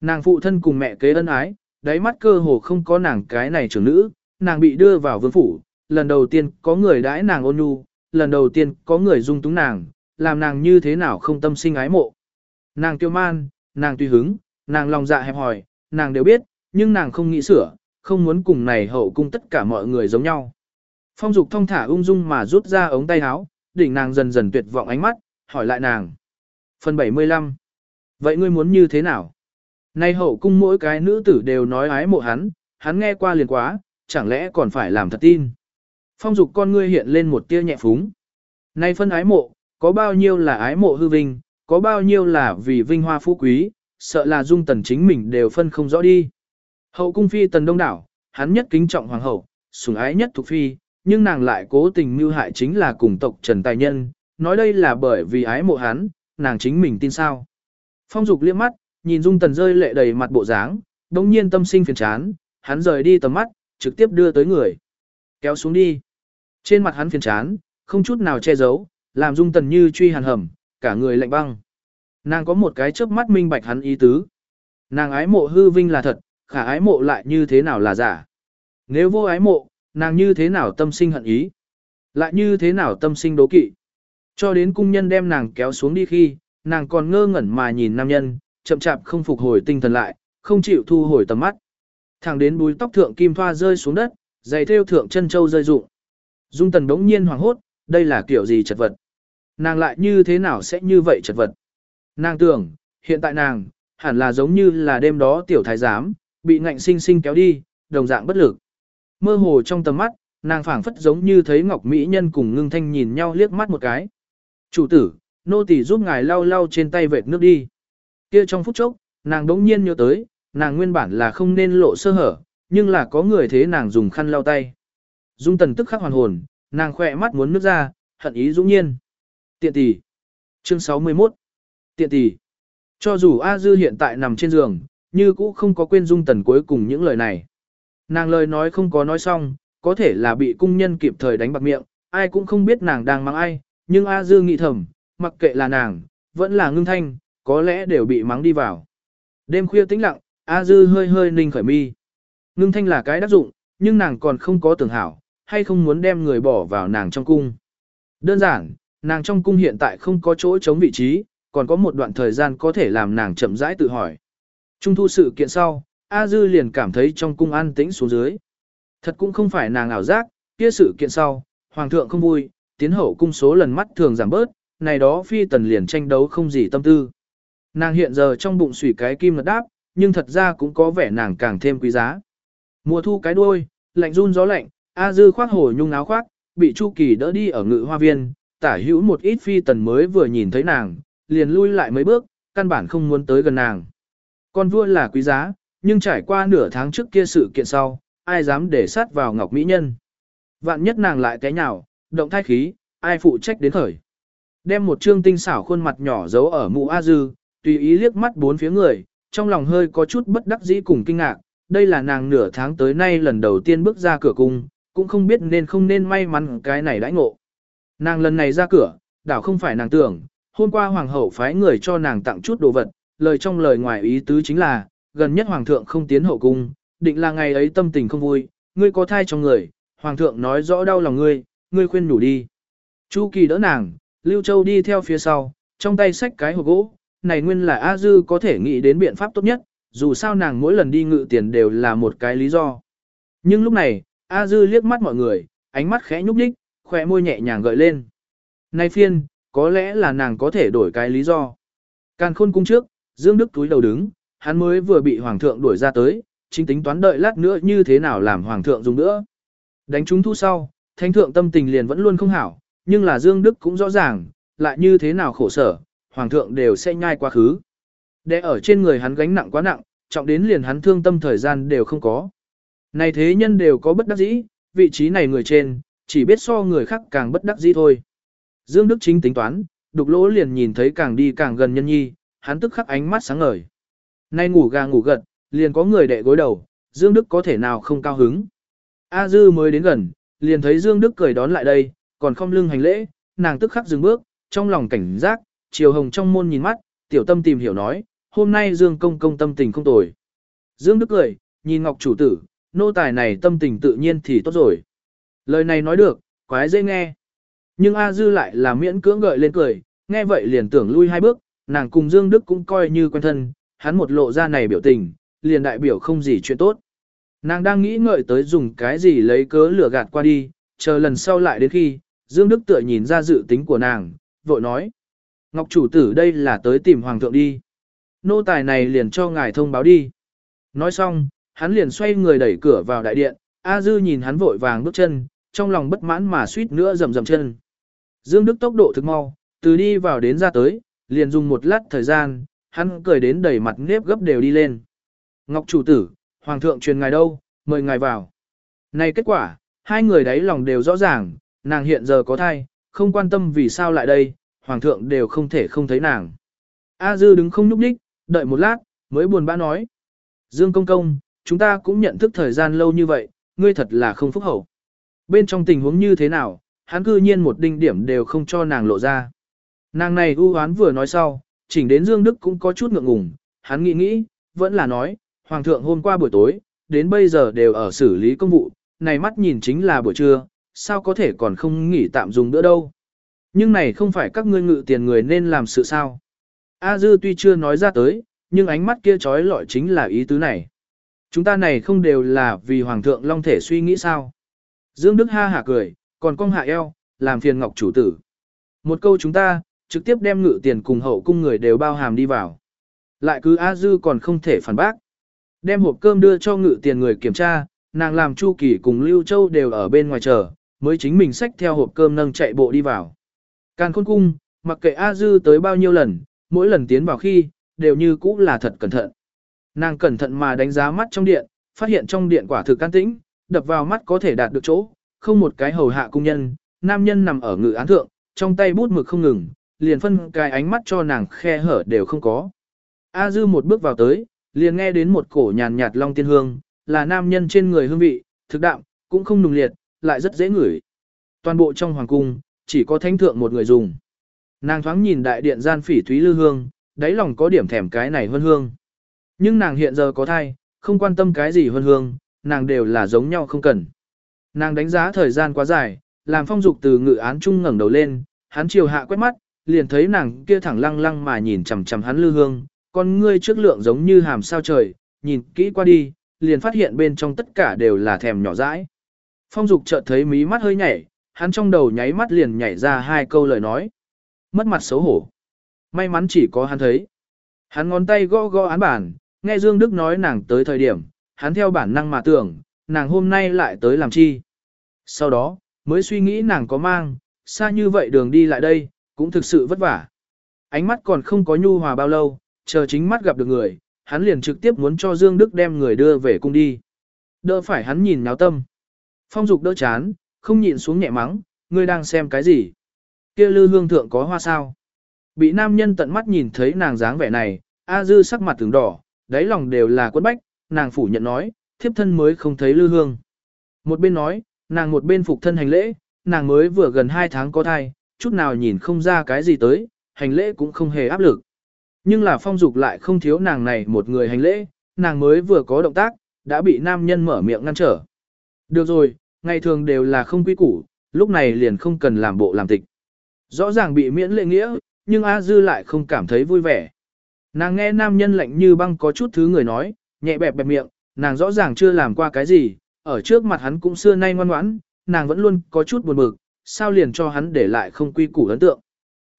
Nàng phụ thân cùng mẹ kế ân ái, đáy mắt cơ hồ không có nàng cái này trưởng nữ, nàng bị đưa vào vương phủ, lần đầu tiên có người đãi nàng ôn nhu, lần đầu tiên có người dung túng nàng, làm nàng như thế nào không tâm sinh ái mộ. Nàng tiêu man, nàng tùy hứng, nàng lòng dạ hẹp hòi, nàng đều biết, nhưng nàng không nghĩ sửa, không muốn cùng này hậu cung tất cả mọi người giống nhau. Phong dục thông thả ung dung mà rút ra ống tay áo, đỉnh nàng dần dần tuyệt vọng ánh mắt, hỏi lại nàng. Phần 75 Vậy ngươi muốn như thế nào? Nay hậu cung mỗi cái nữ tử đều nói ái mộ hắn, hắn nghe qua liền quá, chẳng lẽ còn phải làm thật tin. Phong dục con ngươi hiện lên một tia nhẹ phúng. Nay phân ái mộ, có bao nhiêu là ái mộ hư vinh, có bao nhiêu là vì vinh hoa phú quý, sợ là dung tần chính mình đều phân không rõ đi. Hậu cung phi tần đông đảo, hắn nhất kính trọng hoàng hậu, sủng ái nhất thuộc phi, nhưng nàng lại cố tình mưu hại chính là cùng tộc Trần Tài Nhân, nói đây là bởi vì ái mộ hắn, nàng chính mình tin sao. Phong dục liếc mắt, nhìn dung tần rơi lệ đầy mặt bộ dáng, đống nhiên tâm sinh phiền chán, hắn rời đi tầm mắt, trực tiếp đưa tới người. Kéo xuống đi. Trên mặt hắn phiền chán, không chút nào che giấu, làm dung tần như truy hàn hầm, cả người lạnh băng. Nàng có một cái chớp mắt minh bạch hắn ý tứ. Nàng ái mộ hư vinh là thật, khả ái mộ lại như thế nào là giả. Nếu vô ái mộ, nàng như thế nào tâm sinh hận ý. Lại như thế nào tâm sinh đố kỵ. Cho đến cung nhân đem nàng kéo xuống đi khi, nàng còn ngơ ngẩn mà nhìn nam nhân, chậm chạp không phục hồi tinh thần lại, không chịu thu hồi tầm mắt. Thẳng đến bùi tóc thượng kim thoa rơi xuống đất, giày theo thượng chân châu rơi rụng. Dung tần đống nhiên hoàng hốt, đây là kiểu gì chật vật. Nàng lại như thế nào sẽ như vậy chật vật. Nàng tưởng, hiện tại nàng, hẳn là giống như là đêm đó tiểu thái giám, bị ngạnh sinh sinh kéo đi, đồng dạng bất lực. Mơ hồ trong tầm mắt, nàng phảng phất giống như thấy Ngọc Mỹ Nhân cùng ngưng thanh nhìn nhau liếc mắt một cái. Chủ tử, nô tỳ giúp ngài lau lau trên tay vệt nước đi. Kia trong phút chốc, nàng đống nhiên nhớ tới, nàng nguyên bản là không nên lộ sơ hở, nhưng là có người thế nàng dùng khăn lau tay. Dung tần tức khắc hoàn hồn, nàng khỏe mắt muốn nước ra, hận ý dũng nhiên. Tiện tỷ. Chương 61. Tiện tỷ. Cho dù A Dư hiện tại nằm trên giường, như cũ không có quên dung tần cuối cùng những lời này. Nàng lời nói không có nói xong, có thể là bị cung nhân kịp thời đánh bạc miệng, ai cũng không biết nàng đang mang ai, nhưng A Dư nghĩ thầm, mặc kệ là nàng, vẫn là ngưng thanh, có lẽ đều bị mắng đi vào. Đêm khuya tĩnh lặng, A Dư hơi hơi ninh khởi mi. Ngưng thanh là cái đắc dụng, nhưng nàng còn không có tưởng hảo, hay không muốn đem người bỏ vào nàng trong cung. Đơn giản, nàng trong cung hiện tại không có chỗ chống vị trí, còn có một đoạn thời gian có thể làm nàng chậm rãi tự hỏi. Trung thu sự kiện sau, A Dư liền cảm thấy trong cung an tĩnh xuống dưới. Thật cũng không phải nàng ảo giác, kia sự kiện sau, hoàng thượng không vui, tiến hậu cung số lần mắt thường giảm bớt, này đó phi tần liền tranh đấu không gì tâm tư. Nàng hiện giờ trong bụng sủy cái kim ngật đáp, nhưng thật ra cũng có vẻ nàng càng thêm quý giá. Mùa thu cái đuôi, lạnh run gió lạnh, A Dư khoác hồ nhung áo khoác, bị Chu Kỳ đỡ đi ở ngự hoa viên, tả hữu một ít phi tần mới vừa nhìn thấy nàng, liền lui lại mấy bước, căn bản không muốn tới gần nàng. Con vua là quý giá, nhưng trải qua nửa tháng trước kia sự kiện sau, ai dám để sát vào ngọc mỹ nhân. Vạn nhất nàng lại té nhào, động thai khí, ai phụ trách đến khởi. Đem một trương tinh xảo khuôn mặt nhỏ giấu ở mũ A Dư, tùy ý liếc mắt bốn phía người, trong lòng hơi có chút bất đắc dĩ cùng kinh ngạc, đây là nàng nửa tháng tới nay lần đầu tiên bước ra cửa cung, cũng không biết nên không nên may mắn cái này đãi ngộ. Nàng lần này ra cửa, đảo không phải nàng tưởng, hôm qua hoàng hậu phái người cho nàng tặng chút đồ vật, lời trong lời ngoài ý tứ chính là, gần nhất hoàng thượng không tiến hậu cung, định là ngày ấy tâm tình không vui, ngươi có thai trong người, hoàng thượng nói rõ đau lòng ngươi, ngươi khuyên nhủ đi. Chu Kỳ đỡ nàng, Lưu Châu đi theo phía sau, trong tay xách cái hộp gỗ, này nguyên là A Dư có thể nghĩ đến biện pháp tốt nhất, dù sao nàng mỗi lần đi ngự tiền đều là một cái lý do. Nhưng lúc này, A Dư liếc mắt mọi người, ánh mắt khẽ nhúc nhích, khỏe môi nhẹ nhàng gợi lên. Này phiên, có lẽ là nàng có thể đổi cái lý do. Càn khôn cung trước, Dương Đức túi đầu đứng, hắn mới vừa bị Hoàng thượng đuổi ra tới, chính tính toán đợi lát nữa như thế nào làm Hoàng thượng dùng nữa. Đánh chúng thu sau, Thánh thượng tâm tình liền vẫn luôn không hảo, nhưng là Dương Đức cũng rõ ràng, lại như thế nào khổ sở, Hoàng thượng đều sẽ nhai quá khứ. Để ở trên người hắn gánh nặng quá nặng, trọng đến liền hắn thương tâm thời gian đều không có. Này thế nhân đều có bất đắc dĩ, vị trí này người trên, chỉ biết so người khác càng bất đắc dĩ thôi. Dương Đức chính tính toán, đục lỗ liền nhìn thấy càng đi càng gần nhân nhi, hắn tức khắc ánh mắt sáng ngời. Nay ngủ gà ngủ gật, liền có người đệ gối đầu, Dương Đức có thể nào không cao hứng. A Dư mới đến gần, liền thấy Dương Đức cười đón lại đây, còn không lưng hành lễ, nàng tức khắc dừng bước, trong lòng cảnh giác, chiều hồng trong môn nhìn mắt, tiểu tâm tìm hiểu nói, hôm nay Dương công công tâm tình không tồi. Dương Đức cười, nhìn Ngọc chủ tử, nô tài này tâm tình tự nhiên thì tốt rồi. Lời này nói được, quái dễ nghe. Nhưng A Dư lại là miễn cưỡng gợi lên cười, nghe vậy liền tưởng lui hai bước, nàng cùng Dương Đức cũng coi như quen thân, hắn một lộ ra này biểu tình, liền đại biểu không gì chuyện tốt. Nàng đang nghĩ ngợi tới dùng cái gì lấy cớ lửa gạt qua đi, chờ lần sau lại đến khi, Dương Đức tựa nhìn ra dự tính của nàng, vội nói. Ngọc chủ tử đây là tới tìm hoàng thượng đi. Nô tài này liền cho ngài thông báo đi. Nói xong, hắn liền xoay người đẩy cửa vào đại điện, A Dư nhìn hắn vội vàng bước chân, trong lòng bất mãn mà suýt nữa rầm rầm chân. Dương Đức tốc độ thực mau, từ đi vào đến ra tới, liền dùng một lát thời gian, hắn cười đến đầy mặt nếp gấp đều đi lên. Ngọc chủ tử, hoàng thượng truyền ngài đâu, mời ngài vào. Này kết quả, hai người đấy lòng đều rõ ràng, nàng hiện giờ có thai, không quan tâm vì sao lại đây, hoàng thượng đều không thể không thấy nàng. A dư đứng không nhúc nhích, đợi một lát, mới buồn bã nói. Dương công công, chúng ta cũng nhận thức thời gian lâu như vậy, ngươi thật là không phúc hậu. Bên trong tình huống như thế nào, hắn cư nhiên một đinh điểm đều không cho nàng lộ ra. Nàng này u hoán vừa nói sau, chỉnh đến Dương Đức cũng có chút ngượng ngùng, hắn nghĩ nghĩ, vẫn là nói, Hoàng thượng hôm qua buổi tối, đến bây giờ đều ở xử lý công vụ, này mắt nhìn chính là buổi trưa, sao có thể còn không nghỉ tạm dùng nữa đâu. Nhưng này không phải các ngươi ngự tiền người nên làm sự sao. A Dư tuy chưa nói ra tới, nhưng ánh mắt kia trói lọi chính là ý tứ này. Chúng ta này không đều là vì Hoàng thượng Long thể suy nghĩ sao. Dương Đức ha hả cười, còn cong hạ eo, làm phiền ngọc chủ tử. Một câu chúng ta, trực tiếp đem ngự tiền cùng hậu cung người đều bao hàm đi vào. Lại cứ A Dư còn không thể phản bác. Đem hộp cơm đưa cho ngự tiền người kiểm tra, nàng làm Chu Kỳ cùng Lưu Châu đều ở bên ngoài chờ, mới chính mình xách theo hộp cơm nâng chạy bộ đi vào. Càn khôn cung, mặc kệ A Dư tới bao nhiêu lần, mỗi lần tiến vào khi, đều như cũ là thật cẩn thận. Nàng cẩn thận mà đánh giá mắt trong điện, phát hiện trong điện quả thực can tĩnh, đập vào mắt có thể đạt được chỗ, không một cái hầu hạ cung nhân, nam nhân nằm ở ngự án thượng, trong tay bút mực không ngừng, liền phân cái ánh mắt cho nàng khe hở đều không có. A Dư một bước vào tới, liền nghe đến một cổ nhàn nhạt long tiên hương, là nam nhân trên người hương vị, thực đạm, cũng không nùng liệt, lại rất dễ ngửi. Toàn bộ trong hoàng cung, chỉ có thánh thượng một người dùng. Nàng thoáng nhìn đại điện gian phỉ thúy lư hương, đáy lòng có điểm thèm cái này hơn hương. Nhưng nàng hiện giờ có thai, không quan tâm cái gì hơn hương, nàng đều là giống nhau không cần. Nàng đánh giá thời gian quá dài, làm phong dục từ ngự án trung ngẩng đầu lên, hắn chiều hạ quét mắt, liền thấy nàng kia thẳng lăng lăng mà nhìn chằm chằm hắn lư hương, con ngươi trước lượng giống như hàm sao trời, nhìn kỹ qua đi, liền phát hiện bên trong tất cả đều là thèm nhỏ dãi. Phong Dục chợt thấy mí mắt hơi nhảy, hắn trong đầu nháy mắt liền nhảy ra hai câu lời nói. Mất mặt xấu hổ. May mắn chỉ có hắn thấy. Hắn ngón tay gõ gõ án bản, nghe Dương Đức nói nàng tới thời điểm, hắn theo bản năng mà tưởng, nàng hôm nay lại tới làm chi. Sau đó, mới suy nghĩ nàng có mang, xa như vậy đường đi lại đây, cũng thực sự vất vả. Ánh mắt còn không có nhu hòa bao lâu, chờ chính mắt gặp được người, hắn liền trực tiếp muốn cho Dương Đức đem người đưa về cung đi. Đỡ phải hắn nhìn náo tâm. Phong dục đỡ chán, không nhịn xuống nhẹ mắng, ngươi đang xem cái gì? Kia lư hương thượng có hoa sao? Bị nam nhân tận mắt nhìn thấy nàng dáng vẻ này, A Dư sắc mặt từng đỏ, đáy lòng đều là quất bách, nàng phủ nhận nói, thiếp thân mới không thấy lư hương. Một bên nói, nàng một bên phục thân hành lễ, nàng mới vừa gần hai tháng có thai, chút nào nhìn không ra cái gì tới, hành lễ cũng không hề áp lực. Nhưng là phong dục lại không thiếu nàng này một người hành lễ, nàng mới vừa có động tác, đã bị nam nhân mở miệng ngăn trở. Được rồi, ngày thường đều là không quy củ, lúc này liền không cần làm bộ làm tịch. Rõ ràng bị miễn lệ nghĩa, nhưng A Dư lại không cảm thấy vui vẻ. Nàng nghe nam nhân lạnh như băng có chút thứ người nói, nhẹ bẹp bẹp miệng, nàng rõ ràng chưa làm qua cái gì, ở trước mặt hắn cũng xưa nay ngoan ngoãn, nàng vẫn luôn có chút buồn bực, sao liền cho hắn để lại không quy củ ấn tượng.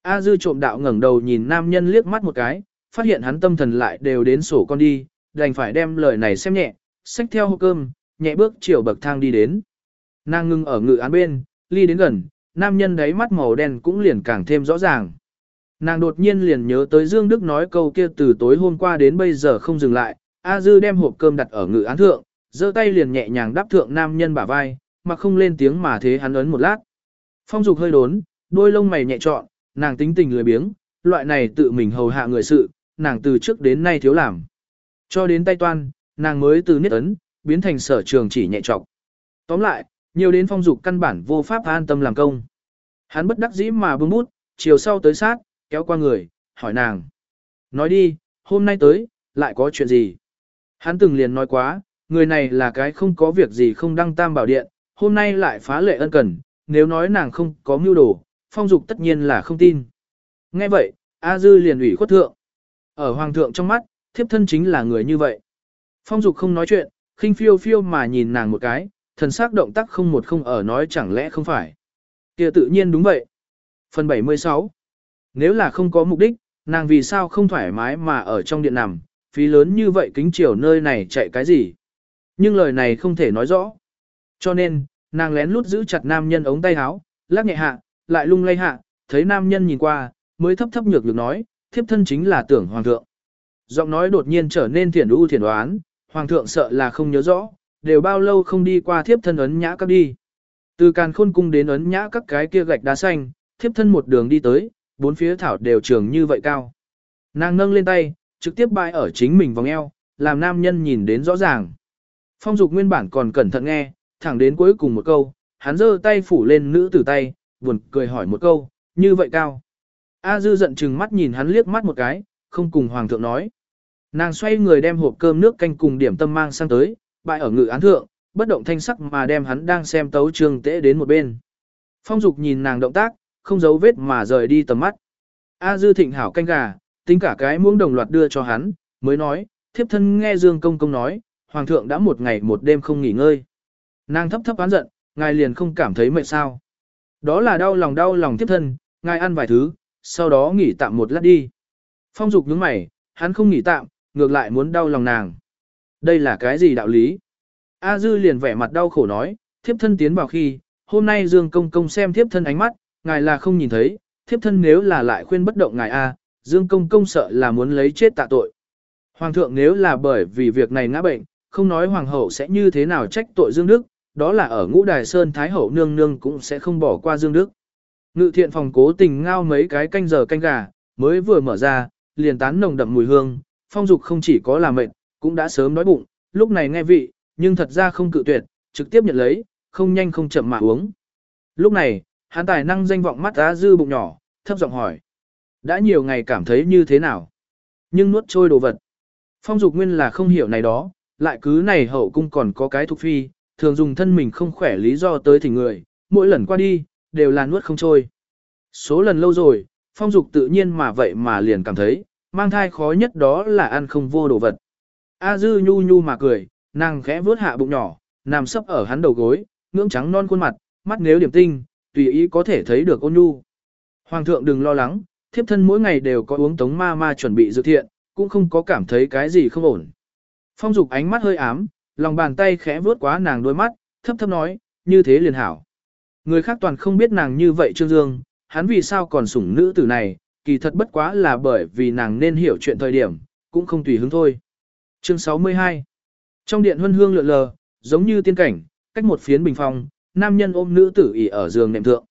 A dư trộm đạo ngẩng đầu nhìn nam nhân liếc mắt một cái, phát hiện hắn tâm thần lại đều đến sổ con đi, đành phải đem lời này xem nhẹ, xách theo hộp cơm, nhẹ bước chiều bậc thang đi đến. Nàng ngưng ở ngự án bên, ly đến gần, nam nhân đáy mắt màu đen cũng liền càng thêm rõ ràng. Nàng đột nhiên liền nhớ tới Dương Đức nói câu kia từ tối hôm qua đến bây giờ không dừng lại, A Dư đem hộp cơm đặt ở ngự án thượng, giơ tay liền nhẹ nhàng đáp thượng nam nhân bả vai, mà không lên tiếng mà thế hắn ấn một lát. Phong dục hơi đốn, đôi lông mày nhẹ trọn, nàng tính tình lười biếng, loại này tự mình hầu hạ người sự, nàng từ trước đến nay thiếu làm. Cho đến tay toan, nàng mới từ niết ấn, biến thành sở trường chỉ nhẹ trọc. Tóm lại, nhiều đến phong dục căn bản vô pháp an tâm làm công. Hắn bất đắc dĩ mà bưng bút, chiều sau tới sát, kéo qua người, hỏi nàng. Nói đi, hôm nay tới, lại có chuyện gì? Hắn từng liền nói quá, người này là cái không có việc gì không đăng tam bảo điện, hôm nay lại phá lệ ân cần, nếu nói nàng không có mưu đồ, phong dục tất nhiên là không tin. Nghe vậy, A Dư liền ủy khuất thượng. Ở hoàng thượng trong mắt, thiếp thân chính là người như vậy. Phong dục không nói chuyện, khinh phiêu phiêu mà nhìn nàng một cái, thần sắc động tác không một không ở nói chẳng lẽ không phải. kia tự nhiên đúng vậy. Phần 76 Nếu là không có mục đích, nàng vì sao không thoải mái mà ở trong điện nằm, phí lớn như vậy kính chiều nơi này chạy cái gì. Nhưng lời này không thể nói rõ. Cho nên, nàng lén lút giữ chặt nam nhân ống tay áo, lắc nhẹ hạ, lại lung lay hạ, thấy nam nhân nhìn qua, mới thấp thấp nhược được nói, thiếp thân chính là tưởng hoàng thượng. Giọng nói đột nhiên trở nên thiển u thiển đoán, hoàng thượng sợ là không nhớ rõ, đều bao lâu không đi qua thiếp thân ấn nhã các đi. Từ càn khôn cung đến ấn nhã các cái kia gạch đá xanh, thiếp thân một đường đi tới, bốn phía thảo đều trường như vậy cao. Nàng nâng lên tay, trực tiếp bại ở chính mình vòng eo, làm nam nhân nhìn đến rõ ràng. Phong dục nguyên bản còn cẩn thận nghe, thẳng đến cuối cùng một câu, hắn giơ tay phủ lên nữ tử tay, buồn cười hỏi một câu, như vậy cao. A dư giận chừng mắt nhìn hắn liếc mắt một cái, không cùng hoàng thượng nói. Nàng xoay người đem hộp cơm nước canh cùng điểm tâm mang sang tới, bại ở ngự án thượng, bất động thanh sắc mà đem hắn đang xem tấu trường tễ đến một bên. Phong dục nhìn nàng động tác, không giấu vết mà rời đi tầm mắt. A dư thịnh hảo canh gà, tính cả cái muỗng đồng loạt đưa cho hắn, mới nói, thiếp thân nghe Dương Công Công nói, Hoàng thượng đã một ngày một đêm không nghỉ ngơi. Nàng thấp thấp oán giận, ngài liền không cảm thấy mệt sao. Đó là đau lòng đau lòng tiếp thân, ngài ăn vài thứ, sau đó nghỉ tạm một lát đi. Phong dục nhướng mày, hắn không nghỉ tạm, ngược lại muốn đau lòng nàng. Đây là cái gì đạo lý? A Dư liền vẻ mặt đau khổ nói, thiếp thân tiến vào khi, hôm nay Dương Công Công xem thiếp thân ánh mắt, ngài là không nhìn thấy, thiếp thân nếu là lại khuyên bất động ngài A, Dương Công Công sợ là muốn lấy chết tạ tội. Hoàng thượng nếu là bởi vì việc này ngã bệnh, không nói hoàng hậu sẽ như thế nào trách tội Dương Đức, đó là ở ngũ đài sơn thái hậu nương nương cũng sẽ không bỏ qua Dương Đức. Ngự thiện phòng cố tình ngao mấy cái canh giờ canh gà, mới vừa mở ra, liền tán nồng đậm mùi hương, phong dục không chỉ có làm mệt, cũng đã sớm đói bụng, lúc này nghe vị, nhưng thật ra không cự tuyệt, trực tiếp nhận lấy, không nhanh không chậm mà uống. Lúc này, hắn tài năng danh vọng mắt á dư bụng nhỏ, thấp giọng hỏi. Đã nhiều ngày cảm thấy như thế nào? Nhưng nuốt trôi đồ vật. Phong dục nguyên là không hiểu này đó, lại cứ này hậu cung còn có cái thuộc phi, thường dùng thân mình không khỏe lý do tới thỉnh người, mỗi lần qua đi, đều là nuốt không trôi. Số lần lâu rồi, phong dục tự nhiên mà vậy mà liền cảm thấy, mang thai khó nhất đó là ăn không vô đồ vật. A dư nhu nhu mà cười, nàng khẽ vướt hạ bụng nhỏ, nằm sấp ở hắn đầu gối, ngưỡng trắng non khuôn mặt, mắt nếu điểm tinh, tùy ý có thể thấy được ôn nhu. Hoàng thượng đừng lo lắng, thiếp thân mỗi ngày đều có uống tống ma ma chuẩn bị dự thiện, cũng không có cảm thấy cái gì không ổn. Phong dục ánh mắt hơi ám, lòng bàn tay khẽ vuốt quá nàng đôi mắt, thấp thấp nói, như thế liền hảo. Người khác toàn không biết nàng như vậy Trương Dương, hắn vì sao còn sủng nữ tử này, kỳ thật bất quá là bởi vì nàng nên hiểu chuyện thời điểm, cũng không tùy hứng thôi. Chương 62 Trong điện huân hương lượn lờ, giống như tiên cảnh, cách một phiến bình phong, nam nhân ôm nữ tử ỉ ở giường nệm thượng.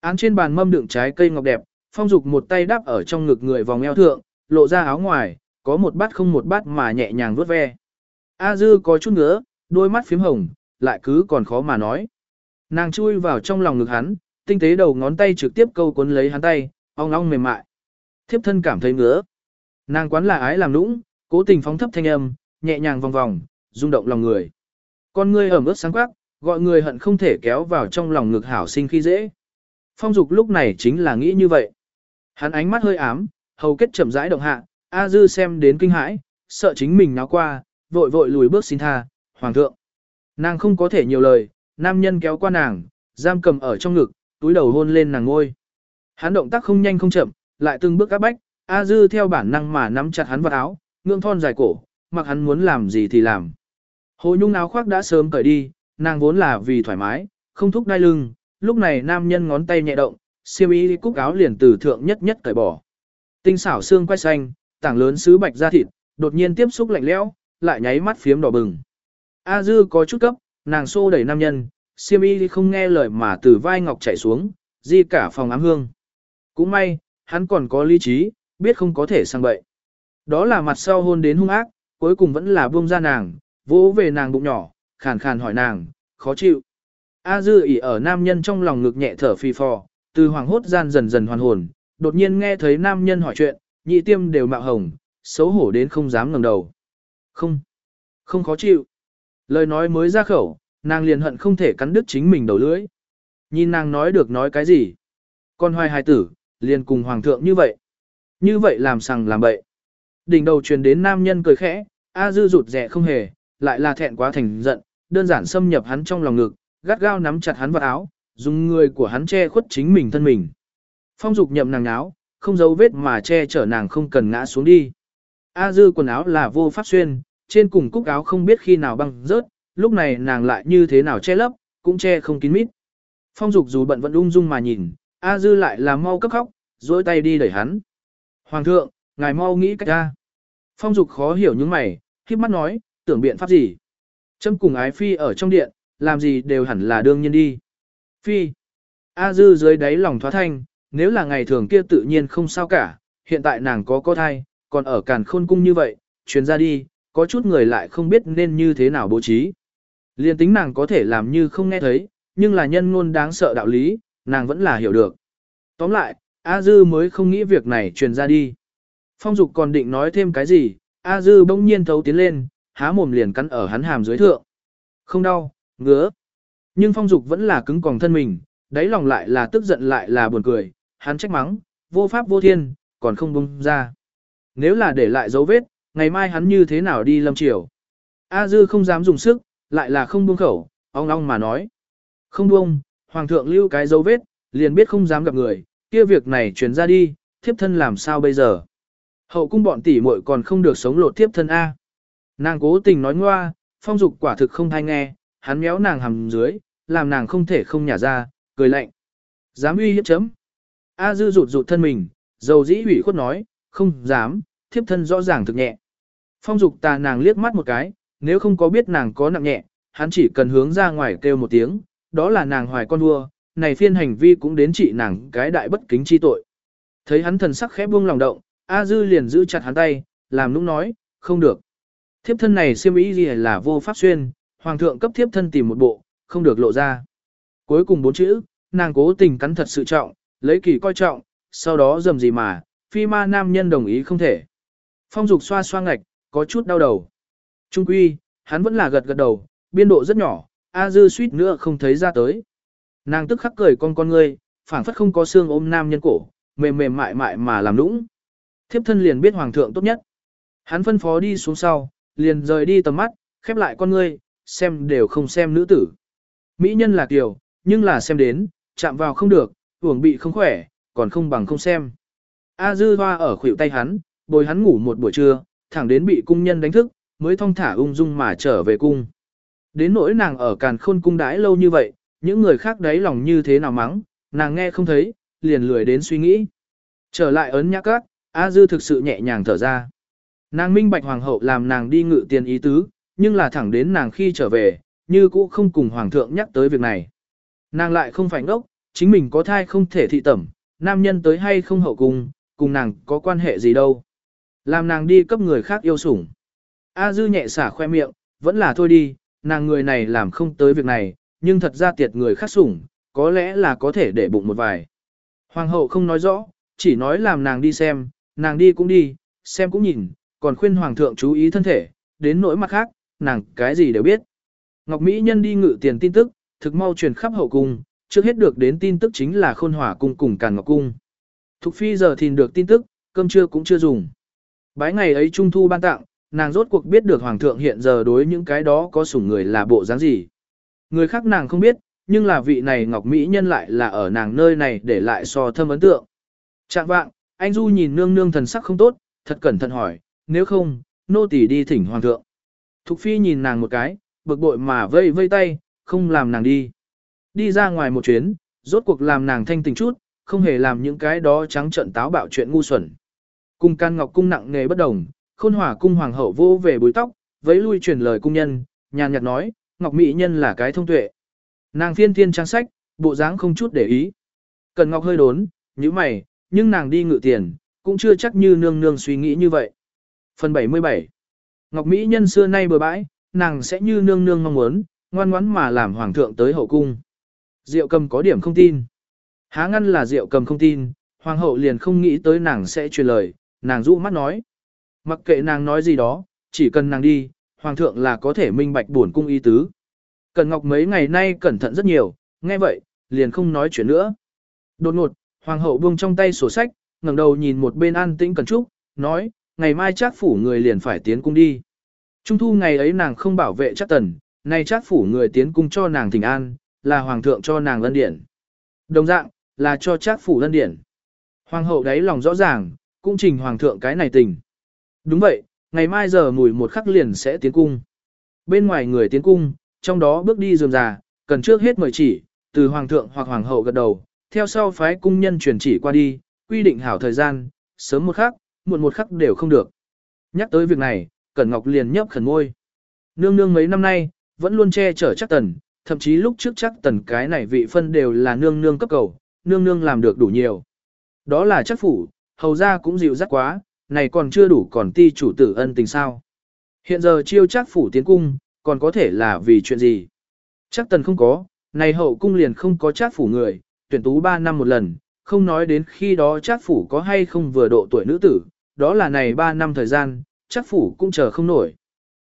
Án trên bàn mâm đựng trái cây ngọc đẹp, phong dục một tay đáp ở trong ngực người vòng eo thượng, lộ ra áo ngoài, có một bát không một bát mà nhẹ nhàng vuốt ve. A dư có chút ngứa, đôi mắt phím hồng, lại cứ còn khó mà nói. Nàng chui vào trong lòng ngực hắn, tinh tế đầu ngón tay trực tiếp câu cuốn lấy hắn tay, ong ong mềm mại. Thiếp thân cảm thấy ngứa. Nàng quán là ái làm nũng, cố tình phóng thấp thanh âm, nhẹ nhàng vòng vòng, rung động lòng người. Con ngươi ẩm ướt sáng quắc, gọi người hận không thể kéo vào trong lòng ngực hảo sinh khi dễ. Phong dục lúc này chính là nghĩ như vậy. Hắn ánh mắt hơi ám, hầu kết chậm rãi động hạ, A Dư xem đến kinh hãi, sợ chính mình náo qua, vội vội lùi bước xin tha, hoàng thượng. Nàng không có thể nhiều lời, nam nhân kéo qua nàng, giam cầm ở trong ngực, túi đầu hôn lên nàng ngôi. Hắn động tác không nhanh không chậm, lại từng bước áp bách, A Dư theo bản năng mà nắm chặt hắn vào áo, ngưỡng thon dài cổ, mặc hắn muốn làm gì thì làm. Hồ nhung áo khoác đã sớm cởi đi, nàng vốn là vì thoải mái, không thúc đai lưng, lúc này nam nhân ngón tay nhẹ động, siêu ý cúc áo liền từ thượng nhất nhất cởi bỏ. Tinh xảo xương quay xanh, tảng lớn sứ bạch da thịt, đột nhiên tiếp xúc lạnh lẽo, lại nháy mắt phiếm đỏ bừng. A dư có chút cấp, nàng xô đẩy nam nhân, siêm y không nghe lời mà từ vai ngọc chảy xuống, di cả phòng ám hương. Cũng may, hắn còn có lý trí, biết không có thể sang bậy. Đó là mặt sau hôn đến hung ác, cuối cùng vẫn là buông ra nàng, vỗ về nàng bụng nhỏ, khàn khàn hỏi nàng, khó chịu. A dư ỉ ở nam nhân trong lòng ngực nhẹ thở phì phò, từ hoàng hốt gian dần dần hoàn hồn, đột nhiên nghe thấy nam nhân hỏi chuyện, nhị tiêm đều mạo hồng, xấu hổ đến không dám ngẩng đầu. Không, không khó chịu. Lời nói mới ra khẩu, nàng liền hận không thể cắn đứt chính mình đầu lưỡi. Nhìn nàng nói được nói cái gì. Con hoài hài tử, liền cùng hoàng thượng như vậy. Như vậy làm sằng làm bậy. Đỉnh đầu truyền đến nam nhân cười khẽ, A dư rụt rẻ không hề, lại là thẹn quá thành giận, đơn giản xâm nhập hắn trong lòng ngực, gắt gao nắm chặt hắn vào áo, dùng người của hắn che khuất chính mình thân mình. Phong dục nhậm nàng áo, không giấu vết mà che chở nàng không cần ngã xuống đi. A dư quần áo là vô pháp xuyên, trên cùng cúc áo không biết khi nào băng rớt, lúc này nàng lại như thế nào che lấp, cũng che không kín mít. Phong dục dù bận vẫn ung dung mà nhìn, A dư lại là mau cấp khóc, dối tay đi đẩy hắn. Hoàng thượng, ngài mau nghĩ cách ra. Phong dục khó hiểu những mày, khiếp mắt nói, tưởng biện pháp gì. Châm cùng ái phi ở trong điện, làm gì đều hẳn là đương nhiên đi. Phi. A dư dưới đáy lòng thoá thanh, nếu là ngày thường kia tự nhiên không sao cả, hiện tại nàng có có thai, còn ở càn khôn cung như vậy, chuyến ra đi, có chút người lại không biết nên như thế nào bố trí. Liên tính nàng có thể làm như không nghe thấy, nhưng là nhân ngôn đáng sợ đạo lý, nàng vẫn là hiểu được. Tóm lại, A Dư mới không nghĩ việc này truyền ra đi. Phong Dục còn định nói thêm cái gì, A Dư bỗng nhiên thấu tiến lên, há mồm liền cắn ở hắn hàm dưới thượng. Không đau, ngứa. Nhưng Phong Dục vẫn là cứng còng thân mình, đáy lòng lại là tức giận lại là buồn cười, hắn trách mắng, vô pháp vô thiên, còn không bung ra. Nếu là để lại dấu vết, ngày mai hắn như thế nào đi lâm triều. A Dư không dám dùng sức, lại là không buông khẩu, ong ong mà nói. Không buông, hoàng thượng lưu cái dấu vết, liền biết không dám gặp người, kia việc này truyền ra đi, thiếp thân làm sao bây giờ. Hậu cung bọn tỷ muội còn không được sống lột thiếp thân A. Nàng cố tình nói ngoa, phong dục quả thực không thay nghe, hắn méo nàng hầm dưới, làm nàng không thể không nhả ra, cười lạnh. Dám uy hiếp chấm. A dư rụt rụt thân mình, dầu dĩ ủy khuất nói, không dám, thiếp thân rõ ràng thực nhẹ. Phong dục tà nàng liếc mắt một cái, nếu không có biết nàng có nặng nhẹ, hắn chỉ cần hướng ra ngoài kêu một tiếng, đó là nàng hoài con vua, này phiên hành vi cũng đến trị nàng cái đại bất kính chi tội. Thấy hắn thần sắc khẽ buông lòng động, A Dư liền giữ chặt hắn tay, làm nũng nói, không được. Thiếp thân này siêm ý gì là vô pháp xuyên, hoàng thượng cấp thiếp thân tìm một bộ, không được lộ ra. Cuối cùng bốn chữ, nàng cố tình cắn thật sự trọng, lấy kỳ coi trọng, sau đó dầm gì mà, phi ma nam nhân đồng ý không thể. Phong dục xoa xoa ngạch, có chút đau đầu. Trung quy, hắn vẫn là gật gật đầu, biên độ rất nhỏ, A dư suýt nữa không thấy ra tới. Nàng tức khắc cười con con ngươi, phảng phất không có xương ôm nam nhân cổ, mềm mềm mại mại mà làm nũng. Thiếp thân liền biết hoàng thượng tốt nhất. Hắn phân phó đi xuống sau, liền rời đi tầm mắt, khép lại con ngươi, xem đều không xem nữ tử. Mỹ nhân là kiều, nhưng là xem đến, chạm vào không được, uổng bị không khỏe, còn không bằng không xem. A dư hoa ở khuỷu tay hắn, bồi hắn ngủ một buổi trưa, thẳng đến bị cung nhân đánh thức, mới thong thả ung dung mà trở về cung. Đến nỗi nàng ở càn khôn cung đãi lâu như vậy, những người khác đấy lòng như thế nào mắng, nàng nghe không thấy, liền lười đến suy nghĩ. Trở lại ấn nhã các, A dư thực sự nhẹ nhàng thở ra. Nàng minh bạch hoàng hậu làm nàng đi ngự tiền ý tứ, nhưng là thẳng đến nàng khi trở về, như cũ không cùng hoàng thượng nhắc tới việc này. Nàng lại không phải ngốc, chính mình có thai không thể thị tẩm, nam nhân tới hay không hậu cung, cùng nàng có quan hệ gì đâu. Làm nàng đi cấp người khác yêu sủng. A dư nhẹ xả khoe miệng, vẫn là thôi đi, nàng người này làm không tới việc này, nhưng thật ra tiệt người khác sủng, có lẽ là có thể để bụng một vài. Hoàng hậu không nói rõ, chỉ nói làm nàng đi xem, nàng đi cũng đi, xem cũng nhìn, còn khuyên hoàng thượng chú ý thân thể, đến nỗi mặt khác, nàng cái gì đều biết. Ngọc Mỹ Nhân đi ngự tiền tin tức, thực mau truyền khắp hậu cung, trước hết được đến tin tức chính là khôn hỏa cung cùng càn ngọc cung. Thục phi giờ thìn được tin tức, cơm trưa cũng chưa dùng. Bái ngày ấy trung thu ban tặng, nàng rốt cuộc biết được hoàng thượng hiện giờ đối những cái đó có sủng người là bộ dáng gì. Người khác nàng không biết, nhưng là vị này ngọc mỹ nhân lại là ở nàng nơi này để lại so thâm ấn tượng. Trạng vạng, anh Du nhìn nương nương thần sắc không tốt, thật cẩn thận hỏi, nếu không, nô tỳ đi thỉnh hoàng thượng. Thục phi nhìn nàng một cái, bực bội mà vây vây tay, không làm nàng đi. Đi ra ngoài một chuyến, rốt cuộc làm nàng thanh tình chút, không hề làm những cái đó trắng trợn táo bạo chuyện ngu xuẩn. Cung can ngọc cung nặng nghề bất đồng, khôn hỏa cung hoàng hậu vô về bùi tóc, vẫy lui truyền lời cung nhân, nhàn nhạt nói, ngọc mỹ nhân là cái thông tuệ. Nàng phiên thiên trang sách, bộ dáng không chút để ý. Cần ngọc hơi đốn, như mày, nhưng nàng đi ngự tiền, cũng chưa chắc như nương nương suy nghĩ như vậy. Phần 77 Ngọc Mỹ nhân xưa nay bừa bãi, nàng sẽ như nương nương mong muốn, ngoan ngoãn mà làm hoàng thượng tới hậu cung. Diệu cầm có điểm không tin. Há ngăn là rượu cầm không tin, hoàng hậu liền không nghĩ tới nàng sẽ truyền lời, nàng rũ mắt nói. Mặc kệ nàng nói gì đó, chỉ cần nàng đi, hoàng thượng là có thể minh bạch buồn cung y tứ. Cần Ngọc mấy ngày nay cẩn thận rất nhiều, nghe vậy, liền không nói chuyện nữa. Đột ngột, hoàng hậu buông trong tay sổ sách, ngẩng đầu nhìn một bên an tĩnh cẩn trúc, nói, ngày mai chắc phủ người liền phải tiến cung đi. Trung thu ngày ấy nàng không bảo vệ chắc tần, nay chắc phủ người tiến cung cho nàng thỉnh an, là hoàng thượng cho nàng lân điển. Đồng dạng, là cho trác phủ lân điển. Hoàng hậu đấy lòng rõ ràng, cũng trình hoàng thượng cái này tình. Đúng vậy, ngày mai giờ mùi một khắc liền sẽ tiến cung. Bên ngoài người tiến cung, trong đó bước đi dườm già, cần trước hết mời chỉ, từ hoàng thượng hoặc hoàng hậu gật đầu, theo sau phái cung nhân truyền chỉ qua đi, quy định hảo thời gian, sớm một khắc, muộn một khắc đều không được. Nhắc tới việc này, Cẩn Ngọc liền nhấp khẩn môi. Nương nương mấy năm nay, vẫn luôn che chở chắc tần, thậm chí lúc trước chắc tần cái này vị phân đều là nương nương cấp cầu, nương nương làm được đủ nhiều. Đó là chắc phủ, hầu ra cũng dịu dắt quá, này còn chưa đủ còn ti chủ tử ân tình sao. Hiện giờ chiêu chắc phủ tiến cung, còn có thể là vì chuyện gì? Chắc tần không có, này hậu cung liền không có chắc phủ người, tuyển tú 3 năm một lần, không nói đến khi đó chắc phủ có hay không vừa độ tuổi nữ tử, đó là này 3 năm thời gian, chắc phủ cũng chờ không nổi.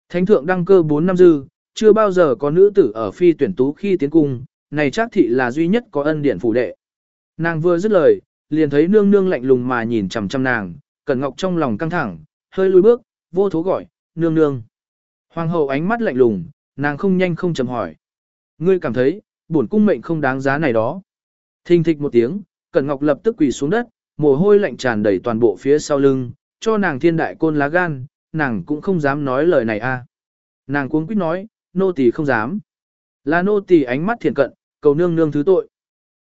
Thánh thượng đăng cơ 4 năm dư, chưa bao giờ có nữ tử ở phi tuyển tú khi tiến cung, này chắc thị là duy nhất có ân điển phủ đệ. Nàng vừa dứt lời, liền thấy nương nương lạnh lùng mà nhìn chằm chằm nàng, Cẩn Ngọc trong lòng căng thẳng, hơi lùi bước, vô thố gọi, nương nương. Hoàng hậu ánh mắt lạnh lùng, nàng không nhanh không chậm hỏi. Ngươi cảm thấy, bổn cung mệnh không đáng giá này đó. Thình thịch một tiếng, Cẩn Ngọc lập tức quỳ xuống đất, mồ hôi lạnh tràn đầy toàn bộ phía sau lưng, cho nàng thiên đại côn lá gan, nàng cũng không dám nói lời này a. Nàng cuống quýt nói, nô tỳ không dám. Là nô tỳ ánh mắt thiện cận, cầu nương nương thứ tội.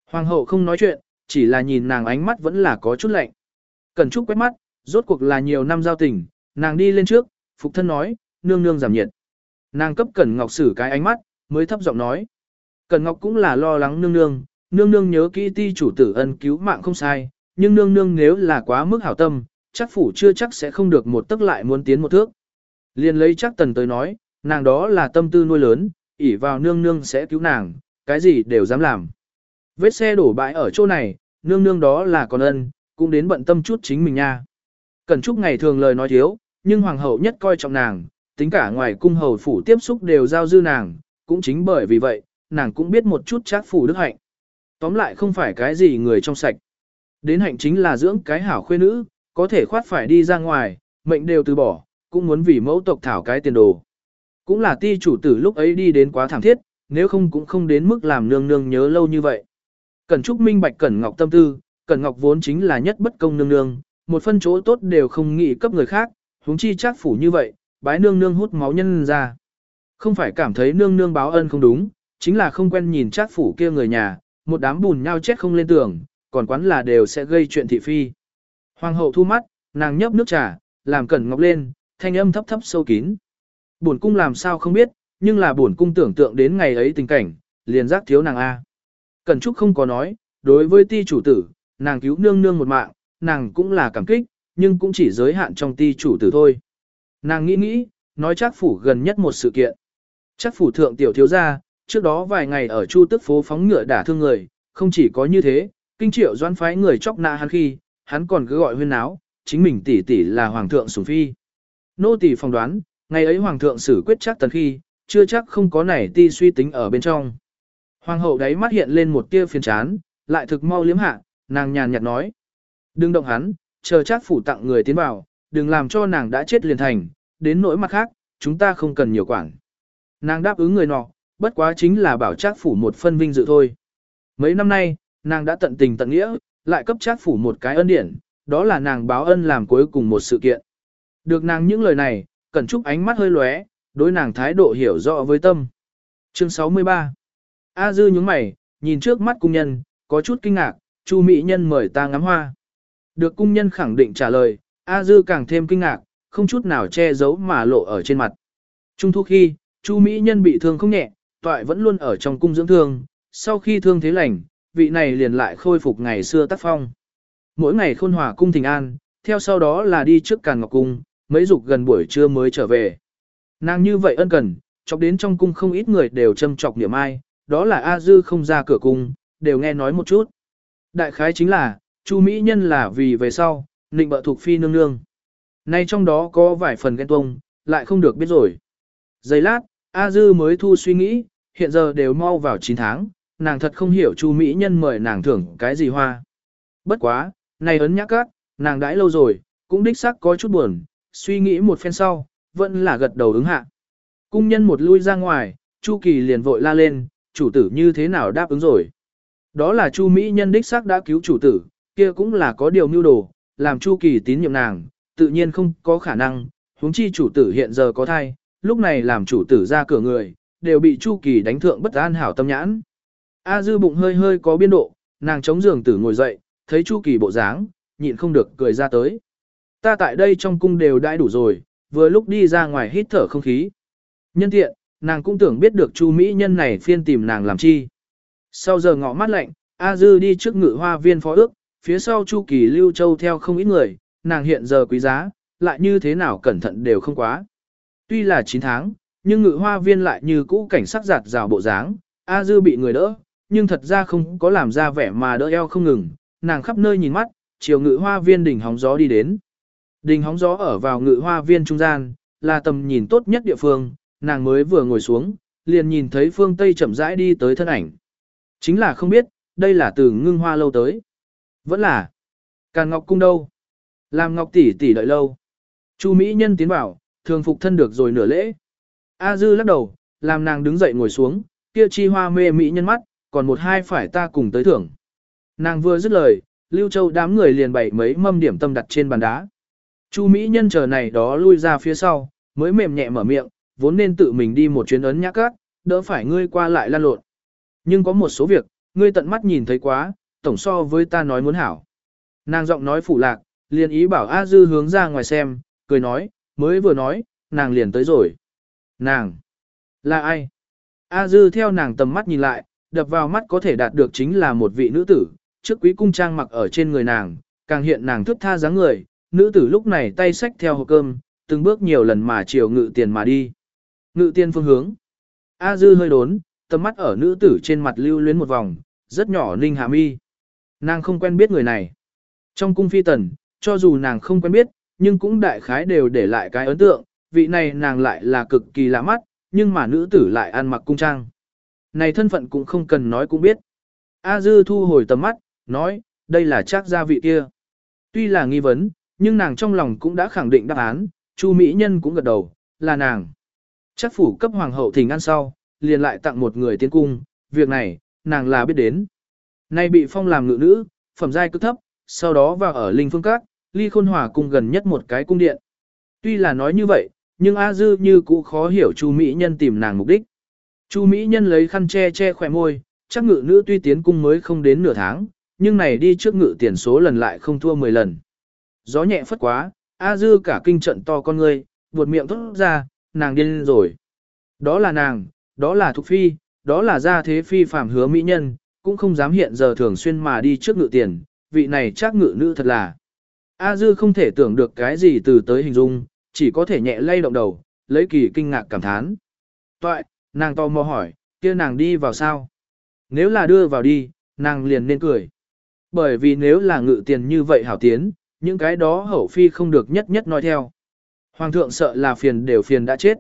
Hoàng hậu không nói chuyện, chỉ là nhìn nàng ánh mắt vẫn là có chút lạnh. Cẩn Trúc quét mắt, rốt cuộc là nhiều năm giao tình, nàng đi lên trước, phục thân nói, nương nương giảm nhiệt. Nàng cấp Cẩn Ngọc xử cái ánh mắt, mới thấp giọng nói. Cẩn Ngọc cũng là lo lắng nương nương, nương nương nhớ kỹ ti chủ tử ân cứu mạng không sai, nhưng nương nương nếu là quá mức hảo tâm, chắc phủ chưa chắc sẽ không được một tức lại muốn tiến một thước. Liên lấy chắc tần tới nói, nàng đó là tâm tư nuôi lớn, ỷ vào nương nương sẽ cứu nàng, cái gì đều dám làm. Vết xe đổ bãi ở chỗ này, nương nương đó là con ân, cũng đến bận tâm chút chính mình nha. Cẩn Trúc ngày thường lời nói thiếu, nhưng hoàng hậu nhất coi trọng nàng, tính cả ngoài cung hầu phủ tiếp xúc đều giao dư nàng, cũng chính bởi vì vậy, nàng cũng biết một chút chắc phủ đức hạnh. Tóm lại không phải cái gì người trong sạch. Đến hạnh chính là dưỡng cái hảo khuê nữ, có thể khoát phải đi ra ngoài, mệnh đều từ bỏ, cũng muốn vì mẫu tộc thảo cái tiền đồ. Cũng là ti chủ tử lúc ấy đi đến quá thảm thiết, nếu không cũng không đến mức làm nương nương nhớ lâu như vậy. Cẩn Trúc minh bạch Cẩn Ngọc tâm tư, Cẩn Ngọc vốn chính là nhất bất công nương nương, một phân chỗ tốt đều không nghĩ cấp người khác, huống chi chắc phủ như vậy, bái nương nương hút máu nhân ra. Không phải cảm thấy nương nương báo ân không đúng, chính là không quen nhìn chắc phủ kia người nhà, một đám bùn nhau chết không lên tường, còn quán là đều sẽ gây chuyện thị phi. Hoàng hậu thu mắt, nàng nhấp nước trà, làm Cẩn Ngọc lên, thanh âm thấp thấp sâu kín. Bổn cung làm sao không biết, nhưng là bổn cung tưởng tượng đến ngày ấy tình cảnh, liền giác thiếu nàng A. Cẩn Trúc không có nói, đối với ti chủ tử, nàng cứu nương nương một mạng, nàng cũng là cảm kích, nhưng cũng chỉ giới hạn trong ti chủ tử thôi. Nàng nghĩ nghĩ, nói chắc phủ gần nhất một sự kiện. Chắc phủ thượng tiểu thiếu gia, trước đó vài ngày ở Chu Tức phố phóng ngựa đả thương người, không chỉ có như thế, kinh triệu doan phái người chóc nạ hắn khi, hắn còn cứ gọi huyên áo, chính mình tỷ tỷ là hoàng thượng sủng phi. Nô tỷ phỏng đoán, ngày ấy hoàng thượng xử quyết chắc tần khi, chưa chắc không có nảy ti suy tính ở bên trong. Hoàng hậu đấy mắt hiện lên một tia phiền chán, lại thực mau liếm hạ, nàng nhàn nhạt nói. Đừng động hắn, chờ chắc phủ tặng người tiến vào, đừng làm cho nàng đã chết liền thành, đến nỗi mặt khác, chúng ta không cần nhiều quản. Nàng đáp ứng người nọ, bất quá chính là bảo chắc phủ một phân vinh dự thôi. Mấy năm nay, nàng đã tận tình tận nghĩa, lại cấp chắc phủ một cái ân điển, đó là nàng báo ân làm cuối cùng một sự kiện. Được nàng những lời này, Cẩn Trúc ánh mắt hơi lóe, đối nàng thái độ hiểu rõ với tâm. Chương 63 A Dư nhướng mày, nhìn trước mắt cung nhân, có chút kinh ngạc, Chu Mỹ Nhân mời ta ngắm hoa. Được cung nhân khẳng định trả lời, A Dư càng thêm kinh ngạc, không chút nào che giấu mà lộ ở trên mặt. Trung thu khi, Chu Mỹ Nhân bị thương không nhẹ, toại vẫn luôn ở trong cung dưỡng thương, sau khi thương thế lành, vị này liền lại khôi phục ngày xưa tác phong. Mỗi ngày khôn hòa cung thình an, theo sau đó là đi trước Càn Ngọc Cung, mấy dục gần buổi trưa mới trở về. Nàng như vậy ân cần, chọc đến trong cung không ít người đều châm chọc niệm ai, đó là A Dư không ra cửa cung, đều nghe nói một chút. Đại khái chính là, Chu Mỹ Nhân là vì về sau, nịnh bợ thuộc phi nương nương. Nay trong đó có vài phần ghen tuông, lại không được biết rồi. Giây lát, A Dư mới thu suy nghĩ, hiện giờ đều mau vào 9 tháng, nàng thật không hiểu Chu Mỹ Nhân mời nàng thưởng cái gì hoa. Bất quá, này ấn nhắc các, nàng đãi lâu rồi, cũng đích xác có chút buồn, suy nghĩ một phen sau, vẫn là gật đầu ứng hạ. Cung nhân một lui ra ngoài, Chu Kỳ liền vội la lên, chủ tử như thế nào đáp ứng rồi. Đó là Chu Mỹ nhân đích xác đã cứu chủ tử, kia cũng là có điều mưu đồ, làm Chu Kỳ tín nhiệm nàng, tự nhiên không có khả năng, huống chi chủ tử hiện giờ có thai, lúc này làm chủ tử ra cửa người, đều bị Chu Kỳ đánh thượng bất an hảo tâm nhãn. A dư bụng hơi hơi có biên độ, nàng chống giường tử ngồi dậy, thấy Chu Kỳ bộ dáng, nhịn không được cười ra tới. Ta tại đây trong cung đều đãi đủ rồi, vừa lúc đi ra ngoài hít thở không khí. Nhân tiện, nàng cũng tưởng biết được Chu Mỹ nhân này phiên tìm nàng làm chi. Sau giờ ngọ mắt lạnh, A Dư đi trước ngự hoa viên phó ước, phía sau Chu Kỳ Lưu Châu theo không ít người, nàng hiện giờ quý giá, lại như thế nào cẩn thận đều không quá. Tuy là 9 tháng, nhưng ngự hoa viên lại như cũ cảnh sắc giạt rào bộ dáng, A Dư bị người đỡ, nhưng thật ra không có làm ra vẻ mà đỡ eo không ngừng, nàng khắp nơi nhìn mắt, chiều ngự hoa viên đỉnh hóng gió đi đến. Đình hóng gió ở vào ngự hoa viên trung gian, là tầm nhìn tốt nhất địa phương, nàng mới vừa ngồi xuống, liền nhìn thấy phương Tây chậm rãi đi tới thân ảnh. Chính là không biết, đây là từ ngưng hoa lâu tới. Vẫn là, Càn Ngọc Cung đâu? Làm Ngọc tỷ tỷ đợi lâu. Chu Mỹ Nhân tiến vào, thường phục thân được rồi nửa lễ. A Dư lắc đầu, làm nàng đứng dậy ngồi xuống, kia chi hoa mê Mỹ nhân mắt, còn một hai phải ta cùng tới thưởng. Nàng vừa dứt lời, Lưu Châu đám người liền bày mấy mâm điểm tâm đặt trên bàn đá. Chu Mỹ nhân chờ này đó lui ra phía sau, mới mềm nhẹ mở miệng, vốn nên tự mình đi một chuyến ấn nhã cát, đỡ phải ngươi qua lại lan lộn. Nhưng có một số việc, ngươi tận mắt nhìn thấy quá, tổng so với ta nói muốn hảo. Nàng giọng nói phủ lạc, liền ý bảo A Dư hướng ra ngoài xem, cười nói, mới vừa nói, nàng liền tới rồi. Nàng, là ai? A Dư theo nàng tầm mắt nhìn lại, đập vào mắt có thể đạt được chính là một vị nữ tử, trước quý cung trang mặc ở trên người nàng, càng hiện nàng thức tha dáng người, nữ tử lúc này tay xách theo hộp cơm, từng bước nhiều lần mà chiều ngự tiền mà đi. Ngự tiên phương hướng. A dư hơi đốn, tầm mắt ở nữ tử trên mặt lưu luyến một vòng, rất nhỏ ninh hạ mi. Nàng không quen biết người này. Trong cung phi tần, cho dù nàng không quen biết, nhưng cũng đại khái đều để lại cái ấn tượng, vị này nàng lại là cực kỳ lạ mắt, nhưng mà nữ tử lại ăn mặc cung trang. Này thân phận cũng không cần nói cũng biết. A dư thu hồi tầm mắt, nói, đây là chắc gia vị kia. Tuy là nghi vấn, Nhưng nàng trong lòng cũng đã khẳng định đáp án, Chu Mỹ Nhân cũng gật đầu, là nàng. Chắc phủ cấp hoàng hậu thỉnh ăn sau, liền lại tặng một người tiến cung, việc này, nàng là biết đến. Nay bị phong làm ngự nữ, phẩm giai cực thấp, sau đó vào ở Linh Phương Các, ly khôn hòa cung gần nhất một cái cung điện. Tuy là nói như vậy, nhưng A Dư như cũ khó hiểu Chu Mỹ Nhân tìm nàng mục đích. Chu Mỹ Nhân lấy khăn che che khỏe môi, chắc ngự nữ tuy tiến cung mới không đến nửa tháng, nhưng này đi trước ngự tiền số lần lại không thua 10 lần. Gió nhẹ phất quá, A Dư cả kinh trận to con người, buột miệng thốt ra, nàng điên rồi. Đó là nàng, đó là Thục Phi, đó là gia thế phi phàm hứa mỹ nhân, cũng không dám hiện giờ thường xuyên mà đi trước ngự tiền, vị này chắc ngự nữ thật là. A Dư không thể tưởng được cái gì từ tới hình dung, chỉ có thể nhẹ lay động đầu, lấy kỳ kinh ngạc cảm thán. Toại, nàng to mò hỏi, kia nàng đi vào sao? Nếu là đưa vào đi, nàng liền nên cười. Bởi vì nếu là ngự tiền như vậy hảo tiến, những cái đó hậu phi không được nhất nhất nói theo. Hoàng thượng sợ là phiền đều phiền đã chết.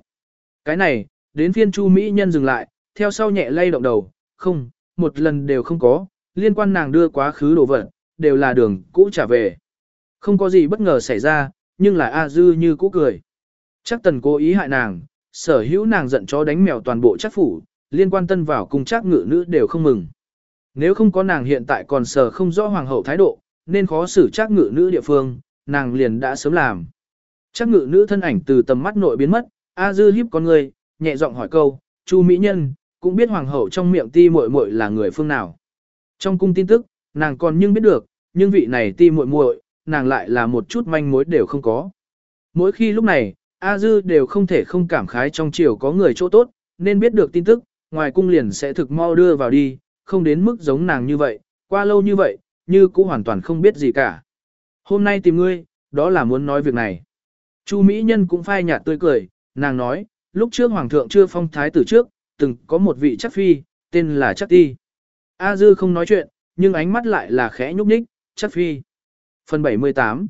Cái này, đến phiên chu Mỹ nhân dừng lại, theo sau nhẹ lay động đầu, không, một lần đều không có, liên quan nàng đưa quá khứ đồ vật, đều là đường cũ trả về. Không có gì bất ngờ xảy ra, nhưng là A Dư như cũ cười. Chắc tần cố ý hại nàng, sở hữu nàng giận chó đánh mèo toàn bộ chắc phủ, liên quan tân vào cùng chắc ngự nữ đều không mừng. Nếu không có nàng hiện tại còn sở không rõ hoàng hậu thái độ, nên khó xử chắc ngự nữ địa phương, nàng liền đã sớm làm. Chắc ngự nữ thân ảnh từ tầm mắt nội biến mất, A Dư hiếp con người, nhẹ giọng hỏi câu, Chu Mỹ Nhân, cũng biết hoàng hậu trong miệng ti muội muội là người phương nào. Trong cung tin tức, nàng còn nhưng biết được, nhưng vị này ti muội muội, nàng lại là một chút manh mối đều không có. Mỗi khi lúc này, A Dư đều không thể không cảm khái trong triều có người chỗ tốt, nên biết được tin tức, ngoài cung liền sẽ thực mau đưa vào đi, không đến mức giống nàng như vậy, qua lâu như vậy, như cũng hoàn toàn không biết gì cả. Hôm nay tìm ngươi, đó là muốn nói việc này. Chu Mỹ Nhân cũng phai nhạt tươi cười, nàng nói, lúc trước Hoàng thượng chưa phong thái tử trước, từng có một vị chắc phi, tên là chắc ti. A Dư không nói chuyện, nhưng ánh mắt lại là khẽ nhúc nhích, chắc phi. Phần 78